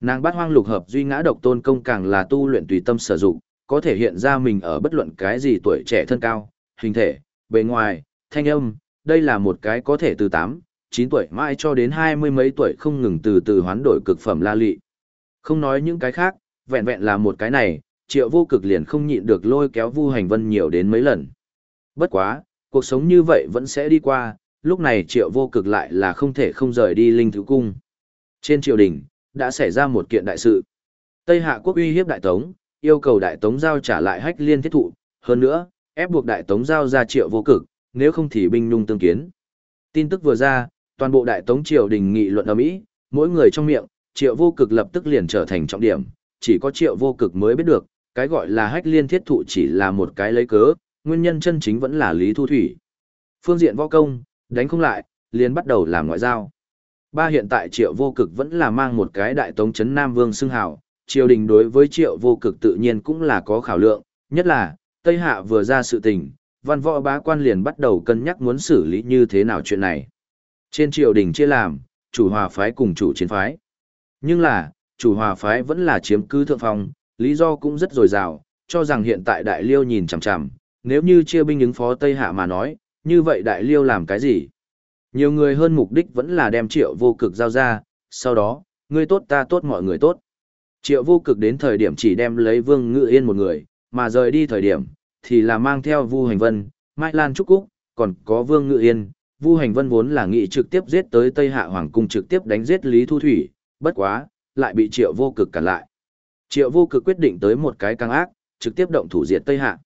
Nàng bát hoang lục hợp duy ngã độc tôn công càng là tu luyện tùy tâm sử dụng, có thể hiện ra mình ở bất luận cái gì tuổi trẻ thân cao, hình thể, bề ngoài, thanh âm, đây là một cái có thể từ 8, 9 tuổi mãi cho đến hai mươi mấy tuổi không ngừng từ từ hoán đổi cực phẩm la lị. Không nói những cái khác, vẹn vẹn là một cái này, triệu vô cực liền không nhịn được lôi kéo vu hành vân nhiều đến mấy lần. Bất quá, cuộc sống như vậy vẫn sẽ đi qua, lúc này triệu vô cực lại là không thể không rời đi linh thứ cung. Trên triều đình, đã xảy ra một kiện đại sự. Tây Hạ quốc uy hiếp đại tống, yêu cầu đại tống giao trả lại hách liên thiết thụ, hơn nữa, ép buộc đại tống giao ra triệu vô cực, nếu không thì binh nung tương kiến. Tin tức vừa ra, toàn bộ đại tống triều đình nghị luận ở Mỹ, mỗi người trong miệng, triệu vô cực lập tức liền trở thành trọng điểm, chỉ có triệu vô cực mới biết được, cái gọi là hách liên thiết thụ chỉ là một cái lấy cớ, nguyên nhân chân chính vẫn là Lý Thu Thủy. Phương diện võ công, đánh không lại, liền bắt đầu làm ngoại giao. Ba hiện tại triệu vô cực vẫn là mang một cái đại tống chấn Nam Vương xưng hào, triều đình đối với triệu vô cực tự nhiên cũng là có khảo lượng, nhất là, Tây Hạ vừa ra sự tình, văn võ bá quan liền bắt đầu cân nhắc muốn xử lý như thế nào chuyện này. Trên triều đình chia làm, chủ hòa phái cùng chủ chiến phái. Nhưng là, chủ hòa phái vẫn là chiếm cứ thượng phong, lý do cũng rất dồi dào, cho rằng hiện tại đại liêu nhìn chằm chằm, nếu như chia binh ứng phó Tây Hạ mà nói, như vậy đại liêu làm cái gì? Nhiều người hơn mục đích vẫn là đem triệu vô cực giao ra, sau đó, người tốt ta tốt mọi người tốt. Triệu vô cực đến thời điểm chỉ đem lấy vương ngự yên một người, mà rời đi thời điểm, thì là mang theo Vu Hành Vân, Mai Lan Trúc Cúc, còn có Vương Ngự Yên. Vu Hành Vân vốn là nghị trực tiếp giết tới Tây Hạ Hoàng Cung trực tiếp đánh giết Lý Thu Thủy, bất quá, lại bị Triệu Vô Cực cản lại. Triệu Vô Cực quyết định tới một cái căng ác, trực tiếp động thủ diệt Tây Hạ.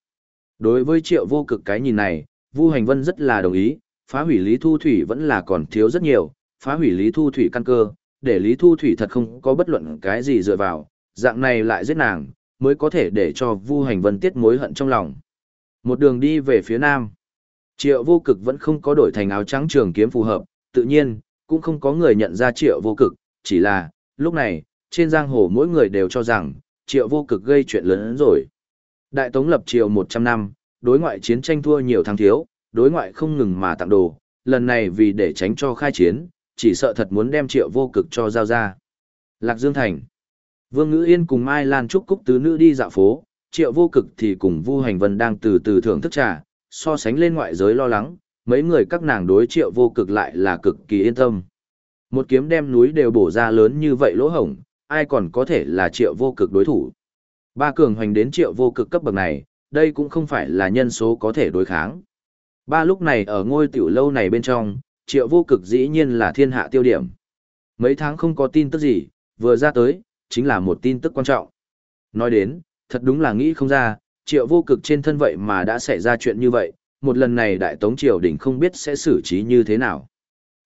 Đối với Triệu Vô Cực cái nhìn này, Vu Hành Vân rất là đồng ý, phá hủy Lý Thu Thủy vẫn là còn thiếu rất nhiều, phá hủy Lý Thu Thủy căn cơ, để Lý Thu Thủy thật không có bất luận cái gì dựa vào, dạng này lại giết nàng, mới có thể để cho Vu Hành Vân tiết mối hận trong lòng. Một đường đi về phía nam. Triệu vô cực vẫn không có đổi thành áo trắng trường kiếm phù hợp, tự nhiên, cũng không có người nhận ra triệu vô cực, chỉ là, lúc này, trên giang hồ mỗi người đều cho rằng, triệu vô cực gây chuyện lớn hơn rồi. Đại Tống lập triều 100 năm, đối ngoại chiến tranh thua nhiều thắng thiếu, đối ngoại không ngừng mà tặng đồ, lần này vì để tránh cho khai chiến, chỉ sợ thật muốn đem triệu vô cực cho giao ra. Lạc Dương Thành Vương Ngữ Yên cùng Mai Lan Trúc Cúc tứ nữ đi dạo phố, triệu vô cực thì cùng Vu Hành Vân đang từ từ thưởng thức trà, so sánh lên ngoại giới lo lắng, mấy người các nàng đối triệu vô cực lại là cực kỳ yên tâm. Một kiếm đem núi đều bổ ra lớn như vậy lỗ hổng, ai còn có thể là triệu vô cực đối thủ. Ba cường hoành đến triệu vô cực cấp bậc này, đây cũng không phải là nhân số có thể đối kháng. Ba lúc này ở ngôi tiểu lâu này bên trong, triệu vô cực dĩ nhiên là thiên hạ tiêu điểm. Mấy tháng không có tin tức gì, vừa ra tới, chính là một tin tức quan trọng. Nói đến, thật đúng là nghĩ không ra, triệu vô cực trên thân vậy mà đã xảy ra chuyện như vậy, một lần này đại tống triều đình không biết sẽ xử trí như thế nào.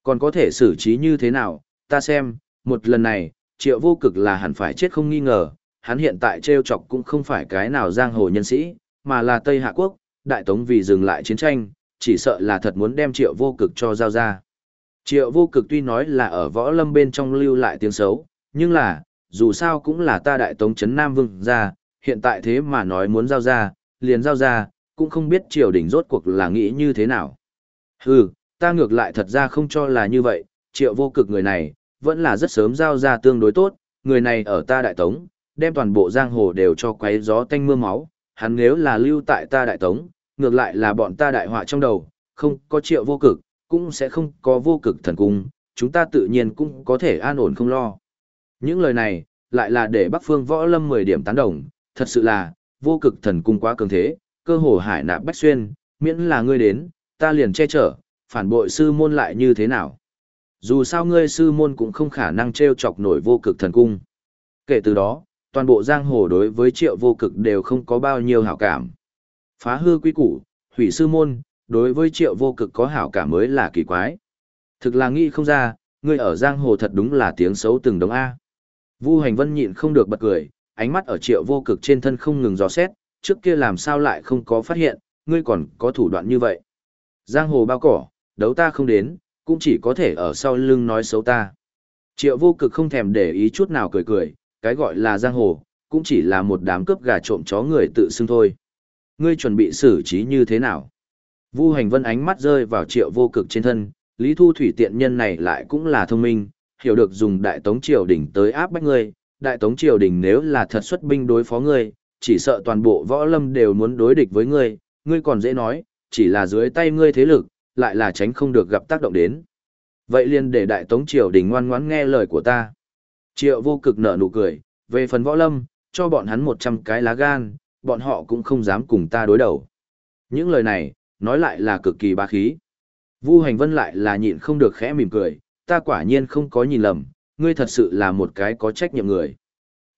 Còn có thể xử trí như thế nào, ta xem, một lần này, triệu vô cực là hẳn phải chết không nghi ngờ, hắn hiện tại treo chọc cũng không phải cái nào giang hồ nhân sĩ, mà là Tây Hạ Quốc, đại tống vì dừng lại chiến tranh, chỉ sợ là thật muốn đem triệu vô cực cho giao ra. Triệu vô cực tuy nói là ở võ lâm bên trong lưu lại tiếng xấu, nhưng là, dù sao cũng là ta đại tống chấn Nam Vương ra, hiện tại thế mà nói muốn giao ra, liền giao ra, cũng không biết triều đình rốt cuộc là nghĩ như thế nào. Hừ, ta ngược lại thật ra không cho là như vậy, triệu vô cực người này, vẫn là rất sớm giao ra tương đối tốt, người này ở ta đại tống, đem toàn bộ giang hồ đều cho quấy gió tanh mưa máu, hắn nếu là lưu tại ta đại tống, ngược lại là bọn ta đại họa trong đầu, không có triệu vô cực, cũng sẽ không có vô cực thần cung, chúng ta tự nhiên cũng có thể an ổn không lo. Những lời này, lại là để Bắc Phương Võ Lâm 10 điểm tán đồng, thật sự là, vô cực thần cung quá cường thế, cơ hồ hải nạp bách xuyên, miễn là ngươi đến, ta liền che chở, phản bội sư môn lại như thế nào. Dù sao ngươi sư môn cũng không khả năng treo chọc nổi vô cực thần cung. Kể từ đó, toàn bộ giang hồ đối với triệu vô cực đều không có bao nhiêu hảo cảm. Phá hư quy củ, hủy sư môn, đối với triệu vô cực có hảo cả mới là kỳ quái. Thực là nghĩ không ra, ngươi ở giang hồ thật đúng là tiếng xấu từng đống A. Vu hành vân nhịn không được bật cười, ánh mắt ở triệu vô cực trên thân không ngừng dò xét, trước kia làm sao lại không có phát hiện, ngươi còn có thủ đoạn như vậy. Giang hồ bao cỏ, đấu ta không đến, cũng chỉ có thể ở sau lưng nói xấu ta. Triệu vô cực không thèm để ý chút nào cười cười, cái gọi là giang hồ, cũng chỉ là một đám cướp gà trộm chó người tự xưng thôi. Ngươi chuẩn bị xử trí như thế nào? Vu hành vân ánh mắt rơi vào triệu vô cực trên thân, Lý Thu Thủy tiện nhân này lại cũng là thông minh, hiểu được dùng đại tống triều đỉnh tới áp bách ngươi, đại tống triều đình nếu là thật xuất binh đối phó ngươi, chỉ sợ toàn bộ võ lâm đều muốn đối địch với ngươi, ngươi còn dễ nói, chỉ là dưới tay ngươi thế lực, lại là tránh không được gặp tác động đến. Vậy liền để đại tống triều đình ngoan ngoãn nghe lời của ta. Triệu vô cực nở nụ cười, về phần võ lâm, cho bọn hắn 100 cái lá gan, bọn họ cũng không dám cùng ta đối đầu. Những lời này, nói lại là cực kỳ ba khí. Vu hành vân lại là nhịn không được khẽ mỉm cười, ta quả nhiên không có nhìn lầm, ngươi thật sự là một cái có trách nhiệm người.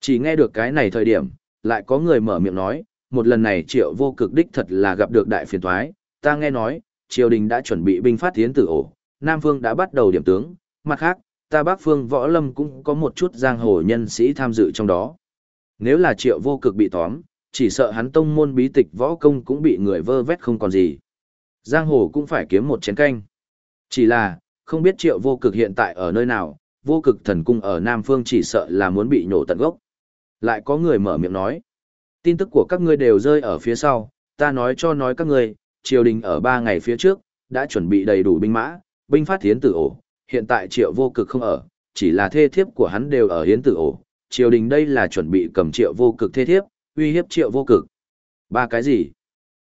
Chỉ nghe được cái này thời điểm, lại có người mở miệng nói, một lần này triệu vô cực đích thật là gặp được đại phiền thoái, ta nghe nói, triều đình đã chuẩn bị binh phát tiến tử ổ, Nam Phương đã bắt đầu điểm tướng, mặt khác, ta Bắc Phương võ lâm cũng có một chút giang hồ nhân sĩ tham dự trong đó. Nếu là triệu vô cực bị tóm, chỉ sợ hắn tông môn bí tịch võ công cũng bị người vơ vét không còn gì. Giang hồ cũng phải kiếm một chén canh. Chỉ là, không biết triệu vô cực hiện tại ở nơi nào, vô cực thần cung ở Nam Phương chỉ sợ là muốn bị nhổ tận gốc. Lại có người mở miệng nói. Tin tức của các ngươi đều rơi ở phía sau, ta nói cho nói các ngươi, triều đình ở ba ngày phía trước, đã chuẩn bị đầy đủ binh mã, binh phát hiến tử ổ, hiện tại triệu vô cực không ở, chỉ là thê thiếp của hắn đều ở hiến tử ổ, triều đình đây là chuẩn bị cầm triệu vô cực thê thiếp, uy hiếp triệu vô cực. Ba cái gì?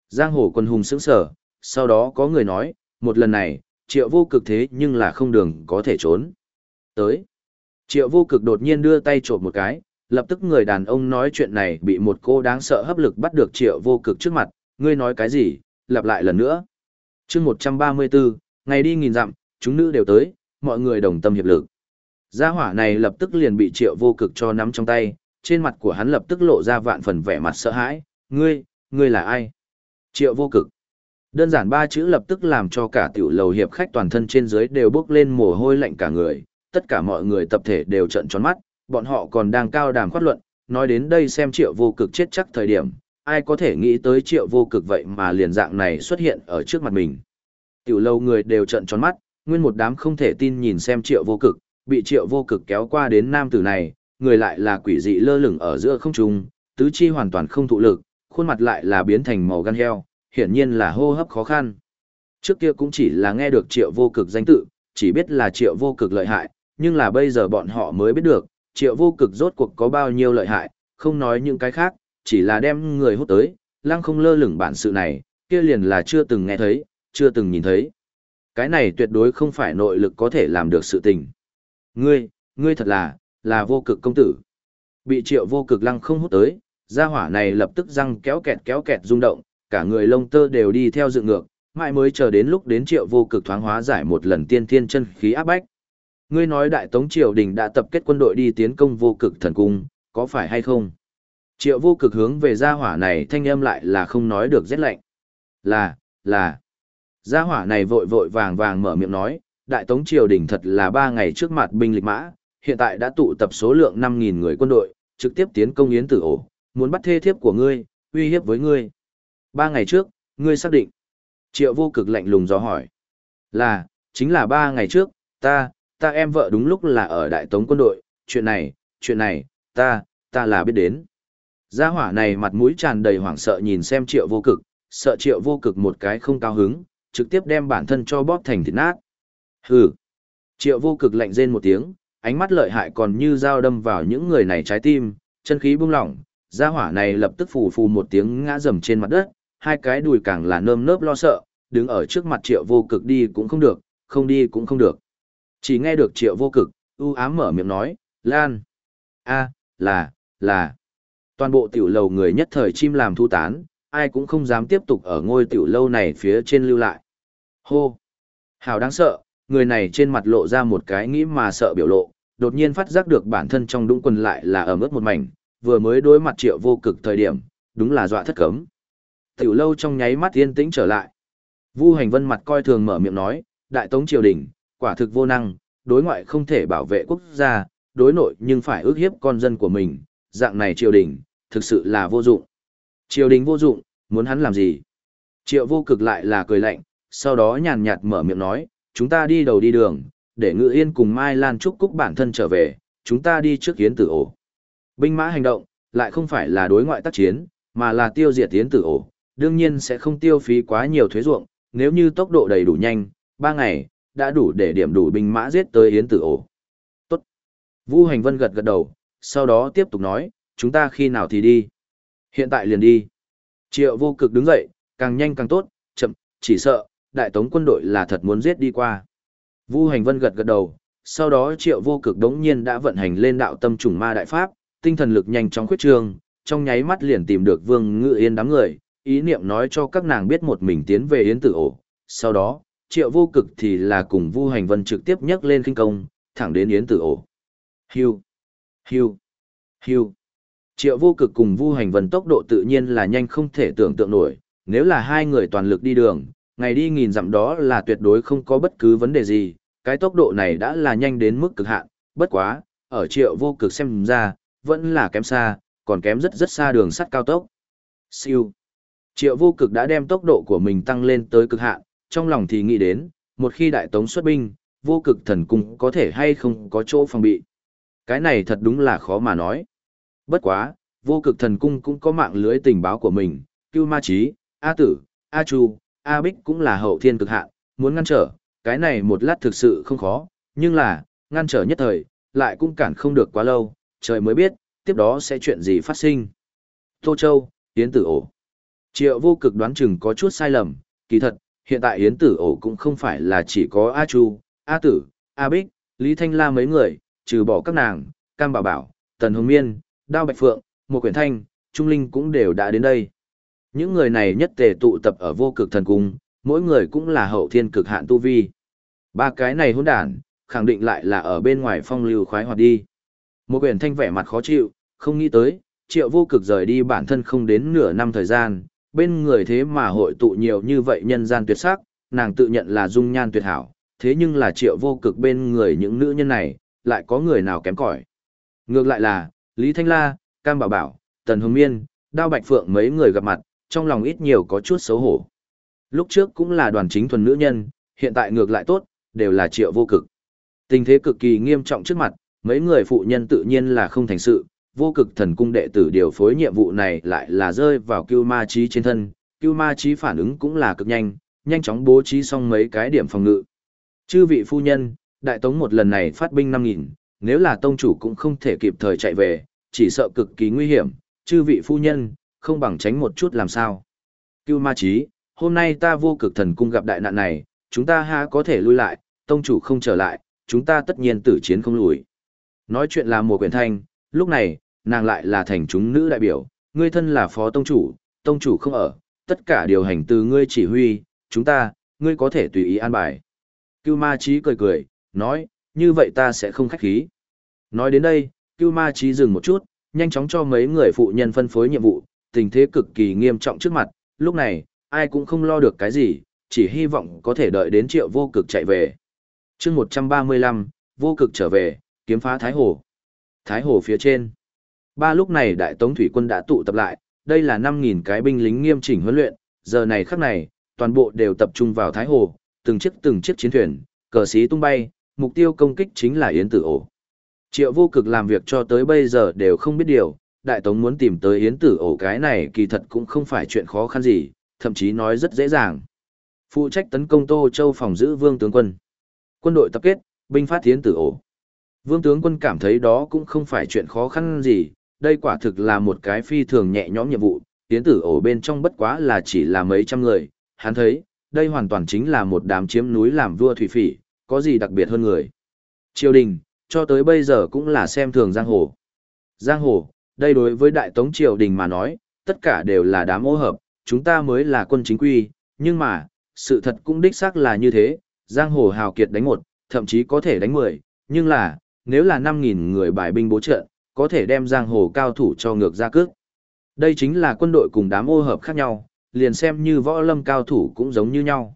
Giang hồ quân hùng sững sở, sau đó có người nói, một lần này, triệu vô cực thế nhưng là không đường có thể trốn. Tới. Triệu vô cực đột nhiên đưa tay trộm một cái, lập tức người đàn ông nói chuyện này bị một cô đáng sợ hấp lực bắt được triệu vô cực trước mặt, ngươi nói cái gì, lặp lại lần nữa. chương 134, ngày đi nghìn dặm, chúng nữ đều tới, mọi người đồng tâm hiệp lực. Gia hỏa này lập tức liền bị triệu vô cực cho nắm trong tay, trên mặt của hắn lập tức lộ ra vạn phần vẻ mặt sợ hãi, ngươi, ngươi là ai? Triệu vô cực. Đơn giản ba chữ lập tức làm cho cả tiểu lầu hiệp khách toàn thân trên dưới đều bước lên mồ hôi lạnh cả người, tất cả mọi người tập thể đều trợn tròn mắt, bọn họ còn đang cao đàm khoát luận, nói đến đây xem triệu vô cực chết chắc thời điểm, ai có thể nghĩ tới triệu vô cực vậy mà liền dạng này xuất hiện ở trước mặt mình. Tiểu lâu người đều trợn tròn mắt, nguyên một đám không thể tin nhìn xem triệu vô cực, bị triệu vô cực kéo qua đến nam tử này, người lại là quỷ dị lơ lửng ở giữa không trung, tứ chi hoàn toàn không thụ lực, khuôn mặt lại là biến thành màu gan heo, hiển nhiên là hô hấp khó khăn. Trước kia cũng chỉ là nghe được triệu vô cực danh tự, chỉ biết là triệu vô cực lợi hại, nhưng là bây giờ bọn họ mới biết được, triệu vô cực rốt cuộc có bao nhiêu lợi hại, không nói những cái khác, chỉ là đem người hút tới, lăng không lơ lửng bản sự này, kia liền là chưa từng nghe thấy, chưa từng nhìn thấy. Cái này tuyệt đối không phải nội lực có thể làm được sự tình. Ngươi, ngươi thật là, là vô cực công tử. Bị triệu vô cực lăng không hút tới, gia hỏa này lập tức răng kéo kẹt kéo kẹt rung động, cả người lông tơ đều đi theo dựng ngược, mãi mới chờ đến lúc đến triệu vô cực thoáng hóa giải một lần tiên thiên chân khí áp bách. Ngươi nói đại tống triều đình đã tập kết quân đội đi tiến công vô cực thần cung, có phải hay không? Triệu vô cực hướng về gia hỏa này thanh âm lại là không nói được rét lạnh. Là, là. Gia hỏa này vội vội vàng vàng mở miệng nói, đại tống triều đình thật là ba ngày trước mặt binh lịch mã, hiện tại đã tụ tập số lượng 5.000 người quân đội, trực tiếp tiến công yến tử ổ, muốn bắt thê thiếp của ngươi, uy hiếp với ngươi. Ba ngày trước, ngươi xác định. Triệu vô cực lạnh lùng dò hỏi. Là, chính là ba ngày trước, ta, ta em vợ đúng lúc là ở đại tống quân đội, chuyện này, chuyện này, ta, ta là biết đến. Gia hỏa này mặt mũi tràn đầy hoảng sợ nhìn xem triệu vô cực, sợ triệu vô cực một cái không cao hứng, trực tiếp đem bản thân cho bóp thành thịt nát. Hừ. Triệu vô cực lạnh rên một tiếng, ánh mắt lợi hại còn như dao đâm vào những người này trái tim, chân khí bung lỏng, gia hỏa này lập tức phù phù một tiếng ngã rầm trên mặt đất, hai cái đùi càng là nơm nớp lo sợ, đứng ở trước mặt triệu vô cực đi cũng không được, không đi cũng không được. Chỉ nghe được triệu vô cực, u ám mở miệng nói, Lan. a là, là. Toàn bộ tiểu lầu người nhất thời chim làm thu tán, ai cũng không dám tiếp tục ở ngôi tiểu lâu này phía trên lưu lại. Hô. Hào đáng sợ, người này trên mặt lộ ra một cái nghĩ mà sợ biểu lộ, đột nhiên phát giác được bản thân trong đũng quần lại là ở mức một mảnh, vừa mới đối mặt triệu vô cực thời điểm, đúng là dọa thất cấm. Tiểu lâu trong nháy mắt yên tĩnh trở lại. Vu hành vân mặt coi thường mở miệng nói, đại tống triều đình, quả thực vô năng, đối ngoại không thể bảo vệ quốc gia, đối nội nhưng phải ước hiếp con dân của mình, dạng này triều đình, thực sự là vô dụng. Triều đình vô dụng, muốn hắn làm gì? Triệu vô cực lại là cười lạnh, sau đó nhàn nhạt mở miệng nói, chúng ta đi đầu đi đường, để ngự yên cùng Mai Lan Trúc Cúc bản thân trở về, chúng ta đi trước yến tử ổ. Binh mã hành động, lại không phải là đối ngoại tác chiến, mà là tiêu diệt yến tử ổ, đương nhiên sẽ không tiêu phí quá nhiều thuế ruộng, nếu như tốc độ đầy đủ nhanh, ba ngày, đã đủ để điểm đủ binh mã giết tới yến tử ổ. Tốt. Vu Hành Vân gật gật đầu, sau đó tiếp tục nói, chúng ta khi nào thì đi. Hiện tại liền đi. Triệu vô cực đứng dậy, càng nhanh càng tốt, chậm, chỉ sợ, đại tống quân đội là thật muốn giết đi qua. Vu hành vân gật gật đầu, sau đó triệu vô cực đống nhiên đã vận hành lên đạo tâm trùng ma đại pháp, tinh thần lực nhanh chóng khuyết trương, trong nháy mắt liền tìm được vương ngự yên đám người, ý niệm nói cho các nàng biết một mình tiến về yến tử ổ. Sau đó, triệu vô cực thì là cùng vu hành vân trực tiếp nhấc lên kinh công, thẳng đến yến tử ổ. Hiu, hiu, hiu. Triệu vô cực cùng vu hành vân tốc độ tự nhiên là nhanh không thể tưởng tượng nổi, nếu là hai người toàn lực đi đường, ngày đi nghìn dặm đó là tuyệt đối không có bất cứ vấn đề gì, cái tốc độ này đã là nhanh đến mức cực hạn, bất quá, ở triệu vô cực xem ra, vẫn là kém xa, còn kém rất rất xa đường sắt cao tốc. Siêu. Triệu vô cực đã đem tốc độ của mình tăng lên tới cực hạn, trong lòng thì nghĩ đến, một khi đại tống xuất binh, vô cực thần cung có thể hay không có chỗ phòng bị. Cái này thật đúng là khó mà nói. Bất quá, vô cực thần cung cũng có mạng lưới tình báo của mình, Cưu Ma Chí, A Tử, A Chu, A Bích cũng là hậu thiên cực hạn, muốn ngăn trở, cái này một lát thực sự không khó, nhưng là, ngăn trở nhất thời, lại cũng cản không được quá lâu, trời mới biết, tiếp đó sẽ chuyện gì phát sinh. Tô Châu, Yến Tử Ổ Triệu vô cực đoán chừng có chút sai lầm, kỳ thật, hiện tại Yến Tử Ổ cũng không phải là chỉ có A Chu, A Tử, A Bích, Lý Thanh La mấy người, trừ bỏ các nàng, Cam Bảo Bảo, Tần Hồng Miên, Đao Bạch Phượng, Một Quyển Thanh, Trung Linh cũng đều đã đến đây. Những người này nhất tề tụ tập ở vô cực thần cung, mỗi người cũng là hậu thiên cực hạn tu vi. Ba cái này hỗn đản, khẳng định lại là ở bên ngoài phong lưu khoái hoạt đi. Một quyển thanh vẻ mặt khó chịu, không nghĩ tới, triệu vô cực rời đi bản thân không đến nửa năm thời gian, bên người thế mà hội tụ nhiều như vậy nhân gian tuyệt sắc, nàng tự nhận là dung nhan tuyệt hảo, thế nhưng là triệu vô cực bên người những nữ nhân này, lại có người nào kém cỏi. Ngược lại là, Lý Thanh La, Cam Bảo Bảo, Tần Hồng Miên, Đao Bạch Phượng mấy người gặp mặt, trong lòng ít nhiều có chút xấu hổ. Lúc trước cũng là đoàn chính thuần nữ nhân, hiện tại ngược lại tốt, đều là triệu vô cực. Tình thế cực kỳ nghiêm trọng trước mặt, mấy người phụ nhân tự nhiên là không thành sự, vô cực thần cung đệ tử điều phối nhiệm vụ này lại là rơi vào cưu ma trí trên thân, cưu ma trí phản ứng cũng là cực nhanh, nhanh chóng bố trí xong mấy cái điểm phòng ngự. Chư vị phu nhân, đại tống một lần này phát binh 5.000, nếu là tông chủ cũng không thể kịp thời chạy về, chỉ sợ cực kỳ nguy hiểm, chư vị phu nhân, không bằng tránh một chút làm sao. Cưu ma trí, hôm nay ta vô cực thần cung gặp đại nạn này, chúng ta ha có thể lui lại, tông chủ không trở lại, chúng ta tất nhiên tử chiến không lùi. Nói chuyện là mùa quyển thanh, lúc này, nàng lại là thành chúng nữ đại biểu, ngươi thân là phó tông chủ, tông chủ không ở, tất cả điều hành từ ngươi chỉ huy, chúng ta, ngươi có thể tùy ý an bài. Cưu ma trí cười cười, nói, như vậy ta sẽ không khách khí. Nói đến đây, Cưu ma trí dừng một chút, nhanh chóng cho mấy người phụ nhân phân phối nhiệm vụ, tình thế cực kỳ nghiêm trọng trước mặt, lúc này, ai cũng không lo được cái gì, chỉ hy vọng có thể đợi đến triệu vô cực chạy về. chương 135, vô cực trở về, kiếm phá Thái Hồ. Thái Hồ phía trên. Ba lúc này đại tống thủy quân đã tụ tập lại, đây là 5.000 cái binh lính nghiêm chỉnh huấn luyện, giờ này khắc này, toàn bộ đều tập trung vào Thái Hồ, từng chiếc từng chiếc chiến thuyền, cờ xí tung bay, mục tiêu công kích chính là Yến Tử Ổ. Triệu vô cực làm việc cho tới bây giờ đều không biết điều, đại tống muốn tìm tới Yến Tử Ổ cái này kỳ thật cũng không phải chuyện khó khăn gì, thậm chí nói rất dễ dàng. Phụ trách tấn công Tô Châu phòng giữ vương tướng quân. Quân đội tập kết, binh phát tiến Tử Ổ. Vương tướng quân cảm thấy đó cũng không phải chuyện khó khăn gì, đây quả thực là một cái phi thường nhẹ nhõm nhiệm vụ, tiến tử ổ bên trong bất quá là chỉ là mấy trăm người, hắn thấy, đây hoàn toàn chính là một đám chiếm núi làm vua thủy phỉ, có gì đặc biệt hơn người. Triều đình, cho tới bây giờ cũng là xem thường giang hồ. Giang hồ, đây đối với đại tống triều đình mà nói, tất cả đều là đám ô hợp, chúng ta mới là quân chính quy, nhưng mà, sự thật cũng đích xác là như thế, giang hồ hào kiệt đánh một, thậm chí có thể đánh mười, nhưng là, nếu là 5.000 người bài binh bố trận, có thể đem giang hồ cao thủ cho ngược ra cước. Đây chính là quân đội cùng đám ô hợp khác nhau, liền xem như võ lâm cao thủ cũng giống như nhau.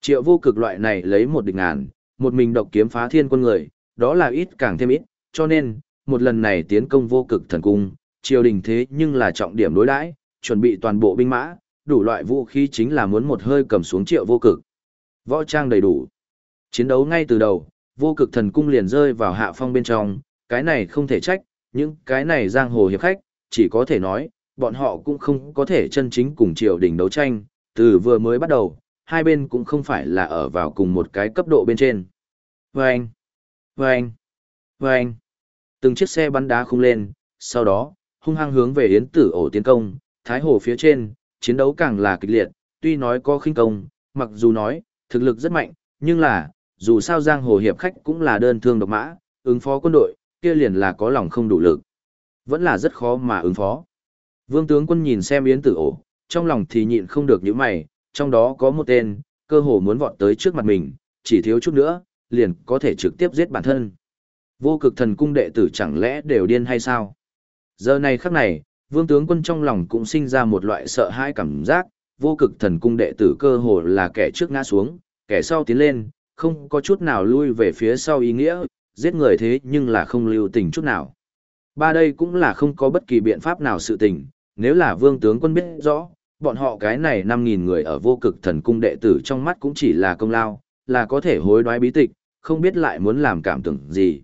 Triệu vô cực loại này lấy một địch ngàn, một mình độc kiếm phá thiên quân người, đó là ít càng thêm ít, cho nên, một lần này tiến công vô cực thần cung, triều đình thế nhưng là trọng điểm đối đãi, chuẩn bị toàn bộ binh mã, đủ loại vũ khí chính là muốn một hơi cầm xuống triệu vô cực. Võ trang đầy đủ. Chiến đấu ngay từ đầu, vô cực thần cung liền rơi vào hạ phong bên trong, cái này không thể trách, những cái này giang hồ hiệp khách, chỉ có thể nói, bọn họ cũng không có thể chân chính cùng triều đình đấu tranh, từ vừa mới bắt đầu, hai bên cũng không phải là ở vào cùng một cái cấp độ bên trên. Vâng! Vâng! Vâng! Từng chiếc xe bắn đá khung lên, sau đó, hung hăng hướng về Yến Tử ổ tiến công, Thái Hồ phía trên, chiến đấu càng là kịch liệt, tuy nói có khinh công, mặc dù nói, thực lực rất mạnh, nhưng là, dù sao giang hồ hiệp khách cũng là đơn thương độc mã, ứng phó quân đội, kia liền là có lòng không đủ lực. Vẫn là rất khó mà ứng phó. Vương tướng quân nhìn xem Yến Tử ổ, trong lòng thì nhịn không được những mày, trong đó có một tên, cơ hồ muốn vọt tới trước mặt mình, chỉ thiếu chút nữa, liền có thể trực tiếp giết bản thân. Vô cực thần cung đệ tử chẳng lẽ đều điên hay sao? Giờ này khắc này, vương tướng quân trong lòng cũng sinh ra một loại sợ hãi cảm giác, vô cực thần cung đệ tử cơ hồ là kẻ trước ngã xuống, kẻ sau tiến lên, không có chút nào lui về phía sau ý nghĩa, giết người thế nhưng là không lưu tình chút nào. Ba đây cũng là không có bất kỳ biện pháp nào sự tình, nếu là vương tướng quân biết rõ, bọn họ cái này 5.000 người ở vô cực thần cung đệ tử trong mắt cũng chỉ là công lao, là có thể hối đoái bí tịch, không biết lại muốn làm cảm tưởng gì.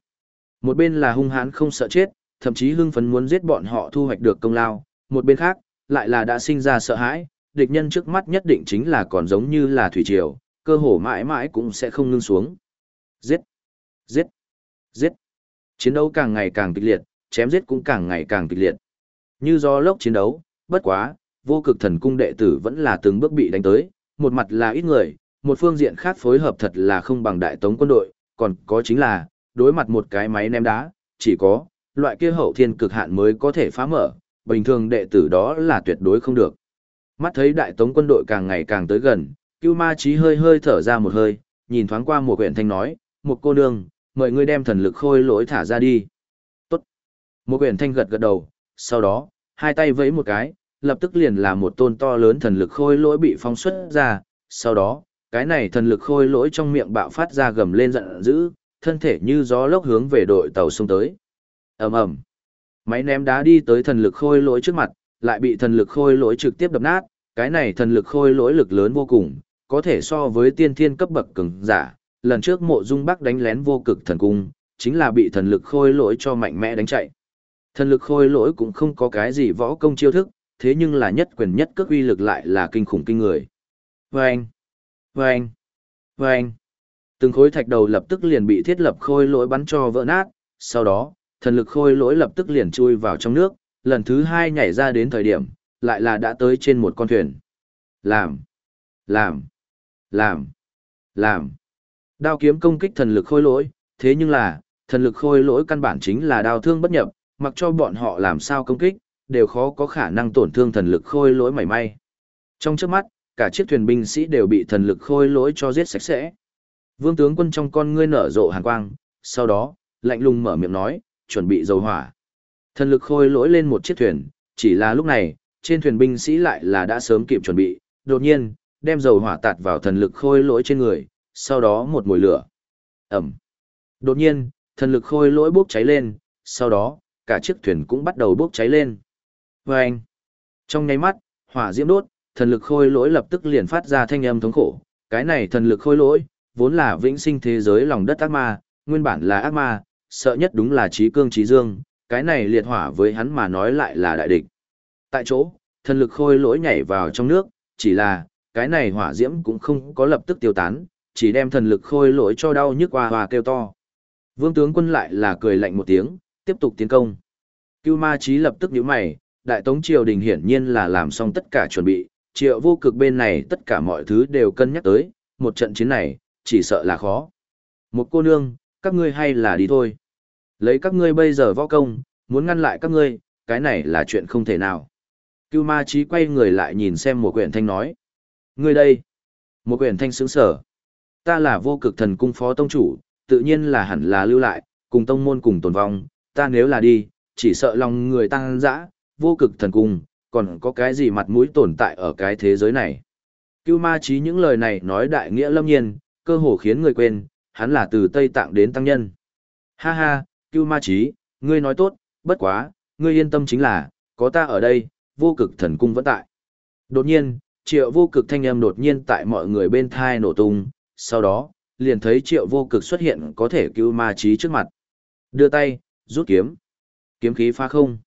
Một bên là hung hãn không sợ chết, thậm chí hưng phấn muốn giết bọn họ thu hoạch được công lao, một bên khác, lại là đã sinh ra sợ hãi, địch nhân trước mắt nhất định chính là còn giống như là thủy triều, cơ hồ mãi mãi cũng sẽ không ngưng xuống. Giết! Giết! Giết! Chiến đấu càng ngày càng kịch liệt, chém giết cũng càng ngày càng kịch liệt. Như do lốc chiến đấu, bất quá, vô cực thần cung đệ tử vẫn là từng bước bị đánh tới, một mặt là ít người, một phương diện khác phối hợp thật là không bằng đại tống quân đội, còn có chính là, đối mặt một cái máy ném đá, chỉ có, loại kia hậu thiên cực hạn mới có thể phá mở, bình thường đệ tử đó là tuyệt đối không được. Mắt thấy đại tống quân đội càng ngày càng tới gần, Cưu Ma Chí hơi hơi thở ra một hơi, nhìn thoáng qua một quyển thanh nói, một cô nương, mời ngươi đem thần lực khôi lỗi thả ra đi. Tốt. Một quyển thanh gật gật đầu, sau đó, hai tay vẫy một cái, lập tức liền là một tôn to lớn thần lực khôi lỗi bị phóng xuất ra, sau đó, cái này thần lực khôi lỗi trong miệng bạo phát ra gầm lên giận dữ, thân thể như gió lốc hướng về đội tàu xông tới ầm ầm, máy ném đá đi tới thần lực khôi lỗi trước mặt, lại bị thần lực khôi lỗi trực tiếp đập nát. Cái này thần lực khôi lỗi lực lớn vô cùng, có thể so với tiên thiên cấp bậc cường giả. Lần trước mộ dung bắc đánh lén vô cực thần cung, chính là bị thần lực khôi lỗi cho mạnh mẽ đánh chạy. Thần lực khôi lỗi cũng không có cái gì võ công chiêu thức, thế nhưng là nhất quyền nhất cước uy lực lại là kinh khủng kinh người. Vâng! Vâng! Vâng! Từng khối thạch đầu lập tức liền bị thiết lập khôi lỗi bắn cho vỡ nát, sau đó, thần lực khôi lỗi lập tức liền chui vào trong nước, lần thứ hai nhảy ra đến thời điểm, lại là đã tới trên một con thuyền. Làm! Làm! Làm! Làm! Đao kiếm công kích thần lực khôi lỗi, thế nhưng là, thần lực khôi lỗi căn bản chính là đao thương bất nhập, mặc cho bọn họ làm sao công kích, đều khó có khả năng tổn thương thần lực khôi lỗi mảy may. Trong trước mắt, cả chiếc thuyền binh sĩ đều bị thần lực khôi lỗi cho giết sạch sẽ. Vương tướng quân trong con ngươi nở rộ hàn quang, sau đó, lạnh lùng mở miệng nói, chuẩn bị dầu hỏa. Thần lực khôi lỗi lên một chiếc thuyền, chỉ là lúc này, trên thuyền binh sĩ lại là đã sớm kịp chuẩn bị, đột nhiên, đem dầu hỏa tạt vào thần lực khôi lỗi trên người, sau đó một mùi lửa. Ẩm. Đột nhiên, thần lực khôi lỗi bốc cháy lên, sau đó, cả chiếc thuyền cũng bắt đầu bốc cháy lên. Và anh, trong nháy mắt, hỏa diễm đốt, thần lực khôi lỗi lập tức liền phát ra thanh âm thống khổ. Cái này thần lực khôi lỗi, vốn là vĩnh sinh thế giới lòng đất ác ma, nguyên bản là ác ma, sợ nhất đúng là trí cương trí dương, cái này liệt hỏa với hắn mà nói lại là đại địch. Tại chỗ, thần lực khôi lỗi nhảy vào trong nước, chỉ là, cái này hỏa diễm cũng không có lập tức tiêu tán, chỉ đem thần lực khôi lỗi cho đau nhức hoa hoa kêu to. Vương tướng quân lại là cười lạnh một tiếng, tiếp tục tiến công. Cưu ma trí lập tức nhíu mày, đại tống triều đình hiển nhiên là làm xong tất cả chuẩn bị, triệu vô cực bên này tất cả mọi thứ đều cân nhắc tới, một trận chiến này, chỉ sợ là khó. Một cô nương, các ngươi hay là đi thôi. Lấy các ngươi bây giờ võ công, muốn ngăn lại các ngươi, cái này là chuyện không thể nào. Cưu ma trí quay người lại nhìn xem một quyển thanh nói. Ngươi đây. Một quyển thanh sướng sở. Ta là vô cực thần cung phó tông chủ, tự nhiên là hẳn là lưu lại, cùng tông môn cùng tồn vong, ta nếu là đi, chỉ sợ lòng người tăng dã, vô cực thần cung, còn có cái gì mặt mũi tồn tại ở cái thế giới này. Cưu ma trí những lời này nói đại nghĩa lâm nhiên, cơ hồ khiến người quên, hắn là từ Tây Tạng đến tăng nhân. Ha ha, Cưu ma trí, ngươi nói tốt, bất quá, ngươi yên tâm chính là, có ta ở đây, vô cực thần cung vẫn tại. Đột nhiên, triệu vô cực thanh âm đột nhiên tại mọi người bên thai nổ tung, sau đó, liền thấy triệu vô cực xuất hiện có thể Cưu ma trí trước mặt. Đưa tay, rút kiếm. Kiếm khí phá không.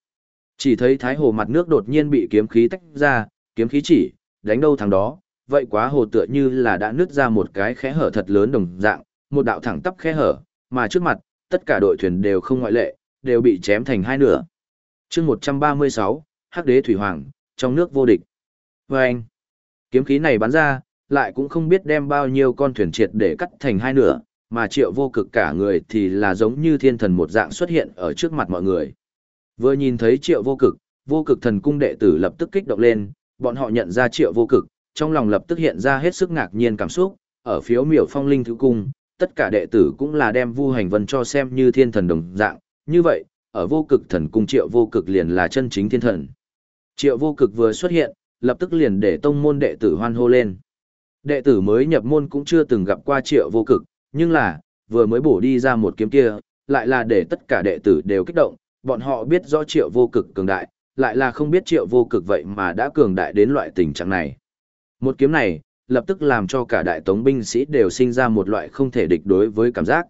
Chỉ thấy thái hồ mặt nước đột nhiên bị kiếm khí tách ra, kiếm khí chỉ, đánh đâu thằng đó, vậy quá hồ tựa như là đã nứt ra một cái khe hở thật lớn đồng dạng, một đạo thẳng tắp khe hở, mà trước mặt, tất cả đội thuyền đều không ngoại lệ, đều bị chém thành hai nửa. chương 136, Hắc đế thủy hoàng, trong nước vô địch. Và anh, kiếm khí này bắn ra, lại cũng không biết đem bao nhiêu con thuyền triệt để cắt thành hai nửa, mà triệu vô cực cả người thì là giống như thiên thần một dạng xuất hiện ở trước mặt mọi người. Vừa nhìn thấy triệu vô cực, vô cực thần cung đệ tử lập tức kích động lên, bọn họ nhận ra triệu vô cực, trong lòng lập tức hiện ra hết sức ngạc nhiên cảm xúc, ở phiếu miểu phong linh thứ cung, tất cả đệ tử cũng là đem vu hành vân cho xem như thiên thần đồng dạng, như vậy, ở vô cực thần cung triệu vô cực liền là chân chính thiên thần. Triệu vô cực vừa xuất hiện, lập tức liền để tông môn đệ tử hoan hô lên. Đệ tử mới nhập môn cũng chưa từng gặp qua triệu vô cực, nhưng là, vừa mới bổ đi ra một kiếm kia, lại là để tất cả đệ tử đều kích động, bọn họ biết rõ triệu vô cực cường đại, lại là không biết triệu vô cực vậy mà đã cường đại đến loại tình trạng này. Một kiếm này, lập tức làm cho cả đại tống binh sĩ đều sinh ra một loại không thể địch đối với cảm giác.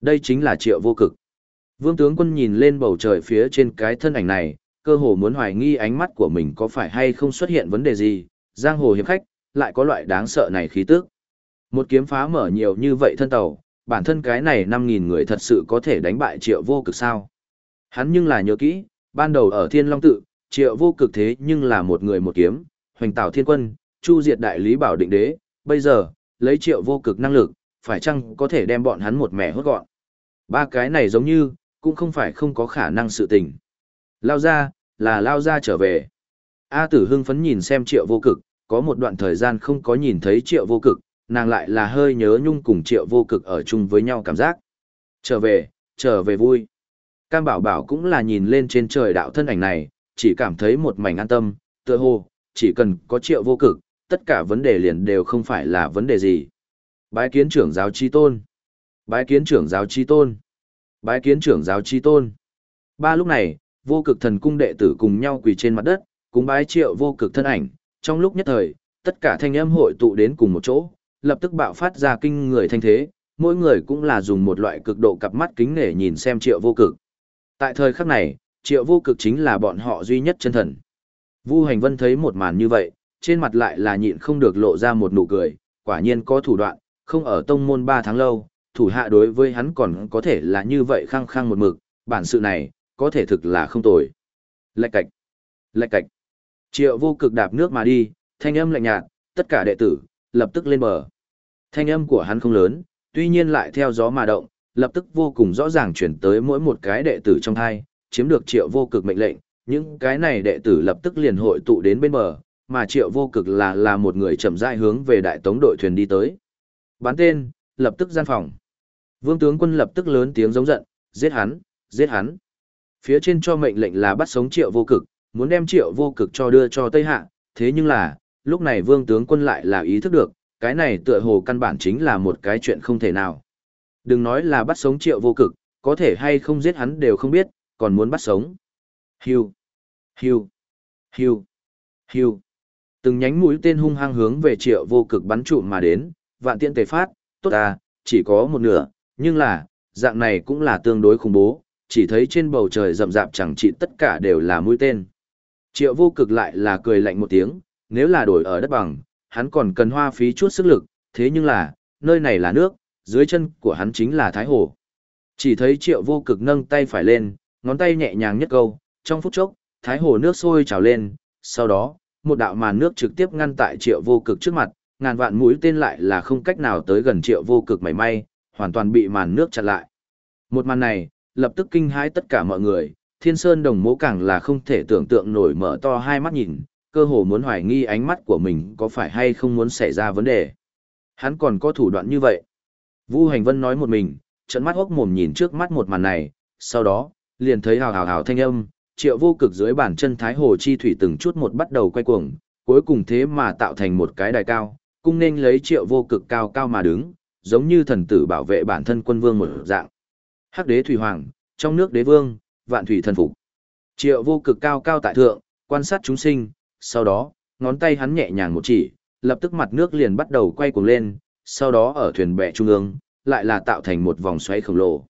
Đây chính là triệu vô cực. Vương tướng quân nhìn lên bầu trời phía trên cái thân ảnh này, cơ hồ muốn hoài nghi ánh mắt của mình có phải hay không xuất hiện vấn đề gì, giang hồ hiệp khách, lại có loại đáng sợ này khí tức. Một kiếm phá mở nhiều như vậy thân tàu, bản thân cái này 5.000 người thật sự có thể đánh bại triệu vô cực sao. Hắn nhưng là nhớ kỹ, ban đầu ở Thiên Long Tự, triệu vô cực thế nhưng là một người một kiếm, hoành tạo thiên quân, chu diệt đại lý bảo định đế, bây giờ, lấy triệu vô cực năng lực, phải chăng có thể đem bọn hắn một mẻ hốt gọn. Ba cái này giống như, cũng không phải không có khả năng sự tình. Lao ra, là lao ra trở về. A tử hưng phấn nhìn xem triệu vô cực, có một đoạn thời gian không có nhìn thấy triệu vô cực, nàng lại là hơi nhớ nhung cùng triệu vô cực ở chung với nhau cảm giác. Trở về, trở về vui. Cam bảo bảo cũng là nhìn lên trên trời đạo thân ảnh này, chỉ cảm thấy một mảnh an tâm, tựa hồ, chỉ cần có triệu vô cực, tất cả vấn đề liền đều không phải là vấn đề gì. Bái kiến trưởng giáo chi tôn. Bái kiến trưởng giáo chi tôn. Bái kiến trưởng giáo chi tôn. Ba lúc này, vô cực thần cung đệ tử cùng nhau quỳ trên mặt đất, cùng bái triệu vô cực thân ảnh. Trong lúc nhất thời, tất cả thanh âm hội tụ đến cùng một chỗ, lập tức bạo phát ra kinh người thanh thế, mỗi người cũng là dùng một loại cực độ cặp mắt kính nể nhìn xem triệu vô cực. Tại thời khắc này, triệu vô cực chính là bọn họ duy nhất chân thần. Vu Hành Vân thấy một màn như vậy, trên mặt lại là nhịn không được lộ ra một nụ cười, quả nhiên có thủ đoạn, không ở tông môn 3 tháng lâu, thủ hạ đối với hắn còn có thể là như vậy khăng khăng một mực, bản sự này, có thể thực là không tồi. Lạch cạch, lạch cạch. Triệu vô cực đạp nước mà đi, thanh âm lạnh nhạt, tất cả đệ tử, lập tức lên bờ. Thanh âm của hắn không lớn, tuy nhiên lại theo gió mà động, lập tức vô cùng rõ ràng chuyển tới mỗi một cái đệ tử trong hai, chiếm được triệu vô cực mệnh lệnh, những cái này đệ tử lập tức liền hội tụ đến bên bờ, mà triệu vô cực là là một người chậm rãi hướng về đại tống đội thuyền đi tới. Bán tên, lập tức gian phòng. Vương tướng quân lập tức lớn tiếng giống giận, giết hắn, giết hắn. Phía trên cho mệnh lệnh là bắt sống triệu vô cực, muốn đem triệu vô cực cho đưa cho Tây Hạ, thế nhưng là, lúc này vương tướng quân lại là ý thức được, cái này tựa hồ căn bản chính là một cái chuyện không thể nào. Đừng nói là bắt sống triệu vô cực, có thể hay không giết hắn đều không biết, còn muốn bắt sống. Hiu, hiu, hiu, hiu. Từng nhánh mũi tên hung hăng hướng về triệu vô cực bắn trụ mà đến, vạn tiện tề phát, tốt à, chỉ có một nửa, nhưng là, dạng này cũng là tương đối khủng bố, chỉ thấy trên bầu trời rậm rạp chẳng trị tất cả đều là mũi tên. Triệu vô cực lại là cười lạnh một tiếng, nếu là đổi ở đất bằng, hắn còn cần hoa phí chút sức lực, thế nhưng là, nơi này là nước, dưới chân của hắn chính là Thái Hồ. Chỉ thấy triệu vô cực nâng tay phải lên, ngón tay nhẹ nhàng nhất câu, trong phút chốc, Thái Hồ nước sôi trào lên, sau đó, một đạo màn nước trực tiếp ngăn tại triệu vô cực trước mặt, ngàn vạn mũi tên lại là không cách nào tới gần triệu vô cực mảy may, hoàn toàn bị màn nước chặn lại. Một màn này, lập tức kinh hãi tất cả mọi người, thiên sơn đồng mố càng là không thể tưởng tượng nổi mở to hai mắt nhìn, cơ hồ muốn hoài nghi ánh mắt của mình có phải hay không muốn xảy ra vấn đề. Hắn còn có thủ đoạn như vậy. Vu Hành Vân nói một mình, trận mắt hốc mồm nhìn trước mắt một màn này, sau đó, liền thấy hào hào hào thanh âm, triệu vô cực dưới bàn chân Thái Hồ Chi Thủy từng chút một bắt đầu quay cuồng, cuối cùng thế mà tạo thành một cái đài cao, cung nên lấy triệu vô cực cao cao mà đứng, giống như thần tử bảo vệ bản thân quân vương một dạng. Hắc đế thủy hoàng, trong nước đế vương, vạn thủy thần phục. Triệu vô cực cao cao tại thượng, quan sát chúng sinh, sau đó, ngón tay hắn nhẹ nhàng một chỉ, lập tức mặt nước liền bắt đầu quay cuồng lên, sau đó ở thuyền bè trung ương, lại là tạo thành một vòng xoáy khổng lồ.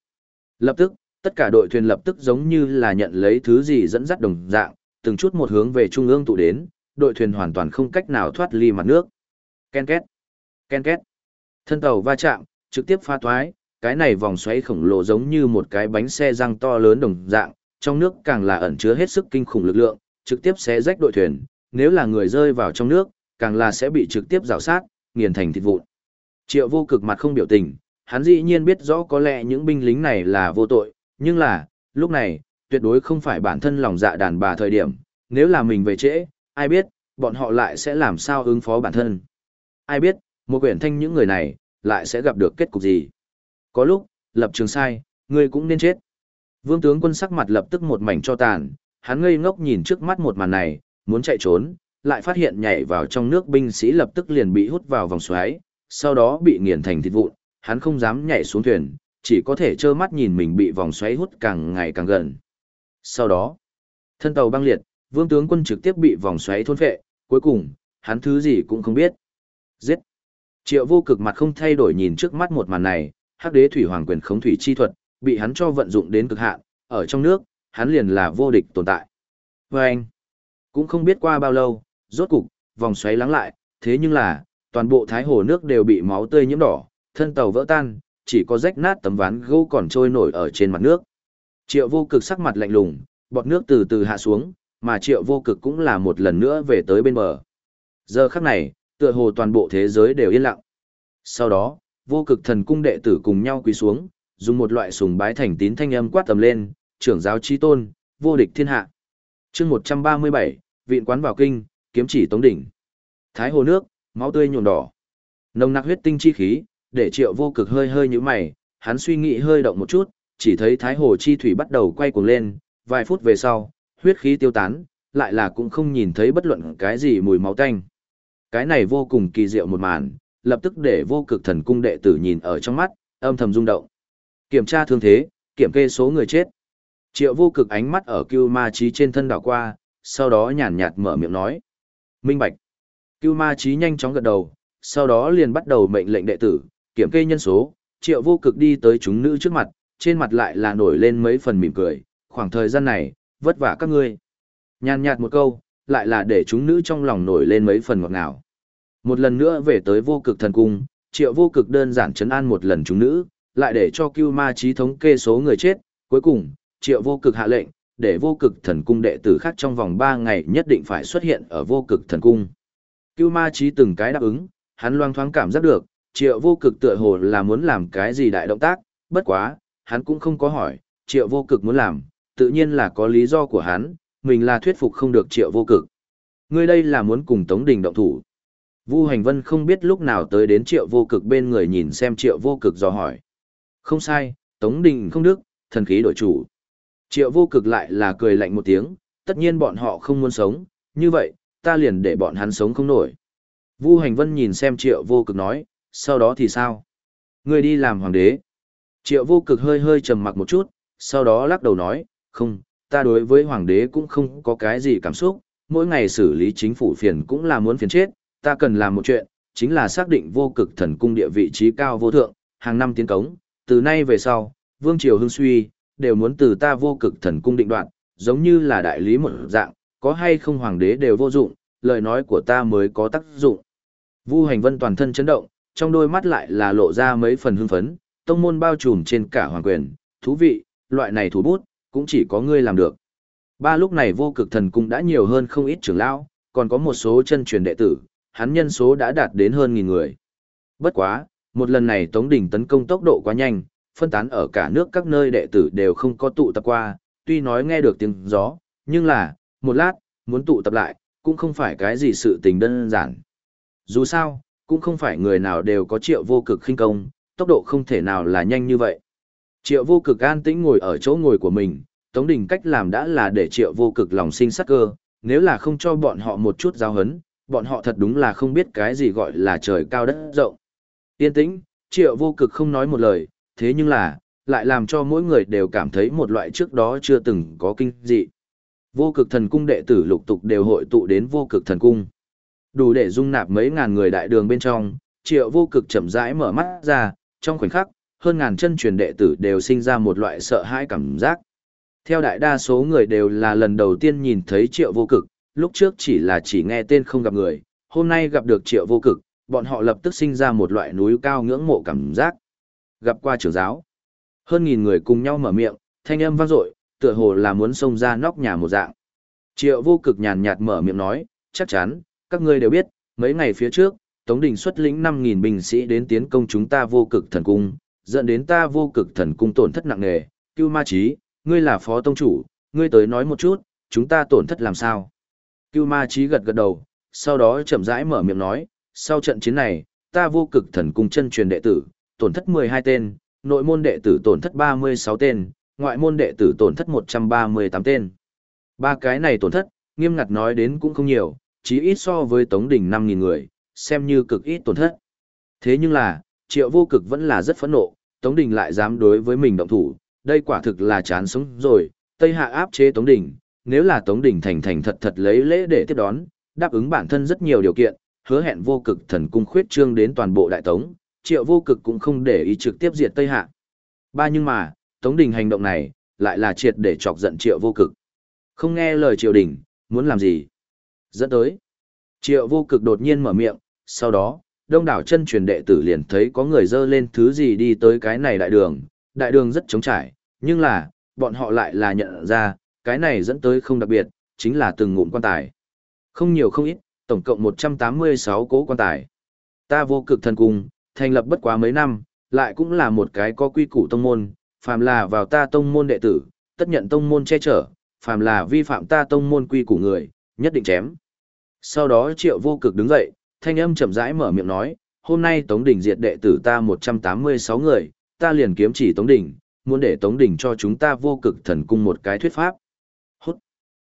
Lập tức, tất cả đội thuyền lập tức giống như là nhận lấy thứ gì dẫn dắt đồng dạng, từng chút một hướng về trung ương tụ đến, đội thuyền hoàn toàn không cách nào thoát ly mặt nước. Ken két, ken két. Thân tàu va chạm, trực tiếp pha thoái, cái này vòng xoáy khổng lồ giống như một cái bánh xe răng to lớn đồng dạng, trong nước càng là ẩn chứa hết sức kinh khủng lực lượng, trực tiếp xé rách đội thuyền, nếu là người rơi vào trong nước, càng là sẽ bị trực tiếp rào sát, nghiền thành thịt vụn. Triệu vô cực mặt không biểu tình, hắn dĩ nhiên biết rõ có lẽ những binh lính này là vô tội, nhưng là, lúc này, tuyệt đối không phải bản thân lòng dạ đàn bà thời điểm, nếu là mình về trễ, ai biết, bọn họ lại sẽ làm sao ứng phó bản thân. Ai biết, một quyển thanh những người này, lại sẽ gặp được kết cục gì. Có lúc, lập trường sai, người cũng nên chết. Vương tướng quân sắc mặt lập tức một mảnh cho tàn, hắn ngây ngốc nhìn trước mắt một màn này, muốn chạy trốn, lại phát hiện nhảy vào trong nước binh sĩ lập tức liền bị hút vào vòng xoáy, sau đó bị nghiền thành thịt vụn, hắn không dám nhảy xuống thuyền, chỉ có thể trơ mắt nhìn mình bị vòng xoáy hút càng ngày càng gần. Sau đó, thân tàu băng liệt, vương tướng quân trực tiếp bị vòng xoáy thôn phệ, cuối cùng, hắn thứ gì cũng không biết. Giết! Triệu vô cực mặt không thay đổi nhìn trước mắt một màn này, hắc đế thủy hoàng quyền khống thủy chi thuật, bị hắn cho vận dụng đến cực hạn, ở trong nước, hắn liền là vô địch tồn tại. Và anh, cũng không biết qua bao lâu, rốt cục, vòng xoáy lắng lại, thế nhưng là, toàn bộ thái hồ nước đều bị máu tươi nhiễm đỏ, thân tàu vỡ tan, chỉ có rách nát tấm ván gỗ còn trôi nổi ở trên mặt nước. Triệu vô cực sắc mặt lạnh lùng, bọt nước từ từ hạ xuống, mà triệu vô cực cũng là một lần nữa về tới bên bờ. Giờ khắc này, tựa hồ toàn bộ thế giới đều yên lặng. Sau đó, vô cực thần cung đệ tử cùng nhau quỳ xuống, dùng một loại sùng bái thành tín thanh âm quát tầm lên, trưởng giáo chi tôn, vô địch thiên hạ. chương 137, viện quán vào kinh, kiếm chỉ tống đỉnh. Thái hồ nước, máu tươi nhuộm đỏ. Nồng nặc huyết tinh chi khí, để triệu vô cực hơi hơi như mày, hắn suy nghĩ hơi động một chút, chỉ thấy thái hồ chi thủy bắt đầu quay cuồng lên, vài phút về sau, huyết khí tiêu tán, lại là cũng không nhìn thấy bất luận cái gì mùi máu tanh. Cái này vô cùng kỳ diệu một màn, lập tức để vô cực thần cung đệ tử nhìn ở trong mắt, âm thầm rung động. Kiểm tra thương thế, kiểm kê số người chết. Triệu vô cực ánh mắt ở cưu ma trí trên thân đảo qua, sau đó nhàn nhạt mở miệng nói. Minh Bạch. Cưu ma trí nhanh chóng gật đầu, sau đó liền bắt đầu mệnh lệnh đệ tử, kiểm kê nhân số, triệu vô cực đi tới chúng nữ trước mặt, trên mặt lại là nổi lên mấy phần mỉm cười, khoảng thời gian này, vất vả các ngươi. Nhàn nhạt một câu, lại là để chúng nữ trong lòng nổi lên mấy phần ngọt ngào. Một lần nữa về tới vô cực thần cung, triệu vô cực đơn giản chấn an một lần chúng nữ, lại để cho cưu ma trí thống kê số người chết, cuối cùng, triệu vô cực hạ lệnh, để vô cực thần cung đệ tử khác trong vòng 3 ngày nhất định phải xuất hiện ở vô cực thần cung. Cưu ma trí từng cái đáp ứng, hắn loang thoáng cảm giác được, triệu vô cực tựa hồ là muốn làm cái gì đại động tác, bất quá, hắn cũng không có hỏi, triệu vô cực muốn làm, tự nhiên là có lý do của hắn, mình là thuyết phục không được triệu vô cực. Ngươi đây là muốn cùng Tống Đình động thủ. Vu Hành Vân không biết lúc nào tới đến triệu vô cực bên người nhìn xem triệu vô cực do hỏi. Không sai, Tống Đình không đức, thần khí đổi chủ. Triệu vô cực lại là cười lạnh một tiếng, tất nhiên bọn họ không muốn sống, như vậy, ta liền để bọn hắn sống không nổi. Vu Hành Vân nhìn xem triệu vô cực nói, sau đó thì sao? Người đi làm hoàng đế. Triệu vô cực hơi hơi trầm mặc một chút, sau đó lắc đầu nói, không, ta đối với hoàng đế cũng không có cái gì cảm xúc, mỗi ngày xử lý chính phủ phiền cũng là muốn phiền chết, ta cần làm một chuyện, chính là xác định vô cực thần cung địa vị trí cao vô thượng, hàng năm tiến cống, từ nay về sau, vương triều hưng suy, đều muốn từ ta vô cực thần cung định đoạn, giống như là đại lý một dạng, có hay không hoàng đế đều vô dụng, lời nói của ta mới có tác dụng. Vu hành vân toàn thân chấn động, trong đôi mắt lại là lộ ra mấy phần hưng phấn, tông môn bao trùm trên cả hoàng quyền, thú vị, loại này thủ bút, cũng chỉ có ngươi làm được. Ba lúc này vô cực thần cung đã nhiều hơn không ít trưởng lão, còn có một số chân truyền đệ tử, hắn nhân số đã đạt đến hơn nghìn người. Bất quá, một lần này Tống Đình tấn công tốc độ quá nhanh, phân tán ở cả nước các nơi đệ tử đều không có tụ tập qua, tuy nói nghe được tiếng gió, nhưng là, một lát, muốn tụ tập lại, cũng không phải cái gì sự tình đơn giản. Dù sao, cũng không phải người nào đều có triệu vô cực khinh công, tốc độ không thể nào là nhanh như vậy. Triệu vô cực an tĩnh ngồi ở chỗ ngồi của mình, Tống Đình cách làm đã là để triệu vô cực lòng sinh sắc cơ, nếu là không cho bọn họ một chút giáo hấn, bọn họ thật đúng là không biết cái gì gọi là trời cao đất rộng. Yên tĩnh, triệu vô cực không nói một lời, thế nhưng là, lại làm cho mỗi người đều cảm thấy một loại trước đó chưa từng có kinh dị. Vô cực thần cung đệ tử lục tục đều hội tụ đến vô cực thần cung. Đủ để dung nạp mấy ngàn người đại đường bên trong, triệu vô cực chậm rãi mở mắt ra, trong khoảnh khắc, hơn ngàn chân truyền đệ tử đều sinh ra một loại sợ hãi cảm giác. Theo đại đa số người đều là lần đầu tiên nhìn thấy triệu vô cực, lúc trước chỉ là chỉ nghe tên không gặp người, hôm nay gặp được triệu vô cực, bọn họ lập tức sinh ra một loại núi cao ngưỡng mộ cảm giác. gặp qua trưởng giáo. Hơn nghìn người cùng nhau mở miệng, thanh âm vang dội, tựa hồ là muốn xông ra nóc nhà một dạng. Triệu vô cực nhàn nhạt mở miệng nói, chắc chắn, các ngươi đều biết, mấy ngày phía trước, Tống Đình xuất lĩnh 5.000 binh sĩ đến tiến công chúng ta vô cực thần cung, dẫn đến ta vô cực thần cung tổn thất nặng nề. Cưu Ma Chí, ngươi là phó tông chủ, ngươi tới nói một chút, chúng ta tổn thất làm sao? Cưu Ma Chí gật gật đầu, sau đó chậm rãi mở miệng nói, sau trận chiến này, ta vô cực thần cung chân truyền đệ tử, tổn thất 12 tên, nội môn đệ tử tổn thất 36 tên, ngoại môn đệ tử tổn thất 138 tên. Ba cái này tổn thất, nghiêm ngặt nói đến cũng không nhiều, chỉ ít so với Tống Đình 5.000 người, xem như cực ít tổn thất. Thế nhưng là, triệu vô cực vẫn là rất phẫn nộ, Tống Đình lại dám đối với mình động thủ, đây quả thực là chán sống rồi, Tây Hạ áp chế Tống Đình, nếu là Tống Đình thành thành thật thật lấy lễ để tiếp đón, đáp ứng bản thân rất nhiều điều kiện, hứa hẹn vô cực thần cung khuyết trương đến toàn bộ đại tống, triệu vô cực cũng không để ý trực tiếp diệt Tây Hạ. Ba nhưng mà, Tống Đình hành động này, lại là triệt để chọc giận triệu vô cực. Không nghe lời triệu đình, muốn làm gì? Dẫn tới. Triệu vô cực đột nhiên mở miệng, sau đó, đông đảo chân truyền đệ tử liền thấy có người dơ lên thứ gì đi tới cái này đại đường. Đại đường rất trống trải, nhưng là, bọn họ lại là nhận ra, cái này dẫn tới không đặc biệt, chính là từng ngụm quan tài. Không nhiều không ít, tổng cộng 186 cố quan tài. Ta vô cực thần cung, thành lập bất quá mấy năm, lại cũng là một cái có quy củ tông môn, phàm là vào ta tông môn đệ tử, tất nhận tông môn che chở, phàm là vi phạm ta tông môn quy củ người, nhất định chém. Sau đó triệu vô cực đứng dậy, thanh âm chậm rãi mở miệng nói, hôm nay Tống đình diệt đệ tử ta 186 người, ta liền kiếm chỉ Tống đình muốn để Tống đình cho chúng ta vô cực thần cung một cái thuyết pháp. Hút.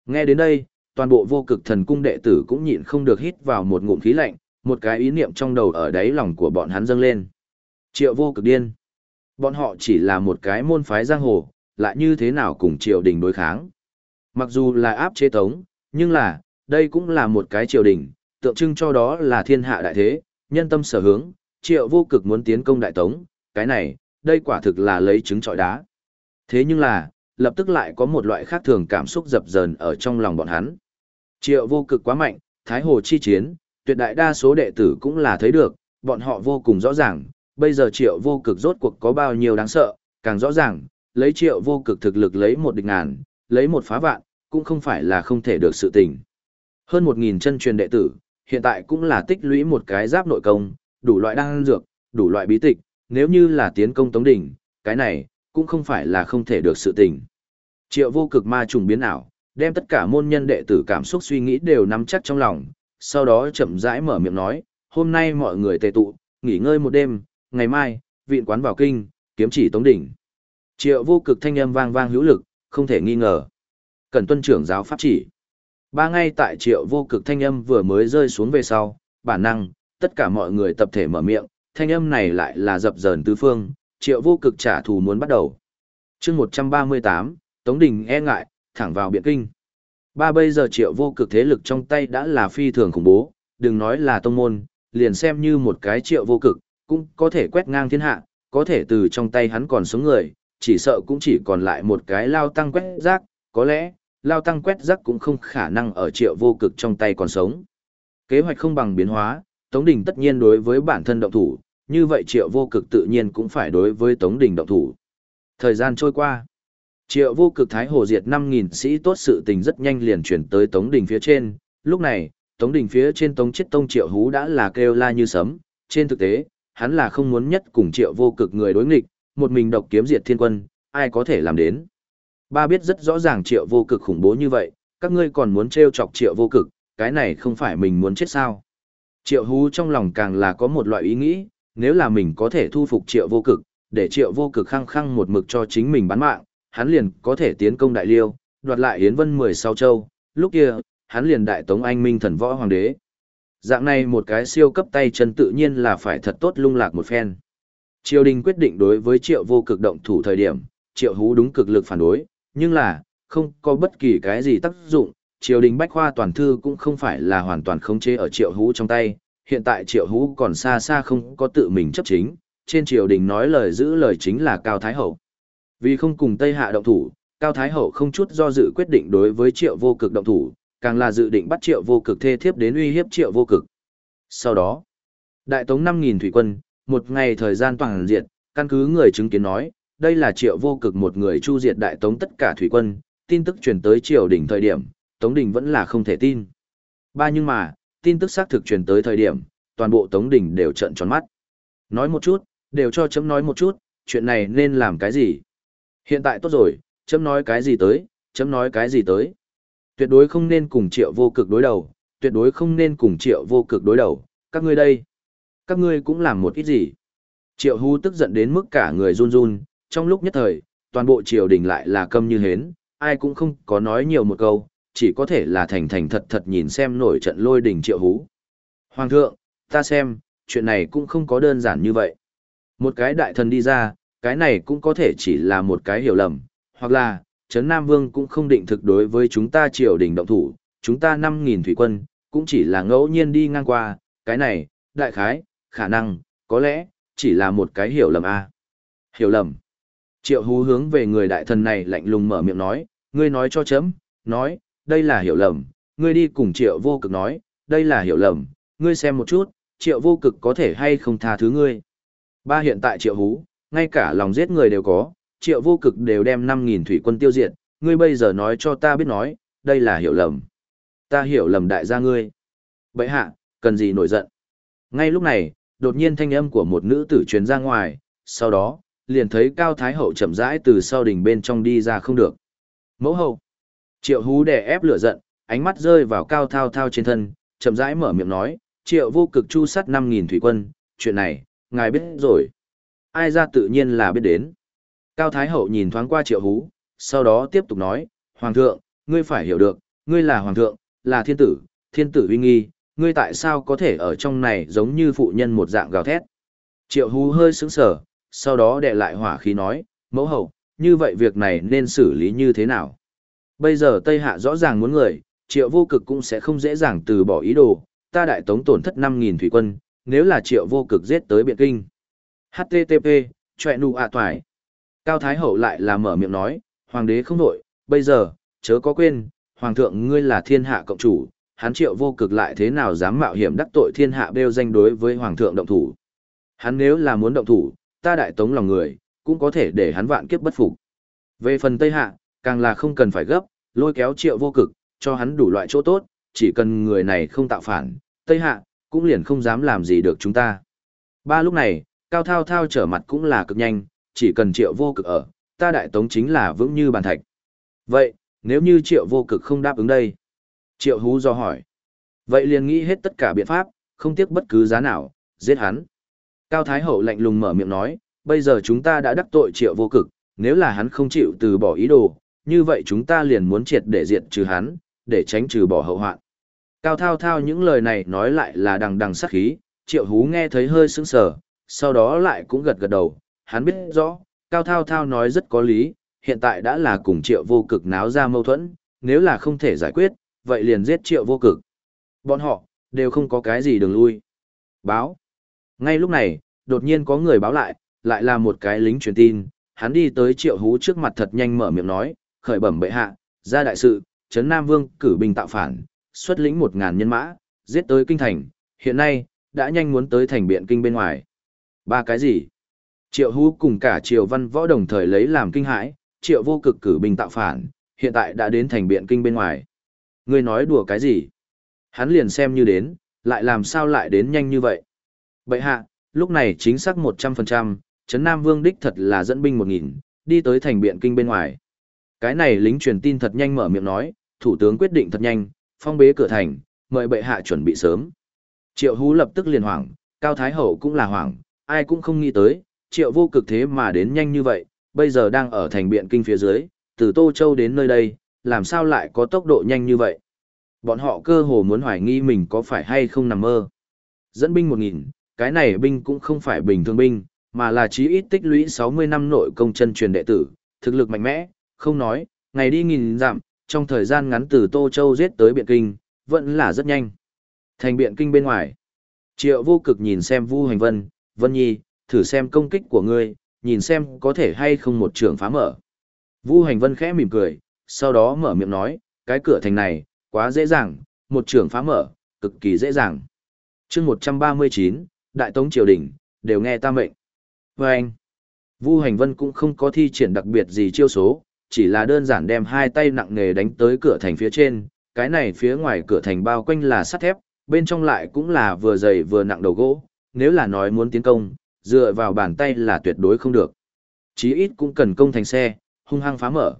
Nghe đến đây, toàn bộ vô cực thần cung đệ tử cũng nhịn không được hít vào một ngụm khí lạnh, một cái ý niệm trong đầu ở đáy lòng của bọn hắn dâng lên. Triệu vô cực điên. Bọn họ chỉ là một cái môn phái giang hồ, lại như thế nào cùng triều đình đối kháng. Mặc dù là áp chế tống, nhưng là, đây cũng là một cái triều đình, tượng trưng cho đó là thiên hạ đại thế, nhân tâm sở hướng, triệu vô cực muốn tiến công đại tống, cái này, đây quả thực là lấy trứng trọi đá. Thế nhưng là, lập tức lại có một loại khác thường cảm xúc dập dờn ở trong lòng bọn hắn. Triệu vô cực quá mạnh, Thái Hồ chi chiến, tuyệt đại đa số đệ tử cũng là thấy được, bọn họ vô cùng rõ ràng, bây giờ triệu vô cực rốt cuộc có bao nhiêu đáng sợ, càng rõ ràng, lấy triệu vô cực thực lực lấy một địch ngàn, lấy một phá vạn, cũng không phải là không thể được sự tình. Hơn một nghìn chân truyền đệ tử, hiện tại cũng là tích lũy một cái giáp nội công, đủ loại đan dược, đủ loại bí tịch, nếu như là tiến công tống đỉnh, cái này, cũng không phải là không thể được sự tình. Triệu vô cực ma trùng biến ảo, đem tất cả môn nhân đệ tử cảm xúc suy nghĩ đều nắm chắc trong lòng, sau đó chậm rãi mở miệng nói, hôm nay mọi người tề tụ, nghỉ ngơi một đêm, ngày mai, viện quán vào kinh, kiếm chỉ tống đỉnh. Triệu vô cực thanh âm vang vang hữu lực, không thể nghi ngờ. Cần tuân trưởng giáo pháp chỉ. Ba ngay tại triệu vô cực thanh âm vừa mới rơi xuống về sau, bản năng, tất cả mọi người tập thể mở miệng, thanh âm này lại là dập dờn tứ phương, triệu vô cực trả thù muốn bắt đầu. chương 138, Tống Đình e ngại, thẳng vào biện kinh. Ba bây giờ triệu vô cực thế lực trong tay đã là phi thường khủng bố, đừng nói là tông môn, liền xem như một cái triệu vô cực, cũng có thể quét ngang thiên hạ, có thể từ trong tay hắn còn sống người, chỉ sợ cũng chỉ còn lại một cái lao tăng quét rác, có lẽ, lao tăng quét rắc cũng không khả năng ở triệu vô cực trong tay còn sống. Kế hoạch không bằng biến hóa, Tống Đình tất nhiên đối với bản thân động thủ, như vậy triệu vô cực tự nhiên cũng phải đối với Tống Đình động thủ. Thời gian trôi qua. Triệu vô cực thái hồ diệt 5.000 sĩ tốt sự tình rất nhanh liền chuyển tới Tống Đình phía trên. Lúc này, Tống Đình phía trên Tống chết Tông Triệu Hú đã là kêu la như sấm. Trên thực tế, hắn là không muốn nhất cùng Triệu vô cực người đối nghịch, một mình độc kiếm diệt thiên quân, ai có thể làm đến. Ba biết rất rõ ràng Triệu vô cực khủng bố như vậy, các ngươi còn muốn trêu chọc Triệu vô cực, cái này không phải mình muốn chết sao. Triệu Hú trong lòng càng là có một loại ý nghĩ, nếu là mình có thể thu phục Triệu vô cực, để Triệu vô cực khăng khăng một mực cho chính mình bán mạng, hắn liền có thể tiến công đại liêu, đoạt lại Yến Vân 16 châu, lúc kia, hắn liền đại tống anh minh thần võ hoàng đế. Dạng này một cái siêu cấp tay chân tự nhiên là phải thật tốt lung lạc một phen. Triều đình quyết định đối với triệu vô cực động thủ thời điểm, triệu hú đúng cực lực phản đối, nhưng là, không có bất kỳ cái gì tác dụng, triều đình bách khoa toàn thư cũng không phải là hoàn toàn khống chế ở triệu hú trong tay, hiện tại triệu hú còn xa xa không có tự mình chấp chính, trên triều đình nói lời giữ lời chính là Cao Thái Hậu. Vì không cùng Tây Hạ động thủ, Cao Thái Hậu không chút do dự quyết định đối với triệu vô cực động thủ, càng là dự định bắt triệu vô cực thê thiếp đến uy hiếp triệu vô cực. Sau đó, đại tống 5.000 thủy quân, một ngày thời gian toàn diện, Căn cứ người chứng kiến nói, đây là triệu vô cực một người chu diệt đại tống tất cả thủy quân, tin tức truyền tới triều đỉnh thời điểm, tống đình vẫn là không thể tin. Ba nhưng mà, tin tức xác thực truyền tới thời điểm, toàn bộ tống đình đều trợn tròn mắt. Nói một chút, đều cho chấm nói một chút, chuyện này nên làm cái gì? Hiện tại tốt rồi, chấm nói cái gì tới, chấm nói cái gì tới. Tuyệt đối không nên cùng triệu vô cực đối đầu, tuyệt đối không nên cùng triệu vô cực đối đầu, các ngươi đây. Các ngươi cũng làm một ít gì. Triệu hú tức giận đến mức cả người run run, trong lúc nhất thời, toàn bộ triều đình lại là câm như hến, ai cũng không có nói nhiều một câu, chỉ có thể là thành thành thật thật nhìn xem nổi trận lôi đình triệu hú. Hoàng thượng, ta xem, chuyện này cũng không có đơn giản như vậy. Một cái đại thần đi ra, cái này cũng có thể chỉ là một cái hiểu lầm, hoặc là, Trấn Nam Vương cũng không định thực đối với chúng ta triều đình động thủ, chúng ta 5.000 thủy quân, cũng chỉ là ngẫu nhiên đi ngang qua, cái này, đại khái, khả năng, có lẽ, chỉ là một cái hiểu lầm a Hiểu lầm. Triệu hú hướng về người đại thần này lạnh lùng mở miệng nói, ngươi nói cho chấm, nói, đây là hiểu lầm, ngươi đi cùng triệu vô cực nói, đây là hiểu lầm, ngươi xem một chút, triệu vô cực có thể hay không tha thứ ngươi. Ba hiện tại triệu hú, ngay cả lòng giết người đều có, triệu vô cực đều đem 5.000 thủy quân tiêu diệt, ngươi bây giờ nói cho ta biết nói, đây là hiểu lầm. Ta hiểu lầm đại gia ngươi. Bậy hạ, cần gì nổi giận. Ngay lúc này, đột nhiên thanh âm của một nữ tử truyền ra ngoài, sau đó, liền thấy Cao Thái Hậu chậm rãi từ sau đình bên trong đi ra không được. Mẫu hậu. Triệu hú đè ép lửa giận, ánh mắt rơi vào Cao Thao Thao trên thân, chậm rãi mở miệng nói, triệu vô cực chu sắt 5.000 thủy quân, chuyện này, ngài biết rồi. Ai ra tự nhiên là biết đến. Cao Thái Hậu nhìn thoáng qua triệu hú, sau đó tiếp tục nói, Hoàng thượng, ngươi phải hiểu được, ngươi là Hoàng thượng, là thiên tử, thiên tử uy nghi, ngươi tại sao có thể ở trong này giống như phụ nhân một dạng gào thét. Triệu hú hơi sững sờ, sau đó đệ lại hỏa khí nói, mẫu hậu, như vậy việc này nên xử lý như thế nào? Bây giờ Tây Hạ rõ ràng muốn người, triệu vô cực cũng sẽ không dễ dàng từ bỏ ý đồ, ta đại tống tổn thất 5.000 thủy quân, nếu là triệu vô cực giết tới Biện Kinh. HTTP, chọe nụ ạ toài. Cao Thái Hậu lại là mở miệng nói, Hoàng đế không đổi, bây giờ, chớ có quên, Hoàng thượng ngươi là thiên hạ cộng chủ, hắn triệu vô cực lại thế nào dám mạo hiểm đắc tội thiên hạ bêu danh đối với Hoàng thượng động thủ. Hắn nếu là muốn động thủ, ta đại tống lòng người, cũng có thể để hắn vạn kiếp bất phục. Về phần Tây Hạ, càng là không cần phải gấp, lôi kéo triệu vô cực, cho hắn đủ loại chỗ tốt, chỉ cần người này không tạo phản, Tây Hạ, cũng liền không dám làm gì được chúng ta. Ba lúc này, Cao Thao Thao trở mặt cũng là cực nhanh, chỉ cần triệu vô cực ở, ta đại tống chính là vững như bàn thạch. Vậy, nếu như triệu vô cực không đáp ứng đây? Triệu hú do hỏi. Vậy liền nghĩ hết tất cả biện pháp, không tiếc bất cứ giá nào, giết hắn. Cao Thái Hậu lạnh lùng mở miệng nói, bây giờ chúng ta đã đắc tội triệu vô cực, nếu là hắn không chịu từ bỏ ý đồ, như vậy chúng ta liền muốn triệt để diệt trừ hắn, để tránh trừ bỏ hậu hoạn. Cao Thao Thao những lời này nói lại là đằng đằng sát khí, triệu hú nghe thấy hơi sững sờ, sau đó lại cũng gật gật đầu, hắn biết rõ, Cao Thao Thao nói rất có lý, hiện tại đã là cùng triệu vô cực náo ra mâu thuẫn, nếu là không thể giải quyết, vậy liền giết triệu vô cực. Bọn họ, đều không có cái gì đường lui. Báo. Ngay lúc này, đột nhiên có người báo lại, lại là một cái lính truyền tin, hắn đi tới triệu hú trước mặt thật nhanh mở miệng nói, khởi bẩm bệ hạ, ra đại sự, Trấn Nam Vương cử binh tạo phản, xuất lĩnh một ngàn nhân mã, giết tới kinh thành, hiện nay, đã nhanh muốn tới thành biện kinh bên ngoài. Ba cái gì? Triệu hú cùng cả triều văn võ đồng thời lấy làm kinh hãi, triệu vô cực cử binh tạo phản, hiện tại đã đến thành biện kinh bên ngoài. Ngươi nói đùa cái gì? Hắn liền xem như đến, lại làm sao lại đến nhanh như vậy? Bệ hạ, lúc này chính xác 100%, Trấn Nam Vương đích thật là dẫn binh 1.000, đi tới thành biện kinh bên ngoài. Cái này lính truyền tin thật nhanh mở miệng nói, thủ tướng quyết định thật nhanh, phong bế cửa thành, mời bệ hạ chuẩn bị sớm. Triệu hú lập tức liền hoảng, Cao Thái Hậu cũng là hoảng, ai cũng không nghĩ tới, triệu vô cực thế mà đến nhanh như vậy, bây giờ đang ở thành biện kinh phía dưới, từ Tô Châu đến nơi đây, làm sao lại có tốc độ nhanh như vậy. Bọn họ cơ hồ muốn hoài nghi mình có phải hay không nằm mơ. Dẫn binh 1.000, cái này binh cũng không phải bình thường binh, mà là chí ít tích lũy 60 năm nội công chân truyền đệ tử, thực lực mạnh mẽ, không nói, ngày đi nghìn dặm, trong thời gian ngắn từ Tô Châu giết tới Biện Kinh, vẫn là rất nhanh. Thành Biện Kinh bên ngoài, Triệu vô cực nhìn xem Vu Hành Vân, Vân Nhi, thử xem công kích của ngươi, nhìn xem có thể hay không một trường phá mở. Vu Hành Vân khẽ mỉm cười, sau đó mở miệng nói, cái cửa thành này, quá dễ dàng, một trường phá mở, cực kỳ dễ dàng. chương 139, Đại Tống Triều Đình, đều nghe ta mệnh. Và anh, Vu Hành Vân cũng không có thi triển đặc biệt gì chiêu số, chỉ là đơn giản đem hai tay nặng nề đánh tới cửa thành phía trên, cái này phía ngoài cửa thành bao quanh là sắt thép, bên trong lại cũng là vừa dày vừa nặng đầu gỗ, nếu là nói muốn tiến công, dựa vào bàn tay là tuyệt đối không được. Chí ít cũng cần công thành xe, hung hăng phá mở.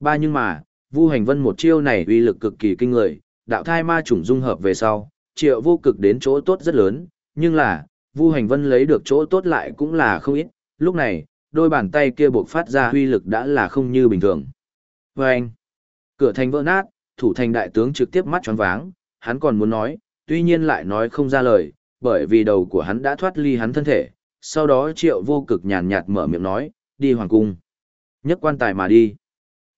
Ba nhưng mà, Vu Hành Vân một chiêu này uy lực cực kỳ kinh người, đạo thai ma chủng dung hợp về sau, triệu vô cực đến chỗ tốt rất lớn, nhưng là, Vu Hành Vân lấy được chỗ tốt lại cũng là không ít, lúc này, đôi bàn tay kia buộc phát ra uy lực đã là không như bình thường. Và anh, cửa thành vỡ nát, thủ thành đại tướng trực tiếp mắt tròn váng, hắn còn muốn nói, tuy nhiên lại nói không ra lời, bởi vì đầu của hắn đã thoát ly hắn thân thể, sau đó triệu vô cực nhàn nhạt mở miệng nói, đi hoàng cung. Nhất quan tài mà đi.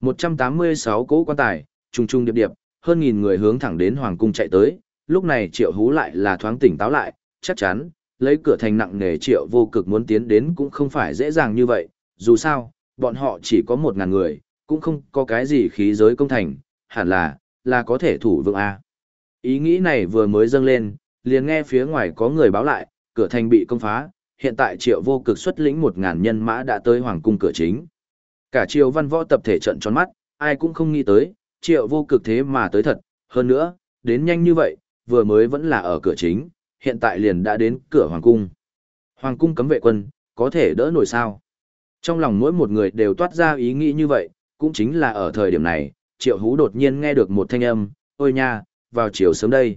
186 cỗ quan tài, trùng trùng điệp điệp, hơn nghìn người hướng thẳng đến hoàng cung chạy tới, lúc này triệu hú lại là thoáng tỉnh táo lại, chắc chắn, lấy cửa thành nặng nề triệu vô cực muốn tiến đến cũng không phải dễ dàng như vậy, dù sao, bọn họ chỉ có một ngàn người, cũng không có cái gì khí giới công thành, hẳn là, là có thể thủ vượng A. Ý nghĩ này vừa mới dâng lên, liền nghe phía ngoài có người báo lại, cửa thành bị công phá, hiện tại triệu vô cực xuất lĩnh một ngàn nhân mã đã tới hoàng cung cửa chính. Cả triều văn võ tập thể trận tròn mắt, ai cũng không nghĩ tới, triệu vô cực thế mà tới thật, hơn nữa, đến nhanh như vậy, vừa mới vẫn là ở cửa chính, hiện tại liền đã đến cửa hoàng cung. Hoàng cung cấm vệ quân, có thể đỡ nổi sao. Trong lòng mỗi một người đều toát ra ý nghĩ như vậy, cũng chính là ở thời điểm này, triệu hú đột nhiên nghe được một thanh âm, ôi nha, vào chiều sớm đây.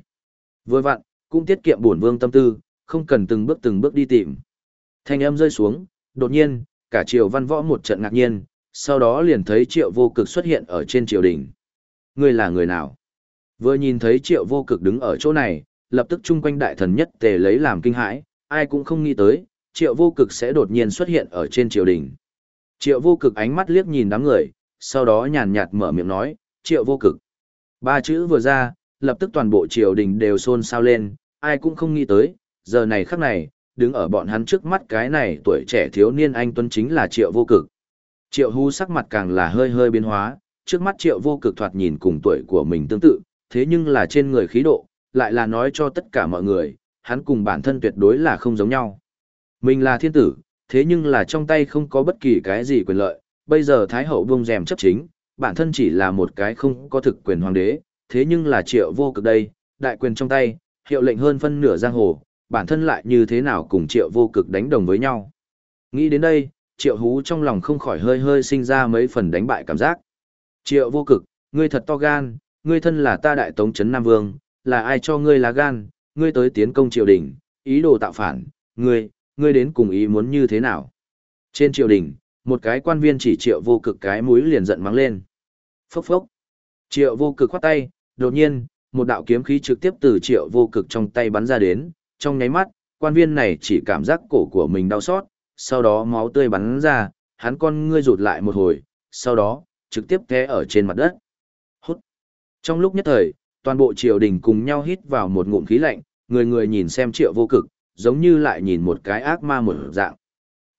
Vừa vặn, cũng tiết kiệm bổn vương tâm tư, không cần từng bước từng bước đi tìm. Thanh âm rơi xuống, đột nhiên, cả triều văn võ một trận ngạc nhiên, sau đó liền thấy triệu vô cực xuất hiện ở trên triều đình. Ngươi là người nào? Vừa nhìn thấy triệu vô cực đứng ở chỗ này, lập tức chung quanh đại thần nhất tề lấy làm kinh hãi, ai cũng không nghĩ tới, triệu vô cực sẽ đột nhiên xuất hiện ở trên triều đình. Triệu vô cực ánh mắt liếc nhìn đám người, sau đó nhàn nhạt mở miệng nói, triệu vô cực. Ba chữ vừa ra, lập tức toàn bộ triều đình đều xôn xao lên, ai cũng không nghĩ tới, giờ này khắc này, đứng ở bọn hắn trước mắt cái này tuổi trẻ thiếu niên anh tuấn chính là triệu vô cực. Triệu hú sắc mặt càng là hơi hơi biến hóa, trước mắt triệu vô cực thoạt nhìn cùng tuổi của mình tương tự, thế nhưng là trên người khí độ, lại là nói cho tất cả mọi người, hắn cùng bản thân tuyệt đối là không giống nhau. Mình là thiên tử, thế nhưng là trong tay không có bất kỳ cái gì quyền lợi, bây giờ Thái Hậu buông rèm chấp chính, bản thân chỉ là một cái không có thực quyền hoàng đế, thế nhưng là triệu vô cực đây, đại quyền trong tay, hiệu lệnh hơn phân nửa giang hồ, bản thân lại như thế nào cùng triệu vô cực đánh đồng với nhau. Nghĩ đến đây, triệu hú trong lòng không khỏi hơi hơi sinh ra mấy phần đánh bại cảm giác. Triệu vô cực, ngươi thật to gan, ngươi thân là ta đại tống chấn Nam Vương, là ai cho ngươi lá gan, ngươi tới tiến công triều đình, ý đồ tạo phản, ngươi, ngươi đến cùng ý muốn như thế nào. Trên triều đình, một cái quan viên chỉ triệu vô cực cái mũi liền giận mắng lên. Phốc phốc. Triệu vô cực khoát tay, đột nhiên, một đạo kiếm khí trực tiếp từ triệu vô cực trong tay bắn ra đến, trong nháy mắt, quan viên này chỉ cảm giác cổ của mình đau xót, sau đó máu tươi bắn ra, hắn con ngươi rụt lại một hồi, sau đó, trực tiếp té ở trên mặt đất. Hút. Trong lúc nhất thời, toàn bộ triều đình cùng nhau hít vào một ngụm khí lạnh, người người nhìn xem triệu vô cực, giống như lại nhìn một cái ác ma một dạng.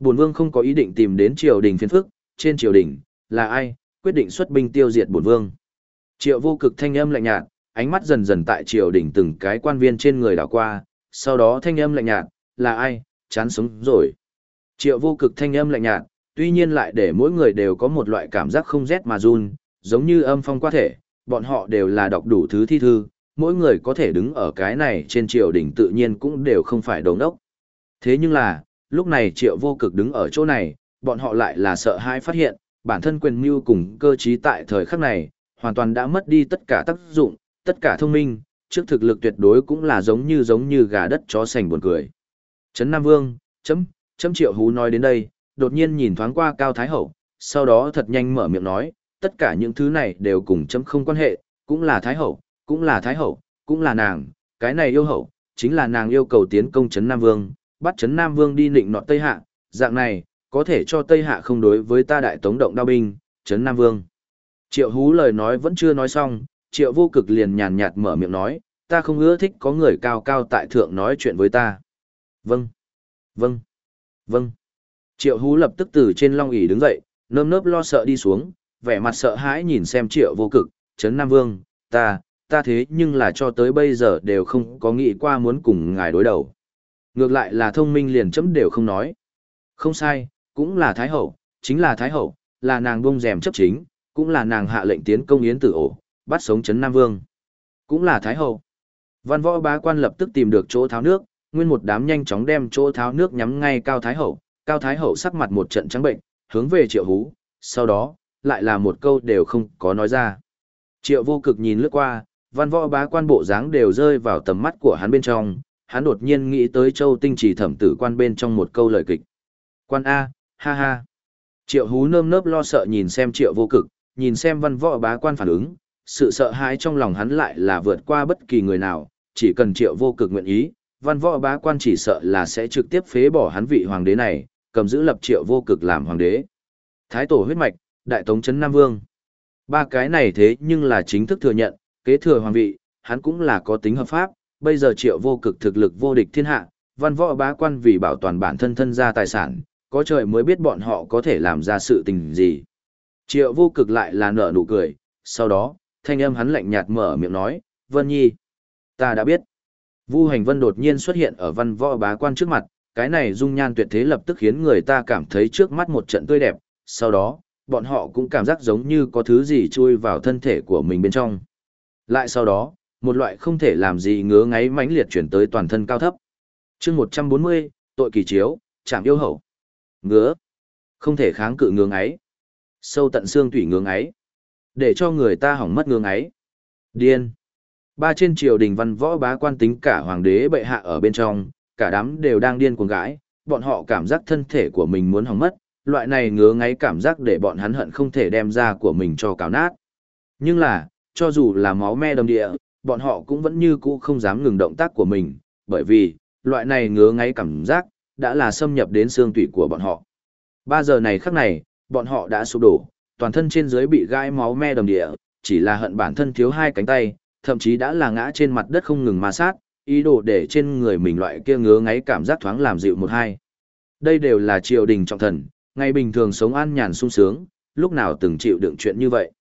Bổn vương không có ý định tìm đến triều đình phiền phức, trên triều đình, là ai, quyết định xuất binh tiêu diệt bổn vương. Triệu vô cực thanh âm lạnh nhạt, ánh mắt dần dần tại triều đình từng cái quan viên trên người đảo qua, sau đó thanh âm lạnh nhạt, là ai, chán sống rồi. Triệu vô cực thanh âm lạnh nhạt, tuy nhiên lại để mỗi người đều có một loại cảm giác không rét mà run, giống như âm phong qua thể, bọn họ đều là đọc đủ thứ thi thư, mỗi người có thể đứng ở cái này trên triều đình tự nhiên cũng đều không phải đồng đốc. Thế nhưng là, lúc này triệu vô cực đứng ở chỗ này, bọn họ lại là sợ hãi phát hiện, bản thân quyền mưu cùng cơ trí tại thời khắc này, hoàn toàn đã mất đi tất cả tác dụng, tất cả thông minh, trước thực lực tuyệt đối cũng là giống như giống như gà đất chó sành buồn cười. Trấn Nam Vương, chấm, chấm triệu hú nói đến đây, đột nhiên nhìn thoáng qua Cao Thái Hậu, sau đó thật nhanh mở miệng nói, tất cả những thứ này đều cùng chấm không quan hệ, cũng là Thái Hậu, cũng là Thái Hậu, cũng là nàng, cái này yêu hậu, chính là nàng yêu cầu tiến công Trấn Nam Vương, bắt Trấn Nam Vương đi nịnh nọ Tây Hạ, dạng này, có thể cho Tây Hạ không đối với ta đại tống động đao binh, Trấn Nam Vương. Triệu hú lời nói vẫn chưa nói xong, triệu vô cực liền nhàn nhạt mở miệng nói, ta không ưa thích có người cao cao tại thượng nói chuyện với ta. Vâng, vâng, vâng. Triệu hú lập tức từ trên long ỷ đứng dậy, nơm nớp lo sợ đi xuống, vẻ mặt sợ hãi nhìn xem triệu vô cực, Trấn Nam Vương, ta, ta thế nhưng là cho tới bây giờ đều không có nghĩ qua muốn cùng ngài đối đầu. Ngược lại là thông minh liền chấm đều không nói. Không sai, cũng là Thái Hậu, chính là Thái Hậu, là nàng bông rèm chấp chính, cũng là nàng hạ lệnh tiến công yến tử ổ, bắt sống chấn Nam Vương. Cũng là Thái Hậu. Văn võ bá quan lập tức tìm được chỗ tháo nước, nguyên một đám nhanh chóng đem chỗ tháo nước nhắm ngay Cao Thái Hậu. Cao Thái Hậu sắc mặt một trận trắng bệnh, hướng về triệu hú, sau đó, lại là một câu đều không có nói ra. Triệu vô cực nhìn lướt qua, văn võ bá quan bộ dáng đều rơi vào tầm mắt của hắn bên trong, hắn đột nhiên nghĩ tới châu tinh trì thẩm tử quan bên trong một câu lời kịch. Quan A, ha ha. Triệu hú nơm nớp lo sợ nhìn xem triệu vô cực, nhìn xem văn võ bá quan phản ứng, sự sợ hãi trong lòng hắn lại là vượt qua bất kỳ người nào, chỉ cần triệu vô cực nguyện ý, văn võ bá quan chỉ sợ là sẽ trực tiếp phế bỏ hắn vị hoàng đế này, cầm giữ lập triệu vô cực làm hoàng đế. Thái tổ huyết mạch, đại tống Trấn Nam Vương. Ba cái này thế nhưng là chính thức thừa nhận, kế thừa hoàng vị, hắn cũng là có tính hợp pháp, bây giờ triệu vô cực thực lực vô địch thiên hạ, văn võ bá quan vì bảo toàn bản thân thân gia tài sản, có trời mới biết bọn họ có thể làm ra sự tình gì. Triệu vô cực lại là nở nụ cười, sau đó, thanh âm hắn lạnh nhạt mở miệng nói, Vân Nhi, ta đã biết. Vu Hành Vân đột nhiên xuất hiện ở văn võ bá quan trước mặt, cái này dung nhan tuyệt thế lập tức khiến người ta cảm thấy trước mắt một trận tươi đẹp, sau đó, bọn họ cũng cảm giác giống như có thứ gì chui vào thân thể của mình bên trong. Lại sau đó, một loại không thể làm gì ngứa ngáy mãnh liệt chuyển tới toàn thân cao thấp. chương 140, tội kỳ chiếu, chạm yêu hậu. Ngứa. Không thể kháng cự ngứa ấy. Sâu tận xương tủy ngứa ấy. Để cho người ta hỏng mất ngứa ấy. Điên. Ba trên triều đình văn võ bá quan tính cả hoàng đế bệ hạ ở bên trong, cả đám đều đang điên cuồng gãi, bọn họ cảm giác thân thể của mình muốn hỏng mất, loại này ngứa ngáy cảm giác để bọn hắn hận không thể đem ra của mình cho cào nát. Nhưng là, cho dù là máu me đầm địa, bọn họ cũng vẫn như cũ không dám ngừng động tác của mình, bởi vì, loại này ngứa ngáy cảm giác, đã là xâm nhập đến xương tủy của bọn họ. Ba giờ này khắc này, bọn họ đã sụp đổ, toàn thân trên dưới bị gai máu me đầm địa, chỉ là hận bản thân thiếu hai cánh tay, thậm chí đã là ngã trên mặt đất không ngừng ma sát, ý đồ để trên người mình loại kia ngứa ngáy cảm giác thoáng làm dịu một hai. Đây đều là triều đình trọng thần, ngày bình thường sống an nhàn sung sướng, lúc nào từng chịu đựng chuyện như vậy.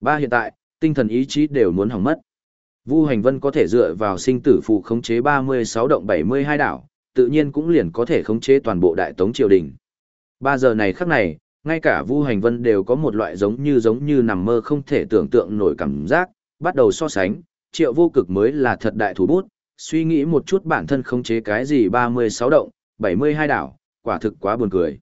Ba hiện tại, tinh thần ý chí đều muốn hỏng mất. Vu Hành Vân có thể dựa vào sinh tử phụ khống chế 36 động 72 đảo, tự nhiên cũng liền có thể khống chế toàn bộ đại tống triều đình. Ba giờ này khắc này, ngay cả Vu Hành Vân đều có một loại giống như giống như nằm mơ không thể tưởng tượng nổi cảm giác, bắt đầu so sánh, triệu vô cực mới là thật đại thủ bút, suy nghĩ một chút bản thân khống chế cái gì 36 động, 72 đảo, quả thực quá buồn cười.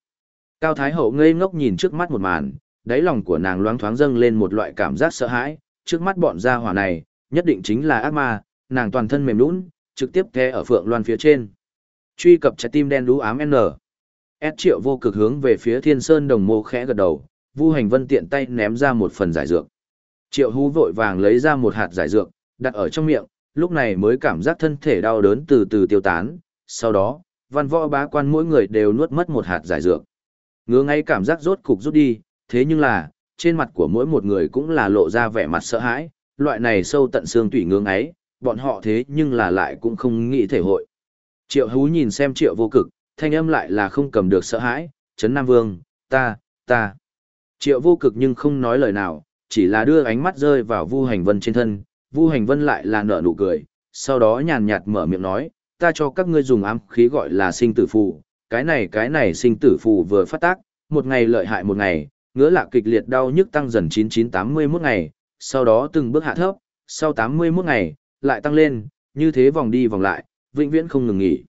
Cao Thái Hậu ngây ngốc nhìn trước mắt một màn, đáy lòng của nàng loáng thoáng dâng lên một loại cảm giác sợ hãi, trước mắt bọn gia hỏa này, nhất định chính là ác ma, nàng toàn thân mềm nhũn, trực tiếp té ở phượng loan phía trên. Truy cập trái tim đen đú ám N. S triệu vô cực hướng về phía thiên sơn đồng mô khẽ gật đầu, Vu hành vân tiện tay ném ra một phần giải dược. Triệu hú vội vàng lấy ra một hạt giải dược, đặt ở trong miệng, lúc này mới cảm giác thân thể đau đớn từ từ tiêu tán, sau đó, văn võ bá quan mỗi người đều nuốt mất một hạt giải dược. Ngứa ngay cảm giác rốt cục rút đi, thế nhưng là, trên mặt của mỗi một người cũng là lộ ra vẻ mặt sợ hãi, loại này sâu tận xương tủy ngưỡng ấy, bọn họ thế nhưng là lại cũng không nghĩ thể hội. Triệu hú nhìn xem triệu vô cực, thanh âm lại là không cầm được sợ hãi, Trấn Nam Vương, ta, ta. Triệu vô cực nhưng không nói lời nào, chỉ là đưa ánh mắt rơi vào Vu Hành Vân trên thân, Vu Hành Vân lại là nở nụ cười, sau đó nhàn nhạt mở miệng nói, ta cho các ngươi dùng ám khí gọi là sinh tử phù, cái này cái này sinh tử phù vừa phát tác, một ngày lợi hại một ngày, ngứa lạ kịch liệt đau nhức tăng dần 9981 ngày, sau đó từng bước hạ thấp, sau 81 ngày, lại tăng lên, như thế vòng đi vòng lại, vĩnh viễn không ngừng nghỉ.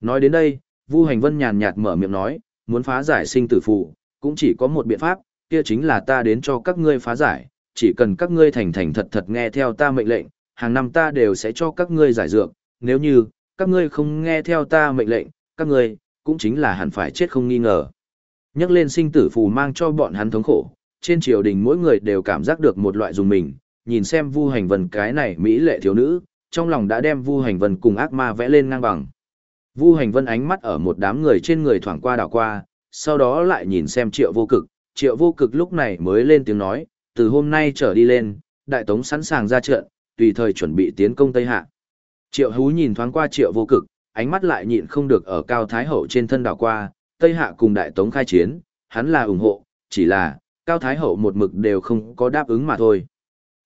Nói đến đây, Vu Hành Vân nhàn nhạt mở miệng nói, muốn phá giải sinh tử phù, cũng chỉ có một biện pháp, kia chính là ta đến cho các ngươi phá giải, chỉ cần các ngươi thành thành thật thật nghe theo ta mệnh lệnh, hàng năm ta đều sẽ cho các ngươi giải dược, nếu như các ngươi không nghe theo ta mệnh lệnh, các ngươi cũng chính là hẳn phải chết không nghi ngờ. Nhắc lên sinh tử phù mang cho bọn hắn thống khổ, trên triều đình mỗi người đều cảm giác được một loại dùng mình, nhìn xem Vu Hành Vân cái này mỹ lệ thiếu nữ, trong lòng đã đem Vu Hành Vân cùng ác ma vẽ lên ngang bằng. Vu Hành Vân ánh mắt ở một đám người trên người thoảng qua đảo qua, sau đó lại nhìn xem Triệu Vô Cực, Triệu Vô Cực lúc này mới lên tiếng nói, từ hôm nay trở đi lên, Đại Tống sẵn sàng ra trận, tùy thời chuẩn bị tiến công Tây Hạ. Triệu Hú nhìn thoáng qua Triệu Vô Cực, ánh mắt lại nhịn không được ở Cao Thái Hậu trên thân đảo qua, Tây Hạ cùng Đại Tống khai chiến, hắn là ủng hộ, chỉ là, Cao Thái Hậu một mực đều không có đáp ứng mà thôi.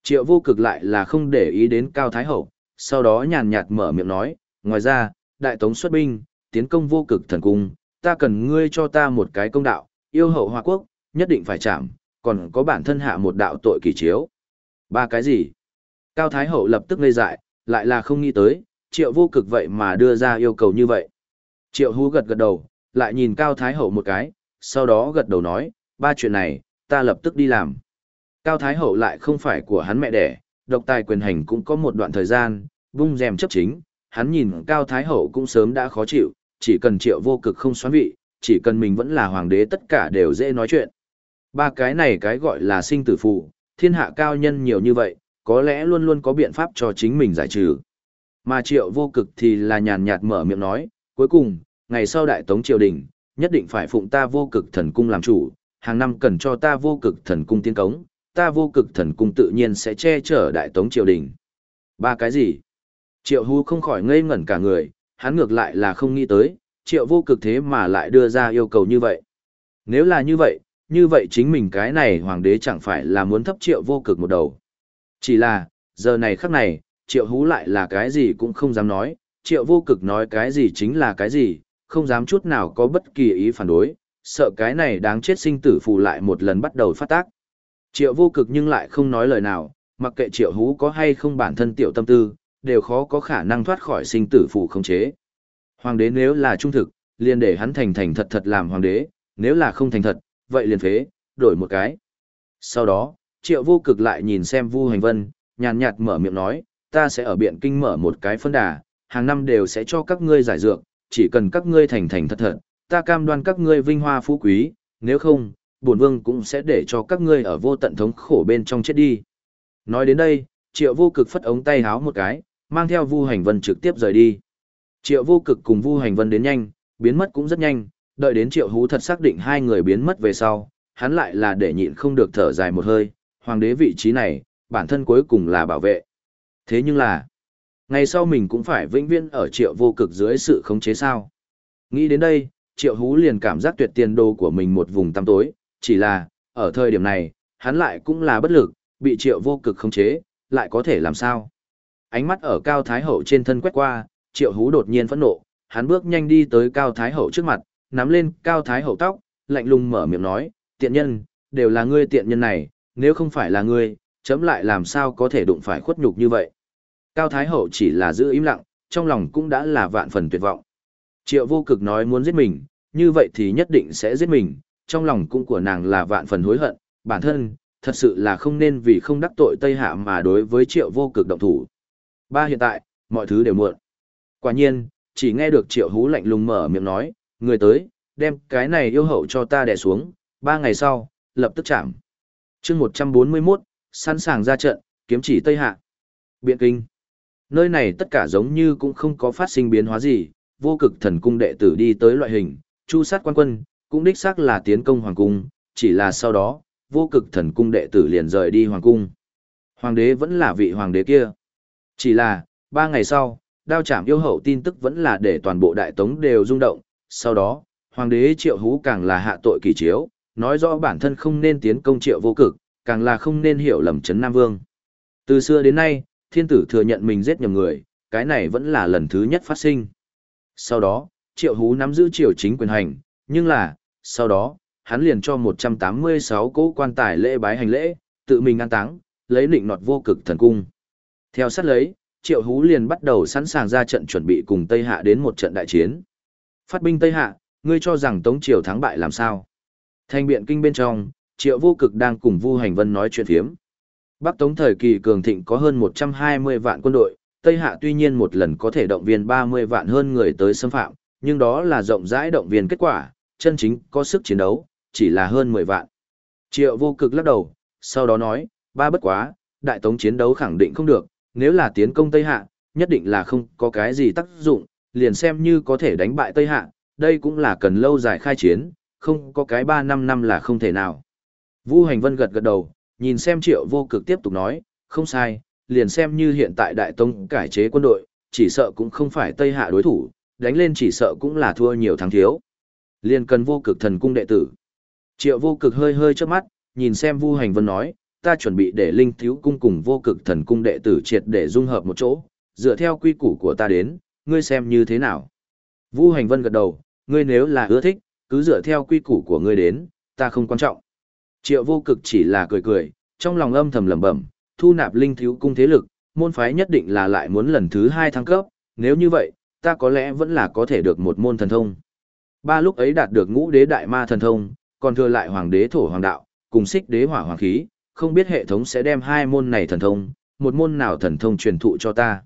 Triệu Vô Cực lại là không để ý đến Cao Thái Hậu, sau đó nhàn nhạt mở miệng nói, ngoài ra, đại tống xuất binh, tiến công vô cực thần cung, ta cần ngươi cho ta một cái công đạo, yêu hậu Hoa Quốc, nhất định phải chạm, còn có bản thân hạ một đạo tội kỳ chiếu. Ba cái gì? Cao Thái Hậu lập tức ngây dại, lại là không nghĩ tới, triệu vô cực vậy mà đưa ra yêu cầu như vậy. Triệu hú gật gật đầu, lại nhìn Cao Thái Hậu một cái, sau đó gật đầu nói, ba chuyện này, ta lập tức đi làm. Cao Thái Hậu lại không phải của hắn mẹ đẻ, độc tài quyền hành cũng có một đoạn thời gian, vung rèm chấp chính, hắn nhìn Cao Thái Hậu cũng sớm đã khó chịu, chỉ cần triệu vô cực không xoắn vị, chỉ cần mình vẫn là hoàng đế tất cả đều dễ nói chuyện. Ba cái này cái gọi là sinh tử phụ, thiên hạ cao nhân nhiều như vậy, có lẽ luôn luôn có biện pháp cho chính mình giải trừ. Mà triệu vô cực thì là nhàn nhạt mở miệng nói, cuối cùng, ngày sau đại tống triều đình, nhất định phải phụng ta vô cực thần cung làm chủ, hàng năm cần cho ta vô cực thần cung tiến cống, ta vô cực thần cung tự nhiên sẽ che chở đại tống triều đình. Ba cái gì? Triệu hú không khỏi ngây ngẩn cả người, hắn ngược lại là không nghĩ tới, triệu vô cực thế mà lại đưa ra yêu cầu như vậy. Nếu là như vậy, như vậy chính mình cái này hoàng đế chẳng phải là muốn thấp triệu vô cực một đầu. Chỉ là, giờ này khắc này, triệu hú lại là cái gì cũng không dám nói, triệu vô cực nói cái gì chính là cái gì, không dám chút nào có bất kỳ ý phản đối, sợ cái này đáng chết sinh tử phù lại một lần bắt đầu phát tác. Triệu vô cực nhưng lại không nói lời nào, mặc kệ triệu hú có hay không bản thân tiểu tâm tư, đều khó có khả năng thoát khỏi sinh tử phù khống chế. Hoàng đế nếu là trung thực, liền để hắn thành thành thật thật làm hoàng đế, nếu là không thành thật, vậy liền phế, đổi một cái. Sau đó, triệu vô cực lại nhìn xem Vu Hành Vân, nhàn nhạt mở miệng nói, ta sẽ ở biện kinh mở một cái phân đà, hàng năm đều sẽ cho các ngươi giải dược, chỉ cần các ngươi thành thành thật thật, ta cam đoan các ngươi vinh hoa phú quý, nếu không, bổn vương cũng sẽ để cho các ngươi ở vô tận thống khổ bên trong chết đi. Nói đến đây, triệu vô cực phất ống tay háo một cái, mang theo Vu Hành Vân trực tiếp rời đi. Triệu vô cực cùng Vu Hành Vân đến nhanh, biến mất cũng rất nhanh, đợi đến triệu hú thật xác định hai người biến mất về sau, hắn lại là để nhịn không được thở dài một hơi, hoàng đế vị trí này, bản thân cuối cùng là bảo vệ. Thế nhưng là, ngày sau mình cũng phải vĩnh viễn ở triệu vô cực dưới sự khống chế sao. Nghĩ đến đây, triệu hú liền cảm giác tuyệt tiền đồ của mình một vùng tăm tối, chỉ là, ở thời điểm này, hắn lại cũng là bất lực, bị triệu vô cực khống chế, lại có thể làm sao. Ánh mắt ở cao thái hậu trên thân quét qua, triệu hú đột nhiên phẫn nộ, hắn bước nhanh đi tới cao thái hậu trước mặt, nắm lên cao thái hậu tóc, lạnh lùng mở miệng nói, tiện nhân, đều là ngươi tiện nhân này, nếu không phải là ngươi, chấm lại làm sao có thể đụng phải khuất nhục như vậy. Cao thái hậu chỉ là giữ im lặng, trong lòng cũng đã là vạn phần tuyệt vọng. Triệu vô cực nói muốn giết mình, như vậy thì nhất định sẽ giết mình, trong lòng cũng của nàng là vạn phần hối hận, bản thân, thật sự là không nên vì không đắc tội Tây Hạ mà đối với triệu vô cực động thủ. Ba hiện tại, mọi thứ đều muộn. Quả nhiên, chỉ nghe được triệu hú lạnh lùng mở miệng nói, người tới, đem cái này yêu hậu cho ta đè xuống, ba ngày sau, lập tức chạm. chương 141, sẵn sàng ra trận, kiếm chỉ Tây Hạ. Biện Kinh. Nơi này tất cả giống như cũng không có phát sinh biến hóa gì, vô cực thần cung đệ tử đi tới loại hình, chu sát quan quân, cũng đích xác là tiến công hoàng cung, chỉ là sau đó, vô cực thần cung đệ tử liền rời đi hoàng cung. Hoàng đế vẫn là vị hoàng đế kia. Chỉ là, ba ngày sau, đao chạm yêu hậu tin tức vẫn là để toàn bộ đại tống đều rung động, sau đó, hoàng đế triệu hú càng là hạ tội kỳ chiếu, nói rõ bản thân không nên tiến công triệu vô cực, càng là không nên hiểu lầm chấn Nam Vương. Từ xưa đến nay, thiên tử thừa nhận mình giết nhầm người, cái này vẫn là lần thứ nhất phát sinh. Sau đó, triệu hú nắm giữ triều chính quyền hành, nhưng là, sau đó, hắn liền cho 186 cố quan tài lễ bái hành lễ, tự mình an táng, lấy định nọt vô cực thần cung. Theo sát lấy, triệu hú liền bắt đầu sẵn sàng ra trận chuẩn bị cùng Tây Hạ đến một trận đại chiến. Phát binh Tây Hạ, ngươi cho rằng Tống Triều thắng bại làm sao? Thanh biện kinh bên trong, Triệu Vô Cực đang cùng Vu Hành Vân nói chuyện phiếm. Bắc Tống thời kỳ cường thịnh có hơn 120 vạn quân đội, Tây Hạ tuy nhiên một lần có thể động viên 30 vạn hơn người tới xâm phạm, nhưng đó là rộng rãi động viên kết quả, chân chính có sức chiến đấu, chỉ là hơn 10 vạn. Triệu Vô Cực lắc đầu, sau đó nói, ba bất quá, đại tống chiến đấu khẳng định không được, nếu là tiến công Tây Hạ, nhất định là không có cái gì tác dụng, liền xem như có thể đánh bại Tây Hạ, đây cũng là cần lâu dài khai chiến, không có cái 3 năm năm là không thể nào. Vu Hành Vân gật gật đầu, nhìn xem triệu vô cực tiếp tục nói, không sai, liền xem như hiện tại Đại Tông cải chế quân đội, chỉ sợ cũng không phải Tây Hạ đối thủ, đánh lên chỉ sợ cũng là thua nhiều thắng thiếu. Liền cần vô cực thần cung đệ tử. Triệu vô cực hơi hơi trước mắt, nhìn xem Vu Hành Vân nói, ta chuẩn bị để linh thiếu cung cùng vô cực thần cung đệ tử triệt để dung hợp một chỗ, dựa theo quy củ của ta đến, ngươi xem như thế nào. Vu Hành Vân gật đầu, ngươi nếu là ưa thích, cứ dựa theo quy củ của ngươi đến, ta không quan trọng. Triệu vô cực chỉ là cười cười, trong lòng âm thầm lẩm bẩm, thu nạp linh thiếu cung thế lực, môn phái nhất định là lại muốn lần thứ hai thăng cấp, nếu như vậy, ta có lẽ vẫn là có thể được một môn thần thông. Ba lúc ấy đạt được ngũ đế đại ma thần thông, còn thừa lại hoàng đế thổ hoàng đạo, cùng xích đế hỏa hoàng khí, không biết hệ thống sẽ đem hai môn này thần thông, một môn nào thần thông truyền thụ cho ta.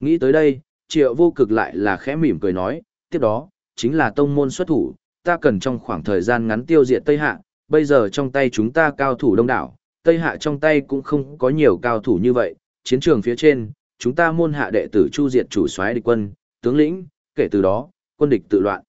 Nghĩ tới đây, triệu vô cực lại là khẽ mỉm cười nói, tiếp đó, chính là tông môn xuất thủ, ta cần trong khoảng thời gian ngắn tiêu diệt Tây Hạ, bây giờ trong tay chúng ta cao thủ đông đảo, Tây Hạ trong tay cũng không có nhiều cao thủ như vậy, chiến trường phía trên, chúng ta môn hạ đệ tử chu diệt chủ soái địch quân, tướng lĩnh, kể từ đó, quân địch tự loạn.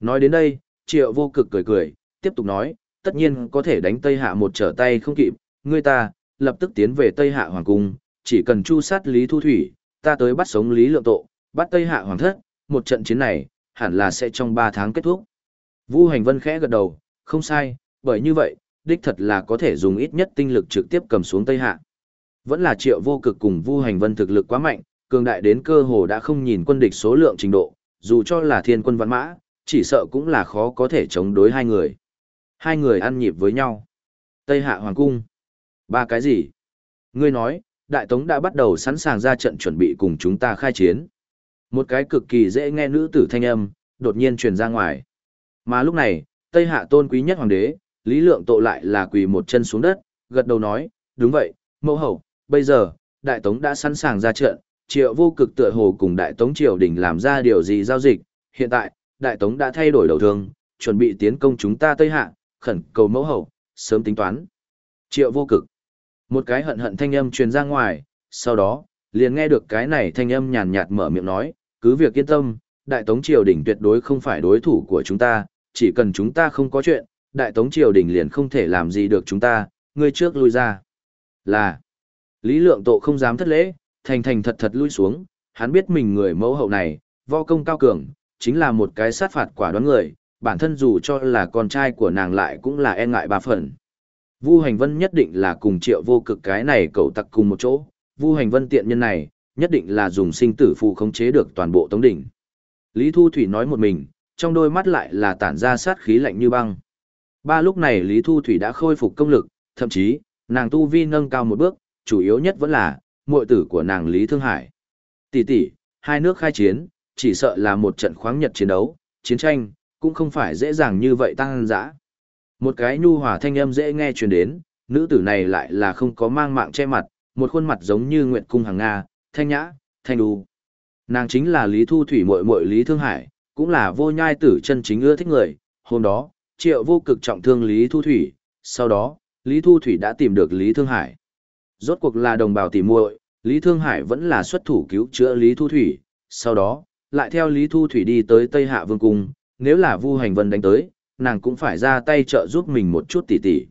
Nói đến đây, triệu vô cực cười cười, tiếp tục nói, tất nhiên có thể đánh Tây Hạ một trở tay không kịp, ngươi ta, lập tức tiến về Tây Hạ Hoàng Cung, chỉ cần chu sát Lý Thu Thủy, ta tới bắt sống Lý Lượng Tộ, bắt Tây Hạ Hoàng Thất, một trận chiến này, hẳn là sẽ trong 3 tháng kết thúc. Vu Hành Vân khẽ gật đầu, không sai, bởi như vậy, đích thật là có thể dùng ít nhất tinh lực trực tiếp cầm xuống Tây Hạ. Vẫn là triệu vô cực cùng Vu Hành Vân thực lực quá mạnh, cường đại đến cơ hồ đã không nhìn quân địch số lượng trình độ, dù cho là thiên quân văn mã, chỉ sợ cũng là khó có thể chống đối hai người. Hai người ăn nhịp với nhau. Tây Hạ Hoàng Cung. Ba cái gì? Ngươi nói, Đại Tống đã bắt đầu sẵn sàng ra trận chuẩn bị cùng chúng ta khai chiến. Một cái cực kỳ dễ nghe nữ tử thanh âm, đột nhiên truyền ra ngoài. Mà lúc này, Tây Hạ tôn quý nhất hoàng đế, Lý Lượng Tộ lại là quỳ một chân xuống đất, gật đầu nói, đúng vậy, mẫu hậu, bây giờ, Đại Tống đã sẵn sàng ra trận, triệu vô cực tựa hồ cùng Đại Tống triều đình làm ra điều gì giao dịch, hiện tại, Đại Tống đã thay đổi đầu thương, chuẩn bị tiến công chúng ta Tây Hạ, khẩn cầu mẫu hậu, sớm tính toán. Triệu vô cực. Một cái hận hận thanh âm truyền ra ngoài, sau đó, liền nghe được cái này thanh âm nhàn nhạt mở miệng nói, cứ việc yên tâm, Đại Tống triều đình tuyệt đối không phải đối thủ của chúng ta, chỉ cần chúng ta không có chuyện, Đại Tống triều đình liền không thể làm gì được chúng ta, ngươi trước lui ra. Là, Lý Lượng Tộ không dám thất lễ, thành thành thật thật lui xuống, hắn biết mình người mẫu hậu này, võ công cao cường, chính là một cái sát phạt quả đoán người, bản thân dù cho là con trai của nàng lại cũng là e ngại ba phần. Vu Hành Vân nhất định là cùng triệu vô cực cái này cậu tặc cùng một chỗ, Vu Hành Vân tiện nhân này, nhất định là dùng sinh tử phù khống chế được toàn bộ tống đỉnh. Lý Thu Thủy nói một mình, trong đôi mắt lại là tản ra sát khí lạnh như băng. Ba lúc này Lý Thu Thủy đã khôi phục công lực, thậm chí, nàng tu vi nâng cao một bước, chủ yếu nhất vẫn là, muội tử của nàng Lý Thương Hải. Tỷ tỷ, hai nước khai chiến, chỉ sợ là một trận khoáng nhật chiến đấu, chiến tranh, cũng không phải dễ dàng như vậy tăng dã. Một cái nhu hòa thanh âm dễ nghe truyền đến, nữ tử này lại là không có mang mạng che mặt, một khuôn mặt giống như nguyệt cung hàng Nga, thanh nhã, thanh đu. Nàng chính là Lý Thu Thủy muội muội Lý Thương Hải, cũng là vô nhai tử chân chính ưa thích người. Hôm đó, Triệu vô cực trọng thương Lý Thu Thủy, sau đó, Lý Thu Thủy đã tìm được Lý Thương Hải. Rốt cuộc là đồng bào tỉ muội, Lý Thương Hải vẫn là xuất thủ cứu chữa Lý Thu Thủy, sau đó, lại theo Lý Thu Thủy đi tới Tây Hạ Vương Cung, nếu là Vu Hành Vân đánh tới, nàng cũng phải ra tay trợ giúp mình một chút tỉ tỉ.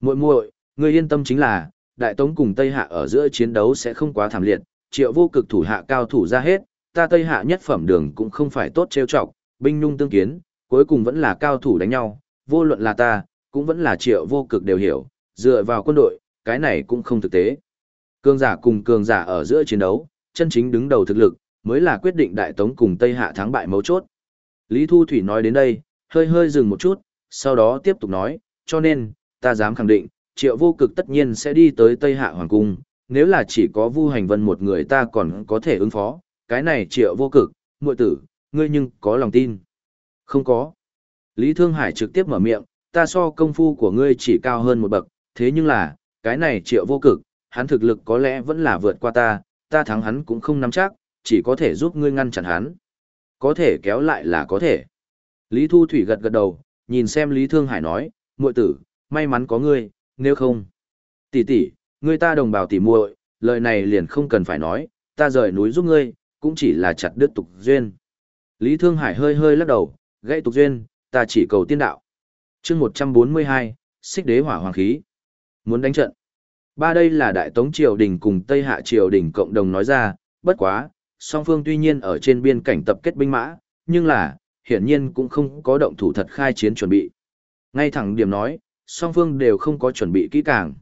Muội muội, người yên tâm chính là, Đại Tống cùng Tây Hạ ở giữa chiến đấu sẽ không quá thảm liệt, triệu vô cực thủ hạ cao thủ ra hết, ta Tây Hạ nhất phẩm đường cũng không phải tốt trêu chọc, binh nhung tương kiến, cuối cùng vẫn là cao thủ đánh nhau, vô luận là ta, cũng vẫn là triệu vô cực đều hiểu, dựa vào quân đội, cái này cũng không thực tế. Cường giả cùng cường giả ở giữa chiến đấu, chân chính đứng đầu thực lực, mới là quyết định Đại Tống cùng Tây Hạ thắng bại mấu chốt. Lý Thu Thủy nói đến đây, hơi hơi dừng một chút, sau đó tiếp tục nói, cho nên, ta dám khẳng định, triệu vô cực tất nhiên sẽ đi tới Tây Hạ Hoàng Cung, nếu là chỉ có Vu Hành Vân một người ta còn có thể ứng phó, cái này triệu vô cực, muội tử, ngươi nhưng có lòng tin. Không có. Lý Thương Hải trực tiếp mở miệng, ta so công phu của ngươi chỉ cao hơn một bậc, thế nhưng là, cái này triệu vô cực, hắn thực lực có lẽ vẫn là vượt qua ta, ta thắng hắn cũng không nắm chắc, chỉ có thể giúp ngươi ngăn chặn hắn. Có thể kéo lại là có thể. Lý Thu Thủy gật gật đầu, nhìn xem Lý Thương Hải nói, muội tử, may mắn có ngươi, nếu không. Tỷ tỷ, ngươi ta đồng bào tỷ muội, lời này liền không cần phải nói, ta rời núi giúp ngươi, cũng chỉ là chặt đứt tục duyên. Lý Thương Hải hơi hơi lắc đầu, gãy tục duyên, ta chỉ cầu tiên đạo. chương 142, xích đế hỏa hoàng khí. Muốn đánh trận. Ba đây là Đại Tống Triều Đình cùng Tây Hạ Triều Đình cộng đồng nói ra, bất quá, song phương tuy nhiên ở trên biên cảnh tập kết binh mã, nhưng là, hiển nhiên cũng không có động thủ thật khai chiến chuẩn bị. Ngay thẳng điểm nói, song phương đều không có chuẩn bị kỹ càng.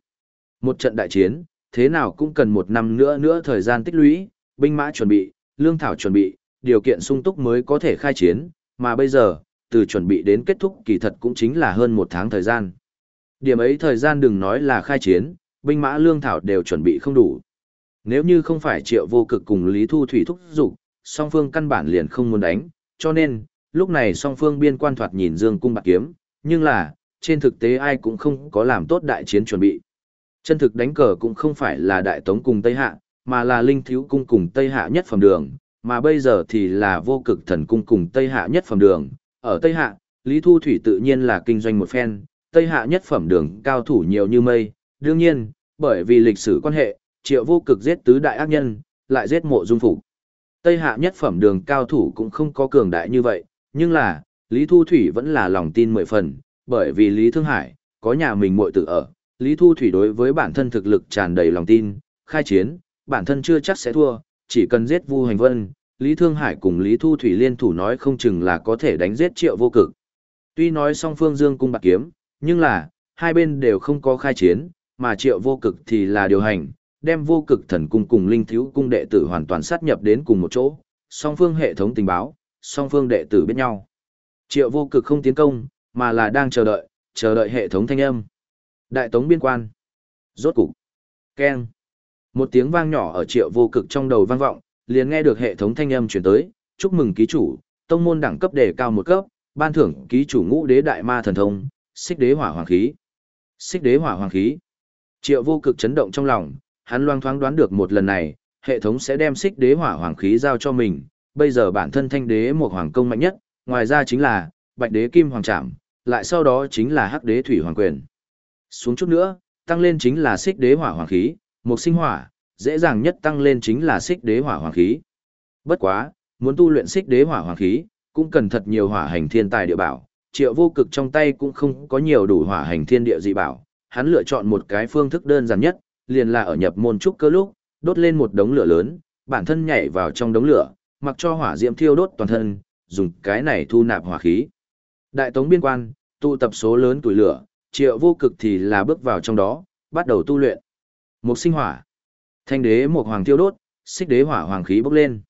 Một trận đại chiến, thế nào cũng cần một năm nữa nữa thời gian tích lũy, binh mã chuẩn bị, lương thảo chuẩn bị, điều kiện sung túc mới có thể khai chiến, mà bây giờ, từ chuẩn bị đến kết thúc kỳ thật cũng chính là hơn một tháng thời gian. Điểm ấy thời gian đừng nói là khai chiến, binh mã lương thảo đều chuẩn bị không đủ. Nếu như không phải triệu vô cực cùng Lý Thu Thủy thúc giục, song phương căn bản liền không muốn đánh, cho nên, lúc này song phương biên quan thoạt nhìn dương cung bạc kiếm, nhưng là, trên thực tế ai cũng không có làm tốt đại chiến chuẩn bị. Chân thực đánh cờ cũng không phải là đại tống cùng Tây Hạ, mà là linh thiếu cung cùng Tây Hạ nhất phẩm đường, mà bây giờ thì là vô cực thần cung cùng Tây Hạ nhất phẩm đường. Ở Tây Hạ, Lý Thu Thủy tự nhiên là kinh doanh một phen, Tây Hạ nhất phẩm đường cao thủ nhiều như mây, đương nhiên, bởi vì lịch sử quan hệ, triệu vô cực giết tứ đại ác nhân, lại giết mộ dung phục. Tây Hạ nhất phẩm đường cao thủ cũng không có cường đại như vậy, nhưng là, Lý Thu Thủy vẫn là lòng tin mười phần, bởi vì Lý Thương Hải, có nhà mình muội tử ở, Lý Thu Thủy đối với bản thân thực lực tràn đầy lòng tin, khai chiến, bản thân chưa chắc sẽ thua, chỉ cần giết Vu Hành Vân, Lý Thương Hải cùng Lý Thu Thủy liên thủ nói không chừng là có thể đánh giết triệu vô cực. Tuy nói song phương dương cung bạc kiếm, nhưng là, hai bên đều không có khai chiến, mà triệu vô cực thì là điều hành, đem vô cực thần cung cùng linh thiếu cung đệ tử hoàn toàn sát nhập đến cùng một chỗ, song phương hệ thống tình báo, song phương đệ tử biết nhau. Triệu vô cực không tiến công, mà là đang chờ đợi, chờ đợi hệ thống thanh âm. Đại tống biên quan. Rốt cục. Keng. Một tiếng vang nhỏ ở triệu vô cực trong đầu vang vọng, liền nghe được hệ thống thanh âm chuyển tới, chúc mừng ký chủ, tông môn đẳng cấp đề cao một cấp, ban thưởng ký chủ ngũ đế đại ma thần thông, xích đế hỏa hoàng khí. Xích đế hỏa hoàng khí. Triệu vô cực chấn động trong lòng, hắn loang thoáng đoán được một lần này, hệ thống sẽ đem xích đế hỏa hoàng khí giao cho mình, bây giờ bản thân thanh đế một hoàng công mạnh nhất, ngoài ra chính là bạch đế kim hoàng trảm, lại sau đó chính là hắc đế thủy hoàng quyền. Xuống chút nữa, tăng lên chính là xích đế hỏa hoàng khí, một sinh hỏa, dễ dàng nhất tăng lên chính là xích đế hỏa hoàng khí. Bất quá, muốn tu luyện xích đế hỏa hoàng khí, cũng cần thật nhiều hỏa hành thiên tài địa bảo, triệu vô cực trong tay cũng không có nhiều đủ hỏa hành thiên địa dị bảo, hắn lựa chọn một cái phương thức đơn giản nhất, liền là ở nhập môn trúc cơ lúc, đốt lên một đống lửa lớn, bản thân nhảy vào trong đống lửa, mặc cho hỏa diễm thiêu đốt toàn thân, dùng cái này thu nạp hỏa khí. Đại tống biên quan, tụ tập số lớn tuổi lửa, triệu vô cực thì là bước vào trong đó, bắt đầu tu luyện. Một sinh hỏa, thanh đế một hoàng thiêu đốt, xích đế hỏa hoàng khí bốc lên.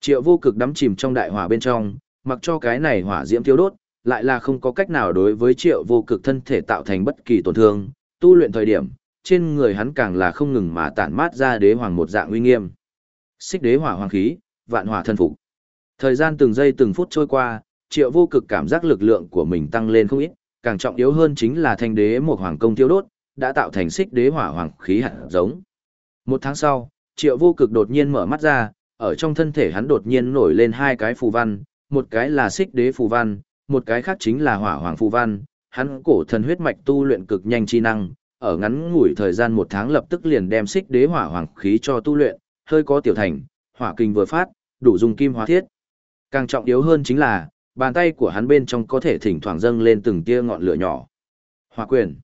Triệu vô cực đắm chìm trong đại hỏa bên trong, mặc cho cái này hỏa diễm thiêu đốt, lại là không có cách nào đối với triệu vô cực thân thể tạo thành bất kỳ tổn thương, tu luyện thời điểm, trên người hắn càng là không ngừng mà tản mát ra đế hoàng một dạng uy nghiêm. Xích đế hỏa hoàng khí, vạn hỏa thân phục. Thời gian từng giây từng phút trôi qua, triệu vô cực cảm giác lực lượng của mình tăng lên không ít, càng trọng yếu hơn chính là thanh đế một hoàng công tiêu đốt, đã tạo thành xích đế hỏa hoàng khí hạt giống. Một tháng sau, triệu vô cực đột nhiên mở mắt ra, ở trong thân thể hắn đột nhiên nổi lên hai cái phù văn, một cái là xích đế phù văn, một cái khác chính là hỏa hoàng phù văn, hắn cổ thần huyết mạch tu luyện cực nhanh chi năng, ở ngắn ngủi thời gian một tháng lập tức liền đem xích đế hỏa hoàng khí cho tu luyện, hơi có tiểu thành, hỏa kinh vừa phát, đủ dùng kim hóa thiết. Càng trọng yếu hơn chính là, bàn tay của hắn bên trong có thể thỉnh thoảng dâng lên từng tia ngọn lửa nhỏ. Hỏa quyền.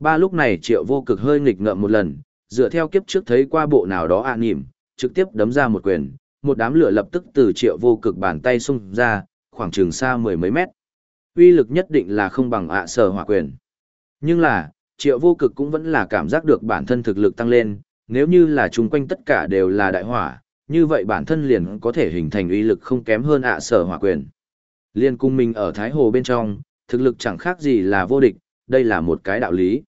Ba lúc này triệu vô cực hơi nghịch ngợm một lần, dựa theo kiếp trước thấy qua bộ nào đó ạ à nhỉm, trực tiếp đấm ra một quyền, một đám lửa lập tức từ triệu vô cực bàn tay xung ra, khoảng trường xa mười mấy mét. Uy lực nhất định là không bằng ạ sở hỏa quyền. Nhưng là, triệu vô cực cũng vẫn là cảm giác được bản thân thực lực tăng lên, nếu như là chung quanh tất cả đều là đại hỏa, như vậy bản thân liền có thể hình thành uy lực không kém hơn ạ sở hỏa quyền. Liên cung mình ở Thái Hồ bên trong, thực lực chẳng khác gì là vô địch, đây là một cái đạo lý.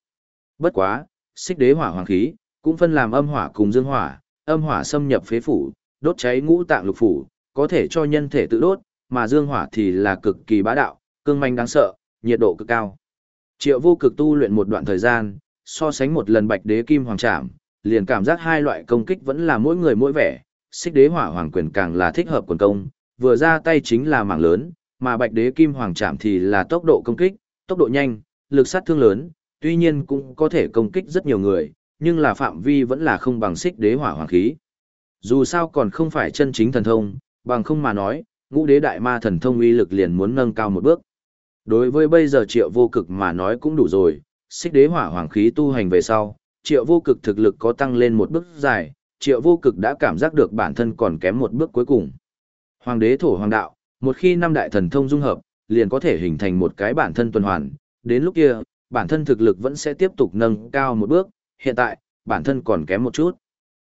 Bất quá, xích đế hỏa hoàng khí, cũng phân làm âm hỏa cùng dương hỏa, âm hỏa xâm nhập phế phủ, đốt cháy ngũ tạng lục phủ, có thể cho nhân thể tự đốt, mà dương hỏa thì là cực kỳ bá đạo, cương manh đáng sợ, nhiệt độ cực cao. Triệu vô cực tu luyện một đoạn thời gian, so sánh một lần bạch đế kim hoàng trảm, liền cảm giác hai loại công kích vẫn là mỗi người mỗi vẻ, xích đế hỏa hoàng quyền càng là thích hợp quần công, vừa ra tay chính là mảng lớn, mà bạch đế kim hoàng trảm thì là tốc độ công kích, tốc độ nhanh, lực sát thương lớn, tuy nhiên cũng có thể công kích rất nhiều người, nhưng là phạm vi vẫn là không bằng xích đế hỏa hoàng khí. Dù sao còn không phải chân chính thần thông, bằng không mà nói, ngũ đế đại ma thần thông uy lực liền muốn nâng cao một bước. Đối với bây giờ triệu vô cực mà nói cũng đủ rồi, xích đế hỏa hoàng khí tu hành về sau, triệu vô cực thực lực có tăng lên một bước dài, triệu vô cực đã cảm giác được bản thân còn kém một bước cuối cùng. Hoàng đế thổ hoàng đạo, một khi năm đại thần thông dung hợp, liền có thể hình thành một cái bản thân tuần hoàn, đến lúc kia, bản thân thực lực vẫn sẽ tiếp tục nâng cao một bước, hiện tại, bản thân còn kém một chút.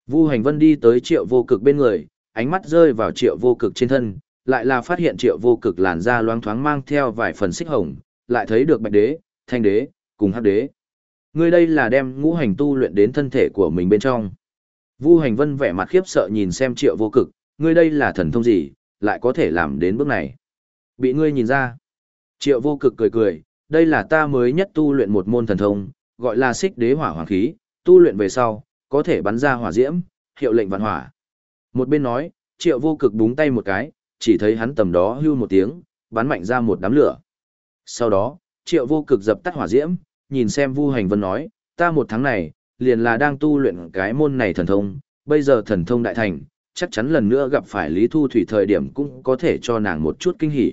Vu Hành Vân đi tới triệu vô cực bên người, ánh mắt rơi vào triệu vô cực trên thân, lại là phát hiện triệu vô cực làn da loáng thoáng mang theo vài phần xích hồng, lại thấy được bạch đế, thanh đế, cùng hắc đế. Ngươi đây là đem ngũ hành tu luyện đến thân thể của mình bên trong. Vu hành vân vẻ mặt khiếp sợ nhìn xem triệu vô cực, ngươi đây là thần thông gì, lại có thể làm đến bước này. Bị ngươi nhìn ra. Triệu vô cực cười cười, đây là ta mới nhất tu luyện một môn thần thông, gọi là xích đế hỏa hoàng khí, tu luyện về sau, có thể bắn ra hỏa diễm, hiệu lệnh vạn hỏa. Một bên nói, triệu vô cực búng tay một cái, chỉ thấy hắn tầm đó hưu một tiếng, bắn mạnh ra một đám lửa. Sau đó, triệu vô cực dập tắt hỏa diễm, nhìn xem Vu Hành Vân nói, ta một tháng này, liền là đang tu luyện cái môn này thần thông, bây giờ thần thông đại thành, chắc chắn lần nữa gặp phải Lý Thu Thủy thời điểm cũng có thể cho nàng một chút kinh hỉ.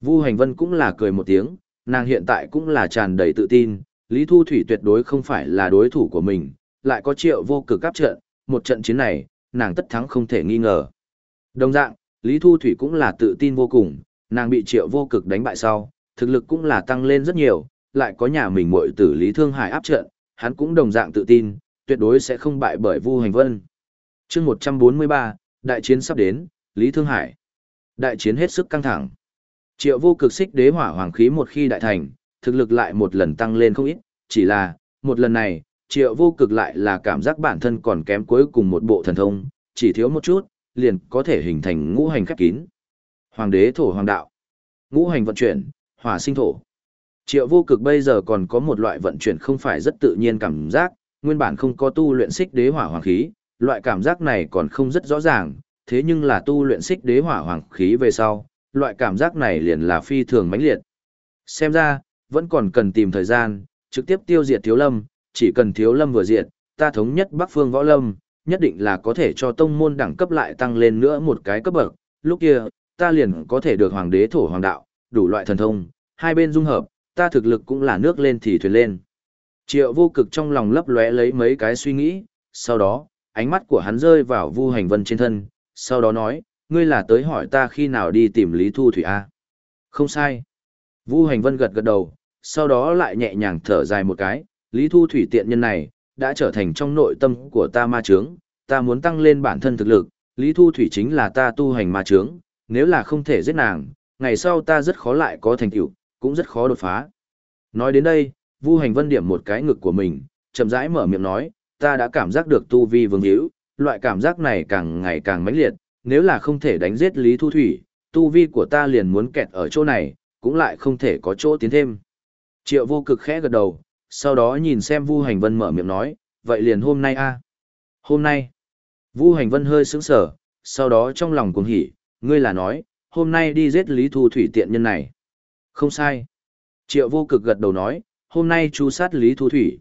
Vu Hành Vân cũng là cười một tiếng, nàng hiện tại cũng là tràn đầy tự tin, Lý Thu Thủy tuyệt đối không phải là đối thủ của mình, lại có triệu vô cực áp trận, một trận chiến này, nàng tất thắng không thể nghi ngờ. Đồng dạng, Lý Thu Thủy cũng là tự tin vô cùng, nàng bị triệu vô cực đánh bại sau, thực lực cũng là tăng lên rất nhiều, lại có nhà mình muội tử Lý Thương Hải áp trận, hắn cũng đồng dạng tự tin, tuyệt đối sẽ không bại bởi Vu Hành Vân. Chương 143, đại chiến sắp đến, Lý Thương Hải. Đại chiến hết sức căng thẳng. Triệu Vô Cực xích đế hỏa hoàng khí một khi đại thành, thực lực lại một lần tăng lên không ít, chỉ là, một lần này, Triệu Vô Cực lại là cảm giác bản thân còn kém cuối cùng một bộ thần thông, chỉ thiếu một chút, liền có thể hình thành ngũ hành khép kín. Hoàng đế thổ hoàng đạo. Ngũ hành vận chuyển, hỏa sinh thổ. Triệu vô cực bây giờ còn có một loại vận chuyển không phải rất tự nhiên cảm giác, nguyên bản không có tu luyện xích đế hỏa hoàng khí, loại cảm giác này còn không rất rõ ràng, thế nhưng là tu luyện xích đế hỏa hoàng khí về sau, loại cảm giác này liền là phi thường mãnh liệt. Xem ra, vẫn còn cần tìm thời gian, trực tiếp tiêu diệt thiếu lâm, chỉ cần thiếu lâm vừa diệt, ta thống nhất bắc phương võ lâm, nhất định là có thể cho tông môn đẳng cấp lại tăng lên nữa một cái cấp bậc, lúc kia, ta liền có thể được hoàng đế thổ hoàng đạo, đủ loại thần thông, hai bên dung hợp, ta thực lực cũng là nước lên thì thuyền lên. Triệu vô cực trong lòng lấp lóe lấy mấy cái suy nghĩ, sau đó, ánh mắt của hắn rơi vào Vu Hành Vân trên thân, sau đó nói, ngươi là tới hỏi ta khi nào đi tìm Lý Thu Thủy A. Không sai. Vu Hành Vân gật gật đầu, sau đó lại nhẹ nhàng thở dài một cái, Lý Thu Thủy tiện nhân này, đã trở thành trong nội tâm của ta ma chướng, ta muốn tăng lên bản thân thực lực, Lý Thu Thủy chính là ta tu hành ma chướng, nếu là không thể giết nàng, ngày sau ta rất khó lại có thành tựu, cũng rất khó đột phá. Nói đến đây, Vu Hành Vân điểm một cái ngực của mình, chậm rãi mở miệng nói, ta đã cảm giác được tu vi vương hữu, loại cảm giác này càng ngày càng mãnh liệt, nếu là không thể đánh giết Lý Thu Thủy, tu vi của ta liền muốn kẹt ở chỗ này, cũng lại không thể có chỗ tiến thêm. Triệu vô cực khẽ gật đầu, sau đó nhìn xem Vu Hành Vân mở miệng nói, vậy liền hôm nay a Hôm nay. Vu Hành Vân hơi sững sờ, sau đó trong lòng cuồng hỉ, ngươi là nói, hôm nay đi giết Lý Thu Thủy tiện nhân này. Không sai. Triệu vô cực gật đầu nói, hôm nay chu sát Lý Thu Thủy.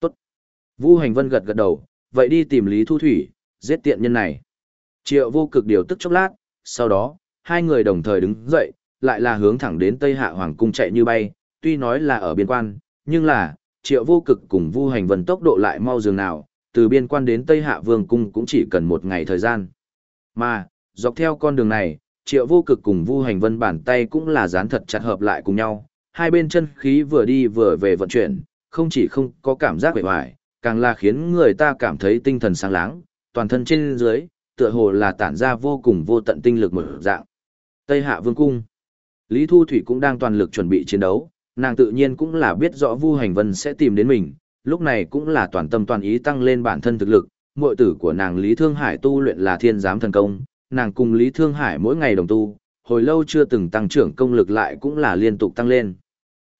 Tốt. Vu Hành Vân gật gật đầu, vậy đi tìm Lý Thu Thủy, giết tiện nhân này. Triệu vô cực điều tức chốc lát, sau đó, hai người đồng thời đứng dậy, lại là hướng thẳng đến Tây Hạ Hoàng Cung chạy như bay, tuy nói là ở biên quan, nhưng là, triệu vô cực cùng Vu Hành Vân tốc độ lại mau dường nào, từ biên quan đến Tây Hạ Vương Cung cũng chỉ cần một ngày thời gian. Mà, dọc theo con đường này, triệu vô cực cùng Vu Hành Vân bàn tay cũng là dán thật chặt hợp lại cùng nhau, hai bên chân khí vừa đi vừa về vận chuyển, không chỉ không có cảm giác vẻ vải, càng là khiến người ta cảm thấy tinh thần sáng láng, toàn thân trên dưới, tựa hồ là tản ra vô cùng vô tận tinh lực mở dạng. Tây Hạ Vương Cung Lý Thu Thủy cũng đang toàn lực chuẩn bị chiến đấu, nàng tự nhiên cũng là biết rõ Vu Hành Vân sẽ tìm đến mình, lúc này cũng là toàn tâm toàn ý tăng lên bản thân thực lực, muội tử của nàng Lý Thương Hải tu luyện là thiên giám thần công, nàng cùng Lý Thương Hải mỗi ngày đồng tu, hồi lâu chưa từng tăng trưởng công lực lại cũng là liên tục tăng lên.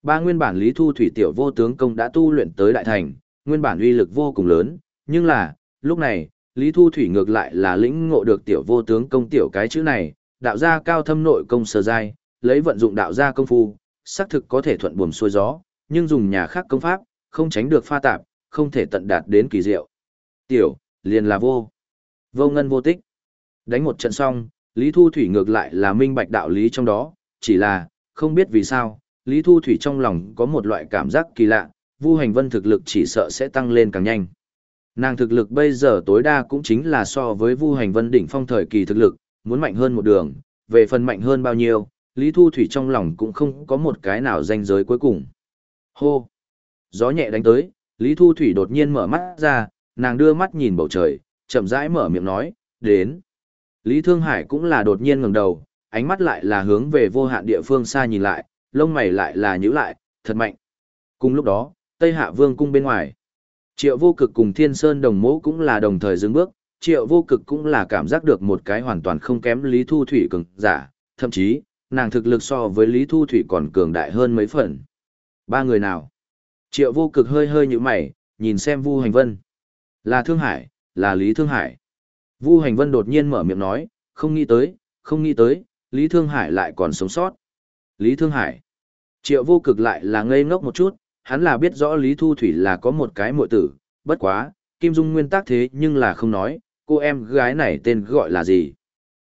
Ba nguyên bản Lý Thu Thủy tiểu vô tướng công đã tu luyện tới đại thành, nguyên bản uy lực vô cùng lớn, nhưng là, lúc này, Lý Thu Thủy ngược lại là lĩnh ngộ được tiểu vô tướng công tiểu cái chữ này, đạo gia cao thâm nội công sơ giai, lấy vận dụng đạo gia công phu, xác thực có thể thuận buồm xuôi gió, nhưng dùng nhà khác công pháp, không tránh được pha tạp, không thể tận đạt đến kỳ diệu. Tiểu, liền là vô. Vô ngân vô tích. Đánh một trận xong, Lý Thu Thủy ngược lại là minh bạch đạo lý trong đó, chỉ là, không biết vì sao, Lý Thu Thủy trong lòng có một loại cảm giác kỳ lạ, Vu Hành Vân thực lực chỉ sợ sẽ tăng lên càng nhanh. Nàng thực lực bây giờ tối đa cũng chính là so với Vu Hành Vân đỉnh phong thời kỳ thực lực, muốn mạnh hơn một đường, về phần mạnh hơn bao nhiêu, Lý Thu Thủy trong lòng cũng không có một cái nào danh giới cuối cùng. Hô! Gió nhẹ đánh tới, Lý Thu Thủy đột nhiên mở mắt ra, nàng đưa mắt nhìn bầu trời, chậm rãi mở miệng nói, đến. Lý Thương Hải cũng là đột nhiên ngẩng đầu, ánh mắt lại là hướng về vô hạn địa phương xa nhìn lại, lông mày lại là nhíu lại, thật mạnh. Cùng lúc đó, Tây Hạ Vương cung bên ngoài, Triệu Vô Cực cùng Thiên Sơn Đồng mẫu cũng là đồng thời dừng bước, Triệu Vô Cực cũng là cảm giác được một cái hoàn toàn không kém Lý Thu Thủy cường giả, thậm chí, nàng thực lực so với Lý Thu Thủy còn cường đại hơn mấy phần. Ba người nào? Triệu Vô Cực hơi hơi nhíu mày, nhìn xem Vu Hành Vân. Là Thương Hải, là Lý Thương Hải. Vu Hành Vân đột nhiên mở miệng nói, không nghĩ tới, không nghĩ tới, Lý Thương Hải lại còn sống sót. Lý Thương Hải. Triệu vô cực lại là ngây ngốc một chút, hắn là biết rõ Lý Thu Thủy là có một cái muội tử, bất quá, Kim Dung nguyên tắc thế nhưng là không nói, cô em gái này tên gọi là gì.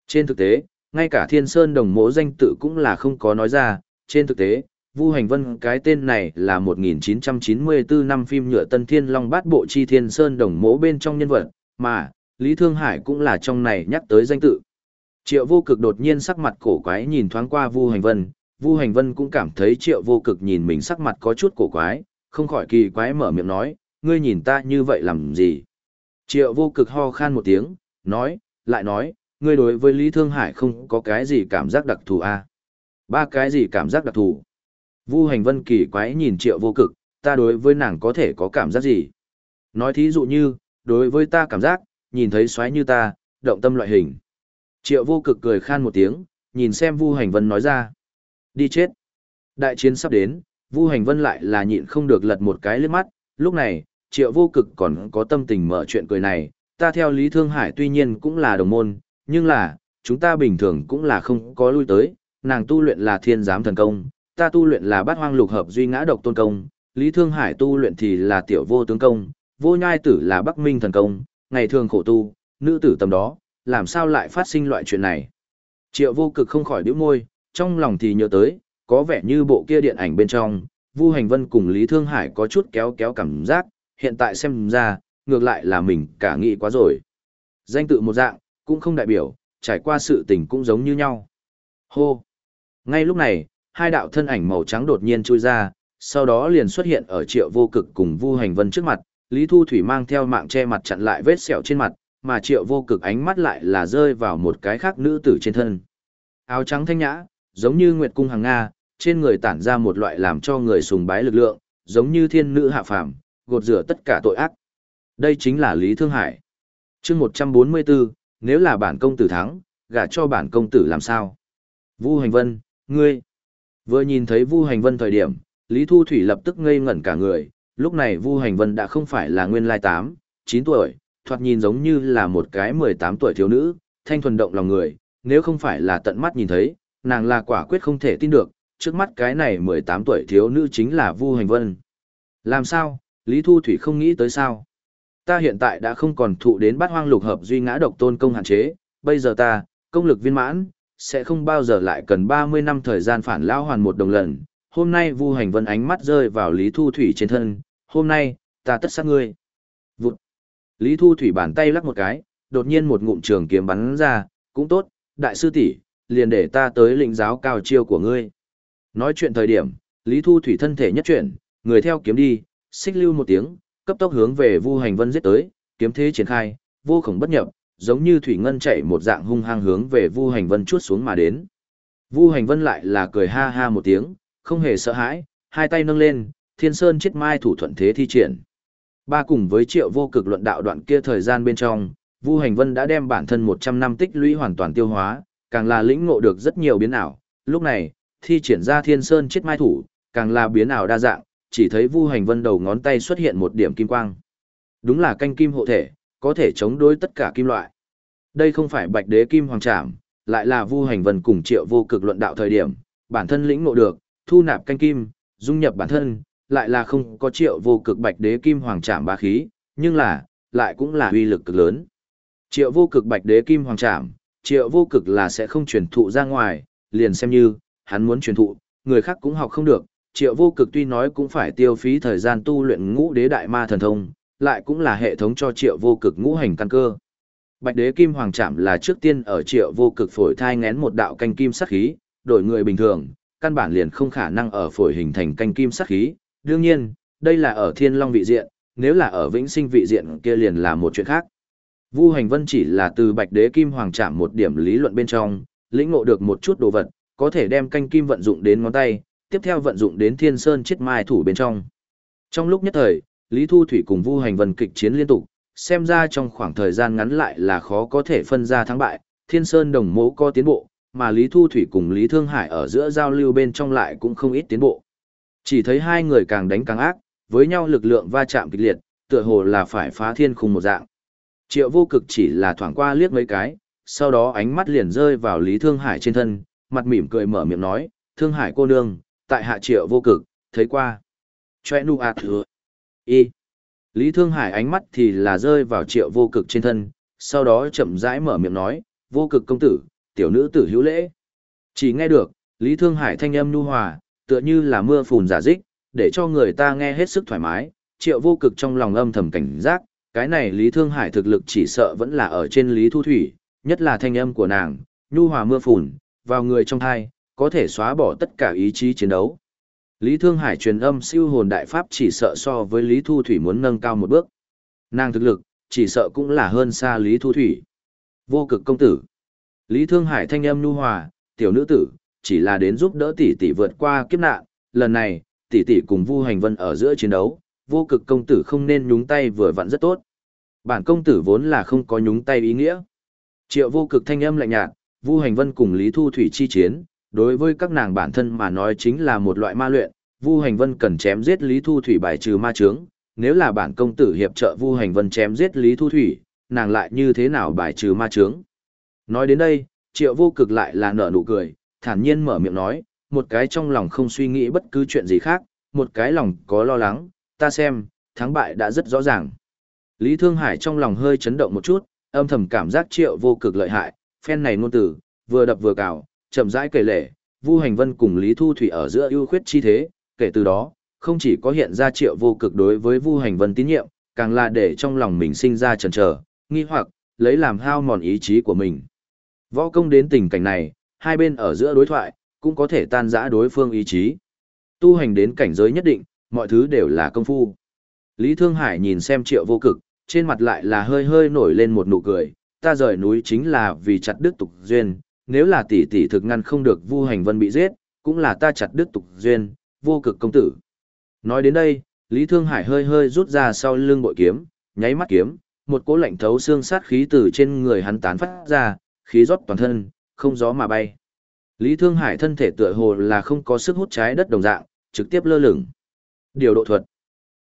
Trên thực tế, ngay cả Thiên Sơn đồng mộ danh tự cũng là không có nói ra, trên thực tế, Vu Hành Vân cái tên này là 1994 năm phim nhựa Tân Thiên Long Bát Bộ Chi Thiên Sơn đồng mộ bên trong nhân vật, mà, Lý Thương Hải cũng là trong này nhắc tới danh tự. Triệu vô cực đột nhiên sắc mặt cổ quái nhìn thoáng qua Vu Hành Vân, Vu Hành Vân cũng cảm thấy triệu vô cực nhìn mình sắc mặt có chút cổ quái, không khỏi kỳ quái mở miệng nói, ngươi nhìn ta như vậy làm gì? Triệu vô cực ho khan một tiếng, nói, lại nói, ngươi đối với Lý Thương Hải không có cái gì cảm giác đặc thù à? Ba cái gì cảm giác đặc thù? Vu Hành Vân kỳ quái nhìn triệu vô cực, ta đối với nàng có thể có cảm giác gì? Nói thí dụ như, đối với ta cảm giác, nhìn thấy xoáy như ta, động tâm loại hình. Triệu vô cực cười khan một tiếng, nhìn xem Vu Hành Vân nói ra. Đi chết. Đại chiến sắp đến, Vu Hành Vân lại là nhịn không được lật một cái liếc mắt, lúc này, triệu vô cực còn có tâm tình mở chuyện cười này, ta theo Lý Thương Hải tuy nhiên cũng là đồng môn, nhưng là, chúng ta bình thường cũng là không có lui tới, nàng tu luyện là thiên giám thần công, ta tu luyện là bát hoang lục hợp duy ngã độc tôn công, Lý Thương Hải tu luyện thì là tiểu vô tướng công, vô nhai tử là bắc minh thần công, ngày thường khổ tu, nữ tử tầm đó, làm sao lại phát sinh loại chuyện này. Triệu vô cực không khỏi đứa môi, trong lòng thì nhớ tới, có vẻ như bộ kia điện ảnh bên trong, Vu Hành Vân cùng Lý Thương Hải có chút kéo kéo cảm giác, hiện tại xem ra, ngược lại là mình cả nghĩ quá rồi. Danh tự một dạng, cũng không đại biểu, trải qua sự tình cũng giống như nhau. Hô! Ngay lúc này, hai đạo thân ảnh màu trắng đột nhiên chui ra, sau đó liền xuất hiện ở triệu vô cực cùng Vu Hành Vân trước mặt, Lý Thu Thủy mang theo mạng che mặt chặn lại vết sẹo trên mặt, mà triệu vô cực ánh mắt lại là rơi vào một cái khác nữ tử trên thân. Áo trắng thanh nhã, giống như nguyệt cung hàng Nga, trên người tản ra một loại làm cho người sùng bái lực lượng, giống như thiên nữ hạ phàm, gột rửa tất cả tội ác. Đây chính là Lý Thương Hải. chương 144, nếu là bản công tử thắng, gả cho bản công tử làm sao? Vu Hành Vân, ngươi. Vừa nhìn thấy Vu Hành Vân thời điểm, Lý Thu Thủy lập tức ngây ngẩn cả người, lúc này Vu Hành Vân đã không phải là nguyên lai 8, 9 tuổi, thoạt nhìn giống như là một cái 18 tuổi thiếu nữ, thanh thuần động lòng người, nếu không phải là tận mắt nhìn thấy, nàng là quả quyết không thể tin được, trước mắt cái này 18 tuổi thiếu nữ chính là Vu Hành Vân. Làm sao, Lý Thu Thủy không nghĩ tới sao? Ta hiện tại đã không còn thụ đến bát hoang lục hợp duy ngã độc tôn công hạn chế, bây giờ ta, công lực viên mãn, sẽ không bao giờ lại cần 30 năm thời gian phản lao hoàn một đồng lần. Hôm nay Vu Hành Vân ánh mắt rơi vào Lý Thu Thủy trên thân, hôm nay, ta tất sát ngươi. Vụt. Lý Thu Thủy bàn tay lắc một cái, đột nhiên một ngụm trường kiếm bắn ra, cũng tốt, đại sư tỷ, liền để ta tới lĩnh giáo cao chiêu của ngươi. Nói chuyện thời điểm, Lý Thu Thủy thân thể nhất chuyển, người theo kiếm đi, xích lưu một tiếng, cấp tốc hướng về Vu Hành Vân giết tới, kiếm thế triển khai, vô khổng bất nhập, giống như thủy ngân chạy một dạng hung hăng hướng về Vu Hành Vân chuốt xuống mà đến. Vu Hành Vân lại là cười ha ha một tiếng, không hề sợ hãi, hai tay nâng lên, Thiên Sơn chết mai thủ thuận thế thi triển. Ba cùng với Triệu Vô Cực luận đạo đoạn kia thời gian bên trong, Vu Hành Vân đã đem bản thân 100 năm tích lũy hoàn toàn tiêu hóa, càng là lĩnh ngộ được rất nhiều biến ảo. Lúc này, thi triển ra Thiên Sơn chết mai thủ, càng là biến ảo đa dạng, chỉ thấy Vu Hành Vân đầu ngón tay xuất hiện một điểm kim quang. Đúng là canh kim hộ thể, có thể chống đối tất cả kim loại. Đây không phải Bạch Đế Kim Hoàng Trảm, lại là Vu Hành Vân cùng Triệu Vô Cực luận đạo thời điểm, bản thân lĩnh ngộ được, thu nạp canh kim, dung nhập bản thân, lại là không có Triệu Vô Cực Bạch Đế Kim Hoàng Trảm bá khí, nhưng là, lại cũng là uy lực cực lớn. Triệu Vô Cực Bạch Đế Kim Hoàng Trảm, Triệu Vô Cực là sẽ không truyền thụ ra ngoài, liền xem như hắn muốn truyền thụ, người khác cũng học không được, triệu vô cực tuy nói cũng phải tiêu phí thời gian tu luyện ngũ đế đại ma thần thông, lại cũng là hệ thống cho triệu vô cực ngũ hành căn cơ. Bạch đế kim hoàng chạm là trước tiên ở triệu vô cực phổi thai ngén một đạo canh kim sắc khí, đổi người bình thường, căn bản liền không khả năng ở phổi hình thành canh kim sắc khí. Đương nhiên, đây là ở thiên long vị diện, nếu là ở vĩnh sinh vị diện kia liền là một chuyện khác. Vu hành vân chỉ là từ bạch đế kim hoàng chạm một điểm lý luận bên trong, lĩnh ngộ được một chút đồ vật, có thể đem canh kim vận dụng đến ngón tay, tiếp theo vận dụng đến thiên sơn chết mai thủ bên trong. Trong lúc nhất thời, Lý Thu Thủy cùng Vu Hành Vân kịch chiến liên tục, xem ra trong khoảng thời gian ngắn lại là khó có thể phân ra thắng bại, thiên sơn đồng mẫu có tiến bộ, mà Lý Thu Thủy cùng Lý Thương Hải ở giữa giao lưu bên trong lại cũng không ít tiến bộ. Chỉ thấy hai người càng đánh càng ác, với nhau lực lượng va chạm kịch liệt, tựa hồ là phải phá thiên khung một dạng. Triệu vô cực chỉ là thoảng qua liếc mấy cái, sau đó ánh mắt liền rơi vào Lý Thương Hải trên thân, mặt mỉm cười mở miệng nói, Thương Hải cô nương, tại hạ triệu vô cực, thấy qua. choe nu ạt thừa. Y. Lý Thương Hải ánh mắt thì là rơi vào triệu vô cực trên thân, sau đó chậm rãi mở miệng nói, vô cực công tử, tiểu nữ tử hữu lễ. Chỉ nghe được, Lý Thương Hải thanh âm nu hòa, tựa như là mưa phùn giả dích, để cho người ta nghe hết sức thoải mái, triệu vô cực trong lòng âm thầm cảnh giác, cái này Lý Thương Hải thực lực chỉ sợ vẫn là ở trên Lý Thu Thủy, nhất là thanh âm của nàng, nhu hòa mưa phùn, vào người trong thai, có thể xóa bỏ tất cả ý chí chiến đấu. Lý Thương Hải truyền âm siêu hồn đại pháp chỉ sợ so với Lý Thu Thủy muốn nâng cao một bước. Nàng thực lực, chỉ sợ cũng là hơn xa Lý Thu Thủy. Vô cực công tử. Lý Thương Hải thanh âm Nu hòa, tiểu nữ tử, chỉ là đến giúp đỡ tỷ tỷ vượt qua kiếp nạn, lần này, tỷ tỷ cùng Vu Hành Vân ở giữa chiến đấu, vô cực công tử không nên nhúng tay vừa vặn rất tốt. Bản công tử vốn là không có nhúng tay ý nghĩa. Triệu vô cực thanh âm lạnh nhạt, Vu Hành Vân cùng Lý Thu Thủy chi chiến, đối với các nàng bản thân mà nói chính là một loại ma luyện, Vu Hành Vân cần chém giết Lý Thu Thủy bài trừ ma chướng, nếu là bản công tử hiệp trợ Vu Hành Vân chém giết Lý Thu Thủy, nàng lại như thế nào bài trừ ma chướng. Nói đến đây, Triệu Vô Cực lại là nở nụ cười, thản nhiên mở miệng nói, một cái trong lòng không suy nghĩ bất cứ chuyện gì khác, một cái lòng có lo lắng, ta xem, thắng bại đã rất rõ ràng. Lý Thương Hải trong lòng hơi chấn động một chút, âm thầm cảm giác Triệu Vô Cực lợi hại, phen này ngôn tử, vừa đập vừa cào, chậm rãi kể lể, Vu Hành Vân cùng Lý Thu Thủy ở giữa ưu khuyết chi thế, kể từ đó, không chỉ có hiện ra Triệu Vô Cực đối với Vu Hành Vân tín nhiệm, càng là để trong lòng mình sinh ra chần chờ, nghi hoặc, lấy làm hao mòn ý chí của mình. Võ công đến tình cảnh này, hai bên ở giữa đối thoại, cũng có thể tan rã đối phương ý chí. Tu hành đến cảnh giới nhất định, mọi thứ đều là công phu. Lý Thương Hải nhìn xem Triệu Vô Cực, trên mặt lại là hơi hơi nổi lên một nụ cười, ta rời núi chính là vì chặt đứt tục duyên, nếu là tỷ tỷ thực ngăn không được Vu Hành Vân bị giết, cũng là ta chặt đứt tục duyên, vô cực công tử. Nói đến đây, Lý Thương Hải hơi hơi rút ra sau lưng bội kiếm, nháy mắt kiếm, một cỗ lạnh thấu xương sát khí từ trên người hắn tán phát ra, khí rót toàn thân, không gió mà bay. Lý Thương Hải thân thể tựa hồ là không có sức hút trái đất đồng dạng, trực tiếp lơ lửng. Điều độ thuật.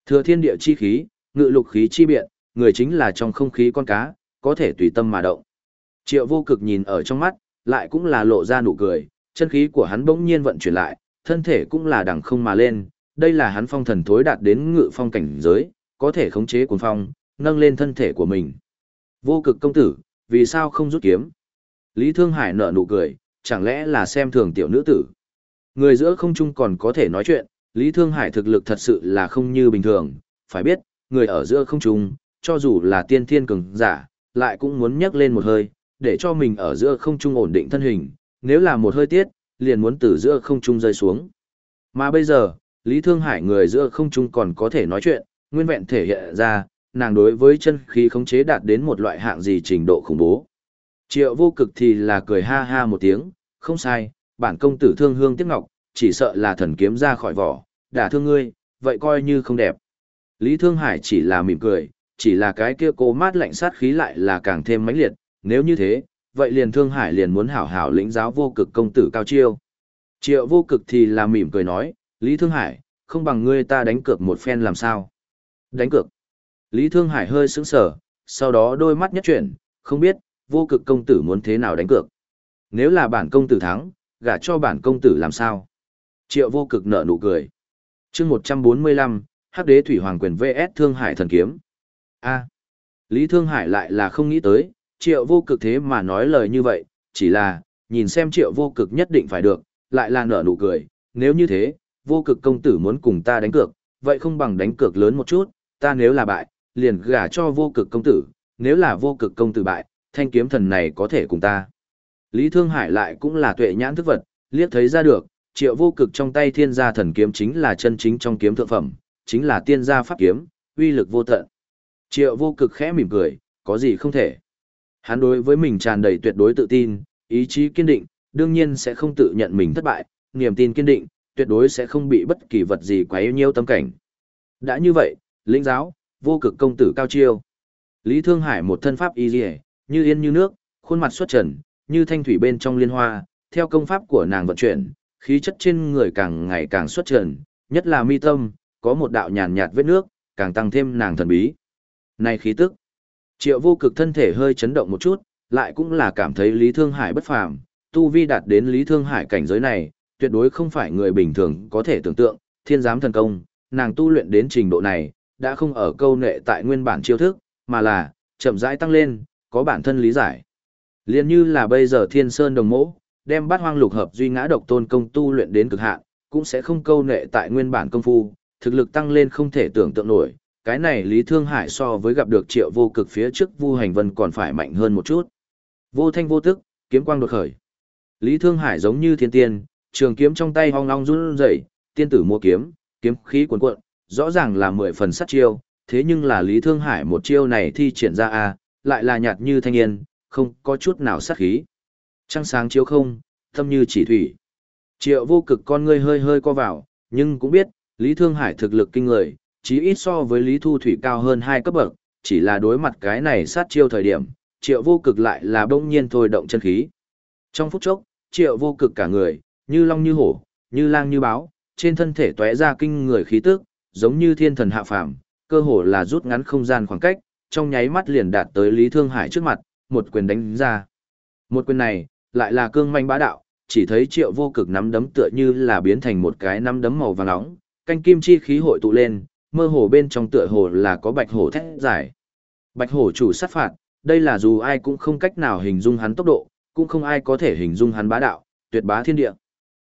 Thừa thiên địa chi khí, ngự lục khí chi biện, người chính là trong không khí con cá, có thể tùy tâm mà động. Triệu vô cực nhìn ở trong mắt, lại cũng là lộ ra nụ cười, chân khí của hắn bỗng nhiên vận chuyển lại, thân thể cũng là đằng không mà lên, đây là hắn phong thần thối đạt đến ngự phong cảnh giới, có thể khống chế cuồng phong, nâng lên thân thể của mình. Vô cực công tử, vì sao không rút kiếm? Lý Thương Hải nở nụ cười, chẳng lẽ là xem thường tiểu nữ tử? Người giữa không trung còn có thể nói chuyện, Lý Thương Hải thực lực thật sự là không như bình thường, phải biết, người ở giữa không trung, cho dù là tiên thiên cường giả, lại cũng muốn nhấc lên một hơi, để cho mình ở giữa không trung ổn định thân hình, nếu là một hơi tiết, liền muốn từ giữa không trung rơi xuống. Mà bây giờ, Lý Thương Hải người giữa không trung còn có thể nói chuyện, nguyên vẹn thể hiện ra, nàng đối với chân khí khống chế đạt đến một loại hạng gì trình độ khủng bố. Triệu vô cực thì là cười ha ha một tiếng, không sai, bản công tử thương hương tiếc ngọc, chỉ sợ là thần kiếm ra khỏi vỏ, đả thương ngươi, vậy coi như không đẹp. Lý Thương Hải chỉ là mỉm cười, chỉ là cái kia cô mát lạnh sát khí lại là càng thêm mãnh liệt, nếu như thế, vậy liền Thương Hải liền muốn hảo hảo lĩnh giáo vô cực công tử cao chiêu. Triệu vô cực thì là mỉm cười nói, Lý Thương Hải, không bằng ngươi ta đánh cược một phen làm sao. Đánh cược. Lý Thương Hải hơi sững sờ, sau đó đôi mắt nhất chuyển, không biết, vô cực công tử muốn thế nào đánh cược. Nếu là bản công tử thắng, gả cho bản công tử làm sao? Triệu vô cực nở nụ cười. chương 145, Hắc đế thủy hoàng quyền VS Thương Hải thần kiếm. a Lý Thương Hải lại là không nghĩ tới, triệu vô cực thế mà nói lời như vậy, chỉ là, nhìn xem triệu vô cực nhất định phải được, lại là nở nụ cười, nếu như thế, vô cực công tử muốn cùng ta đánh cược, vậy không bằng đánh cược lớn một chút, ta nếu là bại, liền gả cho vô cực công tử, nếu là vô cực công tử bại, thanh kiếm thần này có thể cùng ta. Lý Thương Hải lại cũng là tuệ nhãn thức vật, liếc thấy ra được, triệu vô cực trong tay thiên gia thần kiếm chính là chân chính trong kiếm thượng phẩm, chính là tiên gia pháp kiếm, uy lực vô tận. Triệu vô cực khẽ mỉm cười, có gì không thể. Hắn đối với mình tràn đầy tuyệt đối tự tin, ý chí kiên định, đương nhiên sẽ không tự nhận mình thất bại, niềm tin kiên định, tuyệt đối sẽ không bị bất kỳ vật gì quá nhiễu nhiêu tâm cảnh. Đã như vậy, lĩnh giáo, vô cực công tử cao chiêu. Lý Thương Hải một thân pháp y dì như yên như nước, khuôn mặt xuất trần, như thanh thủy bên trong liên hoa, theo công pháp của nàng vận chuyển, khí chất trên người càng ngày càng xuất trần, nhất là mi tâm, có một đạo nhàn nhạt vết nước, càng tăng thêm nàng thần bí. Này khí tức, triệu vô cực thân thể hơi chấn động một chút, lại cũng là cảm thấy Lý Thương Hải bất phàm, tu vi đạt đến Lý Thương Hải cảnh giới này, tuyệt đối không phải người bình thường có thể tưởng tượng, thiên giám thần công, nàng tu luyện đến trình độ này, đã không ở câu nệ tại nguyên bản chiêu thức, mà là, chậm rãi tăng lên, có bản thân lý giải. Liên như là bây giờ thiên sơn đồng mẫu, đem bát hoang lục hợp duy ngã độc tôn công tu luyện đến cực hạn, cũng sẽ không câu nệ tại nguyên bản công phu, thực lực tăng lên không thể tưởng tượng nổi. Cái này Lý Thương Hải so với gặp được triệu vô cực phía trước Vu Hành Vân còn phải mạnh hơn một chút. Vô thanh vô tức, kiếm quang đột khởi. Lý Thương Hải giống như thiên tiên, trường kiếm trong tay hong long run rẩy, tiên tử mua kiếm, kiếm khí cuồn cuộn, rõ ràng là mười phần sát chiêu, thế nhưng là Lý Thương Hải một chiêu này thi triển ra a, lại là nhạt như thanh niên, không có chút nào sát khí. Trăng sáng chiếu không, tâm như chỉ thủy. Triệu vô cực con ngươi hơi hơi co vào, nhưng cũng biết, Lý Thương Hải thực lực kinh người, chí ít so với Lý Thu Thủy cao hơn hai cấp bậc, chỉ là đối mặt cái này sát chiêu thời điểm, triệu vô cực lại là bỗng nhiên thôi động chân khí. Trong phút chốc, triệu vô cực cả người, như long như hổ, như lang như báo, trên thân thể tóe ra kinh người khí tức, giống như thiên thần hạ phàm, cơ hồ là rút ngắn không gian khoảng cách, trong nháy mắt liền đạt tới Lý Thương Hải trước mặt, một quyền đánh ra. Một quyền này, lại là cương manh bá đạo, chỉ thấy triệu vô cực nắm đấm tựa như là biến thành một cái nắm đấm màu vàng nóng, canh kim chi khí hội tụ lên, mơ hồ bên trong tựa hồ là có bạch hổ thét giải. Bạch hổ chủ sát phạt, đây là dù ai cũng không cách nào hình dung hắn tốc độ, cũng không ai có thể hình dung hắn bá đạo, tuyệt bá thiên địa.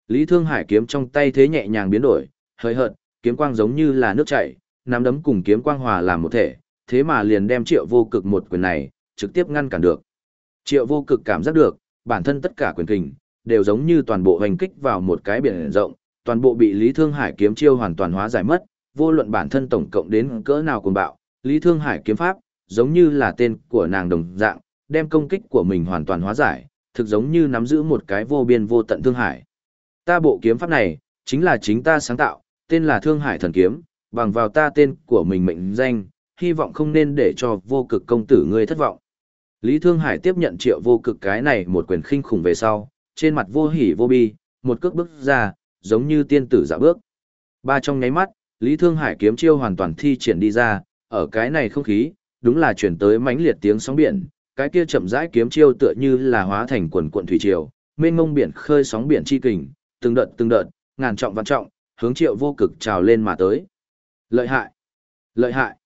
Lý Thương Hải kiếm trong tay thế nhẹ nhàng biến đổi, hơi hợt, kiếm quang giống như là nước chảy, nắm đấm cùng kiếm quang hòa làm một thể, thế mà liền đem Triệu Vô Cực một quyền này trực tiếp ngăn cản được. Triệu Vô Cực cảm giác được, bản thân tất cả quyền kình đều giống như toàn bộ hành kích vào một cái biển rộng, toàn bộ bị Lý Thương Hải kiếm chiêu hoàn toàn hóa giải mất, vô luận bản thân tổng cộng đến cỡ nào cuồng bạo, Lý Thương Hải kiếm pháp, giống như là tên của nàng đồng dạng, đem công kích của mình hoàn toàn hóa giải, thực giống như nắm giữ một cái vô biên vô tận thương hải. Ta bộ kiếm pháp này, chính là chính ta sáng tạo, tên là Thương Hải Thần Kiếm, bằng vào ta tên của mình mệnh danh, hy vọng không nên để cho vô cực công tử ngươi thất vọng. Lý Thương Hải tiếp nhận triệu vô cực cái này một quyền khinh khủng về sau, trên mặt vô hỉ vô bi, một cước bước ra, giống như tiên tử dạ bước. Ba trong nháy mắt, Lý Thương Hải kiếm chiêu hoàn toàn thi triển đi ra, ở cái này không khí, đúng là chuyển tới mãnh liệt tiếng sóng biển, cái kia chậm rãi kiếm chiêu tựa như là hóa thành quần quận thủy triều, mênh mông biển khơi sóng biển chi kình, từng đợt từng đợt, ngàn trọng vạn trọng, hướng Triệu Vô Cực trào lên mà tới. Lợi hại, lợi hại.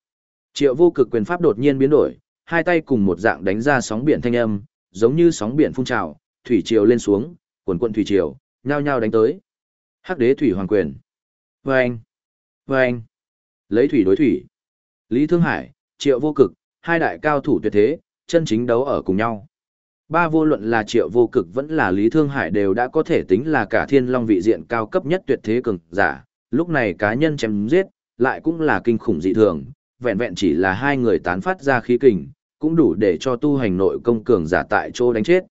Triệu Vô Cực quyền pháp đột nhiên biến đổi, hai tay cùng một dạng đánh ra sóng biển thanh âm, giống như sóng biển phun trào, thủy triều lên xuống, quần quận thủy triều, nhao nhao đánh tới. Hắc đế thủy hoàng quyền. Vâng! Vâng, anh, Lấy thủy đối thủy. Lý Thương Hải, Triệu Vô Cực, hai đại cao thủ tuyệt thế, chân chính đấu ở cùng nhau. Ba vô luận là Triệu Vô Cực vẫn là Lý Thương Hải đều đã có thể tính là cả thiên long vị diện cao cấp nhất tuyệt thế cường giả, lúc này cá nhân chém giết, lại cũng là kinh khủng dị thường, vẹn vẹn chỉ là hai người tán phát ra khí kình, cũng đủ để cho tu hành nội công cường giả tại chỗ đánh chết.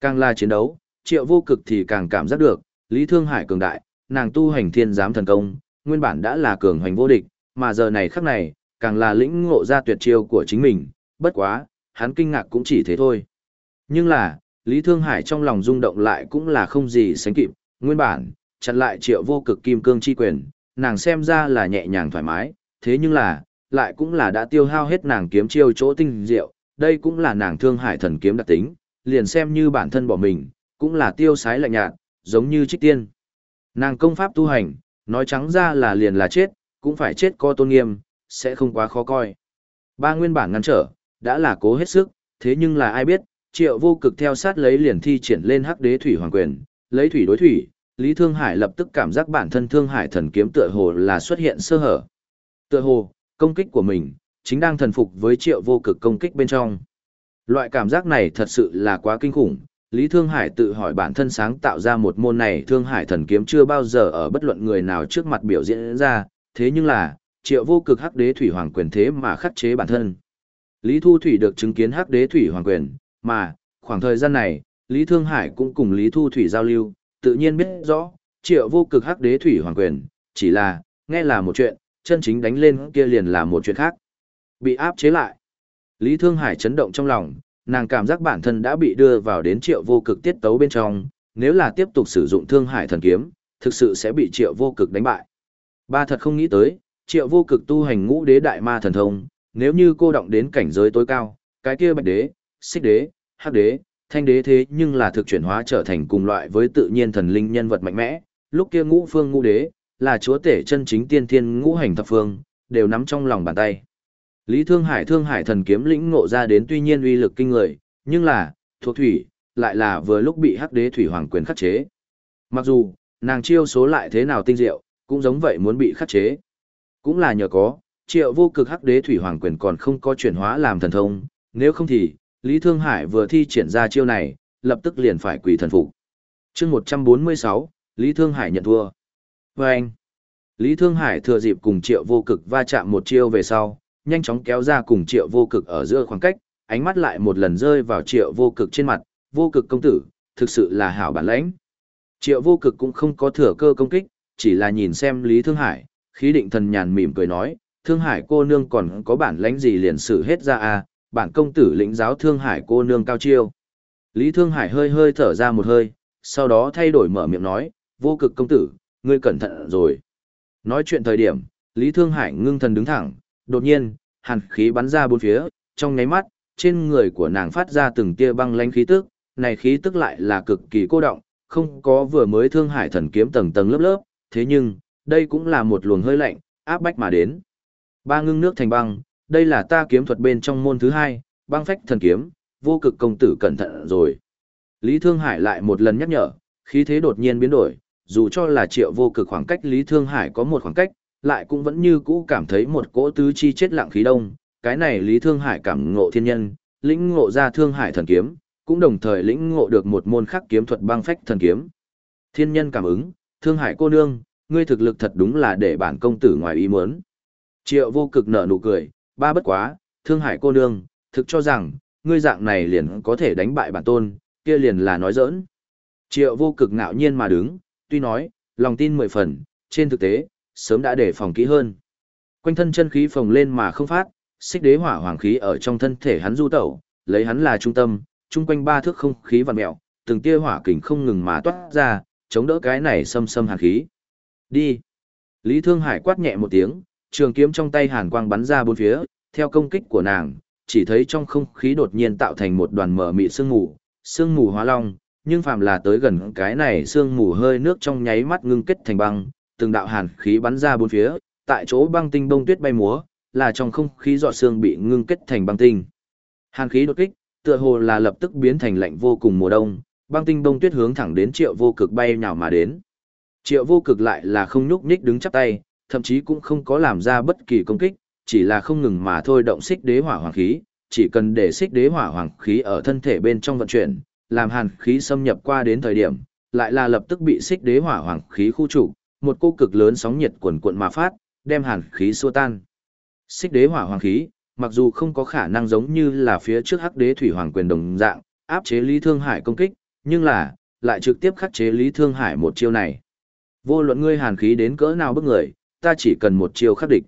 Càng là chiến đấu, Triệu Vô Cực thì càng cảm giác được, Lý Thương Hải cường đại, nàng tu hành thiên giám thần công, nguyên bản đã là cường hành vô địch, mà giờ này khắc này, càng là lĩnh ngộ ra tuyệt chiêu của chính mình, bất quá, hắn kinh ngạc cũng chỉ thế thôi. Nhưng là, Lý Thương Hải trong lòng rung động lại cũng là không gì sánh kịp, nguyên bản, chặn lại triệu vô cực kim cương chi quyền, nàng xem ra là nhẹ nhàng thoải mái, thế nhưng là, lại cũng là đã tiêu hao hết nàng kiếm chiêu chỗ tinh diệu, đây cũng là nàng Thương Hải thần kiếm đặc tính, liền xem như bản thân bỏ mình, cũng là tiêu sái lạnh nhạt, giống như trích tiên. Nàng công pháp tu hành, nói trắng ra là liền là chết, cũng phải chết co tôn nghiêm, sẽ không quá khó coi. Ba nguyên bản ngăn trở, đã là cố hết sức, thế nhưng là ai biết, triệu vô cực theo sát lấy liền thi triển lên hắc đế thủy hoàng quyền, lấy thủy đối thủy, Lý Thương Hải lập tức cảm giác bản thân Thương Hải thần kiếm tựa hồ là xuất hiện sơ hở. Tựa hồ, công kích của mình, chính đang thần phục với triệu vô cực công kích bên trong. Loại cảm giác này thật sự là quá kinh khủng, Lý Thương Hải tự hỏi bản thân sáng tạo ra một môn này Thương Hải thần kiếm chưa bao giờ ở bất luận người nào trước mặt biểu diễn ra, thế nhưng là, triệu vô cực hắc đế thủy hoàng quyền thế mà khắc chế bản thân. Lý Thu Thủy được chứng kiến hắc đế thủy hoàng quyền, mà, khoảng thời gian này, Lý Thương Hải cũng cùng Lý Thu Thủy giao lưu, tự nhiên biết rõ, triệu vô cực hắc đế thủy hoàng quyền, chỉ là, nghe là một chuyện, chân chính đánh lên kia liền là một chuyện khác. Bị áp chế lại. Lý Thương Hải chấn động trong lòng, nàng cảm giác bản thân đã bị đưa vào đến triệu vô cực tiết tấu bên trong, nếu là tiếp tục sử dụng Thương Hải thần kiếm, thực sự sẽ bị triệu vô cực đánh bại. Ba thật không nghĩ tới, triệu vô cực tu hành ngũ đế đại ma thần thông, nếu như cô động đến cảnh giới tối cao, cái kia bạch đế, xích đế, hắc đế, thanh đế thế nhưng là thực chuyển hóa trở thành cùng loại với tự nhiên thần linh nhân vật mạnh mẽ, lúc kia ngũ phương ngũ đế, là chúa tể chân chính tiên thiên ngũ hành thập phương, đều nắm trong lòng bàn tay. Lý Thương Hải Thương Hải thần kiếm lĩnh ngộ ra đến tuy nhiên uy lực kinh người, nhưng là, thuộc thủy, lại là vừa lúc bị hắc đế thủy hoàng quyền khắc chế. Mặc dù, nàng chiêu số lại thế nào tinh diệu, cũng giống vậy muốn bị khắc chế. Cũng là nhờ có, triệu vô cực hắc đế thủy hoàng quyền còn không có chuyển hóa làm thần thông, nếu không thì, Lý Thương Hải vừa thi triển ra chiêu này, lập tức liền phải quỳ thần phục. chương 146, Lý Thương Hải nhận thua. Và anh, Lý Thương Hải thừa dịp cùng triệu vô cực va chạm một chiêu về sau, nhanh chóng kéo ra cùng triệu vô cực ở giữa khoảng cách, ánh mắt lại một lần rơi vào triệu vô cực trên mặt, vô cực công tử, thực sự là hảo bản lãnh. Triệu vô cực cũng không có thừa cơ công kích, chỉ là nhìn xem Lý Thương Hải, khí định thần nhàn mỉm cười nói, Thương Hải cô nương còn có bản lãnh gì liền xử hết ra à, bản công tử lĩnh giáo Thương Hải cô nương cao chiêu. Lý Thương Hải hơi hơi thở ra một hơi, sau đó thay đổi mở miệng nói, vô cực công tử, ngươi cẩn thận rồi. Nói chuyện thời điểm, Lý Thương Hải ngưng thần đứng thẳng, đột nhiên, hàn khí bắn ra bốn phía, trong nháy mắt, trên người của nàng phát ra từng tia băng lanh khí tức, này khí tức lại là cực kỳ cô động, không có vừa mới Thương Hải thần kiếm tầng tầng lớp lớp, thế nhưng, đây cũng là một luồng hơi lạnh, áp bách mà đến. Ba ngưng nước thành băng, đây là ta kiếm thuật bên trong môn thứ hai, băng phách thần kiếm, vô cực công tử cẩn thận rồi. Lý Thương Hải lại một lần nhắc nhở, khí thế đột nhiên biến đổi, dù cho là triệu vô cực khoảng cách Lý Thương Hải có một khoảng cách, lại cũng vẫn như cũ cảm thấy một cỗ tứ chi chết lặng khí đông. Cái này Lý Thương Hải cảm ngộ thiên nhân, lĩnh ngộ ra Thương Hải thần kiếm, cũng đồng thời lĩnh ngộ được một môn khắc kiếm thuật băng phách thần kiếm. Thiên nhân cảm ứng, Thương Hải cô nương, ngươi thực lực thật đúng là để bản công tử ngoài ý muốn. Triệu vô cực nở nụ cười, ba bất quá, Thương Hải cô nương, thực cho rằng, ngươi dạng này liền có thể đánh bại bản tôn, kia liền là nói giỡn. Triệu vô cực ngạo nhiên mà đứng, tuy nói, lòng tin mười phần, trên thực tế, sớm đã để phòng kỹ hơn. Quanh thân chân khí phồng lên mà không phát, xích đế hỏa hoàng khí ở trong thân thể hắn du tẩu, lấy hắn là trung tâm, chung quanh ba thước không khí vặn mèo, từng tia hỏa kình không ngừng mà toát ra, chống đỡ cái này xâm xâm hàn khí. Đi. Lý Thương Hải quát nhẹ một tiếng, trường kiếm trong tay hàn quang bắn ra bốn phía, theo công kích của nàng, chỉ thấy trong không khí đột nhiên tạo thành một đoàn mờ mịt sương mù, sương mù hóa long, nhưng phàm là tới gần cái này sương mù hơi nước trong nháy mắt ngưng kết thành băng, từng đạo hàn khí bắn ra bốn phía, tại chỗ băng tinh bông tuyết bay múa, là trong không khí giọt sương bị ngưng kết thành băng tinh. Hàn khí đột kích, tựa hồ là lập tức biến thành lạnh vô cùng mùa đông, băng tinh bông tuyết hướng thẳng đến Triệu Vô Cực bay nhào mà đến. Triệu Vô Cực lại là không nhúc nhích đứng chắp tay, thậm chí cũng không có làm ra bất kỳ công kích, chỉ là không ngừng mà thôi động xích đế hỏa hoàng khí, chỉ cần để xích đế hỏa hoàng khí ở thân thể bên trong vận chuyển, làm hàn khí xâm nhập qua đến thời điểm, lại là lập tức bị xích đế hỏa hoàng khí khu trục, một cô cực lớn sóng nhiệt cuồn cuộn mà phát, đem hàn khí xua tan. Xích đế hỏa hoàng khí, mặc dù không có khả năng giống như là phía trước hắc đế thủy hoàng quyền đồng dạng, áp chế Lý Thương Hải công kích, nhưng là, lại trực tiếp khắc chế Lý Thương Hải một chiêu này. Vô luận ngươi hàn khí đến cỡ nào bức người, ta chỉ cần một chiêu khắc địch.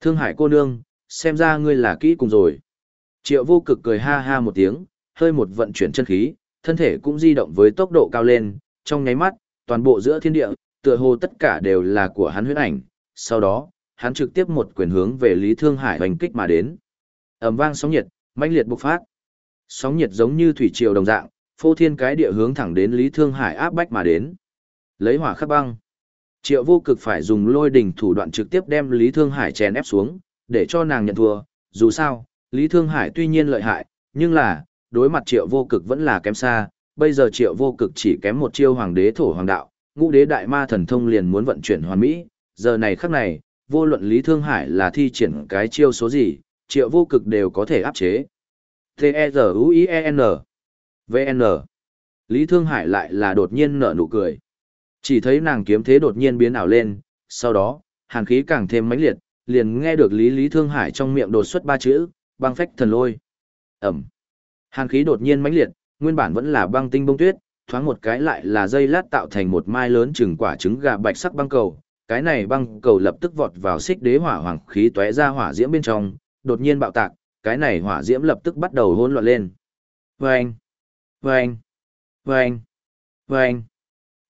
Thương Hải cô nương, xem ra ngươi là kỹ cùng rồi. Triệu vô cực cười ha ha một tiếng, hơi một vận chuyển chân khí, thân thể cũng di động với tốc độ cao lên, trong nháy mắt, toàn bộ giữa thiên địa, tựa hồ tất cả đều là của hắn huyết ảnh, sau đó, hắn trực tiếp một quyền hướng về Lý Thương Hải hoành kích mà đến. Ầm vang sóng nhiệt, mãnh liệt bộc phát. Sóng nhiệt giống như thủy triều đồng dạng, phô thiên cái địa hướng thẳng đến Lý Thương Hải áp bách mà đến. Lấy hỏa khắc băng. Triệu vô cực phải dùng lôi đỉnh thủ đoạn trực tiếp đem Lý Thương Hải chèn ép xuống, để cho nàng nhận thua. Dù sao, Lý Thương Hải tuy nhiên lợi hại, nhưng là, đối mặt triệu vô cực vẫn là kém xa, bây giờ triệu vô cực chỉ kém một chiêu hoàng đế thổ hoàng đạo, ngũ đế đại ma thần thông liền muốn vận chuyển hoàn mỹ, giờ này khắc này, vô luận Lý Thương Hải là thi triển cái chiêu số gì, triệu vô cực đều có thể áp chế. T-E-Z-U-I-E-N V-N Lý Thương Hải lại là đột nhiên nở nụ cười. Chỉ thấy nàng kiếm thế đột nhiên biến ảo lên, sau đó, hàn khí càng thêm mãnh liệt, liền nghe được Lý Lý Thương Hải trong miệng đột xuất ba chữ, băng phách thần lôi. Ẩm. Hàn khí đột nhiên mãnh liệt, Nguyên bản vẫn là băng tinh bông tuyết, thoáng một cái lại là dây lát tạo thành một mai lớn chừng quả trứng gà bạch sắc băng cầu. Cái này băng cầu lập tức vọt vào xích đế hỏa hoàng khí tóe ra hỏa diễm bên trong, đột nhiên bạo tạc, cái này hỏa diễm lập tức bắt đầu hỗn loạn lên. Vâng! Vâng! Vâng! Vâng!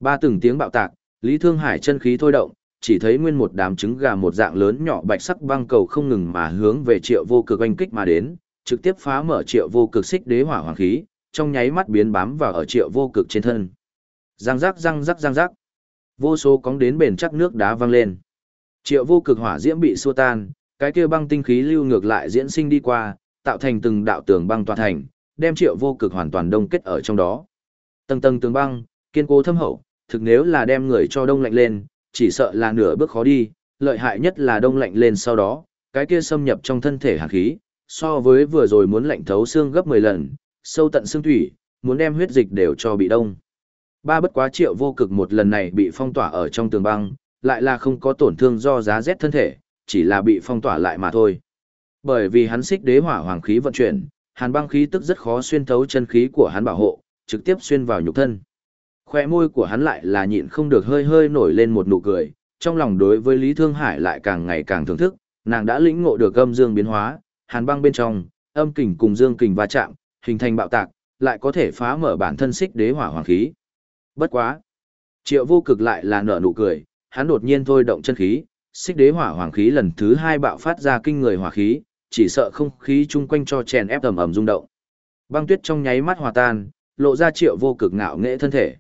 Ba từng tiếng bạo tạc, Lý Thương Hải chân khí thôi động, chỉ thấy nguyên một đám trứng gà một dạng lớn nhỏ bạch sắc băng cầu không ngừng mà hướng về triệu vô cực oanh kích mà đến, trực tiếp phá mở triệu vô cực xích đế hỏa hoàng khí, trong nháy mắt biến bám vào ở triệu vô cực trên thân. Răng rắc răng rắc răng rắc. Vô số cóng đến bền chắc nước đá văng lên. Triệu vô cực hỏa diễm bị xua tan, cái kia băng tinh khí lưu ngược lại diễn sinh đi qua, tạo thành từng đạo tường băng toàn thành, đem triệu vô cực hoàn toàn đông kết ở trong đó. Tầng tầng tường băng, kiên cố thâm hậu, thực nếu là đem người cho đông lạnh lên, chỉ sợ là nửa bước khó đi, lợi hại nhất là đông lạnh lên sau đó, cái kia xâm nhập trong thân thể hàn khí, so với vừa rồi muốn lạnh thấu xương gấp 10 lần, sâu tận xương thủy, muốn đem huyết dịch đều cho bị đông. Ba bất quá triệu vô cực một lần này bị phong tỏa ở trong tường băng, lại là không có tổn thương do giá rét thân thể, chỉ là bị phong tỏa lại mà thôi. Bởi vì hắn xích đế hỏa hoàng khí vận chuyển, hàn băng khí tức rất khó xuyên thấu chân khí của hắn bảo hộ, trực tiếp xuyên vào nhục thân. Khoe môi của hắn lại là nhịn không được hơi hơi nổi lên một nụ cười, trong lòng đối với Lý Thương Hải lại càng ngày càng thưởng thức, nàng đã lĩnh ngộ được âm dương biến hóa, hàn băng bên trong, âm kình cùng dương kình va chạm, hình thành bạo tạc, lại có thể phá mở bản thân xích đế hỏa hoàng khí. Bất quá, Triệu Vô Cực lại là nở nụ cười, hắn đột nhiên thôi động chân khí, xích đế hỏa hoàng khí lần thứ hai bạo phát ra kinh người hỏa khí, chỉ sợ không khí chung quanh cho chèn ép ầm ầm rung động. Băng tuyết trong nháy mắt hòa tan, lộ ra Triệu Vô Cực ngạo nghệ thân thể.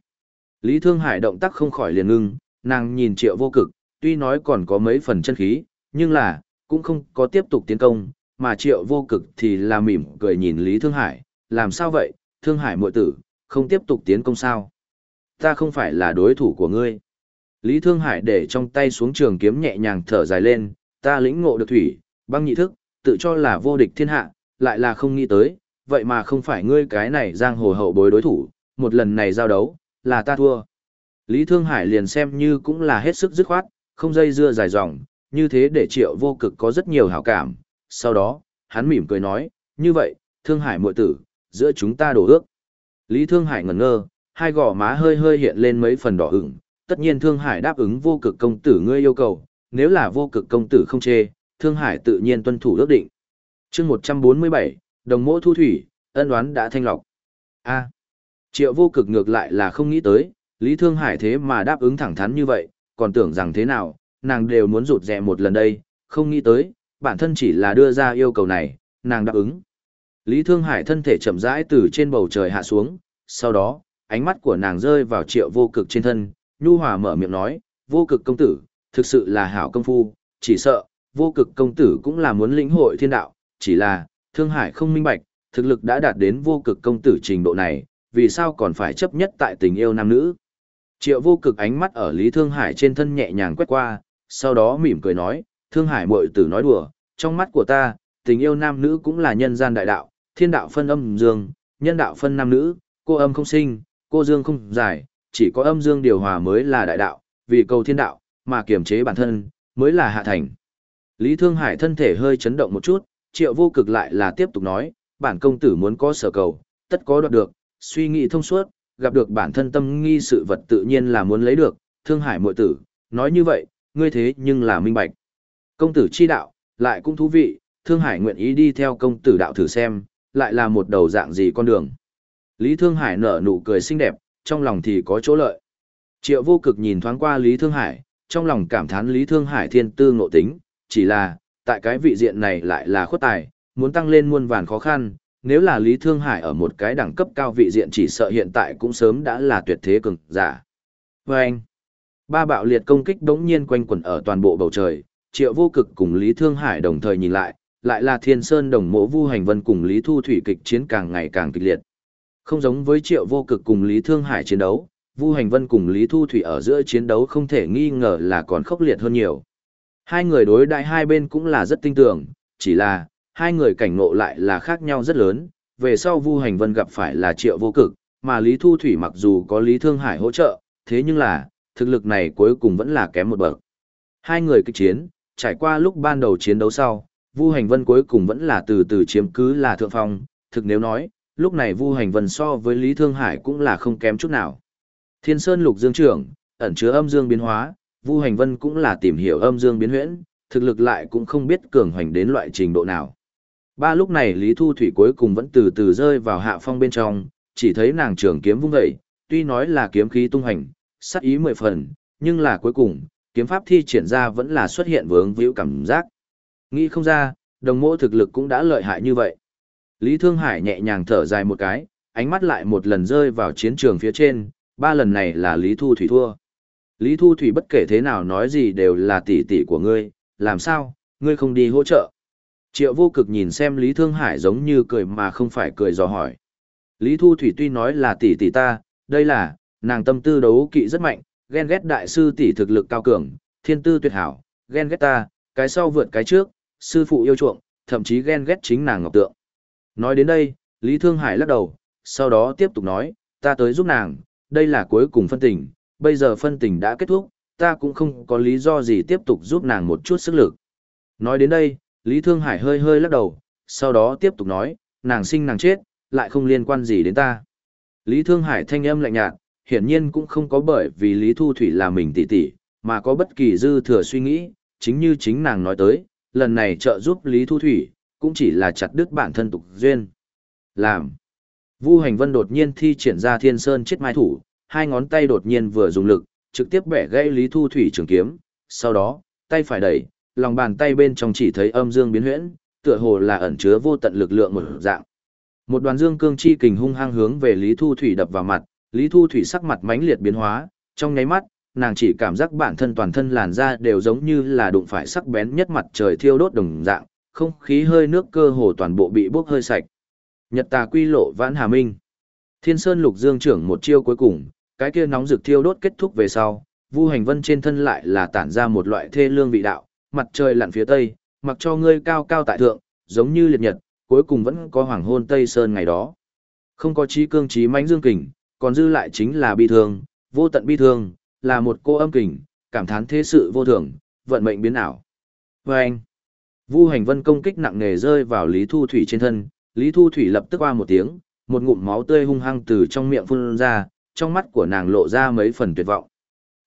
Lý Thương Hải động tác không khỏi liền ngưng, nàng nhìn Triệu Vô Cực, tuy nói còn có mấy phần chân khí, nhưng là cũng không có tiếp tục tiến công, mà Triệu Vô Cực thì là mỉm cười nhìn Lý Thương Hải, làm sao vậy, Thương Hải muội tử, không tiếp tục tiến công sao? Ta không phải là đối thủ của ngươi. Lý Thương Hải để trong tay xuống trường kiếm nhẹ nhàng thở dài lên, ta lĩnh ngộ được thủy, băng nhị thức, tự cho là vô địch thiên hạ, lại là không nghĩ tới, vậy mà không phải ngươi cái này giang hồ hậu bối đối thủ, một lần này giao đấu, là ta thua. Lý Thương Hải liền xem như cũng là hết sức dứt khoát, không dây dưa dài dòng, như thế để triệu vô cực có rất nhiều hảo cảm. Sau đó, hắn mỉm cười nói, như vậy, Thương Hải muội tử, giữa chúng ta đổ ước. Lý Thương Hải ngẩn ngơ, hai gò má hơi hơi hiện lên mấy phần đỏ ửng, tất nhiên Thương Hải đáp ứng vô cực công tử ngươi yêu cầu, nếu là vô cực công tử không chê, Thương Hải tự nhiên tuân thủ ước định. chương 147, đồng mỗ thu thủy, ân oán đã thanh lọc. A. triệu vô cực ngược lại là không nghĩ tới, Lý Thương Hải thế mà đáp ứng thẳng thắn như vậy, còn tưởng rằng thế nào, nàng đều muốn rụt rè một lần đây, không nghĩ tới, bản thân chỉ là đưa ra yêu cầu này, nàng đáp ứng. Lý Thương Hải thân thể chậm rãi từ trên bầu trời hạ xuống, sau đó, ánh mắt của nàng rơi vào triệu vô cực trên thân, nhu hòa mở miệng nói, vô cực công tử, thực sự là hảo công phu, chỉ sợ, vô cực công tử cũng là muốn lĩnh hội thiên đạo, chỉ là, Thương Hải không minh bạch, thực lực đã đạt đến vô cực công tử trình độ này, vì sao còn phải chấp nhất tại tình yêu nam nữ. Triệu vô cực ánh mắt ở Lý Thương Hải trên thân nhẹ nhàng quét qua, sau đó mỉm cười nói, Thương Hải muội tử nói đùa, trong mắt của ta, tình yêu nam nữ cũng là nhân gian đại đạo, thiên đạo phân âm dương, nhân đạo phân nam nữ, cô âm không sinh, cô dương không giải, chỉ có âm dương điều hòa mới là đại đạo, vì cầu thiên đạo, mà kiềm chế bản thân, mới là hạ thành. Lý Thương Hải thân thể hơi chấn động một chút, triệu vô cực lại là tiếp tục nói, bản công tử muốn có sở cầu, tất có đoạt được, suy nghĩ thông suốt, gặp được bản thân tâm nghi sự vật tự nhiên là muốn lấy được, Thương Hải muội tử, nói như vậy, ngươi thế nhưng là minh bạch. Công tử chi đạo, lại cũng thú vị, Thương Hải nguyện ý đi theo công tử đạo thử xem, lại là một đầu dạng gì con đường. Lý Thương Hải nở nụ cười xinh đẹp, trong lòng thì có chỗ lợi. Triệu vô cực nhìn thoáng qua Lý Thương Hải, trong lòng cảm thán Lý Thương Hải thiên tư ngộ tính, chỉ là, tại cái vị diện này lại là khuất tài, muốn tăng lên muôn vàn khó khăn, nếu là Lý Thương Hải ở một cái đẳng cấp cao vị diện chỉ sợ hiện tại cũng sớm đã là tuyệt thế cường giả. Và anh, ba bạo liệt công kích đống nhiên quanh quẩn ở toàn bộ bầu trời, triệu vô cực cùng Lý Thương Hải đồng thời nhìn lại, lại là Thiên Sơn đồng mộ Vu Hành Vân cùng Lý Thu Thủy kịch chiến càng ngày càng kịch liệt. Không giống với Triệu Vô Cực cùng Lý Thương Hải chiến đấu, Vu Hành Vân cùng Lý Thu Thủy ở giữa chiến đấu không thể nghi ngờ là còn khốc liệt hơn nhiều. Hai người đối đại hai bên cũng là rất tinh tường, chỉ là hai người cảnh ngộ lại là khác nhau rất lớn, về sau Vu Hành Vân gặp phải là Triệu Vô Cực, mà Lý Thu Thủy mặc dù có Lý Thương Hải hỗ trợ, thế nhưng là, thực lực này cuối cùng vẫn là kém một bậc. Hai người kịch chiến, trải qua lúc ban đầu chiến đấu sau, Vu Hành Vân cuối cùng vẫn là từ từ chiếm cứ là thượng phong, thực nếu nói, lúc này Vu Hành Vân so với Lý Thương Hải cũng là không kém chút nào. Thiên Sơn Lục Dương trưởng, ẩn chứa âm dương biến hóa, Vu Hành Vân cũng là tìm hiểu âm dương biến huyễn, thực lực lại cũng không biết cường hoành đến loại trình độ nào. Ba lúc này Lý Thu Thủy cuối cùng vẫn từ từ rơi vào hạ phong bên trong, chỉ thấy nàng trường kiếm vung dậy, tuy nói là kiếm khí tung hành, sát ý mười phần, nhưng là cuối cùng, kiếm pháp thi triển ra vẫn là xuất hiện vướng víu cảm giác. Nghĩ không ra, đồng mộ thực lực cũng đã lợi hại như vậy. Lý Thương Hải nhẹ nhàng thở dài một cái, ánh mắt lại một lần rơi vào chiến trường phía trên, ba lần này là Lý Thu Thủy thua. Lý Thu Thủy bất kể thế nào nói gì đều là tỷ tỷ của ngươi, làm sao, ngươi không đi hỗ trợ. Triệu vô cực nhìn xem Lý Thương Hải giống như cười mà không phải cười dò hỏi. Lý Thu Thủy tuy nói là tỷ tỷ ta, đây là, nàng tâm tư đấu kỵ rất mạnh, ghen ghét đại sư tỷ thực lực cao cường, thiên tư tuyệt hảo, ghen ghét ta, cái sau vượt cái trước, sư phụ yêu chuộng, thậm chí ghen ghét chính nàng ngọc tượng. Nói đến đây, Lý Thương Hải lắc đầu, sau đó tiếp tục nói, ta tới giúp nàng, đây là cuối cùng phân tình, bây giờ phân tình đã kết thúc, ta cũng không có lý do gì tiếp tục giúp nàng một chút sức lực. Nói đến đây, Lý Thương Hải hơi hơi lắc đầu, sau đó tiếp tục nói, nàng sinh nàng chết, lại không liên quan gì đến ta. Lý Thương Hải thanh âm lạnh nhạt, hiển nhiên cũng không có bởi vì Lý Thu Thủy là mình tỷ tỷ, mà có bất kỳ dư thừa suy nghĩ, chính như chính nàng nói tới, lần này trợ giúp Lý Thu Thủy, cũng chỉ là chặt đứt bản thân tục duyên. Làm. Vu Hành Vân đột nhiên thi triển ra Thiên Sơn chết mai thủ, hai ngón tay đột nhiên vừa dùng lực, trực tiếp bẻ gãy Lý Thu Thủy trường kiếm, sau đó, tay phải đẩy, lòng bàn tay bên trong chỉ thấy âm dương biến huyễn, tựa hồ là ẩn chứa vô tận lực lượng một dạng. Một đoàn dương cương chi kình hung hăng hướng về Lý Thu Thủy đập vào mặt, Lý Thu Thủy sắc mặt mãnh liệt biến hóa, trong nháy mắt, nàng chỉ cảm giác bản thân toàn thân làn da đều giống như là đụng phải sắc bén nhất mặt trời thiêu đốt đồng dạng, không khí hơi nước cơ hồ toàn bộ bị bốc hơi sạch. Nhật tà quy lộ vãn hà minh. Thiên Sơn Lục Dương trưởng một chiêu cuối cùng, cái kia nóng rực thiêu đốt kết thúc về sau, Vu Hành Vân trên thân lại là tản ra một loại thê lương vị đạo, mặt trời lặn phía tây, mặc cho ngươi cao cao tại thượng, giống như liệt nhật, cuối cùng vẫn có hoàng hôn Tây Sơn ngày đó. Không có trí cương trí mãnh dương kình, còn dư lại chính là bi thương, vô tận bi thương, là một cô âm kình, cảm thán thế sự vô thường, vận mệnh biến ảo. Và anh, Vu Hành Vân công kích nặng nề rơi vào Lý Thu Thủy trên thân, Lý Thu Thủy lập tức qua một tiếng, một ngụm máu tươi hung hăng từ trong miệng phun ra, trong mắt của nàng lộ ra mấy phần tuyệt vọng.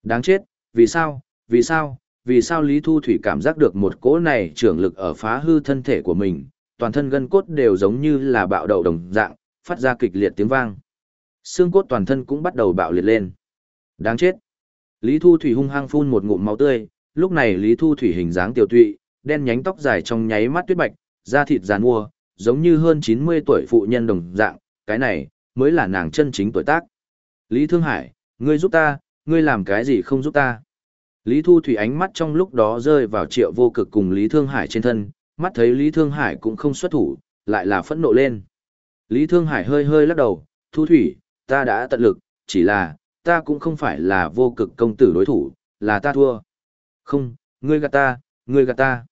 Đáng chết, vì sao, vì sao, vì sao Lý Thu Thủy cảm giác được một cỗ này trưởng lực ở phá hư thân thể của mình, toàn thân gân cốt đều giống như là bạo đầu đồng dạng, phát ra kịch liệt tiếng vang. Xương cốt toàn thân cũng bắt đầu bạo liệt lên. Đáng chết. Lý Thu Thủy hung hăng phun một ngụm máu tươi, lúc này Lý Thu Thủy hình dáng tiểu tụy, đen nhánh tóc dài trong nháy mắt tuyết bạch, da thịt giàn mua, giống như hơn 90 tuổi phụ nhân đồng dạng, cái này mới là nàng chân chính tuổi tác. Lý Thương Hải, ngươi giúp ta, ngươi làm cái gì không giúp ta? Lý Thu Thủy ánh mắt trong lúc đó rơi vào triệu vô cực cùng Lý Thương Hải trên thân, mắt thấy Lý Thương Hải cũng không xuất thủ, lại là phẫn nộ lên. Lý Thương Hải hơi hơi lắc đầu, Thu Thủy, ta đã tận lực, chỉ là, ta cũng không phải là vô cực công tử đối thủ, là ta thua. Không, ngươi gạt ta, ngươi gạt ta.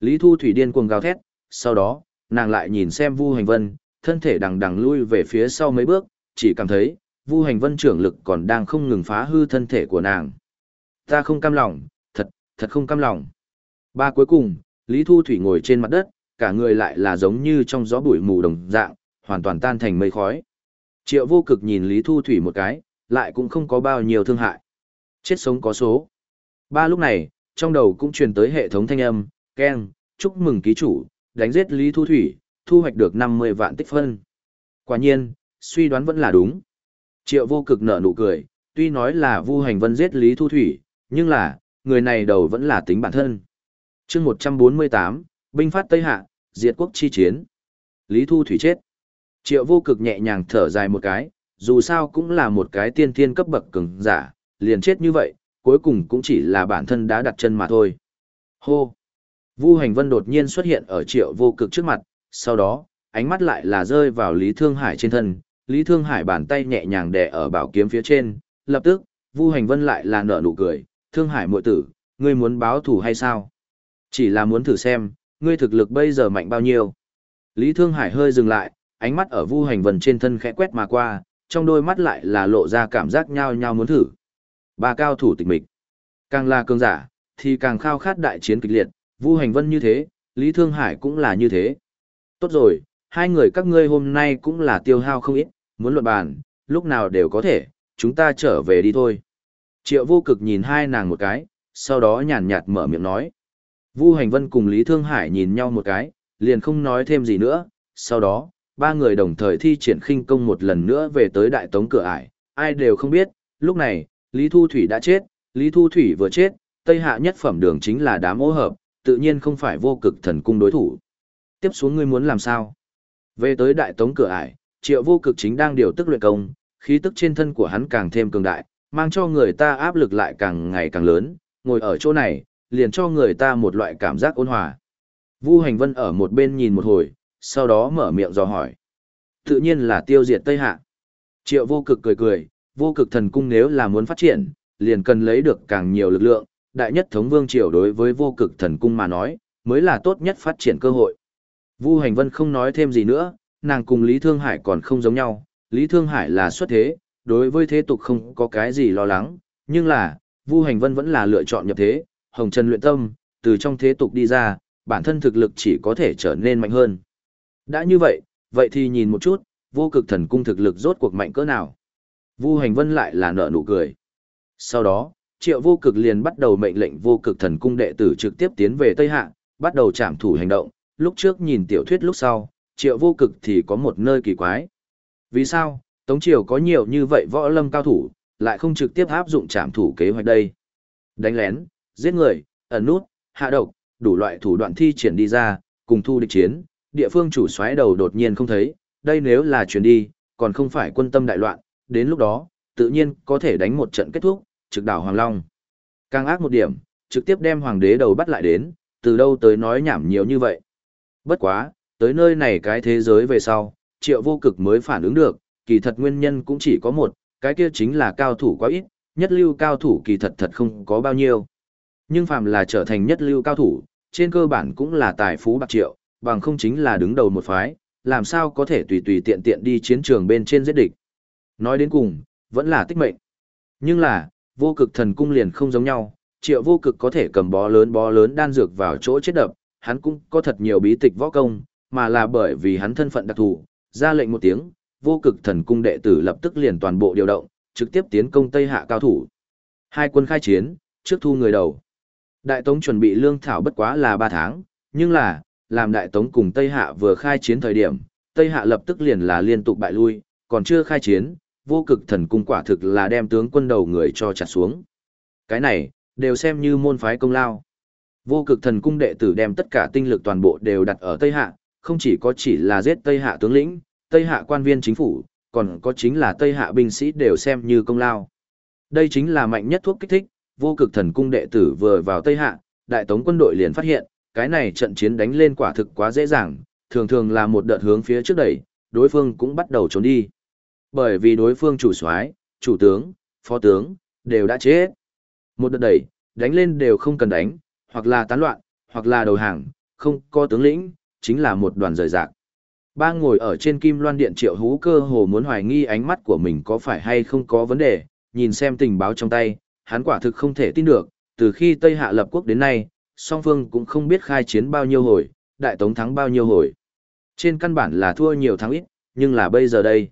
Lý Thu Thủy điên cuồng gào thét, sau đó, nàng lại nhìn xem Vu Hành Vân, thân thể đằng đằng lui về phía sau mấy bước, chỉ cảm thấy, Vu Hành Vân trưởng lực còn đang không ngừng phá hư thân thể của nàng. Ta không cam lòng, thật, thật không cam lòng. Ba cuối cùng, Lý Thu Thủy ngồi trên mặt đất, cả người lại là giống như trong gió bụi mù đồng dạng, hoàn toàn tan thành mây khói. Triệu vô cực nhìn Lý Thu Thủy một cái, lại cũng không có bao nhiêu thương hại. Chết sống có số. Ba lúc này, trong đầu cũng truyền tới hệ thống thanh âm, keng, chúc mừng ký chủ, đánh giết Lý Thu Thủy, thu hoạch được 50 vạn tích phân. Quả nhiên, suy đoán vẫn là đúng. Triệu vô cực nở nụ cười, tuy nói là Vu Hành Vân giết Lý Thu Thủy, nhưng là, người này đầu vẫn là tính bản thân. chương 148, binh phát Tây Hạ, diệt quốc chi chiến. Lý Thu Thủy chết. Triệu vô cực nhẹ nhàng thở dài một cái, dù sao cũng là một cái tiên thiên cấp bậc cường giả, liền chết như vậy, cuối cùng cũng chỉ là bản thân đã đặt chân mà thôi. Hô! Vu Hành Vân đột nhiên xuất hiện ở triệu vô cực trước mặt, sau đó, ánh mắt lại là rơi vào Lý Thương Hải trên thân, Lý Thương Hải bàn tay nhẹ nhàng đè ở bảo kiếm phía trên, lập tức, Vu Hành Vân lại là nở nụ cười, Thương Hải muội tử, ngươi muốn báo thù hay sao? Chỉ là muốn thử xem, ngươi thực lực bây giờ mạnh bao nhiêu. Lý Thương Hải hơi dừng lại, ánh mắt ở Vu Hành Vân trên thân khẽ quét mà qua, trong đôi mắt lại là lộ ra cảm giác nhao nhao muốn thử. Ba cao thủ tịch mịch. Càng là cường giả, thì càng khao khát đại chiến kịch liệt, Vu Hành Vân như thế, Lý Thương Hải cũng là như thế. Tốt rồi, hai người các ngươi hôm nay cũng là tiêu hao không ít, muốn luận bàn, lúc nào đều có thể, chúng ta trở về đi thôi. Triệu vô cực nhìn hai nàng một cái, sau đó nhàn nhạt mở miệng nói. Vu Hành Vân cùng Lý Thương Hải nhìn nhau một cái, liền không nói thêm gì nữa, sau đó, ba người đồng thời thi triển khinh công một lần nữa về tới đại tống cửa ải, ai đều không biết, lúc này, Lý Thu Thủy đã chết, Lý Thu Thủy vừa chết, Tây Hạ nhất phẩm đường chính là đám ô hợp, tự nhiên không phải vô cực thần cung đối thủ. Tiếp xuống ngươi muốn làm sao? Về tới đại tống cửa ải, triệu vô cực chính đang điều tức luyện công, khí tức trên thân của hắn càng thêm cường đại, mang cho người ta áp lực lại càng ngày càng lớn, ngồi ở chỗ này, liền cho người ta một loại cảm giác ôn hòa. Vu Hành Vân ở một bên nhìn một hồi, sau đó mở miệng dò hỏi. Tự nhiên là tiêu diệt Tây Hạ. Triệu vô cực cười cười, vô cực thần cung nếu là muốn phát triển, liền cần lấy được càng nhiều lực lượng, đại nhất thống vương triều đối với vô cực thần cung mà nói, mới là tốt nhất phát triển cơ hội. Vu Hành Vân không nói thêm gì nữa, nàng cùng Lý Thương Hải còn không giống nhau, Lý Thương Hải là xuất thế, đối với thế tục không có cái gì lo lắng, nhưng là, Vu Hành Vân vẫn là lựa chọn nhập thế, Hồng Trần luyện tâm, từ trong thế tục đi ra, bản thân thực lực chỉ có thể trở nên mạnh hơn. Đã như vậy, vậy thì nhìn một chút, vô cực thần cung thực lực rốt cuộc mạnh cỡ nào. Vu Hành Vân lại là nở nụ cười. Sau đó, Triệu Vô Cực liền bắt đầu mệnh lệnh vô cực thần cung đệ tử trực tiếp tiến về Tây Hạ, bắt đầu trảm thủ hành động. Lúc trước nhìn tiểu thuyết lúc sau, Triệu Vô Cực thì có một nơi kỳ quái. Vì sao, Tống Triều có nhiều như vậy võ lâm cao thủ, lại không trực tiếp áp dụng trảm thủ kế hoạch đây? Đánh lén, giết người, ẩn nút, hạ độc, đủ loại thủ đoạn thi triển đi ra, cùng thu địch chiến, địa phương chủ soái đầu đột nhiên không thấy, đây nếu là chuyển đi, còn không phải quân tâm đại loạn, đến lúc đó, tự nhiên có thể đánh một trận kết thúc, trực đảo Hoàng Long. Càng ác một điểm, trực tiếp đem hoàng đế đầu bắt lại đến, từ đâu tới nói nhảm nhiều như vậy. Bất quá, tới nơi này cái thế giới về sau, triệu vô cực mới phản ứng được, kỳ thật nguyên nhân cũng chỉ có một, cái kia chính là cao thủ quá ít, nhất lưu cao thủ kỳ thật thật không có bao nhiêu. Nhưng phàm là trở thành nhất lưu cao thủ, trên cơ bản cũng là tài phú bạc triệu, bằng không chính là đứng đầu một phái, làm sao có thể tùy tùy tiện tiện đi chiến trường bên trên giết địch. Nói đến cùng, vẫn là tích mệnh. Nhưng là, vô cực thần cung liền không giống nhau, triệu vô cực có thể cầm bó lớn bó lớn đan dược vào chỗ chết đập, hắn cũng có thật nhiều bí tịch võ công, mà là bởi vì hắn thân phận đặc thù, ra lệnh một tiếng, vô cực thần cung đệ tử lập tức liền toàn bộ điều động, trực tiếp tiến công Tây Hạ cao thủ. Hai quân khai chiến, trước thu người đầu. Đại Tống chuẩn bị lương thảo bất quá là 3 tháng, nhưng là, làm Đại Tống cùng Tây Hạ vừa khai chiến thời điểm, Tây Hạ lập tức liền là liên tục bại lui, còn chưa khai chiến, vô cực thần cung quả thực là đem tướng quân đầu người cho chặt xuống. Cái này, đều xem như môn phái công lao. Vô cực thần cung đệ tử đem tất cả tinh lực toàn bộ đều đặt ở Tây Hạ, không chỉ có chỉ là giết Tây Hạ tướng lĩnh, Tây Hạ quan viên chính phủ, còn có chính là Tây Hạ binh sĩ đều xem như công lao. Đây chính là mạnh nhất thuốc kích thích, vô cực thần cung đệ tử vừa vào Tây Hạ, đại tống quân đội liền phát hiện, cái này trận chiến đánh lên quả thực quá dễ dàng, thường thường là một đợt hướng phía trước đẩy, đối phương cũng bắt đầu trốn đi. Bởi vì đối phương chủ soái, chủ tướng, phó tướng, đều đã chết. Một đợt đẩy, đánh lên đều không cần đánh, hoặc là tán loạn, hoặc là đầu hàng, không có tướng lĩnh, chính là một đoàn rời rạc. Ba ngồi ở trên kim loan điện triệu hú cơ hồ muốn hoài nghi ánh mắt của mình có phải hay không có vấn đề, nhìn xem tình báo trong tay, hắn quả thực không thể tin được, từ khi Tây Hạ lập quốc đến nay, song phương cũng không biết khai chiến bao nhiêu hồi, đại tống thắng bao nhiêu hồi. Trên căn bản là thua nhiều thắng ít, nhưng là bây giờ đây.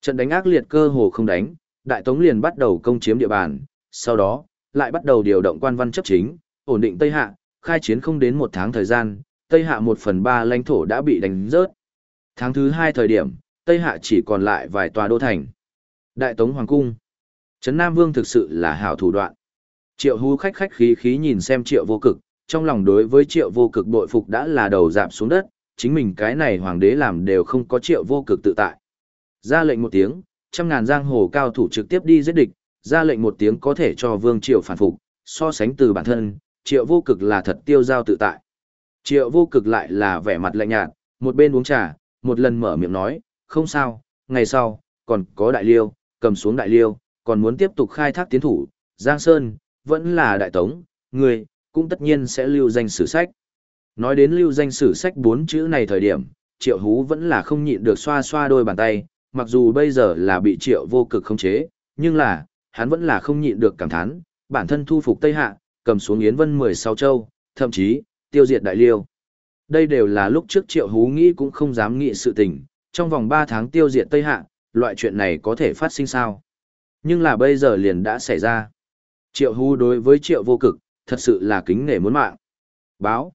Trận đánh ác liệt cơ hồ không đánh, đại tống liền bắt đầu công chiếm địa bàn, sau đó, lại bắt đầu điều động quan văn chấp chính, ổn định Tây Hạ, khai chiến không đến một tháng thời gian, Tây Hạ một phần ba lãnh thổ đã bị đánh rớt. Tháng thứ hai thời điểm, Tây Hạ chỉ còn lại vài tòa đô thành. Đại Tống Hoàng Cung. Trấn Nam Vương thực sự là hảo thủ đoạn. Triệu hú khách khách khí khí nhìn xem triệu vô cực, trong lòng đối với triệu vô cực bội phục đã là đầu dạp xuống đất, chính mình cái này hoàng đế làm đều không có triệu vô cực tự tại. Ra lệnh một tiếng, trăm ngàn giang hồ cao thủ trực tiếp đi giết địch, ra lệnh một tiếng có thể cho vương triệu phản phục, so sánh từ bản thân, triệu vô cực là thật tiêu giao tự tại. Triệu vô cực lại là vẻ mặt lạnh nhạt, một bên uống trà, một lần mở miệng nói, không sao, ngày sau, còn có đại liêu, cầm xuống đại liêu, còn muốn tiếp tục khai thác tiến thủ, Giang Sơn, vẫn là đại tống, người, cũng tất nhiên sẽ lưu danh sử sách. Nói đến lưu danh sử sách bốn chữ này thời điểm, triệu hú vẫn là không nhịn được xoa xoa đôi bàn tay, mặc dù bây giờ là bị triệu vô cực khống chế, nhưng là, hắn vẫn là không nhịn được cảm thán, bản thân thu phục Tây Hạ, cầm xuống Yến Vân 16 châu, thậm chí, tiêu diệt đại liêu. Đây đều là lúc trước triệu hú nghĩ cũng không dám nghĩ sự tình, trong vòng 3 tháng tiêu diệt Tây Hạ, loại chuyện này có thể phát sinh sao? Nhưng là bây giờ liền đã xảy ra. Triệu hú đối với triệu vô cực, thật sự là kính nể muốn mạng. Báo.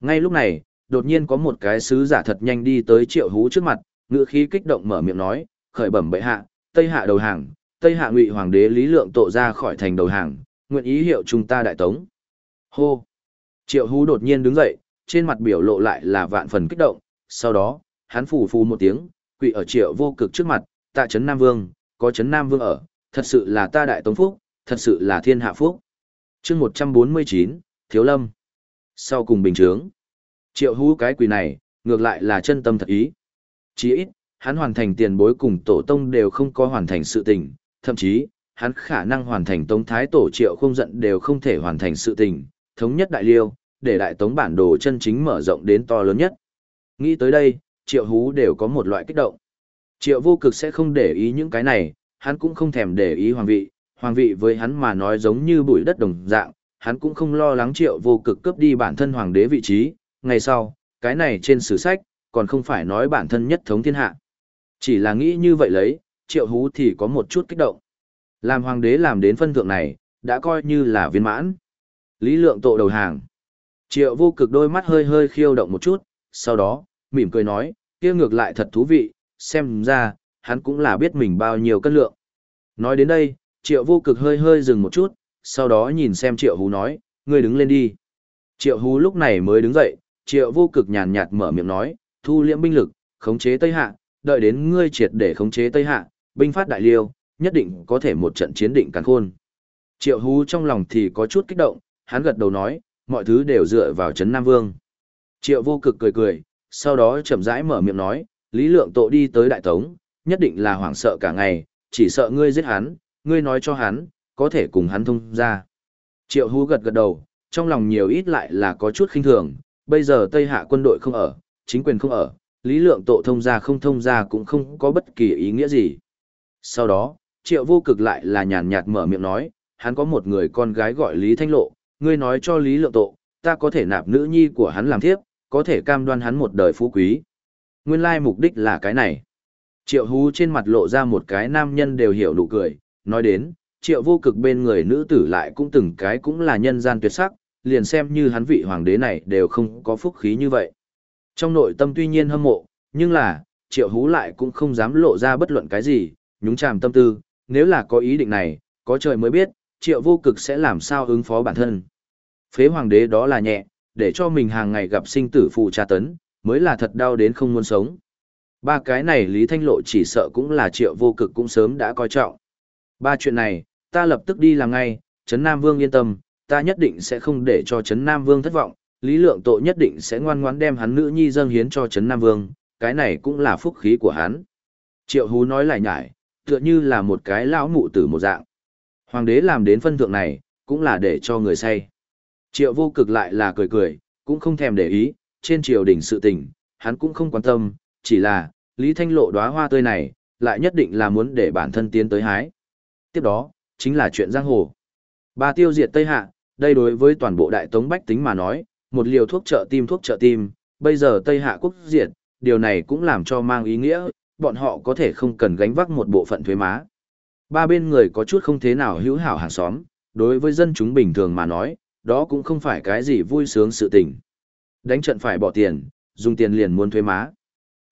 Ngay lúc này, đột nhiên có một cái sứ giả thật nhanh đi tới triệu hú trước mặt, ngựa khí kích động mở miệng nói, khởi bẩm bệ hạ, Tây Hạ đầu hàng, Tây Hạ ngụy hoàng đế lý lượng tổ ra khỏi thành đầu hàng, nguyện ý hiệu chúng ta đại tống. Hô. Triệu hú đột nhiên đứng dậy, trên mặt biểu lộ lại là vạn phần kích động, sau đó, hắn phù phù một tiếng, quỳ ở triệu vô cực trước mặt, tạ trấn Nam Vương, có trấn Nam Vương ở, thật sự là ta đại tống phúc, thật sự là thiên hạ phúc chương 149, Thiếu Lâm. Sau cùng bình chướng triệu hú cái quỳ này, ngược lại là chân tâm thật ý. Chỉ ít, hắn hoàn thành tiền bối cùng tổ tông đều không có hoàn thành sự tình, thậm chí, hắn khả năng hoàn thành tống thái tổ triệu không giận đều không thể hoàn thành sự tình, thống nhất đại liêu, để đại tống bản đồ chân chính mở rộng đến to lớn nhất. Nghĩ tới đây, triệu hú đều có một loại kích động. Triệu vô cực sẽ không để ý những cái này, hắn cũng không thèm để ý hoàng vị, hoàng vị với hắn mà nói giống như bụi đất đồng dạng, hắn cũng không lo lắng triệu vô cực cướp đi bản thân hoàng đế vị trí, ngày sau, cái này trên sử sách, còn không phải nói bản thân nhất thống thiên hạ. Chỉ là nghĩ như vậy lấy, triệu hú thì có một chút kích động. Làm hoàng đế làm đến phân thượng này, đã coi như là viên mãn. Lý lượng tội đầu hàng. Triệu vô cực đôi mắt hơi hơi khiêu động một chút, sau đó, mỉm cười nói, kia ngược lại thật thú vị, xem ra, hắn cũng là biết mình bao nhiêu cân lượng. Nói đến đây, triệu vô cực hơi hơi dừng một chút, sau đó nhìn xem triệu hú nói, ngươi đứng lên đi. Triệu hú lúc này mới đứng dậy, triệu vô cực nhàn nhạt mở miệng nói, thu liễm binh lực, khống chế Tây Hạ, đợi đến ngươi triệt để khống chế Tây Hạ, binh phát đại liêu, nhất định có thể một trận chiến định càn khôn. Triệu hú trong lòng thì có chút kích động, hắn gật đầu nói, mọi thứ đều dựa vào Trấn Nam Vương. Triệu vô cực cười cười, sau đó chậm rãi mở miệng nói, Lý Lượng tội đi tới Đại Tống, nhất định là hoảng sợ cả ngày, chỉ sợ ngươi giết hắn, ngươi nói cho hắn, có thể cùng hắn thông ra. Triệu hú gật gật đầu, trong lòng nhiều ít lại là có chút khinh thường, bây giờ Tây Hạ quân đội không ở, chính quyền không ở, Lý Lượng Tộ thông ra không thông ra cũng không có bất kỳ ý nghĩa gì. Sau đó, Triệu vô cực lại là nhàn nhạt mở miệng nói, hắn có một người con gái gọi Lý Thanh Lộ, ngươi nói cho Lý Lượng Tộ, ta có thể nạp nữ nhi của hắn làm thiếp, có thể cam đoan hắn một đời phú quý. Nguyên lai mục đích là cái này. Triệu hú trên mặt lộ ra một cái nam nhân đều hiểu nụ cười, nói đến, triệu vô cực bên người nữ tử lại cũng từng cái cũng là nhân gian tuyệt sắc, liền xem như hắn vị hoàng đế này đều không có phúc khí như vậy. Trong nội tâm tuy nhiên hâm mộ, nhưng là, triệu hú lại cũng không dám lộ ra bất luận cái gì, nhúng chàm tâm tư, nếu là có ý định này, có trời mới biết, triệu vô cực sẽ làm sao ứng phó bản thân. Phế hoàng đế đó là nhẹ, để cho mình hàng ngày gặp sinh tử phụ tra tấn, mới là thật đau đến không muốn sống. Ba cái này Lý Thanh Lộ chỉ sợ cũng là triệu vô cực cũng sớm đã coi trọng. Ba chuyện này, ta lập tức đi làm ngay, Trấn Nam Vương yên tâm, ta nhất định sẽ không để cho Trấn Nam Vương thất vọng, Lý Lượng Tội nhất định sẽ ngoan ngoãn đem hắn nữ nhi dâng hiến cho Trấn Nam Vương, cái này cũng là phúc khí của hắn. Triệu Hú nói lại nhải, tựa như là một cái lão mụ tử một dạng. Hoàng đế làm đến phân thượng này, cũng là để cho người say. Triệu vô cực lại là cười cười, cũng không thèm để ý, trên triều đình sự tình, hắn cũng không quan tâm, chỉ là, Lý Thanh Lộ đóa hoa tươi này, lại nhất định là muốn để bản thân tiến tới hái. Tiếp đó, chính là chuyện giang hồ. Ba tiêu diệt Tây Hạ, đây đối với toàn bộ đại tống bách tính mà nói, một liều thuốc trợ tim thuốc trợ tim, bây giờ Tây Hạ quốc diệt, điều này cũng làm cho mang ý nghĩa, bọn họ có thể không cần gánh vác một bộ phận thuế má. Ba bên người có chút không thế nào hữu hảo hàng xóm, đối với dân chúng bình thường mà nói, đó cũng không phải cái gì vui sướng sự tình. Đánh trận phải bỏ tiền, dùng tiền liền muốn thuế má.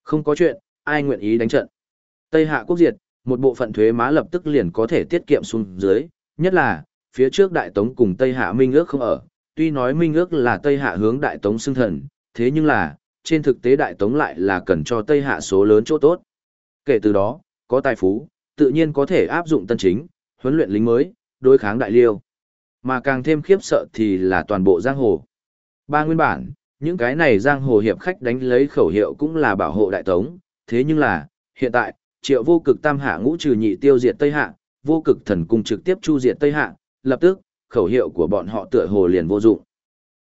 Không có chuyện, ai nguyện ý đánh trận. Tây Hạ quốc diệt, một bộ phận thuế má lập tức liền có thể tiết kiệm xuống dưới, nhất là, phía trước Đại Tống cùng Tây Hạ Minh ước không ở, tuy nói Minh ước là Tây Hạ hướng Đại Tống xưng thần, thế nhưng là, trên thực tế Đại Tống lại là cần cho Tây Hạ số lớn chỗ tốt. Kể từ đó, có tài phú, tự nhiên có thể áp dụng tân chính, huấn luyện lính mới, đối kháng đại liêu. Mà càng thêm khiếp sợ thì là toàn bộ giang hồ. Ba nguyên bản, những cái này giang hồ hiệp khách đánh lấy khẩu hiệu cũng là bảo hộ đại tống, thế nhưng là, hiện tại, triệu vô cực tam hạ ngũ trừ nhị tiêu diệt Tây Hạ, vô cực thần cung trực tiếp chu diệt Tây Hạ, lập tức, khẩu hiệu của bọn họ tựa hồ liền vô dụng.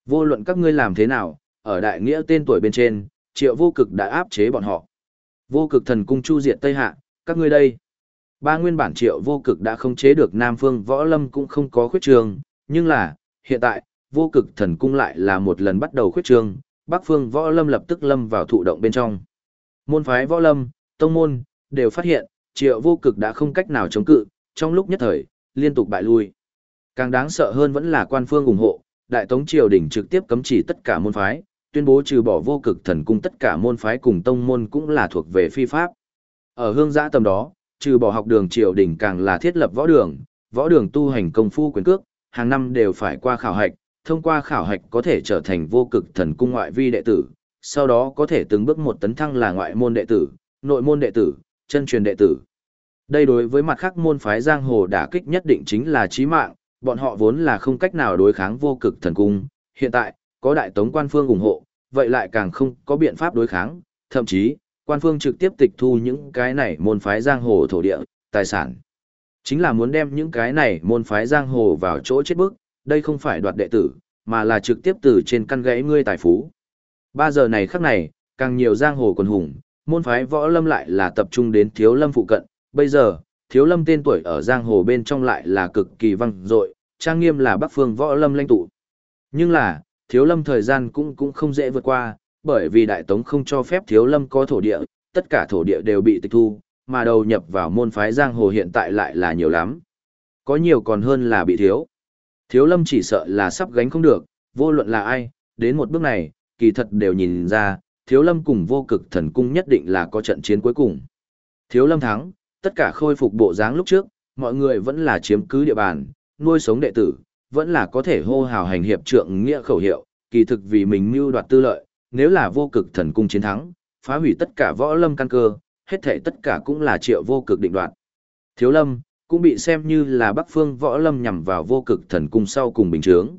Vô luận các ngươi làm thế nào, ở đại nghĩa tên tuổi bên trên, triệu vô cực đã áp chế bọn họ. Vô cực thần cung chu diệt Tây Hạ, các ngươi đây. Ba nguyên bản triệu vô cực đã không chế được Nam Phương Võ Lâm cũng không có khuyết trường, nhưng là, hiện tại, vô cực thần cung lại là một lần bắt đầu khuyết trường, Bắc Phương Võ Lâm lập tức lâm vào thụ động bên trong. Môn phái Võ Lâm, tông môn đều phát hiện, Triệu Vô Cực đã không cách nào chống cự, trong lúc nhất thời, liên tục bại lui. Càng đáng sợ hơn vẫn là quan phương ủng hộ, Đại Tống triều đình trực tiếp cấm chỉ tất cả môn phái, tuyên bố trừ bỏ Vô Cực thần cung tất cả môn phái cùng tông môn cũng là thuộc về phi pháp. Ở hương giã tầm đó, trừ bỏ học đường triều đình càng là thiết lập võ đường, võ đường tu hành công phu quyền cước, hàng năm đều phải qua khảo hạch, thông qua khảo hạch có thể trở thành vô cực thần cung ngoại vi đệ tử, sau đó có thể từng bước một tấn thăng là ngoại môn đệ tử, nội môn đệ tử, chân truyền đệ tử. Đây đối với mặt khác môn phái giang hồ đả kích nhất định chính là chí mạng, bọn họ vốn là không cách nào đối kháng vô cực thần cung, hiện tại, có đại tống quan phương ủng hộ, vậy lại càng không có biện pháp đối kháng, thậm chí, quan phương trực tiếp tịch thu những cái này môn phái giang hồ thổ địa, tài sản. Chính là muốn đem những cái này môn phái giang hồ vào chỗ chết bức, đây không phải đoạt đệ tử, mà là trực tiếp từ trên căn gãy ngươi tài phú. Ba giờ này khắc này, càng nhiều giang hồ quần hùng, môn phái võ lâm lại là tập trung đến thiếu lâm phụ cận, bây giờ, thiếu lâm tên tuổi ở giang hồ bên trong lại là cực kỳ văng dội trang nghiêm là bắc phương võ lâm lãnh tụ. Nhưng là, thiếu lâm thời gian cũng cũng không dễ vượt qua, bởi vì đại tống không cho phép thiếu lâm có thổ địa, tất cả thổ địa đều bị tịch thu, mà đầu nhập vào môn phái giang hồ hiện tại lại là nhiều lắm. Có nhiều còn hơn là bị thiếu. Thiếu lâm chỉ sợ là sắp gánh không được, vô luận là ai, đến một bước này, kỳ thật đều nhìn ra, thiếu lâm cùng vô cực thần cung nhất định là có trận chiến cuối cùng. Thiếu lâm thắng, tất cả khôi phục bộ dáng lúc trước, mọi người vẫn là chiếm cứ địa bàn, nuôi sống đệ tử, vẫn là có thể hô hào hành hiệp trượng nghĩa khẩu hiệu, kỳ thực vì mình mưu đoạt tư lợi, nếu là vô cực thần cung chiến thắng, phá hủy tất cả võ lâm căn cơ, hết thể tất cả cũng là triệu vô cực định đoạt. Thiếu lâm, cũng bị xem như là bắc phương võ lâm nhằm vào vô cực thần cung sau cùng bình chướng.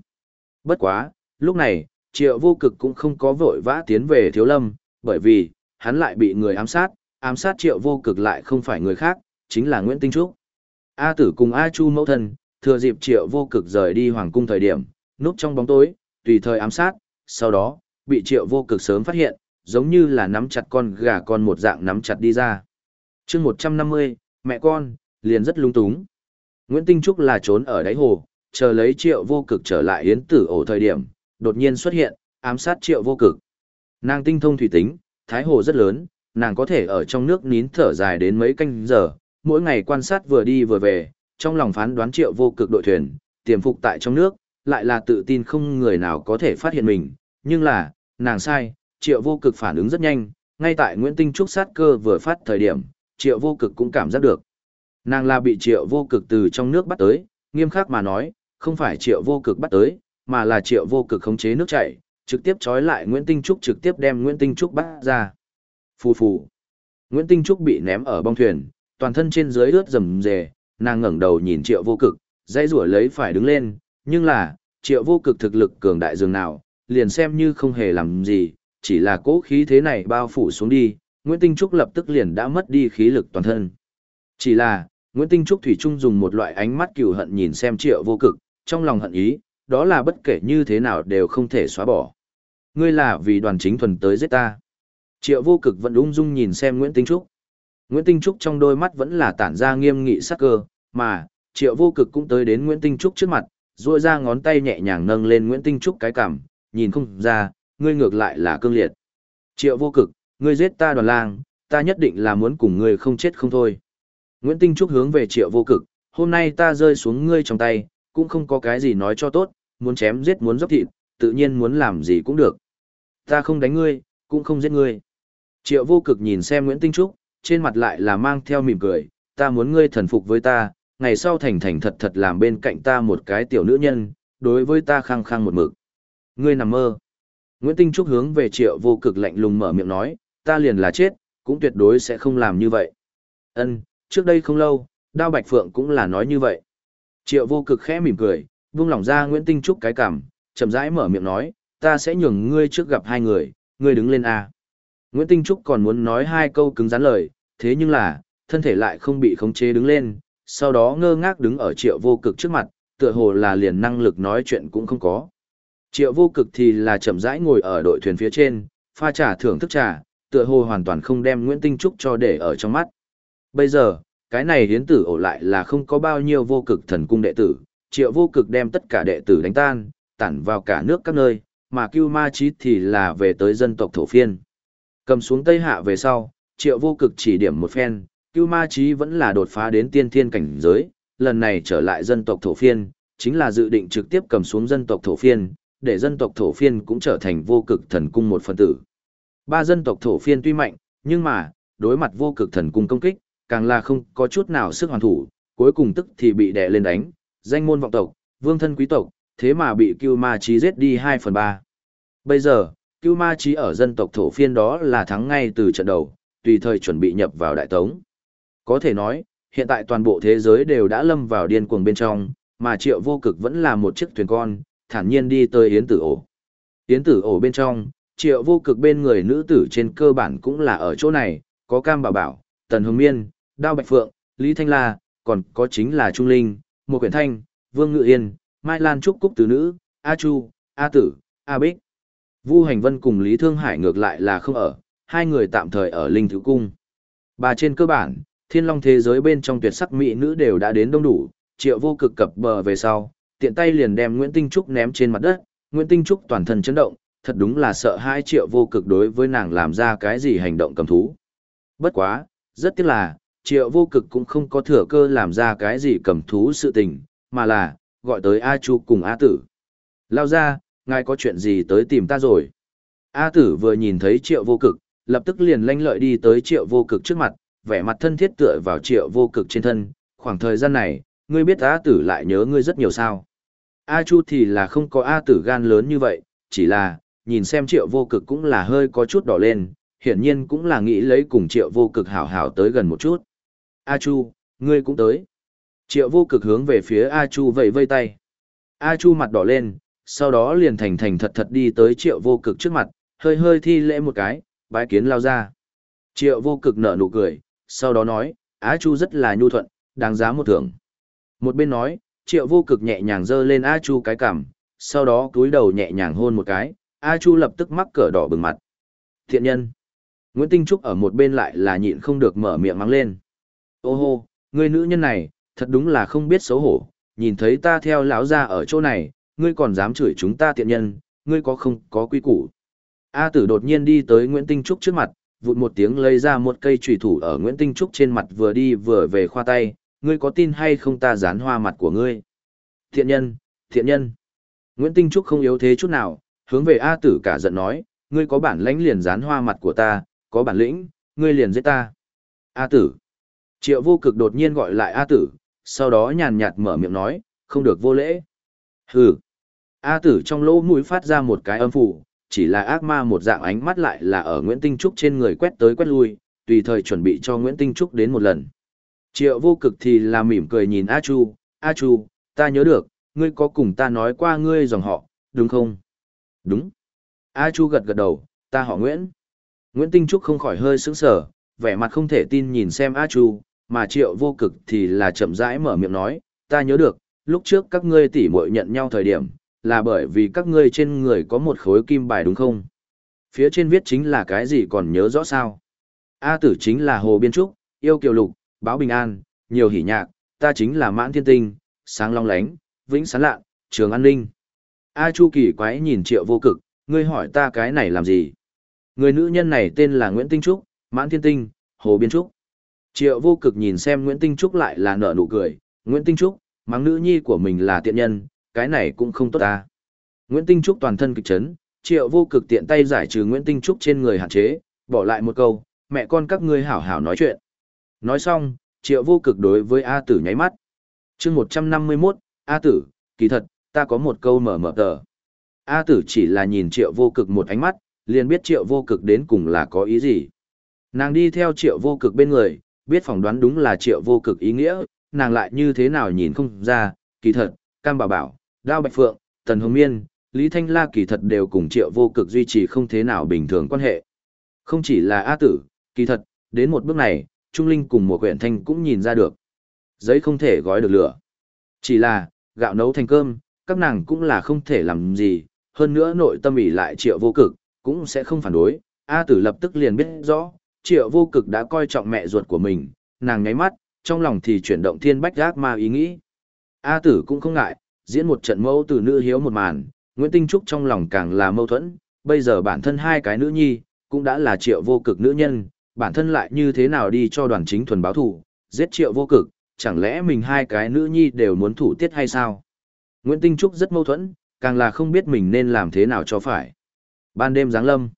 Bất quá, lúc này, triệu vô cực cũng không có vội vã tiến về thiếu lâm, bởi vì, hắn lại bị người ám sát, ám sát triệu vô cực lại không phải người khác, chính là Nguyễn Tinh Trúc. A tử cùng A Chu mẫu thân, thừa dịp triệu vô cực rời đi hoàng cung thời điểm, núp trong bóng tối, tùy thời ám sát, sau đó, bị triệu vô cực sớm phát hiện, giống như là nắm chặt con gà con một dạng nắm chặt đi ra. chương 150, mẹ con, liền rất lung túng. Nguyễn Tinh Trúc là trốn ở đáy hồ, chờ lấy triệu vô cực trở lại yến tử ổ thời điểm, đột nhiên xuất hiện, ám sát triệu vô cực. Nàng tinh thông thủy tính, thái hồ rất lớn, nàng có thể ở trong nước nín thở dài đến mấy canh giờ, mỗi ngày quan sát vừa đi vừa về, trong lòng phán đoán triệu vô cực đội thuyền, tiềm phục tại trong nước, lại là tự tin không người nào có thể phát hiện mình, nhưng là, nàng sai, triệu vô cực phản ứng rất nhanh, ngay tại Nguyễn Tinh Trúc sát cơ vừa phát thời điểm, triệu vô cực cũng cảm giác được. Nàng là bị triệu vô cực từ trong nước bắt tới, nghiêm khắc mà nói, không phải triệu vô cực bắt tới, mà là triệu vô cực khống chế nước chảy, trực tiếp trói lại Nguyễn Tinh Trúc trực tiếp đem Nguyễn Tinh Trúc bắt ra. Phù phù. Nguyễn Tinh Trúc bị ném ở bong thuyền, toàn thân trên dưới ướt rầm rề, nàng ngẩng đầu nhìn triệu vô cực, dãy rủa lấy phải đứng lên, nhưng là, triệu vô cực thực lực cường đại dường nào, liền xem như không hề làm gì, chỉ là cố khí thế này bao phủ xuống đi, Nguyễn Tinh Trúc lập tức liền đã mất đi khí lực toàn thân. Chỉ là, Nguyễn Tinh Trúc Thủy Trung dùng một loại ánh mắt cừu hận nhìn xem triệu vô cực, trong lòng hận ý, đó là bất kể như thế nào đều không thể xóa bỏ. Ngươi là vì đoàn chính thuần tới giết ta. Triệu vô cực vẫn ung dung nhìn xem Nguyễn Tinh Trúc. Nguyễn Tinh Trúc trong đôi mắt vẫn là tản ra nghiêm nghị sắc cơ, mà, triệu vô cực cũng tới đến Nguyễn Tinh Trúc trước mặt, duỗi ra ngón tay nhẹ nhàng nâng lên Nguyễn Tinh Trúc cái cằm, nhìn không ra, ngươi ngược lại là cương liệt. Triệu vô cực, ngươi giết ta đoàn lang, ta nhất định là muốn cùng ngươi không chết không thôi. Nguyễn Tinh Trúc hướng về triệu vô cực, hôm nay ta rơi xuống ngươi trong tay, cũng không có cái gì nói cho tốt, muốn chém giết muốn dốc thịt, tự nhiên muốn làm gì cũng được. Ta không đánh ngươi, cũng không giết ngươi. Triệu vô cực nhìn xem Nguyễn Tinh Trúc, trên mặt lại là mang theo mỉm cười, ta muốn ngươi thần phục với ta, ngày sau thành thành thật thật làm bên cạnh ta một cái tiểu nữ nhân, đối với ta khăng khăng một mực. Ngươi nằm mơ. Nguyễn Tinh Trúc hướng về triệu vô cực lạnh lùng mở miệng nói, ta liền là chết, cũng tuyệt đối sẽ không làm như vậy. Ân, trước đây không lâu, Đao Bạch Phượng cũng là nói như vậy. Triệu vô cực khẽ mỉm cười, Vung lỏng ra Nguyễn Tinh Trúc cái cảm, chậm rãi mở miệng nói, ta sẽ nhường ngươi trước gặp hai người, ngươi đứng lên A. Nguyễn Tinh Trúc còn muốn nói hai câu cứng rắn lời, thế nhưng là, thân thể lại không bị khống chế đứng lên, sau đó ngơ ngác đứng ở triệu vô cực trước mặt, tựa hồ là liền năng lực nói chuyện cũng không có. Triệu vô cực thì là chậm rãi ngồi ở đội thuyền phía trên, pha trà thưởng thức trà, tựa hồ hoàn toàn không đem Nguyễn Tinh Trúc cho để ở trong mắt. Bây giờ, cái này hiến tử ổ lại là không có bao nhiêu vô cực thần cung đệ tử, triệu vô cực đem tất cả đệ tử đánh tan, tản vào cả nước các nơi, mà Cưu Ma Chí thì là về tới dân tộc thổ phiên. Cầm xuống Tây Hạ về sau, triệu vô cực chỉ điểm một phen, Cưu Ma Chí vẫn là đột phá đến tiên thiên cảnh giới, lần này trở lại dân tộc thổ phiên, chính là dự định trực tiếp cầm xuống dân tộc thổ phiên, để dân tộc thổ phiên cũng trở thành vô cực thần cung một phần tử. Ba dân tộc thổ phiên tuy mạnh, nhưng mà, đối mặt vô cực thần cung công kích, càng là không có chút nào sức hoàn thủ, cuối cùng tức thì bị đè lên đánh, danh môn vọng tộc, vương thân quý tộc, thế mà bị Cưu Ma Chí giết đi 2 phần 3. Bây giờ, Cưu Ma Chí ở dân tộc thổ phiên đó là thắng ngay từ trận đầu, tùy thời chuẩn bị nhập vào đại tống. Có thể nói, hiện tại toàn bộ thế giới đều đã lâm vào điên cuồng bên trong, mà triệu vô cực vẫn là một chiếc thuyền con, thản nhiên đi tới Yến Tử ổ. Yến Tử ổ bên trong, triệu vô cực bên người nữ tử trên cơ bản cũng là ở chỗ này, có Cam Bảo Bảo, Tần Hồng Miên, Đao Bạch Phượng, Lý Thanh La, còn có chính là Trung Linh, một Quyển Thanh, Vương Ngự Yên, Mai Lan Trúc Cúc Tứ Nữ, A Chu, A Tử, A Bích. Vu Hành Vân cùng Lý Thương Hải ngược lại là không ở, hai người tạm thời ở Linh Thứ Cung. Bà trên cơ bản, thiên long thế giới bên trong tuyệt sắc mỹ nữ đều đã đến đông đủ, triệu vô cực cập bờ về sau, tiện tay liền đem Nguyễn Tinh Trúc ném trên mặt đất, Nguyễn Tinh Trúc toàn thân chấn động, thật đúng là sợ hai triệu vô cực đối với nàng làm ra cái gì hành động cầm thú. Bất quá, rất tiếc là, triệu vô cực cũng không có thừa cơ làm ra cái gì cầm thú sự tình, mà là, gọi tới A Chu cùng A Tử. Lao ra, ngài có chuyện gì tới tìm ta rồi? A Tử vừa nhìn thấy triệu vô cực, lập tức liền lanh lợi đi tới triệu vô cực trước mặt, vẻ mặt thân thiết tựa vào triệu vô cực trên thân. Khoảng thời gian này, ngươi biết A Tử lại nhớ ngươi rất nhiều sao. A Chu thì là không có A Tử gan lớn như vậy, chỉ là, nhìn xem triệu vô cực cũng là hơi có chút đỏ lên, hiển nhiên cũng là nghĩ lấy cùng triệu vô cực hảo hảo tới gần một chút. A Chu, ngươi cũng tới. Triệu vô cực hướng về phía A Chu vẫy vây tay. A Chu mặt đỏ lên, sau đó liền thành thành thật thật đi tới triệu vô cực trước mặt, hơi hơi thi lễ một cái, bái kiến lao ra. Triệu vô cực nở nụ cười, sau đó nói, A Chu rất là nhu thuận, đáng giá một thưởng. Một bên nói, triệu vô cực nhẹ nhàng giơ lên A Chu cái cằm, sau đó cúi đầu nhẹ nhàng hôn một cái, A Chu lập tức mắc cỡ đỏ bừng mặt. Thiện nhân. Nguyễn Tinh Trúc ở một bên lại là nhịn không được mở miệng mắng lên. Ô hô, người nữ nhân này, thật đúng là không biết xấu hổ, nhìn thấy ta theo lão ra ở chỗ này, ngươi còn dám chửi chúng ta tiện nhân, ngươi có không có quy củ. A tử đột nhiên đi tới Nguyễn Tinh Trúc trước mặt, vụt một tiếng lấy ra một cây trùy thủ ở Nguyễn Tinh Trúc trên mặt vừa đi vừa về khoa tay, ngươi có tin hay không ta dán hoa mặt của ngươi. Thiện nhân, thiện nhân. Nguyễn Tinh Trúc không yếu thế chút nào, hướng về A tử cả giận nói, ngươi có bản lãnh liền dán hoa mặt của ta, có bản lĩnh, ngươi liền giết ta. A tử. Triệu vô cực đột nhiên gọi lại A tử, sau đó nhàn nhạt mở miệng nói, không được vô lễ. Hừ. A tử trong lỗ mũi phát ra một cái âm phủ, chỉ là ác ma một dạng ánh mắt lại là ở Nguyễn Tinh Trúc trên người quét tới quét lui, tùy thời chuẩn bị cho Nguyễn Tinh Trúc đến một lần. Triệu vô cực thì là mỉm cười nhìn A Chu, A Chu, ta nhớ được, ngươi có cùng ta nói qua ngươi dòng họ, đúng không? Đúng. A Chu gật gật đầu, ta họ Nguyễn. Nguyễn Tinh Trúc không khỏi hơi sững sờ, vẻ mặt không thể tin nhìn xem A Chu, mà triệu vô cực thì là chậm rãi mở miệng nói, ta nhớ được, lúc trước các ngươi tỉ muội nhận nhau thời điểm, là bởi vì các ngươi trên người có một khối kim bài đúng không? Phía trên viết chính là cái gì còn nhớ rõ sao? A tử chính là Hồ Biên Trúc, yêu kiều lục, báo bình an, nhiều hỉ nhạc, ta chính là mãn thiên tinh, sáng long lánh, vĩnh sán lạ, trường an ninh. A Chu kỳ quái nhìn triệu vô cực, ngươi hỏi ta cái này làm gì? Người nữ nhân này tên là Nguyễn Tinh Trúc, mãn thiên tinh, Hồ Biên Trúc. Triệu vô cực nhìn xem Nguyễn Tinh Trúc lại là nở nụ cười, Nguyễn Tinh Trúc, mắng nữ nhi của mình là tiện nhân, cái này cũng không tốt ta. Nguyễn Tinh Trúc toàn thân kịch chấn, triệu vô cực tiện tay giải trừ Nguyễn Tinh Trúc trên người hạn chế, bỏ lại một câu, mẹ con các ngươi hảo hảo nói chuyện. Nói xong, triệu vô cực đối với A tử nháy mắt. chương 151, A tử, kỳ thật, ta có một câu mở mở tờ. A tử chỉ là nhìn triệu vô cực một ánh mắt, liền biết triệu vô cực đến cùng là có ý gì. Nàng đi theo triệu vô cực bên người, biết phỏng đoán đúng là triệu vô cực ý nghĩa, nàng lại như thế nào nhìn không ra, kỳ thật, Cam Bảo Bảo, Đao Bạch Phượng, Tần Hồng Miên, Lý Thanh La kỳ thật đều cùng triệu vô cực duy trì không thế nào bình thường quan hệ. Không chỉ là A tử, kỳ thật, đến một bước này, Trung Linh cùng một quyển thanh cũng nhìn ra được. Giấy không thể gói được lửa. Chỉ là, gạo nấu thành cơm, các nàng cũng là không thể làm gì, hơn nữa nội tâm ỉ lại triệu vô cực, cũng sẽ không phản đối. A tử lập tức liền biết rõ, triệu vô cực đã coi trọng mẹ ruột của mình, nàng nháy mắt, trong lòng thì chuyển động thiên bách gác ma ý nghĩ. A tử cũng không ngại, diễn một trận mẫu từ nữ hiếu một màn, Nguyễn Tinh Trúc trong lòng càng là mâu thuẫn, bây giờ bản thân hai cái nữ nhi, cũng đã là triệu vô cực nữ nhân, bản thân lại như thế nào đi cho đoàn chính thuần báo thủ, giết triệu vô cực, chẳng lẽ mình hai cái nữ nhi đều muốn thủ tiết hay sao? Nguyễn Tinh Trúc rất mâu thuẫn, càng là không biết mình nên làm thế nào cho phải. Ban đêm giáng lâm,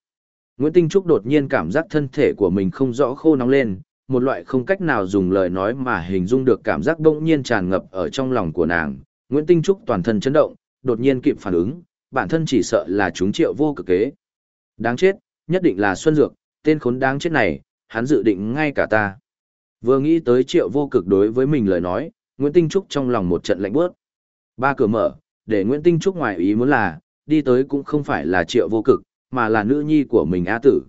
Nguyễn Tinh Trúc đột nhiên cảm giác thân thể của mình không rõ khô nóng lên, một loại không cách nào dùng lời nói mà hình dung được cảm giác bỗng nhiên tràn ngập ở trong lòng của nàng. Nguyễn Tinh Trúc toàn thân chấn động, đột nhiên kịp phản ứng, bản thân chỉ sợ là chúng triệu vô cực kế. Đáng chết, nhất định là Xuân Dược, tên khốn đáng chết này, hắn dự định ngay cả ta. Vừa nghĩ tới triệu vô cực đối với mình lời nói, Nguyễn Tinh Trúc trong lòng một trận lạnh bớt. Ba cửa mở, để Nguyễn Tinh Trúc ngoài ý muốn là, đi tới cũng không phải là triệu vô cực, mà là nữ nhi của mình A tử.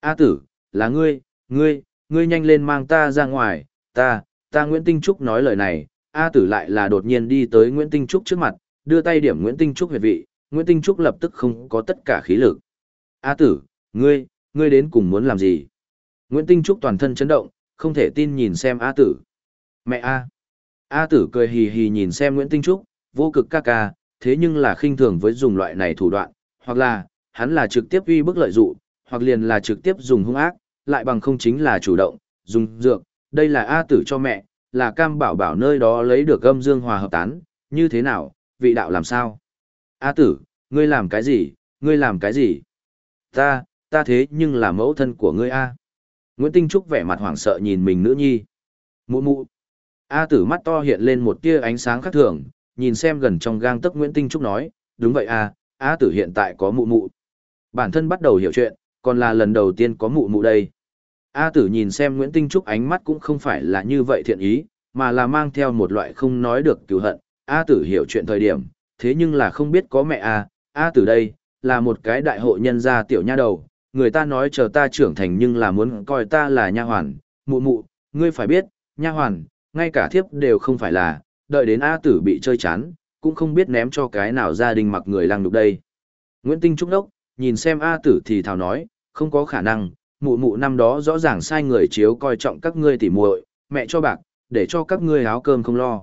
A tử, là ngươi, ngươi, ngươi nhanh lên mang ta ra ngoài, ta, ta Nguyễn Tinh Trúc nói lời này, A tử lại là đột nhiên đi tới Nguyễn Tinh Trúc trước mặt, đưa tay điểm Nguyễn Tinh Trúc huyệt vị, Nguyễn Tinh Trúc lập tức không có tất cả khí lực. A tử, ngươi, ngươi đến cùng muốn làm gì? Nguyễn Tinh Trúc toàn thân chấn động, không thể tin nhìn xem A tử. Mẹ A. A tử cười hì hì nhìn xem Nguyễn Tinh Trúc, vô cực ca ca, thế nhưng là khinh thường với dùng loại này thủ đoạn, hoặc là, hắn là trực tiếp uy bức lợi dụ, hoặc liền là trực tiếp dùng hung ác, lại bằng không chính là chủ động, dùng dược, đây là A tử cho mẹ, là cam bảo bảo nơi đó lấy được âm dương hòa hợp tán, như thế nào, vị đạo làm sao? A tử, ngươi làm cái gì, ngươi làm cái gì? Ta, ta thế nhưng là mẫu thân của ngươi A. Nguyễn Tinh Trúc vẻ mặt hoảng sợ nhìn mình nữ nhi. Mụ mụ. A tử mắt to hiện lên một tia ánh sáng khác thường, nhìn xem gần trong gang tấc Nguyễn Tinh Trúc nói, đúng vậy A, A tử hiện tại có mụ mụ. Bản thân bắt đầu hiểu chuyện, còn là lần đầu tiên có mụ mụ đây. A tử nhìn xem Nguyễn Tinh Trúc ánh mắt cũng không phải là như vậy thiện ý, mà là mang theo một loại không nói được cứu hận. A tử hiểu chuyện thời điểm, thế nhưng là không biết có mẹ A, A tử đây, là một cái đại hội nhân gia tiểu nha đầu, người ta nói chờ ta trưởng thành nhưng là muốn coi ta là nha hoàn, mụ mụ, ngươi phải biết, nha hoàn, ngay cả thiếp đều không phải là, đợi đến A tử bị chơi chán, cũng không biết ném cho cái nào gia đình mặc người lăng đục đây. Nguyễn Tinh Trúc đốc, nhìn xem A tử thì thào nói, không có khả năng, mụ mụ năm đó rõ ràng sai người chiếu coi trọng các ngươi tỉ muội, mẹ cho bạc, để cho các ngươi áo cơm không lo.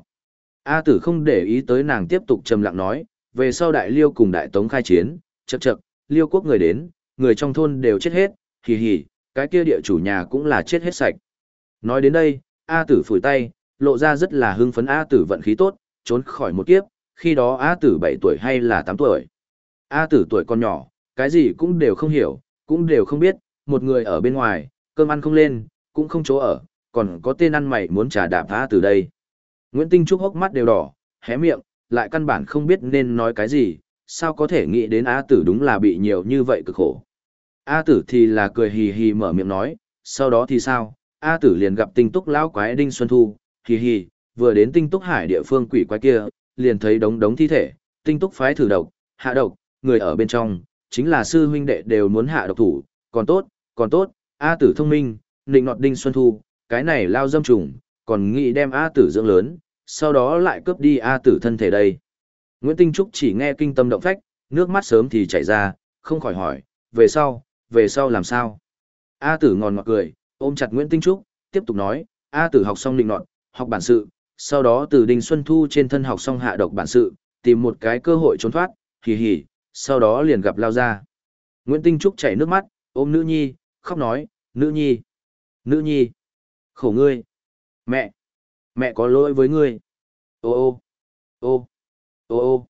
A tử không để ý tới nàng tiếp tục trầm lặng nói, về sau đại liêu cùng đại tống khai chiến, chậc chậc, liêu quốc người đến, người trong thôn đều chết hết, hì hì, cái kia địa chủ nhà cũng là chết hết sạch. Nói đến đây, A tử phủi tay, lộ ra rất là hưng phấn A tử vận khí tốt, trốn khỏi một kiếp, khi đó A tử 7 tuổi hay là 8 tuổi. A tử tuổi còn nhỏ, cái gì cũng đều không hiểu, cũng đều không biết, một người ở bên ngoài, cơm ăn không lên, cũng không chỗ ở, còn có tên ăn mày muốn trả đạp phá từ đây. Nguyễn Tinh Trúc hốc mắt đều đỏ, hé miệng, lại căn bản không biết nên nói cái gì, sao có thể nghĩ đến A tử đúng là bị nhiều như vậy cực khổ. A tử thì là cười hì hì mở miệng nói, sau đó thì sao, A tử liền gặp tinh túc lão quái Đinh Xuân Thu, hì hì, vừa đến tinh túc hải địa phương quỷ quái kia, liền thấy đống đống thi thể, tinh túc phái thử độc, hạ độc, người ở bên trong, chính là sư huynh đệ đều muốn hạ độc thủ, còn tốt, còn tốt, A tử thông minh, định nọt Đinh Xuân Thu, cái này lao dâm trùng, còn nghĩ đem A tử dưỡng lớn, sau đó lại cướp đi A tử thân thể đây. Nguyễn Tinh Trúc chỉ nghe kinh tâm động phách, nước mắt sớm thì chảy ra, không khỏi hỏi, về sau, về sau làm sao? A tử ngòn ngọt cười, ôm chặt Nguyễn Tinh Trúc, tiếp tục nói, A tử học xong định nọt, học bản sự, sau đó từ Đinh Xuân Thu trên thân học xong hạ độc bản sự, tìm một cái cơ hội trốn thoát, hì hì, sau đó liền gặp lao ra. Nguyễn Tinh Trúc chảy nước mắt, ôm nữ nhi, khóc nói, nữ nhi, nữ nhi, khổ ngươi, mẹ, mẹ có lỗi với ngươi, ô ô, ô, ô ô.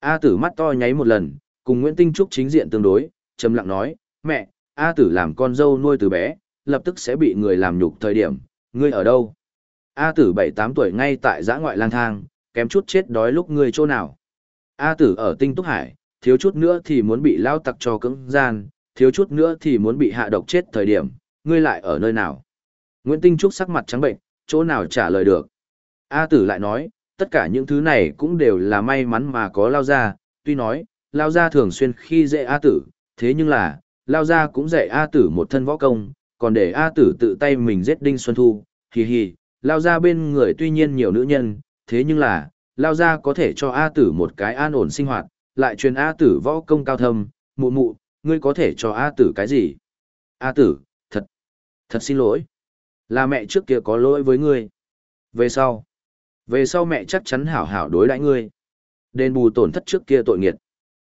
A tử mắt to nháy một lần, cùng Nguyễn Tinh Trúc chính diện tương đối, trầm lặng nói, mẹ, A tử làm con dâu nuôi từ bé, lập tức sẽ bị người làm nhục thời điểm, ngươi ở đâu? A tử 7-8 tuổi ngay tại giã ngoại lang thang, kém chút chết đói lúc ngươi chỗ nào? A tử ở tinh túc hải, thiếu chút nữa thì muốn bị lao tặc cho cứng gian, thiếu chút nữa thì muốn bị hạ độc chết thời điểm, ngươi lại ở nơi nào? Nguyễn Tinh Trúc sắc mặt trắng bệnh, chỗ nào trả lời được? A tử lại nói, tất cả những thứ này cũng đều là may mắn mà có lao ra, tuy nói, lao ra thường xuyên khi dễ A tử, thế nhưng là, lao ra cũng dạy A tử một thân võ công, còn để A tử tự tay mình giết Đinh Xuân Thu, hì hì, lao ra bên người tuy nhiên nhiều nữ nhân, thế nhưng là, lao ra có thể cho A tử một cái an ổn sinh hoạt, lại truyền A tử võ công cao thâm, mụ mụ, ngươi có thể cho A tử cái gì? A tử, thật, thật xin lỗi. Là mẹ trước kia có lỗi với ngươi. Về sau, về sau mẹ chắc chắn hảo hảo đối đãi ngươi. Đền bù tổn thất trước kia tội nghiệt.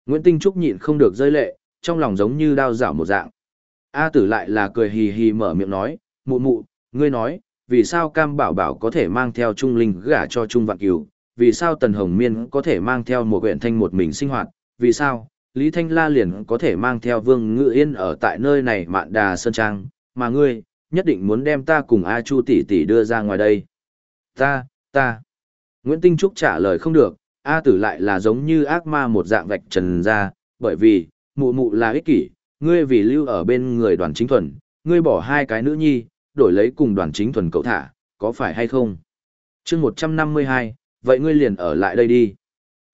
Nguyễn Tinh Trúc nhịn không được rơi lệ, trong lòng giống như đao rảo một dạng. A tử lại là cười hì hì mở miệng nói, mụ mụ, ngươi nói, vì sao Cam Bảo Bảo có thể mang theo Trung Linh gả cho Trung Vạn Cửu, vì sao Tần Hồng Miên có thể mang theo một huyện thanh một mình sinh hoạt, vì sao Lý Thanh La liền có thể mang theo Vương Ngự Yên ở tại nơi này mạn đà sơn trang, mà ngươi, nhất định muốn đem ta cùng A Chu tỷ tỷ đưa ra ngoài đây. Ta, ta. Nguyễn Tinh Trúc trả lời không được, A tử lại là giống như ác ma một dạng vạch trần ra, bởi vì, mụ mụ là ích kỷ, ngươi vì lưu ở bên người đoàn chính thuần, ngươi bỏ hai cái nữ nhi, đổi lấy cùng đoàn chính thuần cậu thả, có phải hay không? chương 152, vậy ngươi liền ở lại đây đi.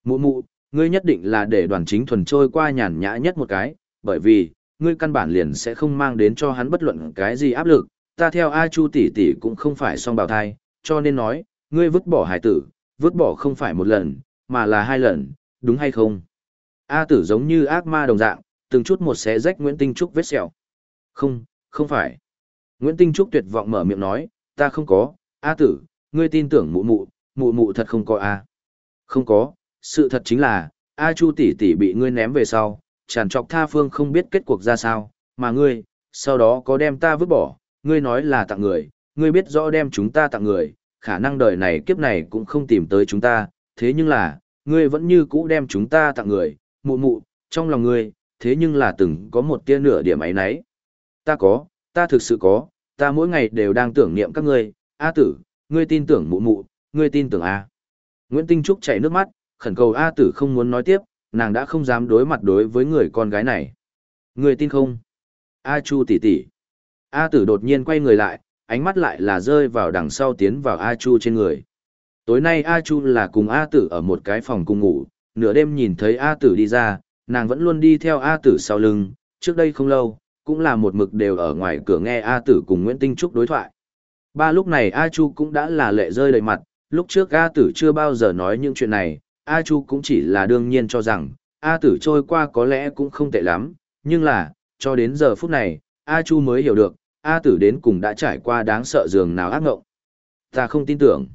Mụ mụ, ngươi nhất định là để đoàn chính thuần trôi qua nhàn nhã nhất một cái, bởi vì, ngươi căn bản liền sẽ không mang đến cho hắn bất luận cái gì áp lực, ta theo A Chu tỷ tỷ cũng không phải song bào thai, cho nên nói, ngươi vứt bỏ hải tử, vứt bỏ không phải một lần, mà là hai lần, đúng hay không? A tử giống như ác ma đồng dạng, từng chút một xé rách Nguyễn Tinh Trúc vết sẹo. Không, không phải. Nguyễn Tinh Trúc tuyệt vọng mở miệng nói, ta không có, A tử, ngươi tin tưởng mụ mụ, mụ mụ thật không có A. Không có, sự thật chính là, A Chu tỷ tỷ bị ngươi ném về sau, tràn trọc tha phương không biết kết cuộc ra sao, mà ngươi, sau đó có đem ta vứt bỏ, ngươi nói là tặng người, ngươi biết rõ đem chúng ta tặng người, khả năng đời này kiếp này cũng không tìm tới chúng ta, thế nhưng là, ngươi vẫn như cũ đem chúng ta tặng người, mụ mụ, trong lòng ngươi, thế nhưng là từng có một tia nửa điểm ấy nấy. Ta có, ta thực sự có, ta mỗi ngày đều đang tưởng niệm các ngươi, A tử, ngươi tin tưởng mụ mụ, ngươi tin tưởng A. Nguyễn Tinh Trúc chảy nước mắt, khẩn cầu A tử không muốn nói tiếp, nàng đã không dám đối mặt đối với người con gái này. Ngươi tin không? A Chu tỷ tỷ. A tử đột nhiên quay người lại, ánh mắt lại là rơi vào đằng sau tiến vào A Chu trên người. Tối nay A Chu là cùng A tử ở một cái phòng cùng ngủ, nửa đêm nhìn thấy A tử đi ra, nàng vẫn luôn đi theo A tử sau lưng, trước đây không lâu, cũng là một mực đều ở ngoài cửa nghe A tử cùng Nguyễn Tinh Trúc đối thoại. Ba lúc này A Chu cũng đã là lệ rơi đầy mặt, lúc trước A tử chưa bao giờ nói những chuyện này, A Chu cũng chỉ là đương nhiên cho rằng, A tử trôi qua có lẽ cũng không tệ lắm, nhưng là, cho đến giờ phút này, A Chu mới hiểu được, A tử đến cùng đã trải qua đáng sợ giường nào ác ngộng. Ta không tin tưởng.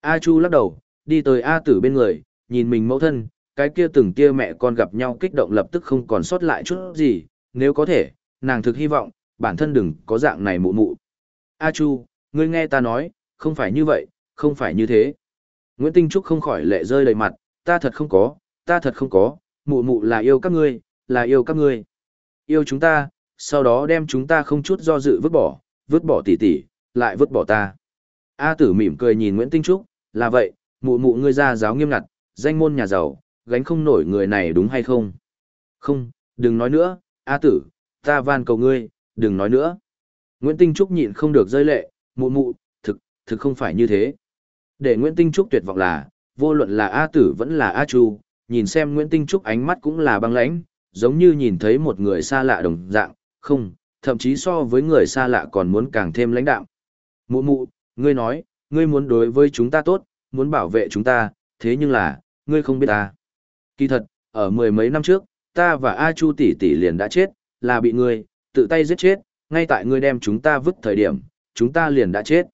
A Chu lắc đầu, đi tới A tử bên người, nhìn mình mẫu thân, cái kia từng kia mẹ con gặp nhau kích động lập tức không còn sót lại chút gì, nếu có thể, nàng thực hy vọng, bản thân đừng có dạng này mụ mụ. A Chu, ngươi nghe ta nói, không phải như vậy, không phải như thế. Nguyễn Tinh Trúc không khỏi lệ rơi đầy mặt, ta thật không có, ta thật không có, mụ mụ là yêu các ngươi, là yêu các ngươi. Yêu chúng ta, sau đó đem chúng ta không chút do dự vứt bỏ, vứt bỏ tỷ tỷ, lại vứt bỏ ta. A tử mỉm cười nhìn Nguyễn Tinh Trúc, là vậy, mụ mụ ngươi ra giáo nghiêm ngặt, danh môn nhà giàu, gánh không nổi người này đúng hay không? Không, đừng nói nữa, A tử, ta van cầu ngươi, đừng nói nữa. Nguyễn Tinh Trúc nhịn không được rơi lệ, mụ mụ, thực, thực không phải như thế. Để Nguyễn Tinh Trúc tuyệt vọng là, vô luận là A tử vẫn là A chu, nhìn xem Nguyễn Tinh Trúc ánh mắt cũng là băng lãnh, giống như nhìn thấy một người xa lạ đồng dạng, không, thậm chí so với người xa lạ còn muốn càng thêm lãnh đạm. Mụ mụ, ngươi nói, ngươi muốn đối với chúng ta tốt, muốn bảo vệ chúng ta, thế nhưng là, ngươi không biết ta. Kỳ thật, ở mười mấy năm trước, ta và A Chu tỷ tỷ liền đã chết, là bị ngươi, tự tay giết chết, ngay tại ngươi đem chúng ta vứt thời điểm, chúng ta liền đã chết.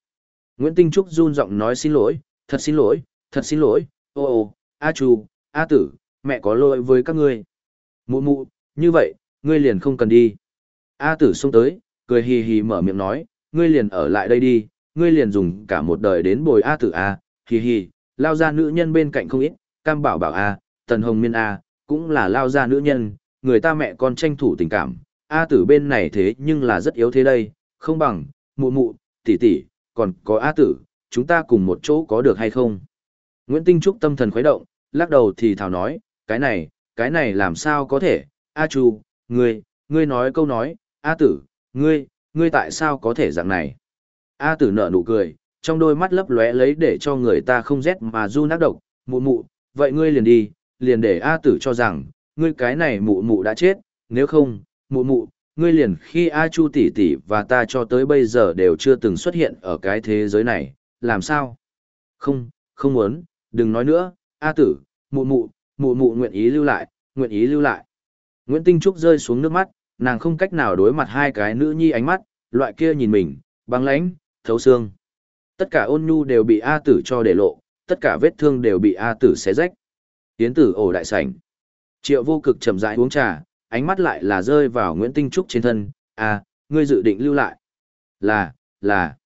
Nguyễn Tinh Trúc run giọng nói xin lỗi, thật xin lỗi, thật xin lỗi, ô ô, A Chu, A Tử, mẹ có lỗi với các ngươi. Mụ mụ, như vậy, ngươi liền không cần đi. A Tử xông tới, cười hì hì mở miệng nói, ngươi liền ở lại đây đi, ngươi liền dùng cả một đời đến bồi A Tử A, hì hì, lao ra nữ nhân bên cạnh không ít, cam bảo bảo A, tần hồng miên A, cũng là lao ra nữ nhân, người ta mẹ con tranh thủ tình cảm, A tử bên này thế nhưng là rất yếu thế đây, không bằng, mụ mụ, tỷ tỷ, còn có A tử, chúng ta cùng một chỗ có được hay không? Nguyễn Tinh Trúc tâm thần khuấy động, lắc đầu thì thảo nói, cái này, cái này làm sao có thể, A Chu, ngươi, ngươi nói câu nói, A tử, ngươi, ngươi tại sao có thể dạng này? A tử nở nụ cười, trong đôi mắt lấp lóe lấy để cho người ta không rét mà du nát độc, mụ mụ, vậy ngươi liền đi, liền để A tử cho rằng, ngươi cái này mụ mụ đã chết, nếu không, mụ mụ, ngươi liền khi A Chu tỷ tỷ và ta cho tới bây giờ đều chưa từng xuất hiện ở cái thế giới này, làm sao? Không, không muốn, đừng nói nữa, A tử, mụ mụ, mụ mụ nguyện ý lưu lại, nguyện ý lưu lại. Nguyễn Tinh Trúc rơi xuống nước mắt, nàng không cách nào đối mặt hai cái nữ nhi ánh mắt, loại kia nhìn mình, băng lãnh, thấu xương. Tất cả ôn nhu đều bị A tử cho để lộ, tất cả vết thương đều bị A tử xé rách. Tiến tử ổ đại sảnh. Triệu vô cực chậm rãi uống trà, ánh mắt lại là rơi vào Nguyễn Tinh Trúc trên thân, à, ngươi dự định lưu lại. Là, là.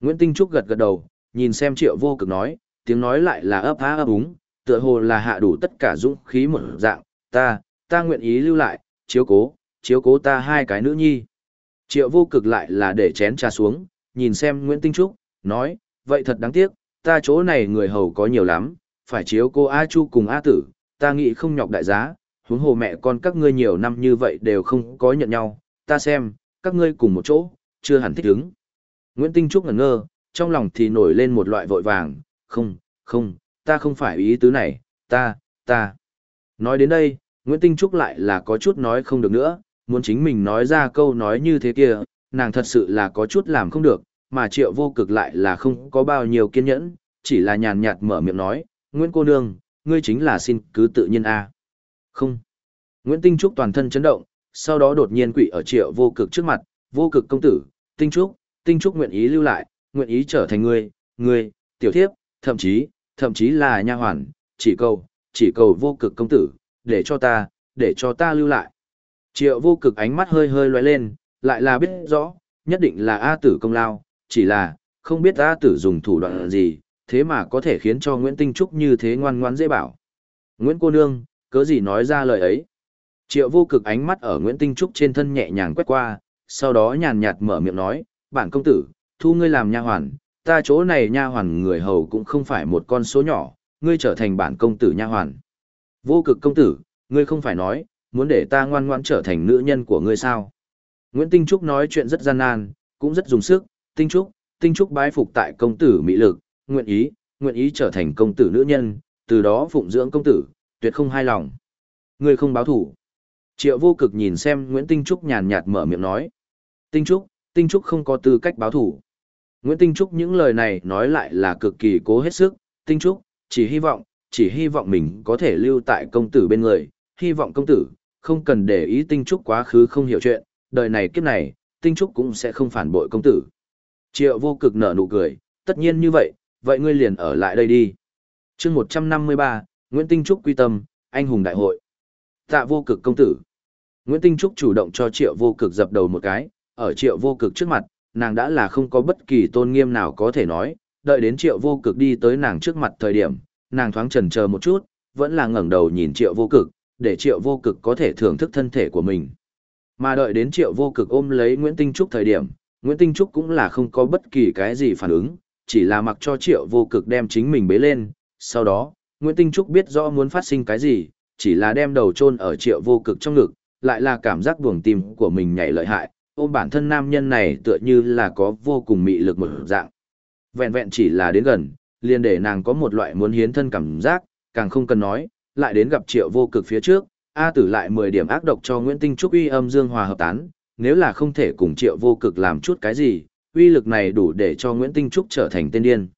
Nguyễn Tinh Trúc gật gật đầu, nhìn xem triệu vô cực nói, tiếng nói lại là ấp á ấp úng, tựa hồ là hạ đủ tất cả dũng khí một dạng, ta, ta nguyện ý lưu lại, chiếu cố, chiếu cố ta hai cái nữ nhi. Triệu vô cực lại là để chén trà xuống, nhìn xem Nguyễn Tinh Trúc, nói, vậy thật đáng tiếc, ta chỗ này người hầu có nhiều lắm, phải chiếu cô A Chu cùng A Tử, ta nghĩ không nhọc đại giá, huống hồ mẹ con các ngươi nhiều năm như vậy đều không có nhận nhau, ta xem, các ngươi cùng một chỗ, chưa hẳn thích ứng. Nguyễn Tinh Trúc ngẩn ngơ, trong lòng thì nổi lên một loại vội vàng, không, không, ta không phải ý tứ này, ta, ta. Nói đến đây, Nguyễn Tinh Trúc lại là có chút nói không được nữa, muốn chính mình nói ra câu nói như thế kia, nàng thật sự là có chút làm không được, mà triệu vô cực lại là không có bao nhiêu kiên nhẫn, chỉ là nhàn nhạt mở miệng nói, Nguyễn cô nương, ngươi chính là xin cứ tự nhiên a không. Nguyễn Tinh Trúc toàn thân chấn động, sau đó đột nhiên quỵ ở triệu vô cực trước mặt, vô cực công tử, Tinh Trúc, Tinh Trúc nguyện ý lưu lại, nguyện ý trở thành ngươi, ngươi, tiểu thiếp, thậm chí, thậm chí là nha hoàn, chỉ cầu, chỉ cầu vô cực công tử, để cho ta, để cho ta lưu lại. Triệu vô cực ánh mắt hơi hơi loay lên, lại là biết rõ, nhất định là A tử công lao, chỉ là, không biết A tử dùng thủ đoạn gì, thế mà có thể khiến cho Nguyễn Tinh Trúc như thế ngoan ngoãn dễ bảo. Nguyễn cô nương, cớ gì nói ra lời ấy. Triệu vô cực ánh mắt ở Nguyễn Tinh Trúc trên thân nhẹ nhàng quét qua, sau đó nhàn nhạt mở miệng nói, bản công tử, thu ngươi làm nha hoàn, ta chỗ này nha hoàn người hầu cũng không phải một con số nhỏ, ngươi trở thành bản công tử nha hoàn. Vô cực công tử, ngươi không phải nói, muốn để ta ngoan ngoãn trở thành nữ nhân của ngươi sao? Nguyễn Tinh Trúc nói chuyện rất gian nan, cũng rất dùng sức, Tinh Trúc, Tinh Trúc bái phục tại công tử mỹ lực, nguyện ý, nguyện ý trở thành công tử nữ nhân, từ đó phụng dưỡng công tử, tuyệt không hai lòng. Ngươi không báo thủ. Triệu vô cực nhìn xem Nguyễn Tinh Trúc nhàn nhạt mở miệng nói. Tinh Trúc, Tinh Trúc không có tư cách báo thủ. Nguyễn Tinh Trúc những lời này nói lại là cực kỳ cố hết sức, Tinh Trúc, chỉ hy vọng, chỉ hy vọng mình có thể lưu tại công tử bên người, hy vọng công tử, không cần để ý Tinh Trúc quá khứ không hiểu chuyện, đời này kiếp này, Tinh Trúc cũng sẽ không phản bội công tử. Triệu vô cực nở nụ cười, tất nhiên như vậy, vậy ngươi liền ở lại đây đi. chương 153, Nguyễn Tinh Trúc quy tâm, anh hùng đại hội. Tạ vô cực công tử. Nguyễn Tinh Trúc chủ động cho triệu vô cực dập đầu một cái, ở triệu vô cực trước mặt, nàng đã là không có bất kỳ tôn nghiêm nào có thể nói, đợi đến triệu vô cực đi tới nàng trước mặt thời điểm, nàng thoáng chần chờ một chút, vẫn là ngẩng đầu nhìn triệu vô cực, để triệu vô cực có thể thưởng thức thân thể của mình. Mà đợi đến triệu vô cực ôm lấy Nguyễn Tinh Trúc thời điểm, Nguyễn Tinh Trúc cũng là không có bất kỳ cái gì phản ứng, chỉ là mặc cho triệu vô cực đem chính mình bế lên, sau đó, Nguyễn Tinh Trúc biết rõ muốn phát sinh cái gì, chỉ là đem đầu chôn ở triệu vô cực trong ngực, lại là cảm giác buồng tim của mình nhảy lợi hại, ôm bản thân nam nhân này tựa như là có vô cùng mị lực một dạng. Vẹn vẹn chỉ là đến gần, liền để nàng có một loại muốn hiến thân cảm giác, càng không cần nói, lại đến gặp triệu vô cực phía trước, A tử lại 10 điểm ác độc cho Nguyễn Tinh Trúc uy âm dương hòa hợp tán, nếu là không thể cùng triệu vô cực làm chút cái gì, uy lực này đủ để cho Nguyễn Tinh Trúc trở thành tên điên.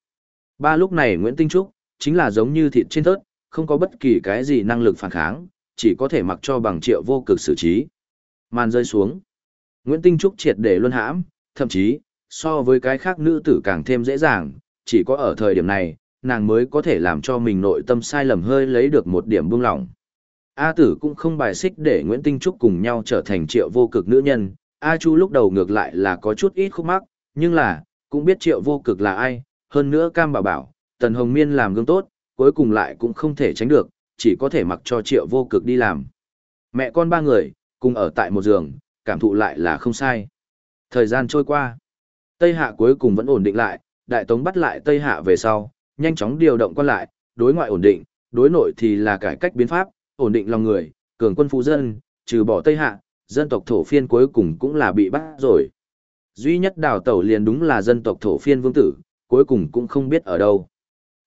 Ba lúc này Nguyễn Tinh Trúc, chính là giống như thịt trên thớt, không có bất kỳ cái gì năng lực phản kháng, chỉ có thể mặc cho bằng triệu vô cực xử trí. Màn rơi xuống. Nguyễn Tinh Trúc triệt để luân hãm, thậm chí, so với cái khác nữ tử càng thêm dễ dàng, chỉ có ở thời điểm này, nàng mới có thể làm cho mình nội tâm sai lầm hơi lấy được một điểm buông lỏng. A tử cũng không bài xích để Nguyễn Tinh Trúc cùng nhau trở thành triệu vô cực nữ nhân, A Chu lúc đầu ngược lại là có chút ít khúc mắc, nhưng là, cũng biết triệu vô cực là ai, hơn nữa cam bảo bảo, Tần Hồng Miên làm gương tốt, cuối cùng lại cũng không thể tránh được, chỉ có thể mặc cho triệu vô cực đi làm. Mẹ con ba người, cùng ở tại một giường, cảm thụ lại là không sai. Thời gian trôi qua, Tây Hạ cuối cùng vẫn ổn định lại, Đại Tống bắt lại Tây Hạ về sau, nhanh chóng điều động quan lại, đối ngoại ổn định, đối nội thì là cải cách biến pháp, ổn định lòng người, cường quân phụ dân, trừ bỏ Tây Hạ, dân tộc thổ phiên cuối cùng cũng là bị bắt rồi. Duy nhất đào tẩu liền đúng là dân tộc thổ phiên vương tử, cuối cùng cũng không biết ở đâu.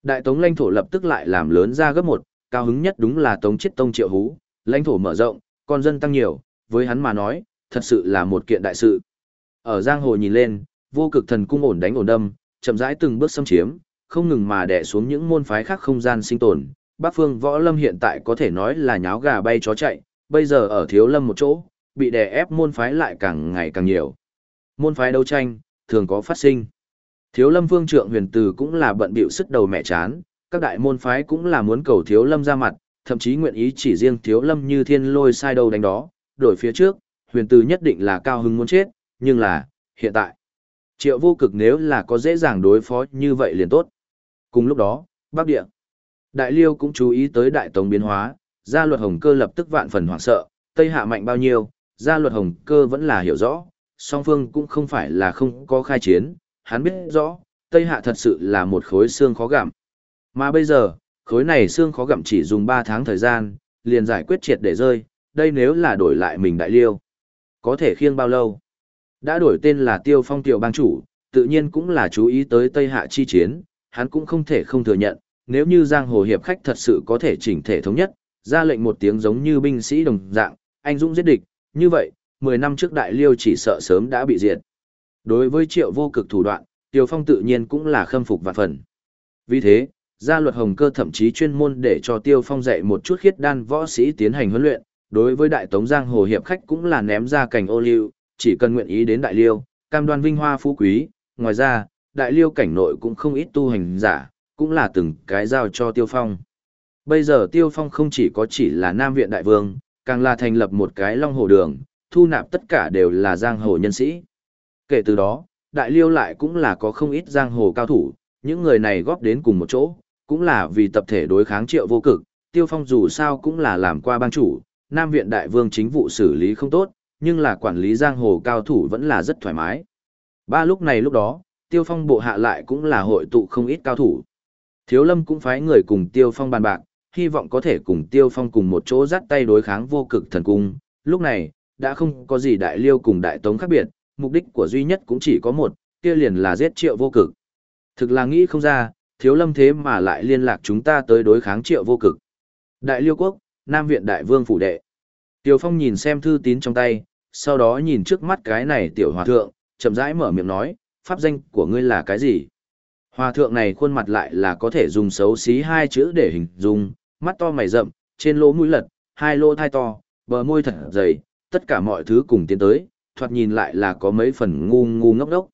Đại Tống lãnh thổ lập tức lại làm lớn ra gấp một, cao hứng nhất đúng là Tống Chiết Tông triệu hú, lãnh thổ mở rộng, con dân tăng nhiều, với hắn mà nói, thật sự là một kiện đại sự. Ở giang hồ nhìn lên, vô cực thần cung ổn đánh ổn đâm, chậm rãi từng bước xâm chiếm, không ngừng mà đè xuống những môn phái khác không gian sinh tồn. Bắc phương võ lâm hiện tại có thể nói là nháo gà bay chó chạy, bây giờ ở thiếu lâm một chỗ, bị đè ép môn phái lại càng ngày càng nhiều. Môn phái đấu tranh, thường có phát sinh. Thiếu lâm vương trượng huyền từ cũng là bận bịu sức đầu mẹ chán, các đại môn phái cũng là muốn cầu thiếu lâm ra mặt, thậm chí nguyện ý chỉ riêng thiếu lâm như thiên lôi sai đầu đánh đó, đổi phía trước, huyền từ nhất định là cao hứng muốn chết, nhưng là, hiện tại, triệu vô cực nếu là có dễ dàng đối phó như vậy liền tốt. Cùng lúc đó, Bắc Địa, Đại Liêu cũng chú ý tới đại tống biến hóa, gia luật hồng cơ lập tức vạn phần hoảng sợ, Tây Hạ mạnh bao nhiêu, gia luật hồng cơ vẫn là hiểu rõ, song phương cũng không phải là không có khai chiến, hắn biết rõ, Tây Hạ thật sự là một khối xương khó gặm. Mà bây giờ, khối này xương khó gặm chỉ dùng 3 tháng thời gian, liền giải quyết triệt để rơi, đây nếu là đổi lại mình đại liêu. Có thể khiêng bao lâu? Đã đổi tên là Tiêu Phong Tiểu Bang Chủ, tự nhiên cũng là chú ý tới Tây Hạ chi chiến, hắn cũng không thể không thừa nhận, nếu như Giang Hồ Hiệp khách thật sự có thể chỉnh thể thống nhất, ra lệnh một tiếng giống như binh sĩ đồng dạng, anh dũng giết địch, như vậy, 10 năm trước đại liêu chỉ sợ sớm đã bị diệt. Đối với triệu vô cực thủ đoạn, Tiêu Phong tự nhiên cũng là khâm phục vạn phần. Vì thế, gia luật hồng cơ thậm chí chuyên môn để cho Tiêu Phong dạy một chút khiết đan võ sĩ tiến hành huấn luyện, đối với đại tống giang hồ hiệp khách cũng là ném ra cảnh ô liu, chỉ cần nguyện ý đến đại liêu, cam đoan vinh hoa phú quý, ngoài ra, đại liêu cảnh nội cũng không ít tu hành giả, cũng là từng cái giao cho Tiêu Phong. Bây giờ Tiêu Phong không chỉ có chỉ là Nam Viện Đại Vương, càng là thành lập một cái Long Hồ Đường, thu nạp tất cả đều là giang hồ nhân sĩ. Kể từ đó, Đại Liêu lại cũng là có không ít giang hồ cao thủ, những người này góp đến cùng một chỗ, cũng là vì tập thể đối kháng triệu vô cực, Tiêu Phong dù sao cũng là làm qua bang chủ, Nam Viện Đại Vương chính vụ xử lý không tốt, nhưng là quản lý giang hồ cao thủ vẫn là rất thoải mái. Ba lúc này lúc đó, Tiêu Phong bộ hạ lại cũng là hội tụ không ít cao thủ. Thiếu Lâm cũng phái người cùng Tiêu Phong bàn bạc, hy vọng có thể cùng Tiêu Phong cùng một chỗ dắt tay đối kháng vô cực thần cung. Lúc này, đã không có gì đại liêu cùng đại tống khác biệt, mục đích của duy nhất cũng chỉ có một, kia liền là giết triệu vô cực. Thực là nghĩ không ra, thiếu lâm thế mà lại liên lạc chúng ta tới đối kháng triệu vô cực. Đại liêu quốc, Nam Viện Đại Vương Phủ Đệ. Tiêu Phong nhìn xem thư tín trong tay, sau đó nhìn trước mắt cái này tiểu hòa thượng, chậm rãi mở miệng nói, pháp danh của ngươi là cái gì? Hòa thượng này khuôn mặt lại là có thể dùng xấu xí hai chữ để hình dung, mắt to mày rậm, trên lỗ mũi lật, hai lỗ thai to, bờ môi thật dày, tất cả mọi thứ cùng tiến tới, thoạt nhìn lại là có mấy phần ngu ngu ngốc ngốc.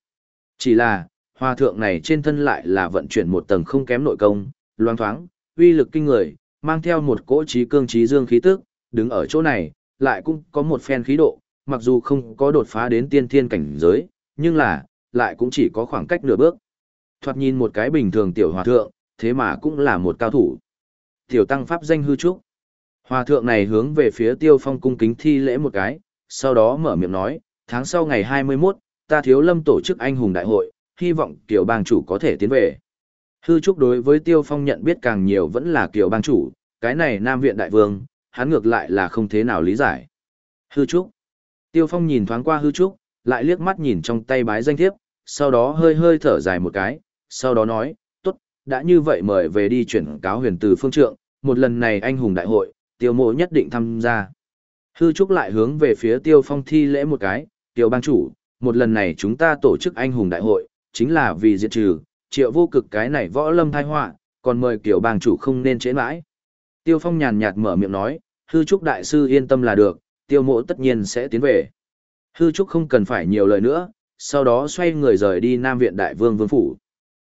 Chỉ là, hòa thượng này trên thân lại là vận chuyển một tầng không kém nội công, loang thoáng, uy lực kinh người, mang theo một cỗ trí cương trí dương khí tức, đứng ở chỗ này, lại cũng có một phen khí độ, mặc dù không có đột phá đến tiên thiên cảnh giới, nhưng là, lại cũng chỉ có khoảng cách nửa bước. Thoạt nhìn một cái bình thường tiểu hòa thượng, thế mà cũng là một cao thủ. Tiểu tăng pháp danh hư trúc. Hòa thượng này hướng về phía tiêu phong cung kính thi lễ một cái, sau đó mở miệng nói, tháng sau ngày 21, ta thiếu lâm tổ chức anh hùng đại hội, hy vọng kiểu bang chủ có thể tiến về. Hư trúc đối với tiêu phong nhận biết càng nhiều vẫn là kiểu bang chủ, cái này nam viện đại vương, hắn ngược lại là không thế nào lý giải. Hư trúc. Tiêu phong nhìn thoáng qua hư trúc, lại liếc mắt nhìn trong tay bái danh thiếp, sau đó hơi hơi thở dài một cái, sau đó nói, tốt, đã như vậy mời về đi chuyển cáo huyền từ phương trượng, một lần này anh hùng đại hội, tiêu mộ nhất định tham gia. Hư Trúc lại hướng về phía tiêu phong thi lễ một cái, Tiểu bang chủ, một lần này chúng ta tổ chức anh hùng đại hội, chính là vì diệt trừ, triệu vô cực cái này võ lâm thai họa còn mời kiểu bang chủ không nên chế mãi. Tiêu phong nhàn nhạt mở miệng nói, hư trúc đại sư yên tâm là được, tiêu mộ tất nhiên sẽ tiến về. Hư trúc không cần phải nhiều lời nữa, sau đó xoay người rời đi Nam Viện Đại Vương Vương Phủ.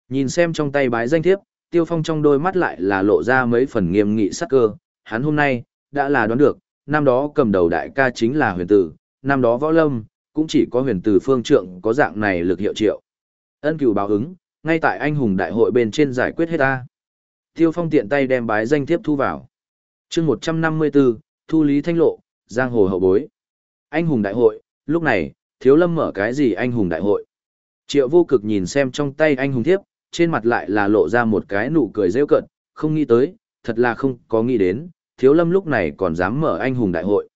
Nhìn xem trong tay bái danh thiếp, tiêu phong trong đôi mắt lại là lộ ra mấy phần nghiêm nghị sắc cơ, hắn hôm nay, đã là đoán được, năm đó cầm đầu đại ca chính là huyền tử, năm đó võ lâm, cũng chỉ có huyền tử phương trượng có dạng này lực hiệu triệu. Ân cửu báo ứng, ngay tại anh hùng đại hội bên trên giải quyết hết ta. Tiêu phong tiện tay đem bái danh thiếp thu vào. chương 154, thu lý thanh lộ, giang hồ hậu bối. Anh hùng đại hội, lúc này, thiếu lâm mở cái gì anh hùng đại hội. Triệu vô cực nhìn xem trong tay anh hùng thiếp, trên mặt lại là lộ ra một cái nụ cười rêu cận, không nghĩ tới, thật là không có nghĩ đến, thiếu lâm lúc này còn dám mở anh hùng đại hội.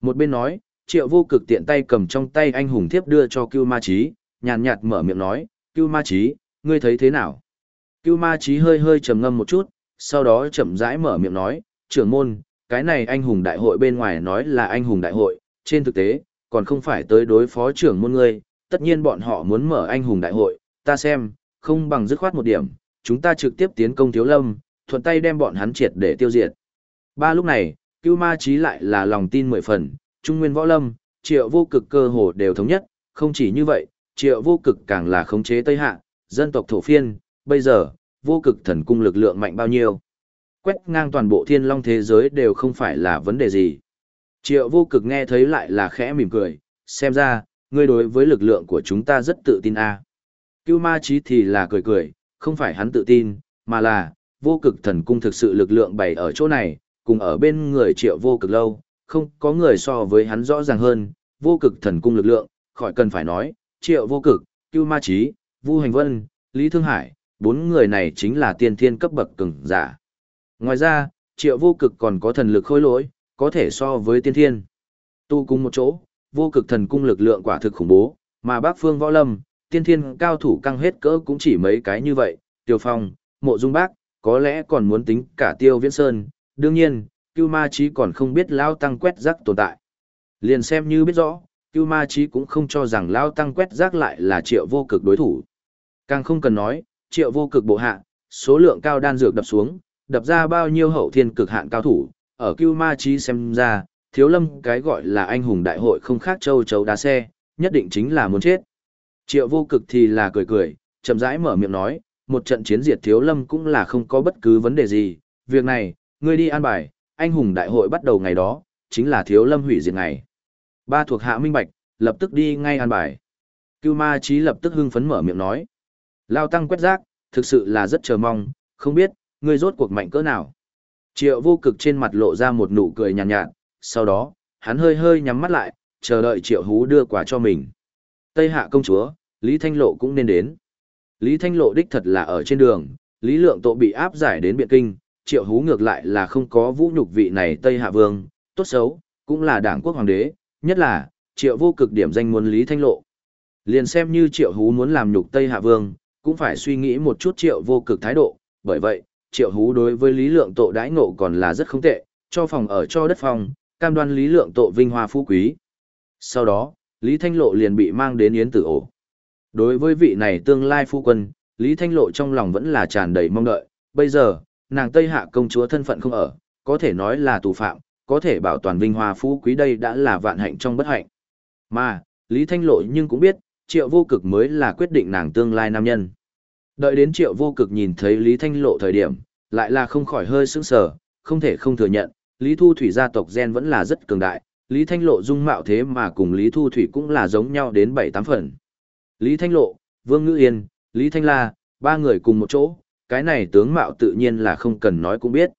Một bên nói, triệu vô cực tiện tay cầm trong tay anh hùng thiếp đưa cho cưu ma trí, nhàn nhạt mở miệng nói, cưu ma trí, ngươi thấy thế nào? Cưu ma trí hơi hơi trầm ngâm một chút, sau đó chậm rãi mở miệng nói, trưởng môn, cái này anh hùng đại hội bên ngoài nói là anh hùng đại hội, trên thực tế, còn không phải tới đối phó trưởng môn ngươi, tất nhiên bọn họ muốn mở anh hùng đại hội, ta xem, không bằng dứt khoát một điểm, chúng ta trực tiếp tiến công thiếu lâm, thuận tay đem bọn hắn triệt để tiêu diệt. Ba lúc này, Cưu Ma Chí lại là lòng tin mười phần, Trung Nguyên Võ Lâm, Triệu Vô Cực cơ hồ đều thống nhất, không chỉ như vậy, Triệu Vô Cực càng là khống chế Tây Hạ, dân tộc thổ phiên, bây giờ, Vô Cực thần cung lực lượng mạnh bao nhiêu? Quét ngang toàn bộ thiên long thế giới đều không phải là vấn đề gì. Triệu vô cực nghe thấy lại là khẽ mỉm cười, xem ra, ngươi đối với lực lượng của chúng ta rất tự tin a. À. Cưu ma chí thì là cười cười, không phải hắn tự tin, mà là, vô cực thần cung thực sự lực lượng bày ở chỗ này, cùng ở bên người triệu vô cực lâu, không có người so với hắn rõ ràng hơn, vô cực thần cung lực lượng, khỏi cần phải nói, triệu vô cực, cưu ma trí vu hành vân, lý thương hải, bốn người này chính là tiên thiên cấp bậc cường giả. Ngoài ra, triệu vô cực còn có thần lực khôi lỗi, có thể so với tiên thiên. Tu cùng một chỗ, vô cực thần cung lực lượng quả thực khủng bố, mà bác phương võ lâm, tiên thiên cao thủ căng hết cỡ cũng chỉ mấy cái như vậy, tiêu phong, mộ dung bác, có lẽ còn muốn tính cả tiêu viễn sơn, đương nhiên, cưu ma chí còn không biết lao tăng quét rác tồn tại. Liền xem như biết rõ, cưu ma chí cũng không cho rằng lao tăng quét rác lại là triệu vô cực đối thủ. Càng không cần nói, triệu vô cực bộ hạ, số lượng cao đan dược đập xuống, đập ra bao nhiêu hậu thiên cực hạn cao thủ, ở cưu ma chí xem ra, thiếu lâm cái gọi là anh hùng đại hội không khác châu chấu đá xe, nhất định chính là muốn chết. Triệu vô cực thì là cười cười, chậm rãi mở miệng nói, một trận chiến diệt thiếu lâm cũng là không có bất cứ vấn đề gì, việc này, ngươi đi an bài, anh hùng đại hội bắt đầu ngày đó, chính là thiếu lâm hủy diệt ngày. Ba thuộc hạ minh bạch, lập tức đi ngay an bài. Cưu ma chí lập tức hưng phấn mở miệng nói. Lao tăng quét rác, thực sự là rất chờ mong, không biết, ngươi rốt cuộc mạnh cỡ nào. Triệu vô cực trên mặt lộ ra một nụ cười nhàn nhạt, nhạt, sau đó, hắn hơi hơi nhắm mắt lại, chờ đợi triệu hú đưa quà cho mình. Tây hạ công chúa, Lý Thanh Lộ cũng nên đến. Lý Thanh Lộ đích thật là ở trên đường, Lý Lượng Tộ bị áp giải đến Biện Kinh, triệu hú ngược lại là không có vũ nhục vị này Tây Hạ Vương, tốt xấu, cũng là đảng quốc hoàng đế, nhất là, triệu vô cực điểm danh muốn Lý Thanh Lộ. Liền xem như triệu hú muốn làm nhục Tây Hạ Vương, cũng phải suy nghĩ một chút triệu vô cực thái độ, bởi vậy, triệu hú đối với Lý Lượng Tộ đãi ngộ còn là rất không tệ, cho phòng ở cho đất phòng, cam đoan Lý Lượng Tộ vinh hoa phú quý. Sau đó, Lý Thanh Lộ liền bị mang đến Yến Tử Ổ. Đối với vị này tương lai phu quân, Lý Thanh Lộ trong lòng vẫn là tràn đầy mong đợi, bây giờ, nàng Tây Hạ công chúa thân phận không ở, có thể nói là tù phạm, có thể bảo toàn vinh hoa phú quý đây đã là vạn hạnh trong bất hạnh. Mà, Lý Thanh Lộ nhưng cũng biết, triệu vô cực mới là quyết định nàng tương lai nam nhân. Đợi đến triệu vô cực nhìn thấy Lý Thanh Lộ thời điểm, lại là không khỏi hơi sững sờ, không thể không thừa nhận, Lý Thu Thủy gia tộc gen vẫn là rất cường đại, Lý Thanh Lộ dung mạo thế mà cùng Lý Thu Thủy cũng là giống nhau đến 7-8 phần. Lý Thanh Lộ, Vương Ngữ Yên, Lý Thanh La, ba người cùng một chỗ, cái này tướng mạo tự nhiên là không cần nói cũng biết.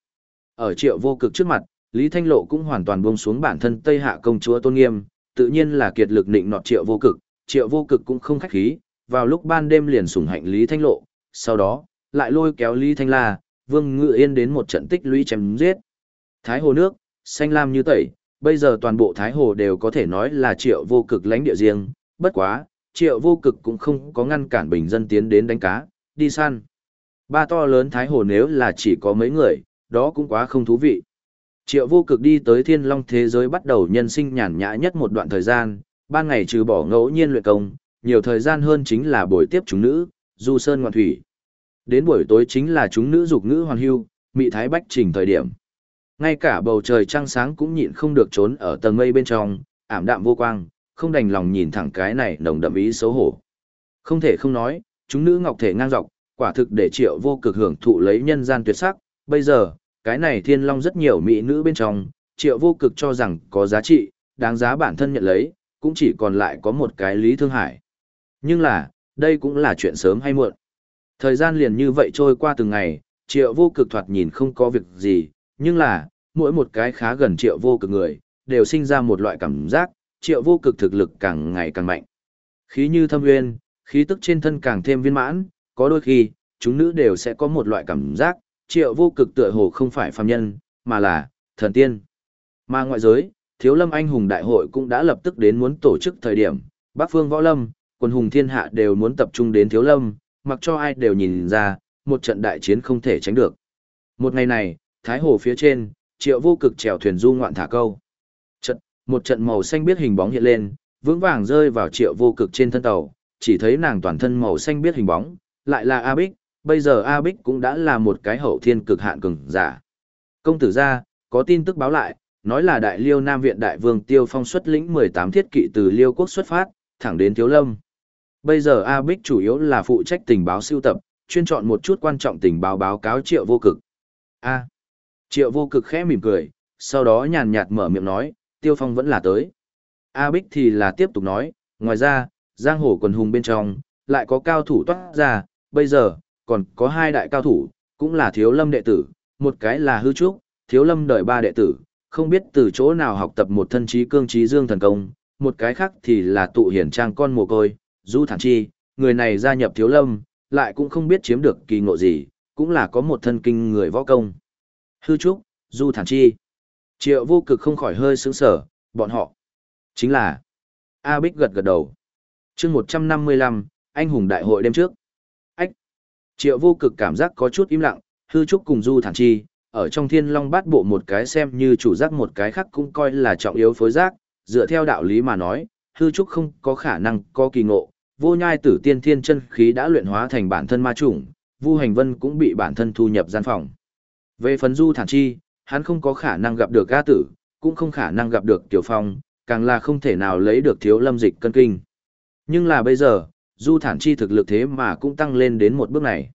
Ở triệu vô cực trước mặt, Lý Thanh Lộ cũng hoàn toàn buông xuống bản thân Tây Hạ công chúa tôn nghiêm, tự nhiên là kiệt lực nịnh nọt triệu vô cực, triệu vô cực cũng không khách khí, vào lúc ban đêm liền sủng hạnh Lý Thanh Lộ, sau đó, lại lôi kéo Lý Thanh La, Vương Ngự Yên đến một trận tích lũy chém giết. Thái hồ nước, xanh lam như tẩy, bây giờ toàn bộ Thái hồ đều có thể nói là triệu vô cực lãnh địa riêng, bất quá, triệu vô cực cũng không có ngăn cản bình dân tiến đến đánh cá, đi săn. Ba to lớn Thái hồ nếu là chỉ có mấy người, đó cũng quá không thú vị. Triệu vô cực đi tới thiên long thế giới bắt đầu nhân sinh nhàn nhã nhất một đoạn thời gian, ban ngày trừ bỏ ngẫu nhiên luyện công, nhiều thời gian hơn chính là buổi tiếp chúng nữ, du sơn ngoạn thủy. Đến buổi tối chính là chúng nữ dục ngữ hoàn hưu, mị thái bách trình thời điểm. Ngay cả bầu trời trăng sáng cũng nhịn không được trốn ở tầng mây bên trong, ảm đạm vô quang, không đành lòng nhìn thẳng cái này nồng đậm ý xấu hổ. Không thể không nói, chúng nữ ngọc thể ngang dọc, quả thực để triệu vô cực hưởng thụ lấy nhân gian tuyệt sắc. Bây giờ, cái này thiên long rất nhiều mỹ nữ bên trong, triệu vô cực cho rằng có giá trị, đáng giá bản thân nhận lấy, cũng chỉ còn lại có một cái lý thương hải. Nhưng là, đây cũng là chuyện sớm hay muộn. Thời gian liền như vậy trôi qua từng ngày, triệu vô cực thoạt nhìn không có việc gì, nhưng là, mỗi một cái khá gần triệu vô cực người, đều sinh ra một loại cảm giác, triệu vô cực thực lực càng ngày càng mạnh. Khí như thâm nguyên, khí tức trên thân càng thêm viên mãn, có đôi khi, chúng nữ đều sẽ có một loại cảm giác, triệu vô cực tựa hồ không phải phàm nhân, mà là thần tiên. Mà ngoại giới, thiếu lâm anh hùng đại hội cũng đã lập tức đến muốn tổ chức thời điểm, bác Phương Võ Lâm, quân hùng thiên hạ đều muốn tập trung đến thiếu lâm, mặc cho ai đều nhìn ra, một trận đại chiến không thể tránh được. Một ngày này, Thái Hồ phía trên, triệu vô cực chèo thuyền du ngoạn thả câu. Trận, một trận màu xanh biết hình bóng hiện lên, vững vàng rơi vào triệu vô cực trên thân tàu, chỉ thấy nàng toàn thân màu xanh biết hình bóng, lại là A Bích, bây giờ A Bích cũng đã là một cái hậu thiên cực hạn cường giả. Công tử gia, có tin tức báo lại, nói là đại liêu Nam Viện Đại Vương Tiêu Phong xuất lĩnh 18 thiết kỵ từ liêu quốc xuất phát, thẳng đến Thiếu Lâm. Bây giờ A Bích chủ yếu là phụ trách tình báo siêu tập, chuyên chọn một chút quan trọng tình báo báo cáo triệu vô cực. A. Triệu vô cực khẽ mỉm cười, sau đó nhàn nhạt mở miệng nói, Tiêu Phong vẫn là tới. A Bích thì là tiếp tục nói, ngoài ra, giang hồ quần hùng bên trong, lại có cao thủ toát ra, bây giờ, còn có hai đại cao thủ, cũng là thiếu lâm đệ tử, một cái là hư trúc, thiếu lâm đợi ba đệ tử, không biết từ chỗ nào học tập một thân trí cương trí dương thần công, một cái khác thì là tụ hiển trang con mồ côi, du thản chi, người này gia nhập thiếu lâm, lại cũng không biết chiếm được kỳ ngộ gì, cũng là có một thân kinh người võ công. Hư trúc, du thản chi. Triệu vô cực không khỏi hơi sướng sở, bọn họ. Chính là. A Bích gật gật đầu. chương 155, anh hùng đại hội đêm trước. Triệu vô cực cảm giác có chút im lặng, hư trúc cùng du thản chi, ở trong thiên long bát bộ một cái xem như chủ giác một cái khác cũng coi là trọng yếu phối giác, dựa theo đạo lý mà nói, hư trúc không có khả năng có kỳ ngộ, vô nhai tử tiên thiên chân khí đã luyện hóa thành bản thân ma chủng, vu hành vân cũng bị bản thân thu nhập gian phòng. Về phần du thản chi, hắn không có khả năng gặp được ga tử, cũng không khả năng gặp được tiểu phong, càng là không thể nào lấy được thiếu lâm dịch cân kinh. Nhưng là bây giờ, du thản chi thực lực thế mà cũng tăng lên đến một bước này.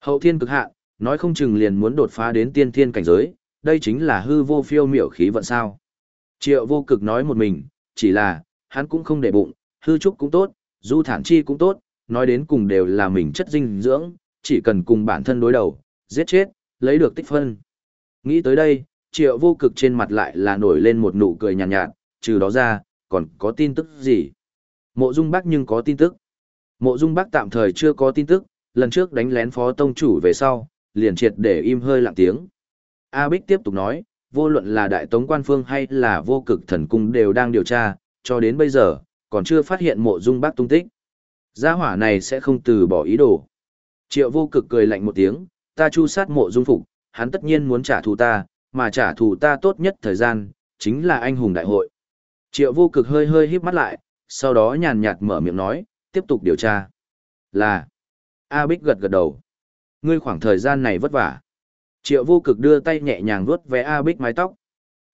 Hậu thiên cực hạn, nói không chừng liền muốn đột phá đến tiên thiên cảnh giới, đây chính là hư vô phiêu miểu khí vận sao. Triệu vô cực nói một mình, chỉ là, hắn cũng không để bụng, hư trúc cũng tốt, du thản chi cũng tốt, nói đến cùng đều là mình chất dinh dưỡng, chỉ cần cùng bản thân đối đầu, giết chết, lấy được tích phân. Nghĩ tới đây, triệu vô cực trên mặt lại là nổi lên một nụ cười nhàn nhạt, nhạt, trừ đó ra, còn có tin tức gì? Mộ Dung Bắc nhưng có tin tức. Mộ Dung Bắc tạm thời chưa có tin tức, lần trước đánh lén phó tông chủ về sau, liền triệt để im hơi lặng tiếng. A Bích tiếp tục nói, vô luận là đại tống quan phương hay là vô cực thần cung đều đang điều tra, cho đến bây giờ, còn chưa phát hiện mộ dung bác tung tích. Gia hỏa này sẽ không từ bỏ ý đồ. Triệu vô cực cười lạnh một tiếng, ta chu sát mộ dung phục, hắn tất nhiên muốn trả thù ta, mà trả thù ta tốt nhất thời gian, chính là anh hùng đại hội. Triệu vô cực hơi hơi híp mắt lại, sau đó nhàn nhạt mở miệng nói, tiếp tục điều tra. Là, A Bích gật gật đầu. Ngươi khoảng thời gian này vất vả. Triệu vô cực đưa tay nhẹ nhàng vuốt ve A Bích mái tóc.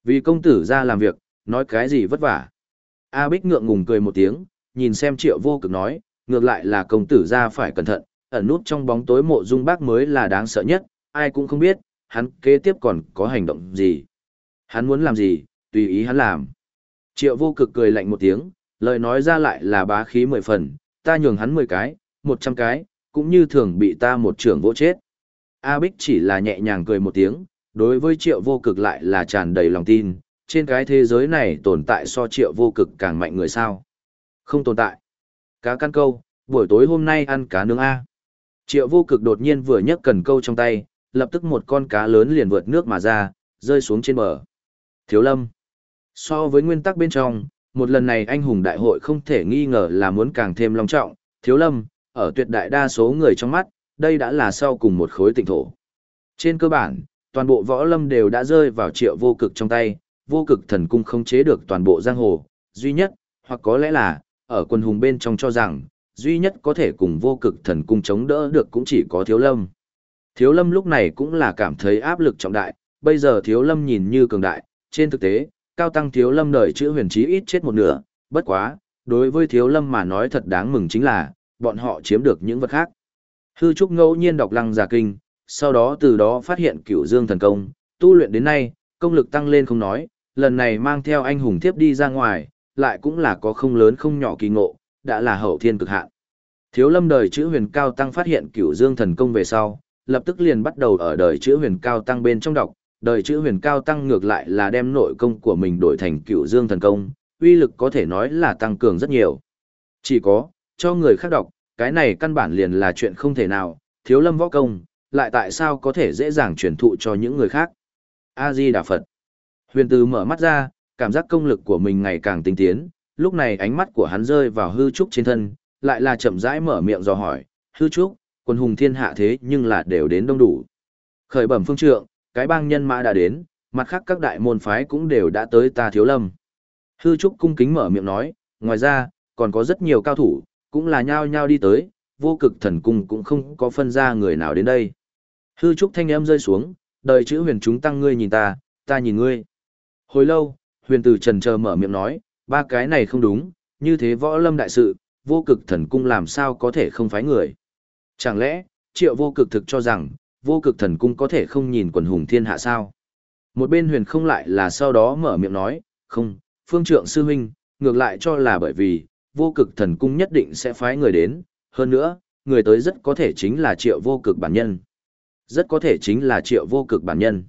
Vì công tử ra làm việc, nói cái gì vất vả. A Bích ngượng ngùng cười một tiếng, nhìn xem triệu vô cực nói, ngược lại là công tử ra phải cẩn thận, ẩn nút trong bóng tối mộ dung bác mới là đáng sợ nhất, ai cũng không biết, hắn kế tiếp còn có hành động gì. Hắn muốn làm gì, tùy ý hắn làm. Triệu vô cực cười lạnh một tiếng, lời nói ra lại là bá khí mười phần, ta nhường hắn mười cái, một trăm cái, cũng như thường bị ta một trưởng vỗ chết. A Bích chỉ là nhẹ nhàng cười một tiếng, đối với triệu vô cực lại là tràn đầy lòng tin, trên cái thế giới này tồn tại so triệu vô cực càng mạnh người sao. Không tồn tại. Cá căn câu, buổi tối hôm nay ăn cá nướng A. Triệu vô cực đột nhiên vừa nhấc cần câu trong tay, lập tức một con cá lớn liền vượt nước mà ra, rơi xuống trên bờ. Thiếu lâm. So với nguyên tắc bên trong, một lần này anh hùng đại hội không thể nghi ngờ là muốn càng thêm long trọng, thiếu lâm, ở tuyệt đại đa số người trong mắt, đây đã là sau cùng một khối tịnh thổ. Trên cơ bản, toàn bộ võ lâm đều đã rơi vào triệu vô cực trong tay, vô cực thần cung không chế được toàn bộ giang hồ, duy nhất, hoặc có lẽ là, ở quân hùng bên trong cho rằng, duy nhất có thể cùng vô cực thần cung chống đỡ được cũng chỉ có thiếu lâm. Thiếu lâm lúc này cũng là cảm thấy áp lực trọng đại, bây giờ thiếu lâm nhìn như cường đại, trên thực tế, cao tăng thiếu lâm đời chữ huyền trí ít chết một nửa, bất quá, đối với thiếu lâm mà nói thật đáng mừng chính là, bọn họ chiếm được những vật khác. Hư Trúc ngẫu nhiên đọc lăng giả kinh, sau đó từ đó phát hiện cửu dương thần công, tu luyện đến nay, công lực tăng lên không nói, lần này mang theo anh hùng thiếp đi ra ngoài, lại cũng là có không lớn không nhỏ kỳ ngộ, đã là hậu thiên cực hạn. Thiếu lâm đời chữ huyền cao tăng phát hiện cửu dương thần công về sau, lập tức liền bắt đầu ở đời chữ huyền cao tăng bên trong đọc, đời chữ huyền cao tăng ngược lại là đem nội công của mình đổi thành cựu dương thần công, uy lực có thể nói là tăng cường rất nhiều. Chỉ có, cho người khác đọc, cái này căn bản liền là chuyện không thể nào, thiếu lâm võ công, lại tại sao có thể dễ dàng truyền thụ cho những người khác. A-di Đà Phật. Huyền Từ mở mắt ra, cảm giác công lực của mình ngày càng tinh tiến, lúc này ánh mắt của hắn rơi vào hư trúc trên thân, lại là chậm rãi mở miệng dò hỏi, hư trúc, quân hùng thiên hạ thế nhưng là đều đến đông đủ. Khởi bẩm phương trượng, cái bang nhân mã đã đến, mặt khác các đại môn phái cũng đều đã tới ta thiếu lâm. Hư trúc cung kính mở miệng nói, ngoài ra, còn có rất nhiều cao thủ, cũng là nhao nhao đi tới, vô cực thần cung cũng không có phân ra người nào đến đây. Hư trúc thanh âm rơi xuống, đời chữ huyền chúng tăng ngươi nhìn ta, ta nhìn ngươi. Hồi lâu, huyền tử trần chờ mở miệng nói, ba cái này không đúng, như thế võ lâm đại sự, vô cực thần cung làm sao có thể không phái người. Chẳng lẽ, triệu vô cực thực cho rằng, vô cực thần cung có thể không nhìn quần hùng thiên hạ sao? Một bên huyền không lại là sau đó mở miệng nói, không, phương trượng sư huynh, ngược lại cho là bởi vì, vô cực thần cung nhất định sẽ phái người đến, hơn nữa, người tới rất có thể chính là triệu vô cực bản nhân. Rất có thể chính là triệu vô cực bản nhân.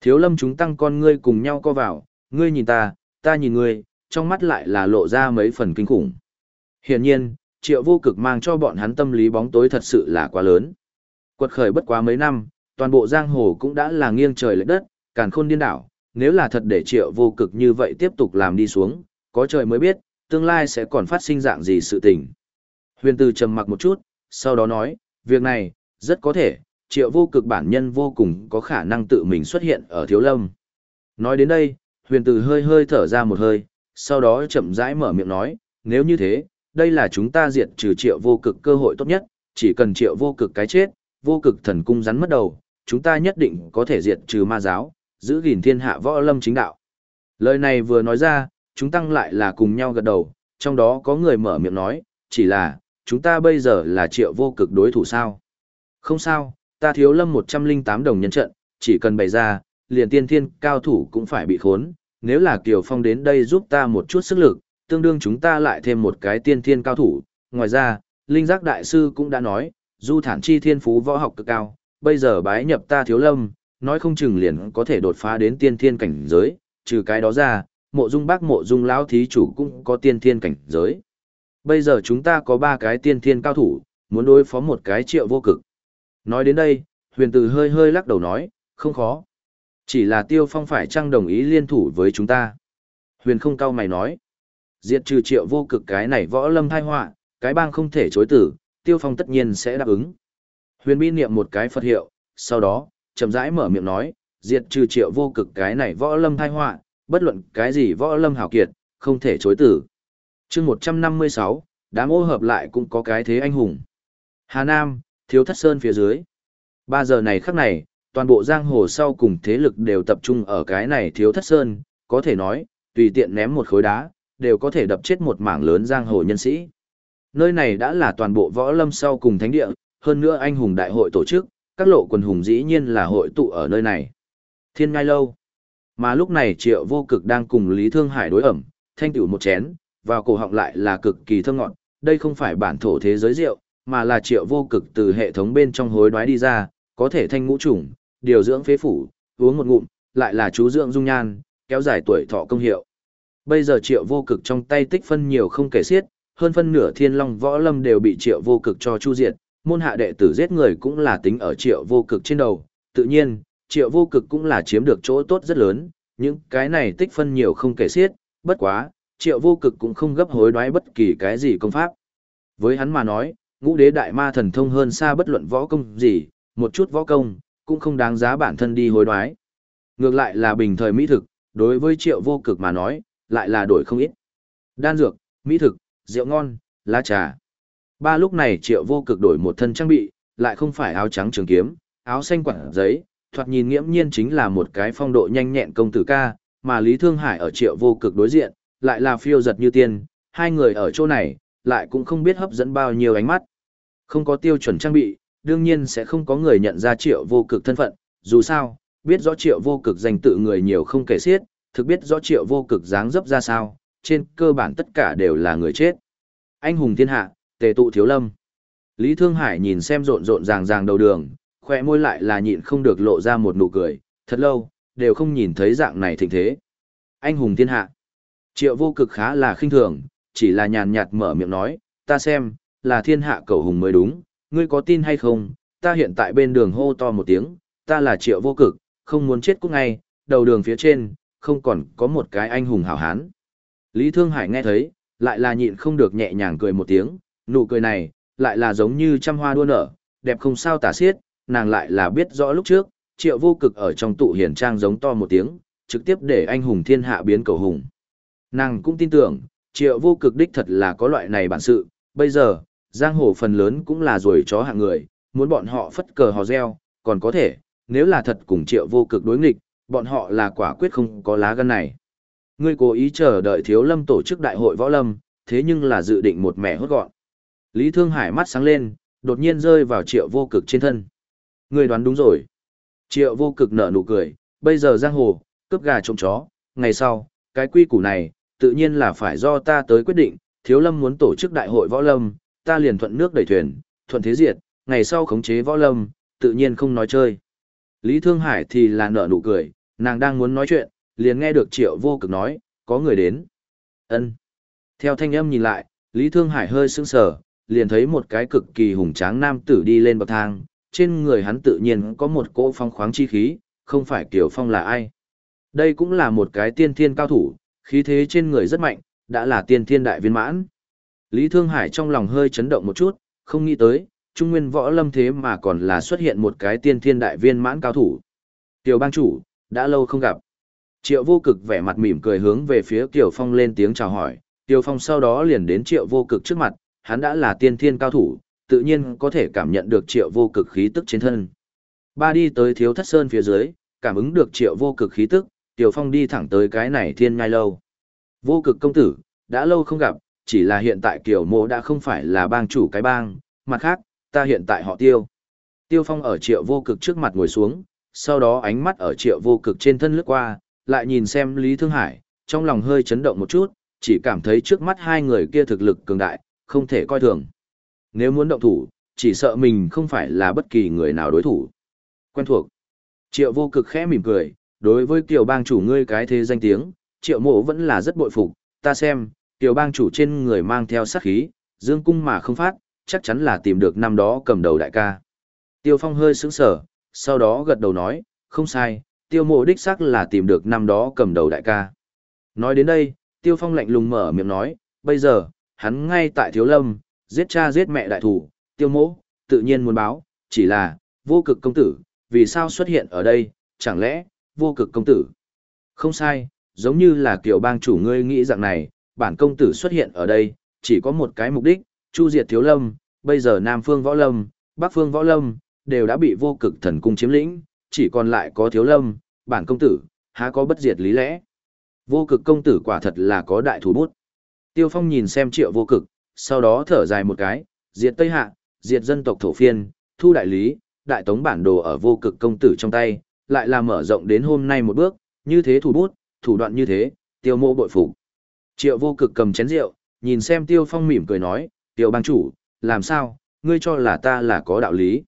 Thiếu lâm chúng tăng con ngươi cùng nhau co vào, ngươi nhìn ta, ta nhìn ngươi, trong mắt lại là lộ ra mấy phần kinh khủng. Hiển nhiên, triệu vô cực mang cho bọn hắn tâm lý bóng tối thật sự là quá lớn. Quật khởi bất quá mấy năm, toàn bộ giang hồ cũng đã là nghiêng trời lệch đất, càn khôn điên đảo, nếu là thật để triệu vô cực như vậy tiếp tục làm đi xuống, có trời mới biết, tương lai sẽ còn phát sinh dạng gì sự tình. Huyền Từ trầm mặc một chút, sau đó nói, việc này, rất có thể, triệu vô cực bản nhân vô cùng có khả năng tự mình xuất hiện ở thiếu lâm. Nói đến đây, huyền Từ hơi hơi thở ra một hơi, sau đó chậm rãi mở miệng nói, nếu như thế, đây là chúng ta diệt trừ triệu vô cực cơ hội tốt nhất, chỉ cần triệu vô cực cái chết, vô cực thần cung rắn mất đầu, chúng ta nhất định có thể diệt trừ ma giáo, giữ gìn thiên hạ võ lâm chính đạo. Lời này vừa nói ra, chúng tăng lại là cùng nhau gật đầu, trong đó có người mở miệng nói, chỉ là, chúng ta bây giờ là triệu vô cực đối thủ sao. Không sao, ta thiếu lâm 108 đồng nhân trận, chỉ cần bày ra, liền tiên thiên cao thủ cũng phải bị khốn, nếu là Kiều Phong đến đây giúp ta một chút sức lực, tương đương chúng ta lại thêm một cái tiên thiên cao thủ. Ngoài ra, Linh Giác Đại Sư cũng đã nói, du thản chi thiên phú võ học cực cao, bây giờ bái nhập ta thiếu lâm, nói không chừng liền có thể đột phá đến tiên thiên cảnh giới, trừ cái đó ra, mộ dung bác mộ dung lão thí chủ cũng có tiên thiên cảnh giới. Bây giờ chúng ta có ba cái tiên thiên cao thủ, muốn đối phó một cái triệu vô cực. Nói đến đây, huyền tử hơi hơi lắc đầu nói, không khó. Chỉ là tiêu phong phải chăng đồng ý liên thủ với chúng ta. Huyền không cao mày nói, diệt trừ triệu vô cực cái này võ lâm thai họa cái bang không thể chối tử, tiêu phong tất nhiên sẽ đáp ứng. Huyền bi niệm một cái Phật hiệu, sau đó, chậm rãi mở miệng nói, diệt trừ triệu vô cực cái này võ lâm thai họa bất luận cái gì võ lâm hảo kiệt, không thể chối tử. chương 156, đám ô hợp lại cũng có cái thế anh hùng. Hà Nam, thiếu thất sơn phía dưới. Ba giờ này khắc này, toàn bộ giang hồ sau cùng thế lực đều tập trung ở cái này thiếu thất sơn, có thể nói, tùy tiện ném một khối đá, đều có thể đập chết một mảng lớn giang hồ nhân sĩ. Nơi này đã là toàn bộ võ lâm sau cùng thánh địa, hơn nữa anh hùng đại hội tổ chức, các lộ quần hùng dĩ nhiên là hội tụ ở nơi này. Thiên ngai lâu. Mà lúc này triệu vô cực đang cùng Lý Thương Hải đối ẩm, thanh tiểu một chén, vào cổ họng lại là cực kỳ thơm ngọt, đây không phải bản thổ thế giới rượu, mà là triệu vô cực từ hệ thống bên trong hối đoái đi ra, có thể thanh ngũ trùng, điều dưỡng phế phủ, uống một ngụm, lại là chú dưỡng dung nhan, kéo dài tuổi thọ công hiệu. Bây giờ triệu vô cực trong tay tích phân nhiều không kể xiết, hơn phân nửa thiên long võ lâm đều bị triệu vô cực cho chu diệt, môn hạ đệ tử giết người cũng là tính ở triệu vô cực trên đầu, tự nhiên, triệu vô cực cũng là chiếm được chỗ tốt rất lớn, những cái này tích phân nhiều không kể xiết, bất quá, triệu vô cực cũng không gấp hối đoái bất kỳ cái gì công pháp. Với hắn mà nói, ngũ đế đại ma thần thông hơn xa bất luận võ công gì, một chút võ công, cũng không đáng giá bản thân đi hối đoái. Ngược lại là bình thời mỹ thực, đối với triệu vô cực mà nói, lại là đổi không ít. Đan dược, mỹ thực, rượu ngon, lá trà. Ba lúc này triệu vô cực đổi một thân trang bị, lại không phải áo trắng trường kiếm, áo xanh quảng giấy, thoạt nhìn nghiễm nhiên chính là một cái phong độ nhanh nhẹn công tử ca, mà Lý Thương Hải ở triệu vô cực đối diện, lại là phiêu giật như tiên, hai người ở chỗ này, lại cũng không biết hấp dẫn bao nhiêu ánh mắt. Không có tiêu chuẩn trang bị, đương nhiên sẽ không có người nhận ra triệu vô cực thân phận, dù sao, biết rõ triệu vô cực danh tự người nhiều không kể xiết, thực biết rõ triệu vô cực dáng dấp ra sao, trên cơ bản tất cả đều là người chết. Anh hùng thiên hạ, tề tụ thiếu lâm. Lý Thương Hải nhìn xem rộn rộn ràng ràng đầu đường, khỏe môi lại là nhịn không được lộ ra một nụ cười, thật lâu, đều không nhìn thấy dạng này thịnh thế. Anh hùng thiên hạ. Triệu vô cực khá là khinh thường, chỉ là nhàn nhạt mở miệng nói, ta xem, là thiên hạ cầu hùng mới đúng, ngươi có tin hay không, ta hiện tại bên đường hô to một tiếng, ta là triệu vô cực, không muốn chết cũng ngay, đầu đường phía trên, không còn có một cái anh hùng hảo hán. Lý Thương Hải nghe thấy, lại là nhịn không được nhẹ nhàng cười một tiếng, nụ cười này, lại là giống như trăm hoa đua nở, đẹp không sao tả xiết, nàng lại là biết rõ lúc trước, triệu vô cực ở trong tụ hiển trang giống to một tiếng, trực tiếp để anh hùng thiên hạ biến cầu hùng. Nàng cũng tin tưởng, triệu vô cực đích thật là có loại này bản sự, bây giờ, giang hồ phần lớn cũng là rồi chó hạng người, muốn bọn họ phất cờ hò reo, còn có thể, nếu là thật cùng triệu vô cực đối nghịch, bọn họ là quả quyết không có lá gan này. Ngươi cố ý chờ đợi thiếu lâm tổ chức đại hội võ lâm, thế nhưng là dự định một mẻ hốt gọn. Lý Thương Hải mắt sáng lên, đột nhiên rơi vào triệu vô cực trên thân. Ngươi đoán đúng rồi. Triệu vô cực nở nụ cười, bây giờ giang hồ, cướp gà trộm chó, ngày sau, cái quy củ này, tự nhiên là phải do ta tới quyết định, thiếu lâm muốn tổ chức đại hội võ lâm, ta liền thuận nước đẩy thuyền, thuận thế diệt, ngày sau khống chế võ lâm, tự nhiên không nói chơi. Lý Thương Hải thì là nở nụ cười, nàng đang muốn nói chuyện, liền nghe được triệu vô cực nói, có người đến. ân Theo thanh âm nhìn lại, Lý Thương Hải hơi sững sờ, liền thấy một cái cực kỳ hùng tráng nam tử đi lên bậc thang, trên người hắn tự nhiên có một cỗ phong khoáng chi khí, không phải Kiều Phong là ai. Đây cũng là một cái tiên thiên cao thủ, khí thế trên người rất mạnh, đã là tiên thiên đại viên mãn. Lý Thương Hải trong lòng hơi chấn động một chút, không nghĩ tới, Trung Nguyên Võ Lâm thế mà còn là xuất hiện một cái tiên thiên đại viên mãn cao thủ. Tiểu bang chủ, đã lâu không gặp. Triệu vô cực vẻ mặt mỉm cười hướng về phía Tiểu Phong lên tiếng chào hỏi, Tiểu Phong sau đó liền đến Triệu vô cực trước mặt, hắn đã là tiên thiên cao thủ, tự nhiên có thể cảm nhận được Triệu vô cực khí tức trên thân. Ba đi tới thiếu thất sơn phía dưới, cảm ứng được Triệu vô cực khí tức, Tiểu Phong đi thẳng tới cái này thiên ngai lâu. Vô cực công tử, đã lâu không gặp, chỉ là hiện tại Kiều mộ đã không phải là bang chủ cái bang, mặt khác, ta hiện tại họ tiêu. Tiêu Phong ở Triệu vô cực trước mặt ngồi xuống, sau đó ánh mắt ở Triệu vô cực trên thân lướt qua, lại nhìn xem Lý Thương Hải, trong lòng hơi chấn động một chút, chỉ cảm thấy trước mắt hai người kia thực lực cường đại, không thể coi thường. Nếu muốn động thủ, chỉ sợ mình không phải là bất kỳ người nào đối thủ. Quen thuộc. Triệu vô cực khẽ mỉm cười, đối với kiều bang chủ ngươi cái thế danh tiếng, triệu mộ vẫn là rất bội phục, ta xem, kiều bang chủ trên người mang theo sát khí, dương cung mà không phát, chắc chắn là tìm được năm đó cầm đầu đại ca. Tiêu phong hơi sững sở, sau đó gật đầu nói, không sai, tiêu mộ đích xác là tìm được năm đó cầm đầu đại ca. Nói đến đây, tiêu phong lạnh lùng mở miệng nói, bây giờ, hắn ngay tại thiếu lâm, giết cha giết mẹ đại thủ, tiêu mộ, tự nhiên muốn báo, chỉ là, vô cực công tử, vì sao xuất hiện ở đây, chẳng lẽ, vô cực công tử. Không sai, giống như là kiểu bang chủ ngươi nghĩ rằng này, bản công tử xuất hiện ở đây, chỉ có một cái mục đích, chu diệt thiếu lâm, bây giờ Nam Phương Võ Lâm, Bắc Phương Võ Lâm, đều đã bị vô cực thần cung chiếm lĩnh, chỉ còn lại có thiếu lâm, bản công tử, há có bất diệt lý lẽ. Vô cực công tử quả thật là có đại thủ bút. Tiêu Phong nhìn xem triệu vô cực, sau đó thở dài một cái, diệt Tây Hạ, diệt dân tộc thổ phiên, thu đại lý, đại tống bản đồ ở vô cực công tử trong tay, lại là mở rộng đến hôm nay một bước, như thế thủ bút, thủ đoạn như thế, tiêu mộ bội phục. Triệu vô cực cầm chén rượu, nhìn xem tiêu phong mỉm cười nói, tiêu bang chủ, làm sao, ngươi cho là ta là có đạo lý.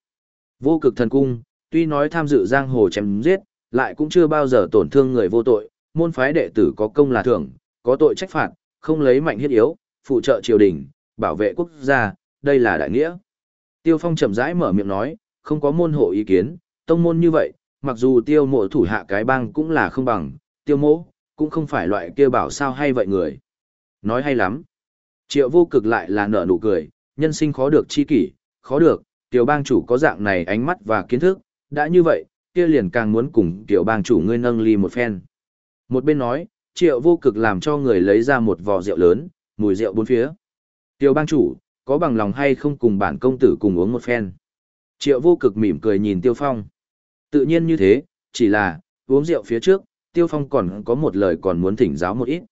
Vô cực thần cung, tuy nói tham dự giang hồ chém giết, lại cũng chưa bao giờ tổn thương người vô tội, môn phái đệ tử có công là thưởng, có tội trách phạt, không lấy mạnh hiết yếu, phụ trợ triều đình, bảo vệ quốc gia, đây là đại nghĩa. Tiêu Phong chậm rãi mở miệng nói, không có môn hộ ý kiến, tông môn như vậy, mặc dù tiêu mộ thủ hạ cái bang cũng là không bằng, tiêu mộ, cũng không phải loại kia bảo sao hay vậy người. Nói hay lắm. Triệu vô cực lại là nở nụ cười, nhân sinh khó được chi kỷ, khó được, tiểu bang chủ có dạng này ánh mắt và kiến thức, đã như vậy, kia liền càng muốn cùng tiểu bang chủ ngươi nâng ly một phen. Một bên nói, triệu vô cực làm cho người lấy ra một vò rượu lớn, mùi rượu bốn phía. Tiểu bang chủ, có bằng lòng hay không cùng bản công tử cùng uống một phen. Triệu vô cực mỉm cười nhìn tiêu phong. Tự nhiên như thế, chỉ là, uống rượu phía trước, tiêu phong còn có một lời còn muốn thỉnh giáo một ít.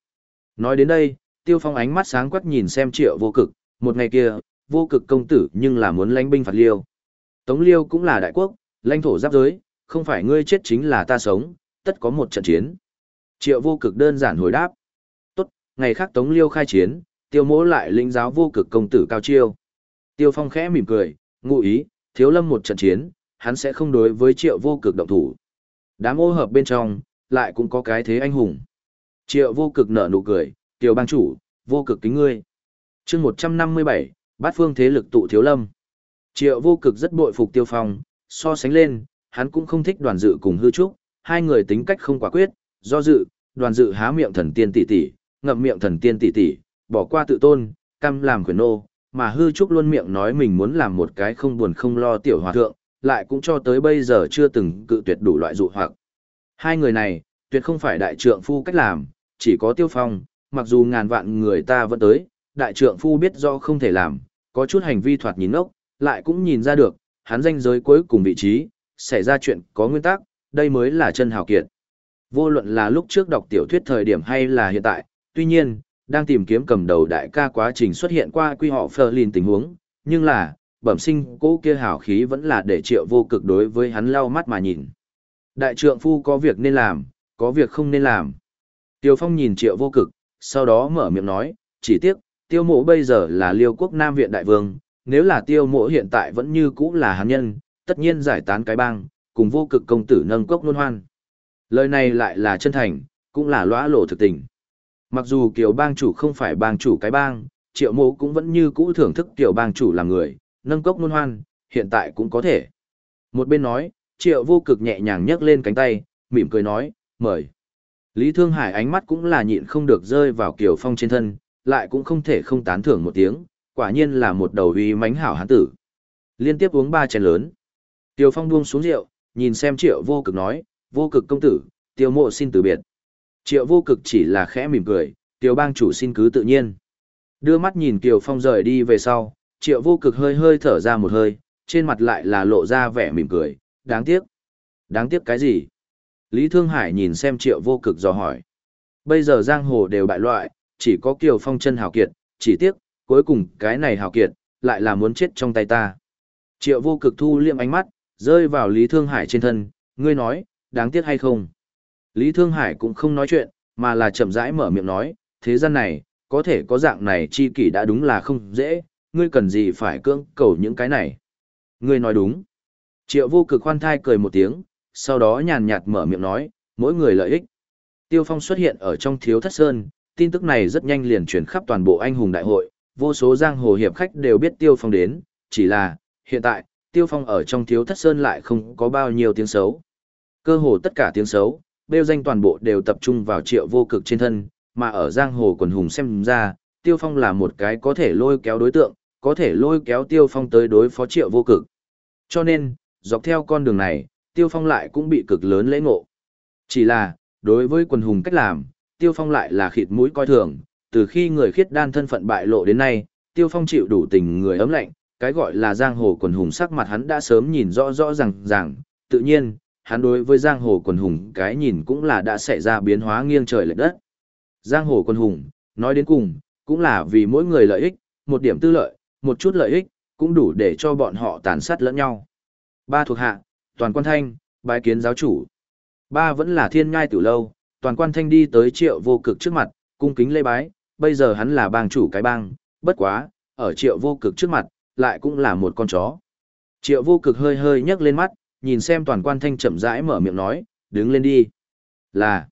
Nói đến đây, tiêu phong ánh mắt sáng quắc nhìn xem triệu vô cực, một ngày kia, vô cực công tử nhưng là muốn lãnh binh phạt liêu. Tống liêu cũng là đại quốc, lãnh thổ giáp giới, không phải ngươi chết chính là ta sống, tất có một trận chiến. Triệu vô cực đơn giản hồi đáp. Tốt, ngày khác tống liêu khai chiến, tiêu mỗ lại lĩnh giáo vô cực công tử cao chiêu. Tiêu phong khẽ mỉm cười, ngụ ý, thiếu lâm một trận chiến, hắn sẽ không đối với triệu vô cực động thủ. Đám ô hợp bên trong, lại cũng có cái thế anh hùng. Triệu vô cực nở nụ cười, tiêu bang chủ, vô cực kính ngươi. chương 157, bát phương thế lực tụ thiếu lâm. Triệu vô cực rất bội phục tiêu phong, so sánh lên, hắn cũng không thích đoàn dự cùng hư trúc, hai người tính cách không quả quyết, do dự, đoàn dự há miệng thần tiên tỷ tỷ, ngậm miệng thần tiên tỷ tỷ, bỏ qua tự tôn, căm làm quyền nô, mà hư trúc luôn miệng nói mình muốn làm một cái không buồn không lo tiểu hòa thượng, lại cũng cho tới bây giờ chưa từng cự tuyệt đủ loại dụ hoặc. Hai người này, tuyệt không phải đại trượng phu cách làm, chỉ có tiêu phong, mặc dù ngàn vạn người ta vẫn tới, đại trượng phu biết do không thể làm, có chút hành vi thoạt nhìn ốc, lại cũng nhìn ra được, hắn danh giới cuối cùng vị trí, xảy ra chuyện có nguyên tắc, đây mới là chân hào kiệt. Vô luận là lúc trước đọc tiểu thuyết thời điểm hay là hiện tại, tuy nhiên, đang tìm kiếm cầm đầu đại ca quá trình xuất hiện qua quy họ phờ lìn tình huống, nhưng là, bẩm sinh cố kia hào khí vẫn là để triệu vô cực đối với hắn lau mắt mà nhìn. Đại trượng phu có việc nên làm, có việc không nên làm. Tiêu Phong nhìn triệu vô cực, sau đó mở miệng nói, chỉ tiếc, tiêu mộ bây giờ là liêu quốc Nam Viện Đại Vương, nếu là tiêu mộ hiện tại vẫn như cũ là hán nhân, tất nhiên giải tán cái bang, cùng vô cực công tử nâng cốc nôn hoan. Lời này lại là chân thành, cũng là lõa lộ thực tình. Mặc dù kiểu bang chủ không phải bang chủ cái bang, triệu mộ cũng vẫn như cũ thưởng thức kiểu bang chủ làm người, nâng cốc nôn hoan, hiện tại cũng có thể. Một bên nói, triệu vô cực nhẹ nhàng nhấc lên cánh tay, mỉm cười nói, mời. Lý Thương Hải ánh mắt cũng là nhịn không được rơi vào Kiều Phong trên thân, lại cũng không thể không tán thưởng một tiếng, quả nhiên là một đầu uy mánh hảo hán tử. Liên tiếp uống ba chén lớn. Tiêu Phong buông xuống rượu, nhìn xem Triệu Vô Cực nói, "Vô Cực công tử, Tiêu Mộ xin từ biệt." Triệu Vô Cực chỉ là khẽ mỉm cười, "Tiêu bang chủ xin cứ tự nhiên." Đưa mắt nhìn Tiêu Phong rời đi về sau, Triệu Vô Cực hơi hơi thở ra một hơi, trên mặt lại là lộ ra vẻ mỉm cười, "Đáng tiếc." "Đáng tiếc cái gì?" Lý Thương Hải nhìn xem Triệu Vô Cực dò hỏi. Bây giờ giang hồ đều bại loại, chỉ có Kiều Phong chân hào kiệt, chỉ tiếc, cuối cùng cái này hào kiệt, lại là muốn chết trong tay ta. Triệu Vô Cực thu liệm ánh mắt, rơi vào Lý Thương Hải trên thân, ngươi nói, đáng tiếc hay không? Lý Thương Hải cũng không nói chuyện, mà là chậm rãi mở miệng nói, thế gian này, có thể có dạng này chi kỷ đã đúng là không dễ, ngươi cần gì phải cưỡng cầu những cái này. Ngươi nói đúng. Triệu vô cực khoan thai cười một tiếng, sau đó nhàn nhạt mở miệng nói, mỗi người lợi ích. Tiêu Phong xuất hiện ở trong thiếu thất sơn, tin tức này rất nhanh liền truyền khắp toàn bộ anh hùng đại hội, vô số giang hồ hiệp khách đều biết Tiêu Phong đến, chỉ là, hiện tại, Tiêu Phong ở trong thiếu thất sơn lại không có bao nhiêu tiếng xấu. Cơ hồ tất cả tiếng xấu, bêu danh toàn bộ đều tập trung vào triệu vô cực trên thân, mà ở giang hồ quần hùng xem ra, Tiêu Phong là một cái có thể lôi kéo đối tượng, có thể lôi kéo Tiêu Phong tới đối phó triệu vô cực. Cho nên, dọc theo con đường này, Tiêu Phong lại cũng bị cực lớn lễ ngộ. Chỉ là, đối với quần hùng cách làm, Tiêu Phong lại là khịt mũi coi thường, từ khi người khiết đan thân phận bại lộ đến nay, Tiêu Phong chịu đủ tình người ấm lạnh, cái gọi là giang hồ quần hùng sắc mặt hắn đã sớm nhìn rõ rõ ràng ràng, tự nhiên, hắn đối với giang hồ quần hùng cái nhìn cũng là đã xảy ra biến hóa nghiêng trời lệch đất. Giang hồ quần hùng, nói đến cùng, cũng là vì mỗi người lợi ích, một điểm tư lợi, một chút lợi ích, cũng đủ để cho bọn họ tàn sát lẫn nhau. Ba thuộc hạ, toàn quan thanh, bái kiến giáo chủ. Ba vẫn là thiên ngai tử lâu, toàn quan thanh đi tới triệu vô cực trước mặt, cung kính lê bái, bây giờ hắn là bang chủ cái bang, bất quá, ở triệu vô cực trước mặt, lại cũng là một con chó. Triệu vô cực hơi hơi nhấc lên mắt, nhìn xem toàn quan thanh chậm rãi mở miệng nói, đứng lên đi. Là,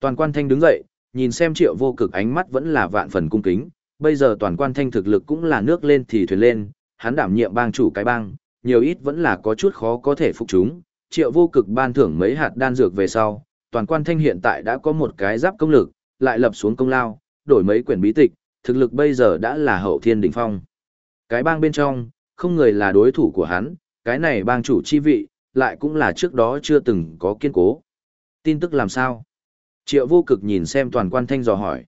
toàn quan thanh đứng dậy, nhìn xem triệu vô cực ánh mắt vẫn là vạn phần cung kính, bây giờ toàn quan thanh thực lực cũng là nước lên thì thuyền lên, hắn đảm nhiệm bang chủ cái bang, nhiều ít vẫn là có chút khó có thể phục chúng. Triệu vô cực ban thưởng mấy hạt đan dược về sau, toàn quan thanh hiện tại đã có một cái giáp công lực, lại lập xuống công lao, đổi mấy quyển bí tịch, thực lực bây giờ đã là hậu thiên đỉnh phong. Cái bang bên trong, không người là đối thủ của hắn, cái này bang chủ chi vị, lại cũng là trước đó chưa từng có kiên cố. Tin tức làm sao? Triệu vô cực nhìn xem toàn quan thanh dò hỏi.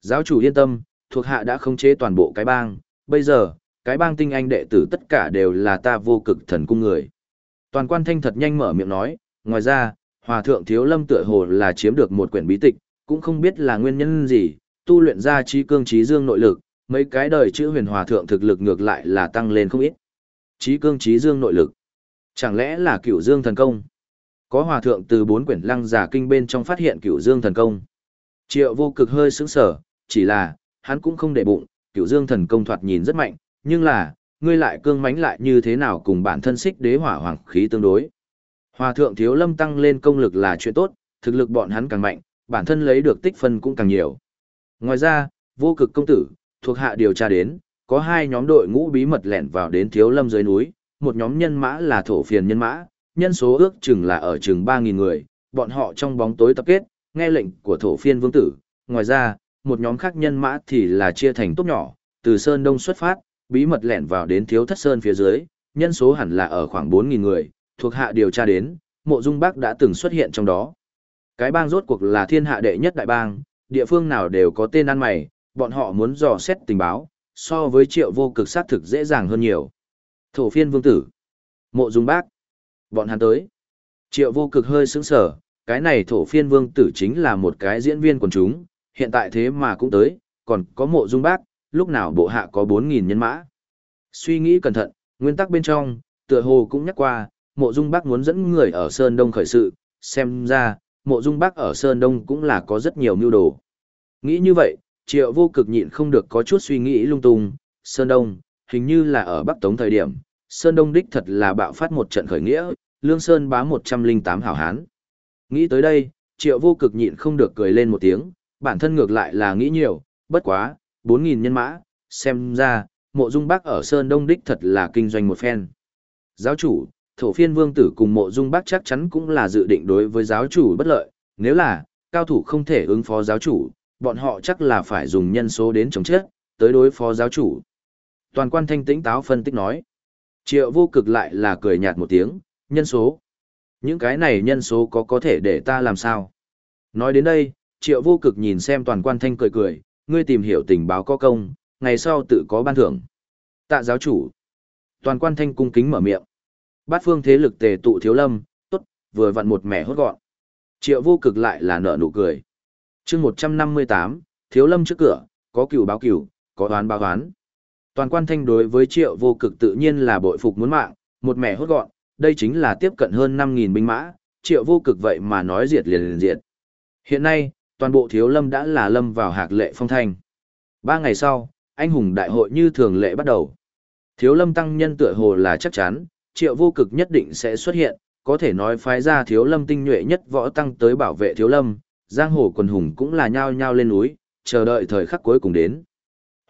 Giáo chủ yên tâm, thuộc hạ đã khống chế toàn bộ cái bang, bây giờ, cái bang tinh anh đệ tử tất cả đều là ta vô cực thần cung người. Toàn quan thanh thật nhanh mở miệng nói, ngoài ra, hòa thượng thiếu lâm tựa hồ là chiếm được một quyển bí tịch, cũng không biết là nguyên nhân gì, tu luyện ra trí cương trí dương nội lực, mấy cái đời chữ huyền hòa thượng thực lực ngược lại là tăng lên không ít. Trí cương trí dương nội lực. Chẳng lẽ là cửu dương thần công? Có hòa thượng từ bốn quyển lăng giả kinh bên trong phát hiện cửu dương thần công. Triệu vô cực hơi sững sở, chỉ là, hắn cũng không để bụng, cửu dương thần công thoạt nhìn rất mạnh, nhưng là, ngươi lại cương mánh lại như thế nào cùng bản thân xích đế hỏa hoàng khí tương đối. Hòa thượng thiếu lâm tăng lên công lực là chuyện tốt, thực lực bọn hắn càng mạnh, bản thân lấy được tích phân cũng càng nhiều. Ngoài ra, vô cực công tử, thuộc hạ điều tra đến, có hai nhóm đội ngũ bí mật lẻn vào đến thiếu lâm dưới núi, một nhóm nhân mã là thổ phiền nhân mã, nhân số ước chừng là ở chừng 3.000 người, bọn họ trong bóng tối tập kết, nghe lệnh của thổ phiên vương tử. Ngoài ra, một nhóm khác nhân mã thì là chia thành tốt nhỏ, từ Sơn Đông xuất phát, bí mật lẻn vào đến thiếu thất Sơn phía dưới, nhân số hẳn là ở khoảng 4.000 người, thuộc hạ điều tra đến, mộ dung bác đã từng xuất hiện trong đó. Cái bang rốt cuộc là thiên hạ đệ nhất đại bang, địa phương nào đều có tên ăn mày, bọn họ muốn dò xét tình báo, so với triệu vô cực sát thực dễ dàng hơn nhiều. Thổ phiên vương tử, mộ dung bác, bọn hắn tới. Triệu vô cực hơi sững sở, cái này thổ phiên vương tử chính là một cái diễn viên quần chúng, hiện tại thế mà cũng tới, còn có mộ dung bác, lúc nào bộ hạ có 4.000 nhân mã. Suy nghĩ cẩn thận, nguyên tắc bên trong, tựa hồ cũng nhắc qua, mộ dung bác muốn dẫn người ở Sơn Đông khởi sự, xem ra, mộ dung bác ở Sơn Đông cũng là có rất nhiều mưu đồ. Nghĩ như vậy, triệu vô cực nhịn không được có chút suy nghĩ lung tung, Sơn Đông, hình như là ở Bắc Tống thời điểm, Sơn Đông đích thật là bạo phát một trận khởi nghĩa, Lương Sơn bá 108 hảo hán. Nghĩ tới đây, triệu vô cực nhịn không được cười lên một tiếng, bản thân ngược lại là nghĩ nhiều, bất quá, 4.000 nhân mã, xem ra, mộ dung bác ở Sơn Đông đích thật là kinh doanh một phen. Giáo chủ, thổ phiên vương tử cùng mộ dung bác chắc chắn cũng là dự định đối với giáo chủ bất lợi, nếu là, cao thủ không thể ứng phó giáo chủ, bọn họ chắc là phải dùng nhân số đến chống chết, tới đối phó giáo chủ. Toàn quan thanh tĩnh táo phân tích nói. Triệu vô cực lại là cười nhạt một tiếng, nhân số. Những cái này nhân số có có thể để ta làm sao? Nói đến đây, triệu vô cực nhìn xem toàn quan thanh cười cười, ngươi tìm hiểu tình báo có công, ngày sau tự có ban thưởng. Tạ giáo chủ. Toàn quan thanh cung kính mở miệng. Bát phương thế lực tề tụ thiếu lâm, tốt, vừa vặn một mẻ hốt gọn. Triệu vô cực lại là nở nụ cười chương 158, thiếu lâm trước cửa, có cửu báo cửu, có đoán báo đoán. Toàn quan thanh đối với triệu vô cực tự nhiên là bội phục muốn mạng, một mẻ hốt gọn, đây chính là tiếp cận hơn 5.000 binh mã, triệu vô cực vậy mà nói diệt liền liền diệt. Hiện nay, toàn bộ thiếu lâm đã là lâm vào hạc lệ phong thanh. Ba ngày sau, anh hùng đại hội như thường lệ bắt đầu. Thiếu lâm tăng nhân tựa hồ là chắc chắn, triệu vô cực nhất định sẽ xuất hiện, có thể nói phái ra thiếu lâm tinh nhuệ nhất võ tăng tới bảo vệ thiếu lâm, giang hồ quần hùng cũng là nhao nhao lên núi, chờ đợi thời khắc cuối cùng đến.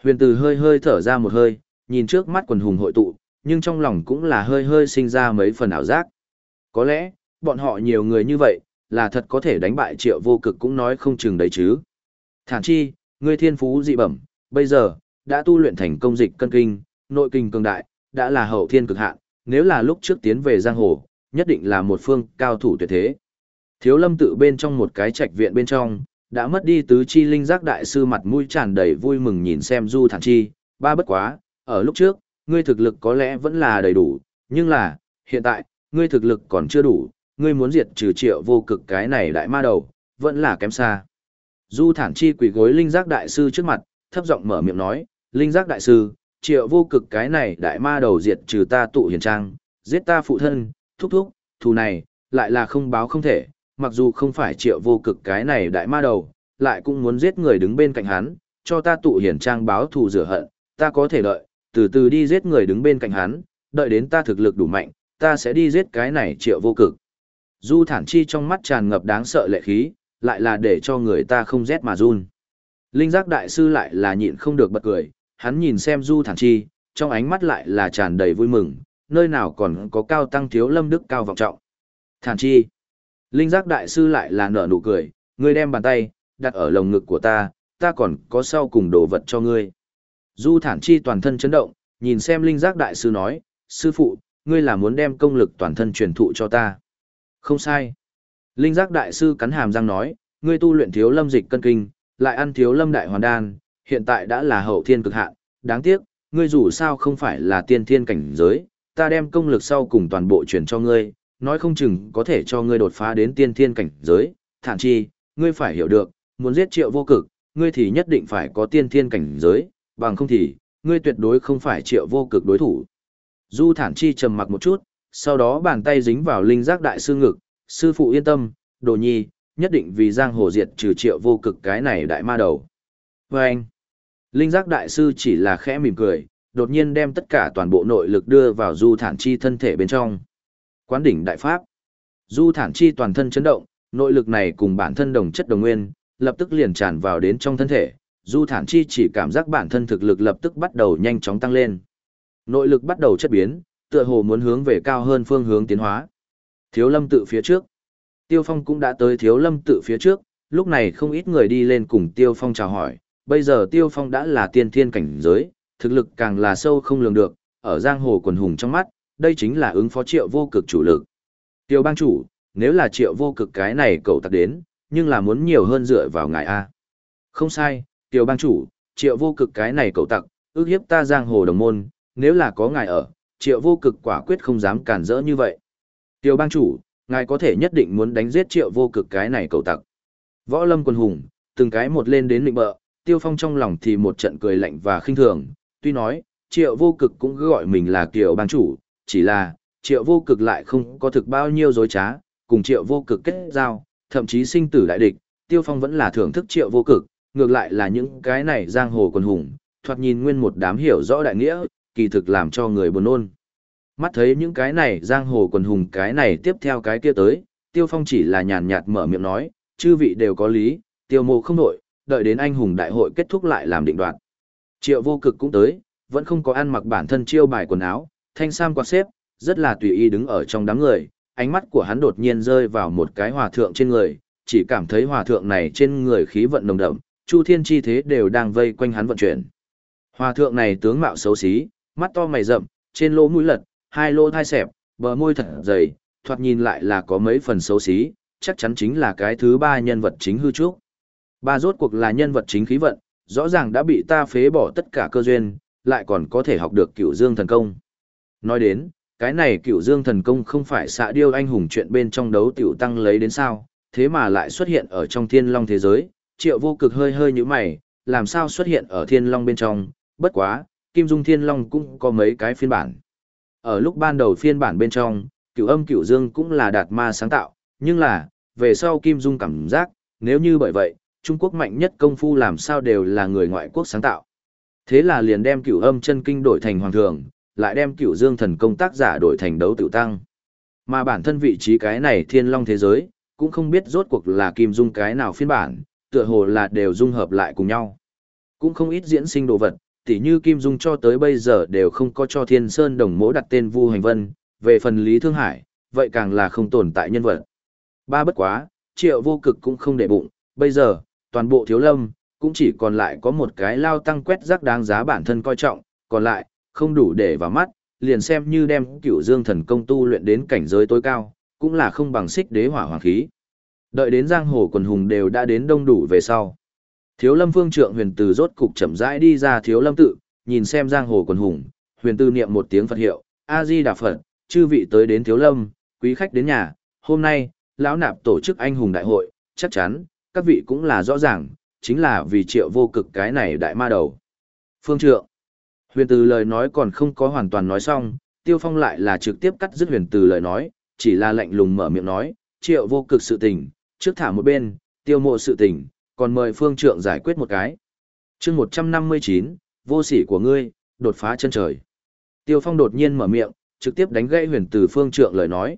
Huyền từ hơi hơi thở ra một hơi, nhìn trước mắt quần hùng hội tụ, nhưng trong lòng cũng là hơi hơi sinh ra mấy phần ảo giác. Có lẽ, bọn họ nhiều người như vậy, là thật có thể đánh bại triệu vô cực cũng nói không chừng đấy chứ. Thản chi, ngươi thiên phú dị bẩm, bây giờ, đã tu luyện thành công dịch cân kinh, nội kinh cường đại, đã là hậu thiên cực hạn, nếu là lúc trước tiến về giang hồ, nhất định là một phương cao thủ tuyệt thế. Thiếu lâm tự bên trong một cái trạch viện bên trong, đã mất đi tứ chi linh giác đại sư mặt mũi tràn đầy vui mừng nhìn xem du thản chi, ba bất quá, ở lúc trước, ngươi thực lực có lẽ vẫn là đầy đủ, nhưng là, hiện tại, ngươi thực lực còn chưa đủ, ngươi muốn diệt trừ triệu vô cực cái này đại ma đầu, vẫn là kém xa. Du thản chi quỳ gối linh giác đại sư trước mặt, thấp giọng mở miệng nói, linh giác đại sư, triệu vô cực cái này đại ma đầu diệt trừ ta tụ hiền trang, giết ta phụ thân, thúc thúc, thù này, lại là không báo không thể, mặc dù không phải triệu vô cực cái này đại ma đầu, lại cũng muốn giết người đứng bên cạnh hắn, cho ta tụ hiển trang báo thù rửa hận, ta có thể đợi, từ từ đi giết người đứng bên cạnh hắn, đợi đến ta thực lực đủ mạnh, ta sẽ đi giết cái này triệu vô cực. Du thản chi trong mắt tràn ngập đáng sợ lệ khí, lại là để cho người ta không rét mà run. Linh giác đại sư lại là nhịn không được bật cười, hắn nhìn xem du thản chi, trong ánh mắt lại là tràn đầy vui mừng, nơi nào còn có cao tăng thiếu lâm đức cao vọng trọng. Thản chi, linh giác đại sư lại là nở nụ cười, ngươi đem bàn tay, đặt ở lồng ngực của ta, ta còn có sau cùng đồ vật cho ngươi. Du thản chi toàn thân chấn động, nhìn xem linh giác đại sư nói, sư phụ, ngươi là muốn đem công lực toàn thân truyền thụ cho ta. Không sai. Linh giác đại sư cắn hàm răng nói, ngươi tu luyện thiếu lâm dịch cân kinh, lại ăn thiếu lâm đại hoàn đan, hiện tại đã là hậu thiên cực hạn, đáng tiếc, ngươi dù sao không phải là tiên thiên cảnh giới, ta đem công lực sau cùng toàn bộ truyền cho ngươi, nói không chừng có thể cho ngươi đột phá đến tiên thiên cảnh giới, thản chi, ngươi phải hiểu được, muốn giết triệu vô cực, ngươi thì nhất định phải có tiên thiên cảnh giới, bằng không thì, ngươi tuyệt đối không phải triệu vô cực đối thủ. Du thản chi trầm mặc một chút, sau đó bàn tay dính vào linh giác đại sư ngực, sư phụ yên tâm, đồ nhi, nhất định vì giang hồ diệt trừ triệu vô cực cái này đại ma đầu. Và anh, linh giác đại sư chỉ là khẽ mỉm cười, đột nhiên đem tất cả toàn bộ nội lực đưa vào du thản chi thân thể bên trong. Quán đỉnh đại pháp. Du thản chi toàn thân chấn động, nội lực này cùng bản thân đồng chất đồng nguyên, lập tức liền tràn vào đến trong thân thể. Du thản chi chỉ cảm giác bản thân thực lực lập tức bắt đầu nhanh chóng tăng lên. Nội lực bắt đầu chất biến, tựa hồ muốn hướng về cao hơn phương hướng tiến hóa. Thiếu lâm tự phía trước. Tiêu Phong cũng đã tới thiếu lâm tự phía trước, lúc này không ít người đi lên cùng Tiêu Phong chào hỏi. Bây giờ Tiêu Phong đã là tiên thiên cảnh giới, thực lực càng là sâu không lường được, ở giang hồ quần hùng trong mắt, đây chính là ứng phó triệu vô cực chủ lực. Tiêu bang chủ, nếu là triệu vô cực cái này cậu tặc đến, nhưng là muốn nhiều hơn dựa vào ngài A. Không sai, Tiêu bang chủ, triệu vô cực cái này cậu tặc, ước hiếp ta giang hồ đồng môn, nếu là có ngài ở, triệu vô cực quả quyết không dám cản rỡ như vậy. Tiêu bang chủ, ngài có thể nhất định muốn đánh giết triệu vô cực cái này cầu tặc. Võ lâm quân hùng, từng cái một lên đến định bợ, tiêu phong trong lòng thì một trận cười lạnh và khinh thường, tuy nói, triệu vô cực cũng gọi mình là tiêu bang chủ, chỉ là, triệu vô cực lại không có thực bao nhiêu dối trá, cùng triệu vô cực kết giao, thậm chí sinh tử đại địch, Tiêu Phong vẫn là thưởng thức triệu vô cực, ngược lại là những cái này giang hồ quần hùng, thoạt nhìn nguyên một đám hiểu rõ đại nghĩa, kỳ thực làm cho người buồn nôn. Mắt thấy những cái này giang hồ quần hùng cái này tiếp theo cái kia tới, Tiêu Phong chỉ là nhàn nhạt mở miệng nói, chư vị đều có lý, tiêu mộ không nội, đợi đến anh hùng đại hội kết thúc lại làm định đoạt. Triệu vô cực cũng tới, vẫn không có ăn mặc bản thân chiêu bài quần áo, thanh sam quạt xếp, rất là tùy ý đứng ở trong đám người, ánh mắt của hắn đột nhiên rơi vào một cái hòa thượng trên người, chỉ cảm thấy hòa thượng này trên người khí vận nồng đậm, chu thiên chi thế đều đang vây quanh hắn vận chuyển. Hòa thượng này tướng mạo xấu xí, mắt to mày rậm, trên lỗ mũi lật, hai lỗ thai xẹp, bờ môi thật dày, thoạt nhìn lại là có mấy phần xấu xí, chắc chắn chính là cái thứ ba nhân vật chính hư trúc. Ba rốt cuộc là nhân vật chính khí vận, rõ ràng đã bị ta phế bỏ tất cả cơ duyên, lại còn có thể học được cửu dương thần công. Nói đến, cái này cửu dương thần công không phải xạ điêu anh hùng chuyện bên trong đấu tiểu tăng lấy đến sao, thế mà lại xuất hiện ở trong thiên long thế giới, triệu vô cực hơi hơi như mày, làm sao xuất hiện ở thiên long bên trong, bất quá, kim dung thiên long cũng có mấy cái phiên bản. Ở lúc ban đầu phiên bản bên trong, cửu âm cửu dương cũng là đạt ma sáng tạo, nhưng là, về sau kim dung cảm giác, nếu như bởi vậy, Trung Quốc mạnh nhất công phu làm sao đều là người ngoại quốc sáng tạo. Thế là liền đem cửu âm chân kinh đổi thành hoàng thường, lại đem cửu dương thần công tác giả đổi thành đấu tiểu tăng. Mà bản thân vị trí cái này thiên long thế giới, cũng không biết rốt cuộc là kim dung cái nào phiên bản, tựa hồ là đều dung hợp lại cùng nhau. Cũng không ít diễn sinh đồ vật, tỉ như kim dung cho tới bây giờ đều không có cho thiên sơn đồng mỗ đặt tên vu hành vân, về phần lý thương hải, vậy càng là không tồn tại nhân vật. Ba bất quá, triệu vô cực cũng không để bụng, bây giờ, toàn bộ thiếu lâm, cũng chỉ còn lại có một cái lao tăng quét rác đáng giá bản thân coi trọng, còn lại, không đủ để vào mắt, liền xem như đem cửu dương thần công tu luyện đến cảnh giới tối cao, cũng là không bằng xích đế hỏa hoàng khí. Đợi đến giang hồ quần hùng đều đã đến đông đủ về sau. Thiếu lâm phương trượng huyền từ rốt cục chậm rãi đi ra thiếu lâm tự, nhìn xem giang hồ quần hùng, huyền từ niệm một tiếng Phật hiệu, A-di Đà Phật, chư vị tới đến thiếu lâm, quý khách đến nhà, hôm nay, lão nạp tổ chức anh hùng đại hội, chắc chắn, các vị cũng là rõ ràng, chính là vì triệu vô cực cái này đại ma đầu. Phương trượng, huyền từ lời nói còn không có hoàn toàn nói xong, tiêu phong lại là trực tiếp cắt dứt huyền từ lời nói, chỉ là lạnh lùng mở miệng nói, triệu vô cực sự tình, trước thả một bên, tiêu mộ sự tình, còn mời phương trượng giải quyết một cái. chương 159, vô sỉ của ngươi, đột phá chân trời. Tiêu phong đột nhiên mở miệng, trực tiếp đánh gãy huyền từ phương trượng lời nói.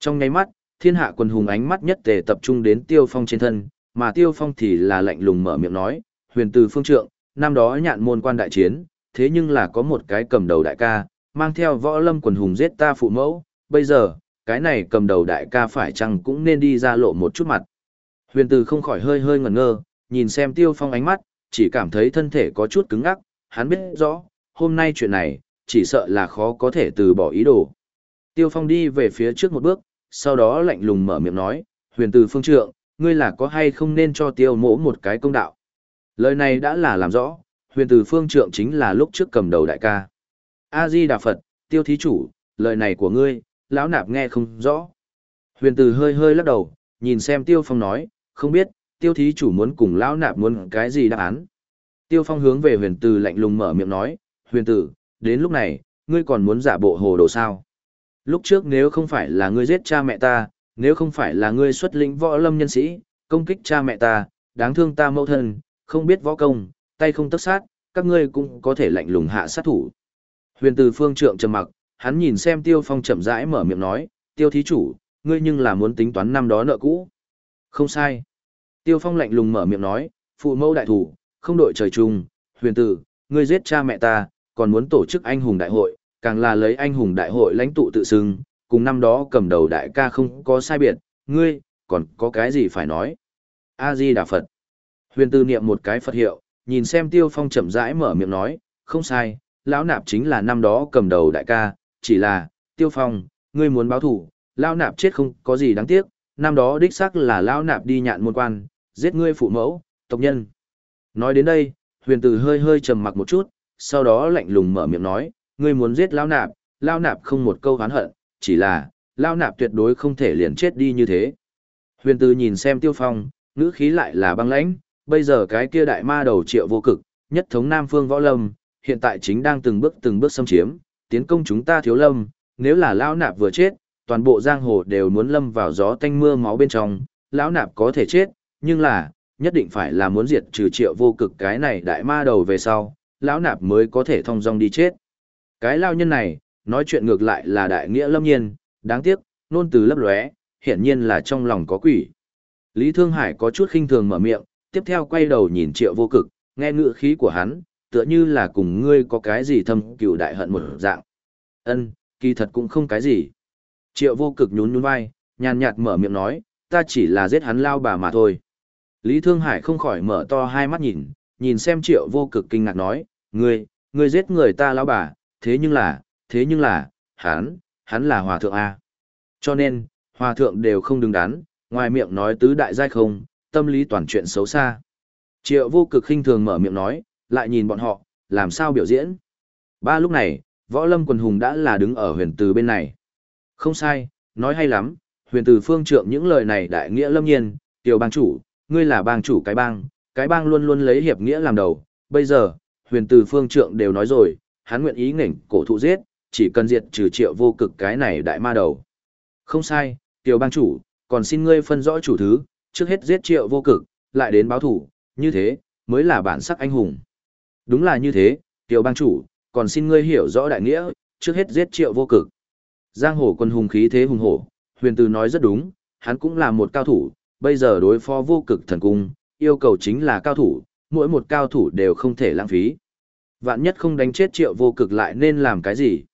Trong ngay mắt, thiên hạ quần hùng ánh mắt nhất tề tập trung đến tiêu phong trên thân, mà tiêu phong thì là lạnh lùng mở miệng nói, huyền từ phương trượng, năm đó nhạn môn quan đại chiến, thế nhưng là có một cái cầm đầu đại ca, mang theo võ lâm quần hùng giết ta phụ mẫu, bây giờ, cái này cầm đầu đại ca phải chăng cũng nên đi ra lộ một chút mặt. Huyền từ không khỏi hơi hơi ngẩn ngơ, nhìn xem tiêu phong ánh mắt, chỉ cảm thấy thân thể có chút cứng ngắc, hắn biết rõ, hôm nay chuyện này, chỉ sợ là khó có thể từ bỏ ý đồ. Tiêu phong đi về phía trước một bước, sau đó lạnh lùng mở miệng nói, huyền từ phương trượng, ngươi là có hay không nên cho tiêu mỗ một cái công đạo. Lời này đã là làm rõ, huyền từ phương trượng chính là lúc trước cầm đầu đại ca. A-di Đà Phật, tiêu thí chủ, lời này của ngươi, lão nạp nghe không rõ. Huyền từ hơi hơi lắc đầu, nhìn xem tiêu phong nói, không biết, tiêu thí chủ muốn cùng lão nạp muốn cái gì đáp án. Tiêu phong hướng về huyền từ lạnh lùng mở miệng nói, huyền tử, đến lúc này, ngươi còn muốn giả bộ hồ đồ sao. Lúc trước nếu không phải là ngươi giết cha mẹ ta, nếu không phải là ngươi xuất lĩnh võ lâm nhân sĩ, công kích cha mẹ ta, đáng thương ta mẫu thân, không biết võ công, tay không tất sát, các ngươi cũng có thể lạnh lùng hạ sát thủ. Huyền từ phương trượng trầm mặc, hắn nhìn xem tiêu phong chậm rãi mở miệng nói, tiêu thí chủ, ngươi nhưng là muốn tính toán năm đó nợ cũ. Không sai. Tiêu phong lạnh lùng mở miệng nói, phụ mẫu đại thủ, không đội trời chung, huyền tử, ngươi giết cha mẹ ta, còn muốn tổ chức anh hùng đại hội, càng là lấy anh hùng đại hội lãnh tụ tự xưng, cùng năm đó cầm đầu đại ca không có sai biệt, ngươi, còn có cái gì phải nói. A-di Đà Phật. Huyền tư niệm một cái Phật hiệu, nhìn xem tiêu phong chậm rãi mở miệng nói, không sai, lão nạp chính là năm đó cầm đầu đại ca, chỉ là, tiêu phong, ngươi muốn báo thủ, lão nạp chết không có gì đáng tiếc, năm đó đích xác là lão nạp đi nhạn môn quan, giết ngươi phụ mẫu, tộc nhân. Nói đến đây, huyền tử hơi hơi trầm mặc một chút, sau đó lạnh lùng mở miệng nói, ngươi muốn giết lão nạp, lão nạp không một câu hán hận, chỉ là, lão nạp tuyệt đối không thể liền chết đi như thế. Huyền tử nhìn xem tiêu phong, ngữ khí lại là băng lãnh, bây giờ cái kia đại ma đầu triệu vô cực, nhất thống Nam Phương Võ Lâm, hiện tại chính đang từng bước từng bước xâm chiếm, tiến công chúng ta thiếu lâm, nếu là lão nạp vừa chết, toàn bộ giang hồ đều muốn lâm vào gió tanh mưa máu bên trong, lão nạp có thể chết, nhưng là, nhất định phải là muốn diệt trừ triệu vô cực cái này đại ma đầu về sau, lão nạp mới có thể thông dong đi chết. Cái lao nhân này, nói chuyện ngược lại là đại nghĩa lâm nhiên, đáng tiếc, nôn từ lấp lóe, hiển nhiên là trong lòng có quỷ. Lý Thương Hải có chút khinh thường mở miệng, tiếp theo quay đầu nhìn triệu vô cực, nghe ngựa khí của hắn, tựa như là cùng ngươi có cái gì thâm cựu đại hận một dạng. Ân, kỳ thật cũng không cái gì. Triệu vô cực nhún nhún vai, nhàn nhạt mở miệng nói, ta chỉ là giết hắn lao bà mà thôi. Lý Thương Hải không khỏi mở to hai mắt nhìn, nhìn xem triệu vô cực kinh ngạc nói, ngươi, ngươi giết người ta lao bà, thế nhưng là, thế nhưng là, hắn, hắn là hòa thượng A. Cho nên, hòa thượng đều không đứng đắn, ngoài miệng nói tứ đại giai không, tâm lý toàn chuyện xấu xa. Triệu vô cực khinh thường mở miệng nói, lại nhìn bọn họ, làm sao biểu diễn. Ba lúc này, võ lâm quần hùng đã là đứng ở huyền từ bên này. Không sai, nói hay lắm, huyền từ phương trượng những lời này đại nghĩa lâm nhiên, tiểu bang chủ, ngươi là bang chủ cái bang, cái bang luôn luôn lấy hiệp nghĩa làm đầu, bây giờ, huyền từ phương trượng đều nói rồi, hắn nguyện ý nghỉnh cổ thụ giết, chỉ cần diệt trừ triệu vô cực cái này đại ma đầu. Không sai, tiểu bang chủ, còn xin ngươi phân rõ chủ thứ, trước hết giết triệu vô cực, lại đến báo thủ, như thế, mới là bản sắc anh hùng. Đúng là như thế, tiểu bang chủ, còn xin ngươi hiểu rõ đại nghĩa, trước hết giết triệu vô cực. Giang hồ quân hùng khí thế hùng hổ, huyền từ nói rất đúng, hắn cũng là một cao thủ, bây giờ đối phó vô cực thần cung, yêu cầu chính là cao thủ, mỗi một cao thủ đều không thể lãng phí. Vạn nhất không đánh chết triệu vô cực lại nên làm cái gì?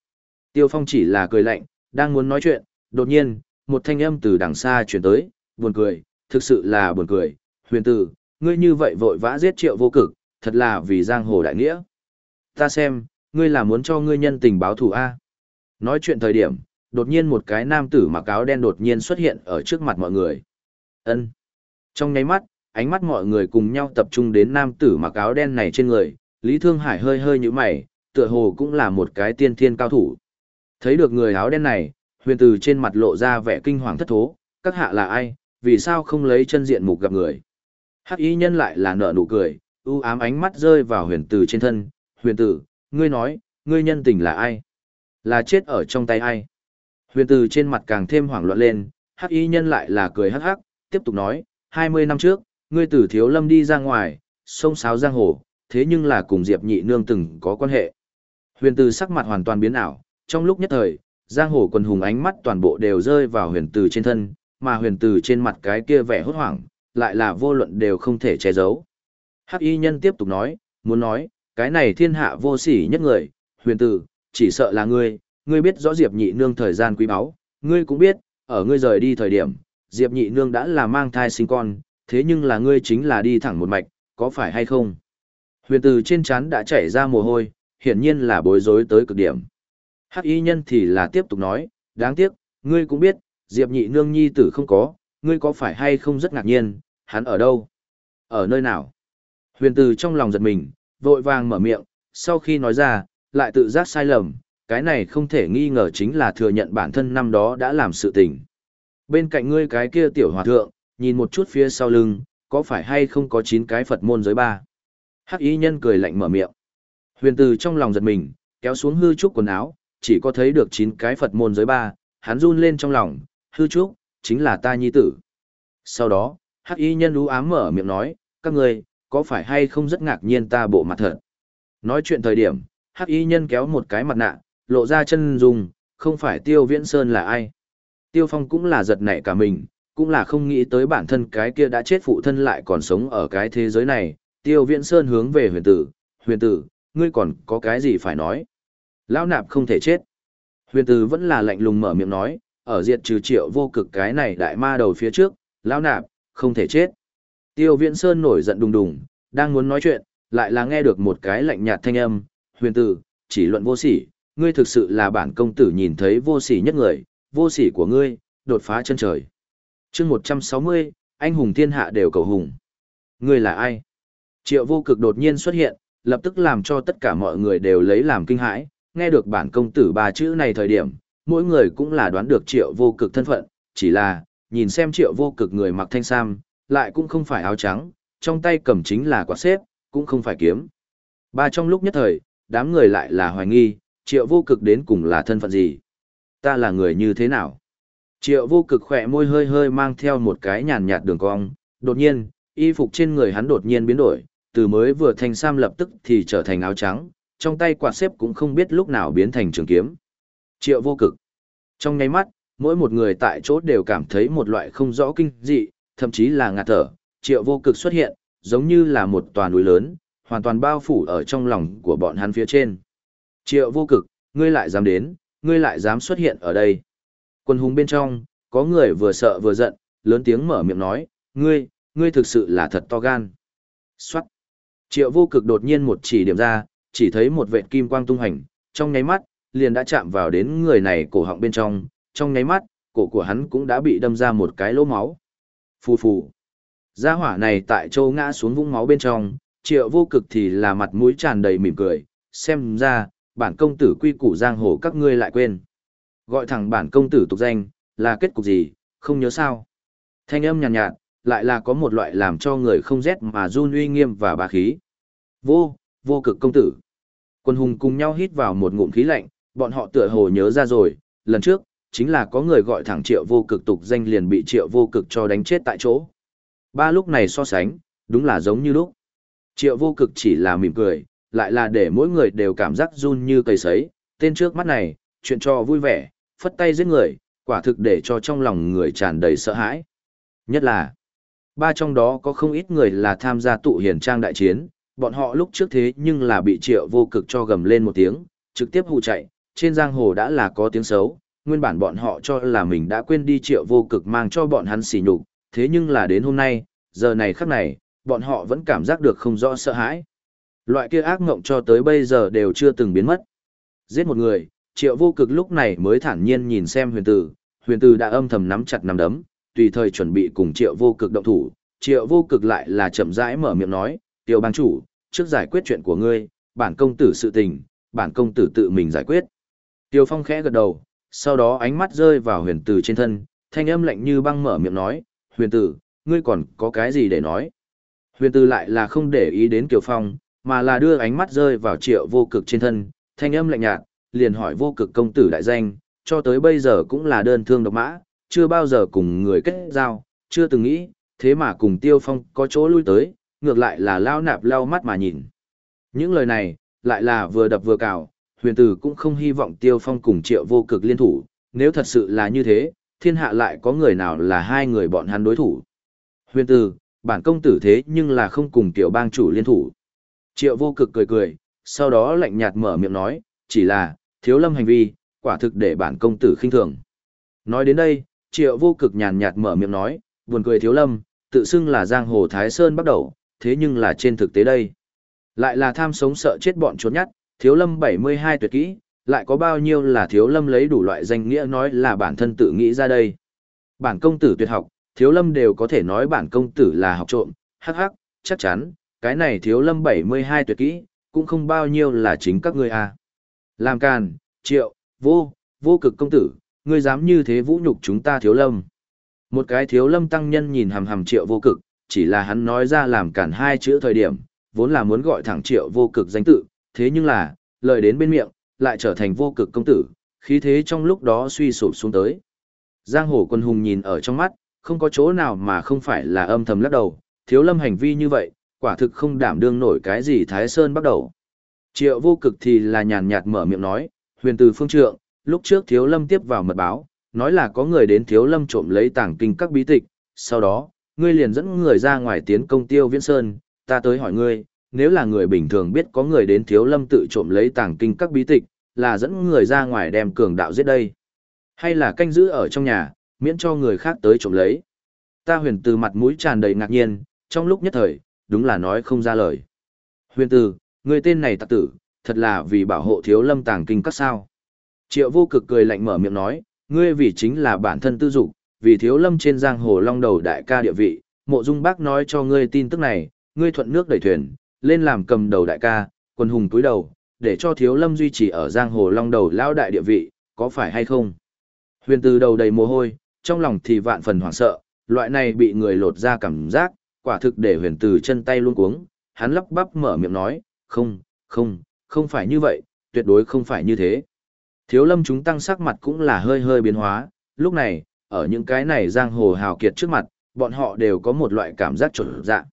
Tiêu Phong chỉ là cười lạnh, đang muốn nói chuyện, đột nhiên, một thanh âm từ đằng xa chuyển tới, buồn cười, thực sự là buồn cười, huyền tử, ngươi như vậy vội vã giết triệu vô cực, thật là vì giang hồ đại nghĩa. Ta xem, ngươi là muốn cho ngươi nhân tình báo thù A. Nói chuyện thời điểm, đột nhiên một cái nam tử mặc áo đen đột nhiên xuất hiện ở trước mặt mọi người. Ân. Trong nháy mắt, ánh mắt mọi người cùng nhau tập trung đến nam tử mặc áo đen này trên người, Lý Thương Hải hơi hơi như mày, tựa hồ cũng là một cái tiên thiên cao thủ. Thấy được người áo đen này, huyền từ trên mặt lộ ra vẻ kinh hoàng thất thố, các hạ là ai, vì sao không lấy chân diện mục gặp người. Hắc y nhân lại là nở nụ cười, u ám ánh mắt rơi vào huyền Tử trên thân, huyền tử, ngươi nói, ngươi nhân tình là ai? Là chết ở trong tay ai? Huyền Tử trên mặt càng thêm hoảng loạn lên, hắc y nhân lại là cười hắc hắc, tiếp tục nói, 20 năm trước, ngươi tử thiếu lâm đi ra ngoài, sông sáo giang hồ, thế nhưng là cùng Diệp nhị nương từng có quan hệ. Huyền Tử sắc mặt hoàn toàn biến ảo, trong lúc nhất thời, giang hồ quần hùng ánh mắt toàn bộ đều rơi vào huyền Tử trên thân, mà huyền từ trên mặt cái kia vẻ hốt hoảng, lại là vô luận đều không thể che giấu. Hắc y nhân tiếp tục nói, muốn nói, cái này thiên hạ vô sỉ nhất người, huyền tử, chỉ sợ là ngươi, ngươi biết rõ Diệp nhị nương thời gian quý báu, ngươi cũng biết, ở ngươi rời đi thời điểm, Diệp nhị nương đã là mang thai sinh con, thế nhưng là ngươi chính là đi thẳng một mạch, có phải hay không? Huyền tử trên trán đã chảy ra mồ hôi, hiển nhiên là bối rối tới cực điểm. Hắc y nhân thì là tiếp tục nói, đáng tiếc, ngươi cũng biết, Diệp nhị nương nhi tử không có, ngươi có phải hay không rất ngạc nhiên, hắn ở đâu? Ở nơi nào? Huyền từ trong lòng giật mình, vội vàng mở miệng, sau khi nói ra, lại tự giác sai lầm, cái này không thể nghi ngờ chính là thừa nhận bản thân năm đó đã làm sự tình. Bên cạnh ngươi cái kia tiểu hòa thượng, nhìn một chút phía sau lưng, có phải hay không có chín cái Phật môn giới ba? Hắc y nhân cười lạnh mở miệng. Huyền từ trong lòng giật mình, kéo xuống hư trúc quần áo, chỉ có thấy được chín cái Phật môn giới ba, hắn run lên trong lòng, hư trúc, chính là ta nhi tử. Sau đó, hắc y nhân ú ám mở miệng nói, các ngươi có phải hay không rất ngạc nhiên ta bộ mặt thật. Nói chuyện thời điểm, hắc y nhân kéo một cái mặt nạ, lộ ra chân dùng, không phải tiêu viễn sơn là ai. Tiêu phong cũng là giật nảy cả mình, cũng là không nghĩ tới bản thân cái kia đã chết phụ thân lại còn sống ở cái thế giới này. Tiêu viễn sơn hướng về huyền tử, huyền tử, ngươi còn có cái gì phải nói. Lão nạp không thể chết. Huyền tử vẫn là lạnh lùng mở miệng nói, ở diệt trừ triệu vô cực cái này đại ma đầu phía trước, lão nạp, không thể chết. Tiêu Viễn Sơn nổi giận đùng đùng, đang muốn nói chuyện, lại là nghe được một cái lạnh nhạt thanh âm, huyền tử, chỉ luận vô sỉ, ngươi thực sự là bản công tử nhìn thấy vô sỉ nhất người, vô sỉ của ngươi, đột phá chân trời. chương 160, anh hùng thiên hạ đều cầu hùng. Ngươi là ai? Triệu vô cực đột nhiên xuất hiện, lập tức làm cho tất cả mọi người đều lấy làm kinh hãi, nghe được bản công tử ba chữ này thời điểm, mỗi người cũng là đoán được triệu vô cực thân phận, chỉ là, nhìn xem triệu vô cực người mặc thanh sam, lại cũng không phải áo trắng, trong tay cầm chính là quạt xếp, cũng không phải kiếm. Ba trong lúc nhất thời, đám người lại là hoài nghi, triệu vô cực đến cùng là thân phận gì? Ta là người như thế nào? Triệu vô cực khỏe môi hơi hơi mang theo một cái nhàn nhạt đường cong, đột nhiên, y phục trên người hắn đột nhiên biến đổi, từ mới vừa thành sam lập tức thì trở thành áo trắng, trong tay quạt xếp cũng không biết lúc nào biến thành trường kiếm. Triệu vô cực. Trong nháy mắt, mỗi một người tại chỗ đều cảm thấy một loại không rõ kinh dị, thậm chí là ngạt thở, triệu vô cực xuất hiện, giống như là một tòa núi lớn, hoàn toàn bao phủ ở trong lòng của bọn hắn phía trên. Triệu vô cực, ngươi lại dám đến, ngươi lại dám xuất hiện ở đây. Quân hùng bên trong, có người vừa sợ vừa giận, lớn tiếng mở miệng nói, ngươi, ngươi thực sự là thật to gan. Xoát. Triệu vô cực đột nhiên một chỉ điểm ra, chỉ thấy một vệt kim quang tung hành, trong nháy mắt, liền đã chạm vào đến người này cổ họng bên trong, trong nháy mắt, cổ của hắn cũng đã bị đâm ra một cái lỗ máu. Phù phù. Gia hỏa này tại châu ngã xuống vũng máu bên trong, triệu vô cực thì là mặt mũi tràn đầy mỉm cười, xem ra, bản công tử quy củ giang hồ các ngươi lại quên. Gọi thẳng bản công tử tục danh, là kết cục gì, không nhớ sao. Thanh âm nhàn nhạt, nhạt, lại là có một loại làm cho người không rét mà run uy nghiêm và bá khí. Vô, vô cực công tử. Quân hùng cùng nhau hít vào một ngụm khí lạnh, bọn họ tựa hồ nhớ ra rồi, lần trước, chính là có người gọi thẳng triệu vô cực tục danh liền bị triệu vô cực cho đánh chết tại chỗ. Ba lúc này so sánh, đúng là giống như lúc. Triệu vô cực chỉ là mỉm cười, lại là để mỗi người đều cảm giác run như cây sấy, tên trước mắt này, chuyện cho vui vẻ, phất tay giết người, quả thực để cho trong lòng người tràn đầy sợ hãi. Nhất là, ba trong đó có không ít người là tham gia tụ hiền trang đại chiến, bọn họ lúc trước thế nhưng là bị triệu vô cực cho gầm lên một tiếng, trực tiếp hù chạy, trên giang hồ đã là có tiếng xấu, nguyên bản bọn họ cho là mình đã quên đi triệu vô cực mang cho bọn hắn xỉ nhục, thế nhưng là đến hôm nay, giờ này khắc này, bọn họ vẫn cảm giác được không rõ sợ hãi. Loại kia ác ngộng cho tới bây giờ đều chưa từng biến mất. Giết một người, triệu vô cực lúc này mới thản nhiên nhìn xem huyền tử, huyền tử đã âm thầm nắm chặt nắm đấm, tùy thời chuẩn bị cùng triệu vô cực động thủ, triệu vô cực lại là chậm rãi mở miệng nói, tiêu bang chủ, trước giải quyết chuyện của ngươi, bản công tử sự tình, bản công tử tự mình giải quyết. Tiêu phong khẽ gật đầu, sau đó ánh mắt rơi vào huyền tử trên thân, thanh âm lạnh như băng mở miệng nói, huyền tử, ngươi còn có cái gì để nói? Huyền tử lại là không để ý đến Kiều Phong, mà là đưa ánh mắt rơi vào triệu vô cực trên thân, thanh âm lạnh nhạt, liền hỏi vô cực công tử đại danh, cho tới bây giờ cũng là đơn thương độc mã, chưa bao giờ cùng người kết giao, chưa từng nghĩ, thế mà cùng Tiêu Phong có chỗ lui tới, ngược lại là lao nạp lao mắt mà nhìn. Những lời này, lại là vừa đập vừa cào, huyền tử cũng không hy vọng Tiêu Phong cùng triệu vô cực liên thủ, nếu thật sự là như thế, thiên hạ lại có người nào là hai người bọn hắn đối thủ. Huyền tử, bản công tử thế nhưng là không cùng tiểu bang chủ liên thủ. Triệu vô cực cười cười, sau đó lạnh nhạt mở miệng nói, chỉ là, thiếu lâm hành vi, quả thực để bản công tử khinh thường. Nói đến đây, triệu vô cực nhàn nhạt mở miệng nói, buồn cười thiếu lâm, tự xưng là giang hồ Thái Sơn bắt đầu, thế nhưng là trên thực tế đây. Lại là tham sống sợ chết bọn trốn nhát, thiếu lâm 72 tuyệt kỹ, lại có bao nhiêu là thiếu lâm lấy đủ loại danh nghĩa nói là bản thân tự nghĩ ra đây. Bản công tử tuyệt học, thiếu lâm đều có thể nói bản công tử là học trộm, hắc hắc, chắc chắn, cái này thiếu lâm 72 tuyệt kỹ, cũng không bao nhiêu là chính các ngươi à. Làm càn, triệu, vô, vô cực công tử, ngươi dám như thế vũ nhục chúng ta thiếu lâm. Một cái thiếu lâm tăng nhân nhìn hầm hầm triệu vô cực, chỉ là hắn nói ra làm cản hai chữ thời điểm, vốn là muốn gọi thẳng triệu vô cực danh tự, thế nhưng là, lời đến bên miệng, lại trở thành vô cực công tử, khí thế trong lúc đó suy sụp xuống tới. Giang hồ quân hùng nhìn ở trong mắt, không có chỗ nào mà không phải là âm thầm lắc đầu, thiếu lâm hành vi như vậy, quả thực không đảm đương nổi cái gì Thái Sơn bắt đầu. Triệu vô cực thì là nhàn nhạt mở miệng nói, huyền từ phương trượng, lúc trước thiếu lâm tiếp vào mật báo, nói là có người đến thiếu lâm trộm lấy tảng kinh các bí tịch, sau đó, ngươi liền dẫn người ra ngoài tiến công tiêu viễn sơn, ta tới hỏi ngươi, nếu là người bình thường biết có người đến thiếu lâm tự trộm lấy tàng kinh các bí tịch, là dẫn người ra ngoài đem cường đạo giết đây. Hay là canh giữ ở trong nhà, miễn cho người khác tới trộm lấy. Ta huyền từ mặt mũi tràn đầy ngạc nhiên, trong lúc nhất thời, đúng là nói không ra lời. Huyền từ, người tên này tặc tử, thật là vì bảo hộ thiếu lâm tàng kinh các sao. Triệu vô cực cười lạnh mở miệng nói, ngươi vì chính là bản thân tư dục, vì thiếu lâm trên giang hồ long đầu đại ca địa vị, mộ dung bác nói cho ngươi tin tức này, ngươi thuận nước đẩy thuyền, lên làm cầm đầu đại ca, quân hùng túi đầu, để cho thiếu lâm duy trì ở giang hồ long đầu lao đại địa vị, có phải hay không? Huyền từ đầu đầy mồ hôi, trong lòng thì vạn phần hoảng sợ, loại này bị người lột ra cảm giác, quả thực để huyền từ chân tay luôn cuống, hắn lắp bắp mở miệng nói, không, không, không phải như vậy, tuyệt đối không phải như thế. Thiếu lâm chúng tăng sắc mặt cũng là hơi hơi biến hóa, lúc này, ở những cái này giang hồ hào kiệt trước mặt, bọn họ đều có một loại cảm giác trộn dạng.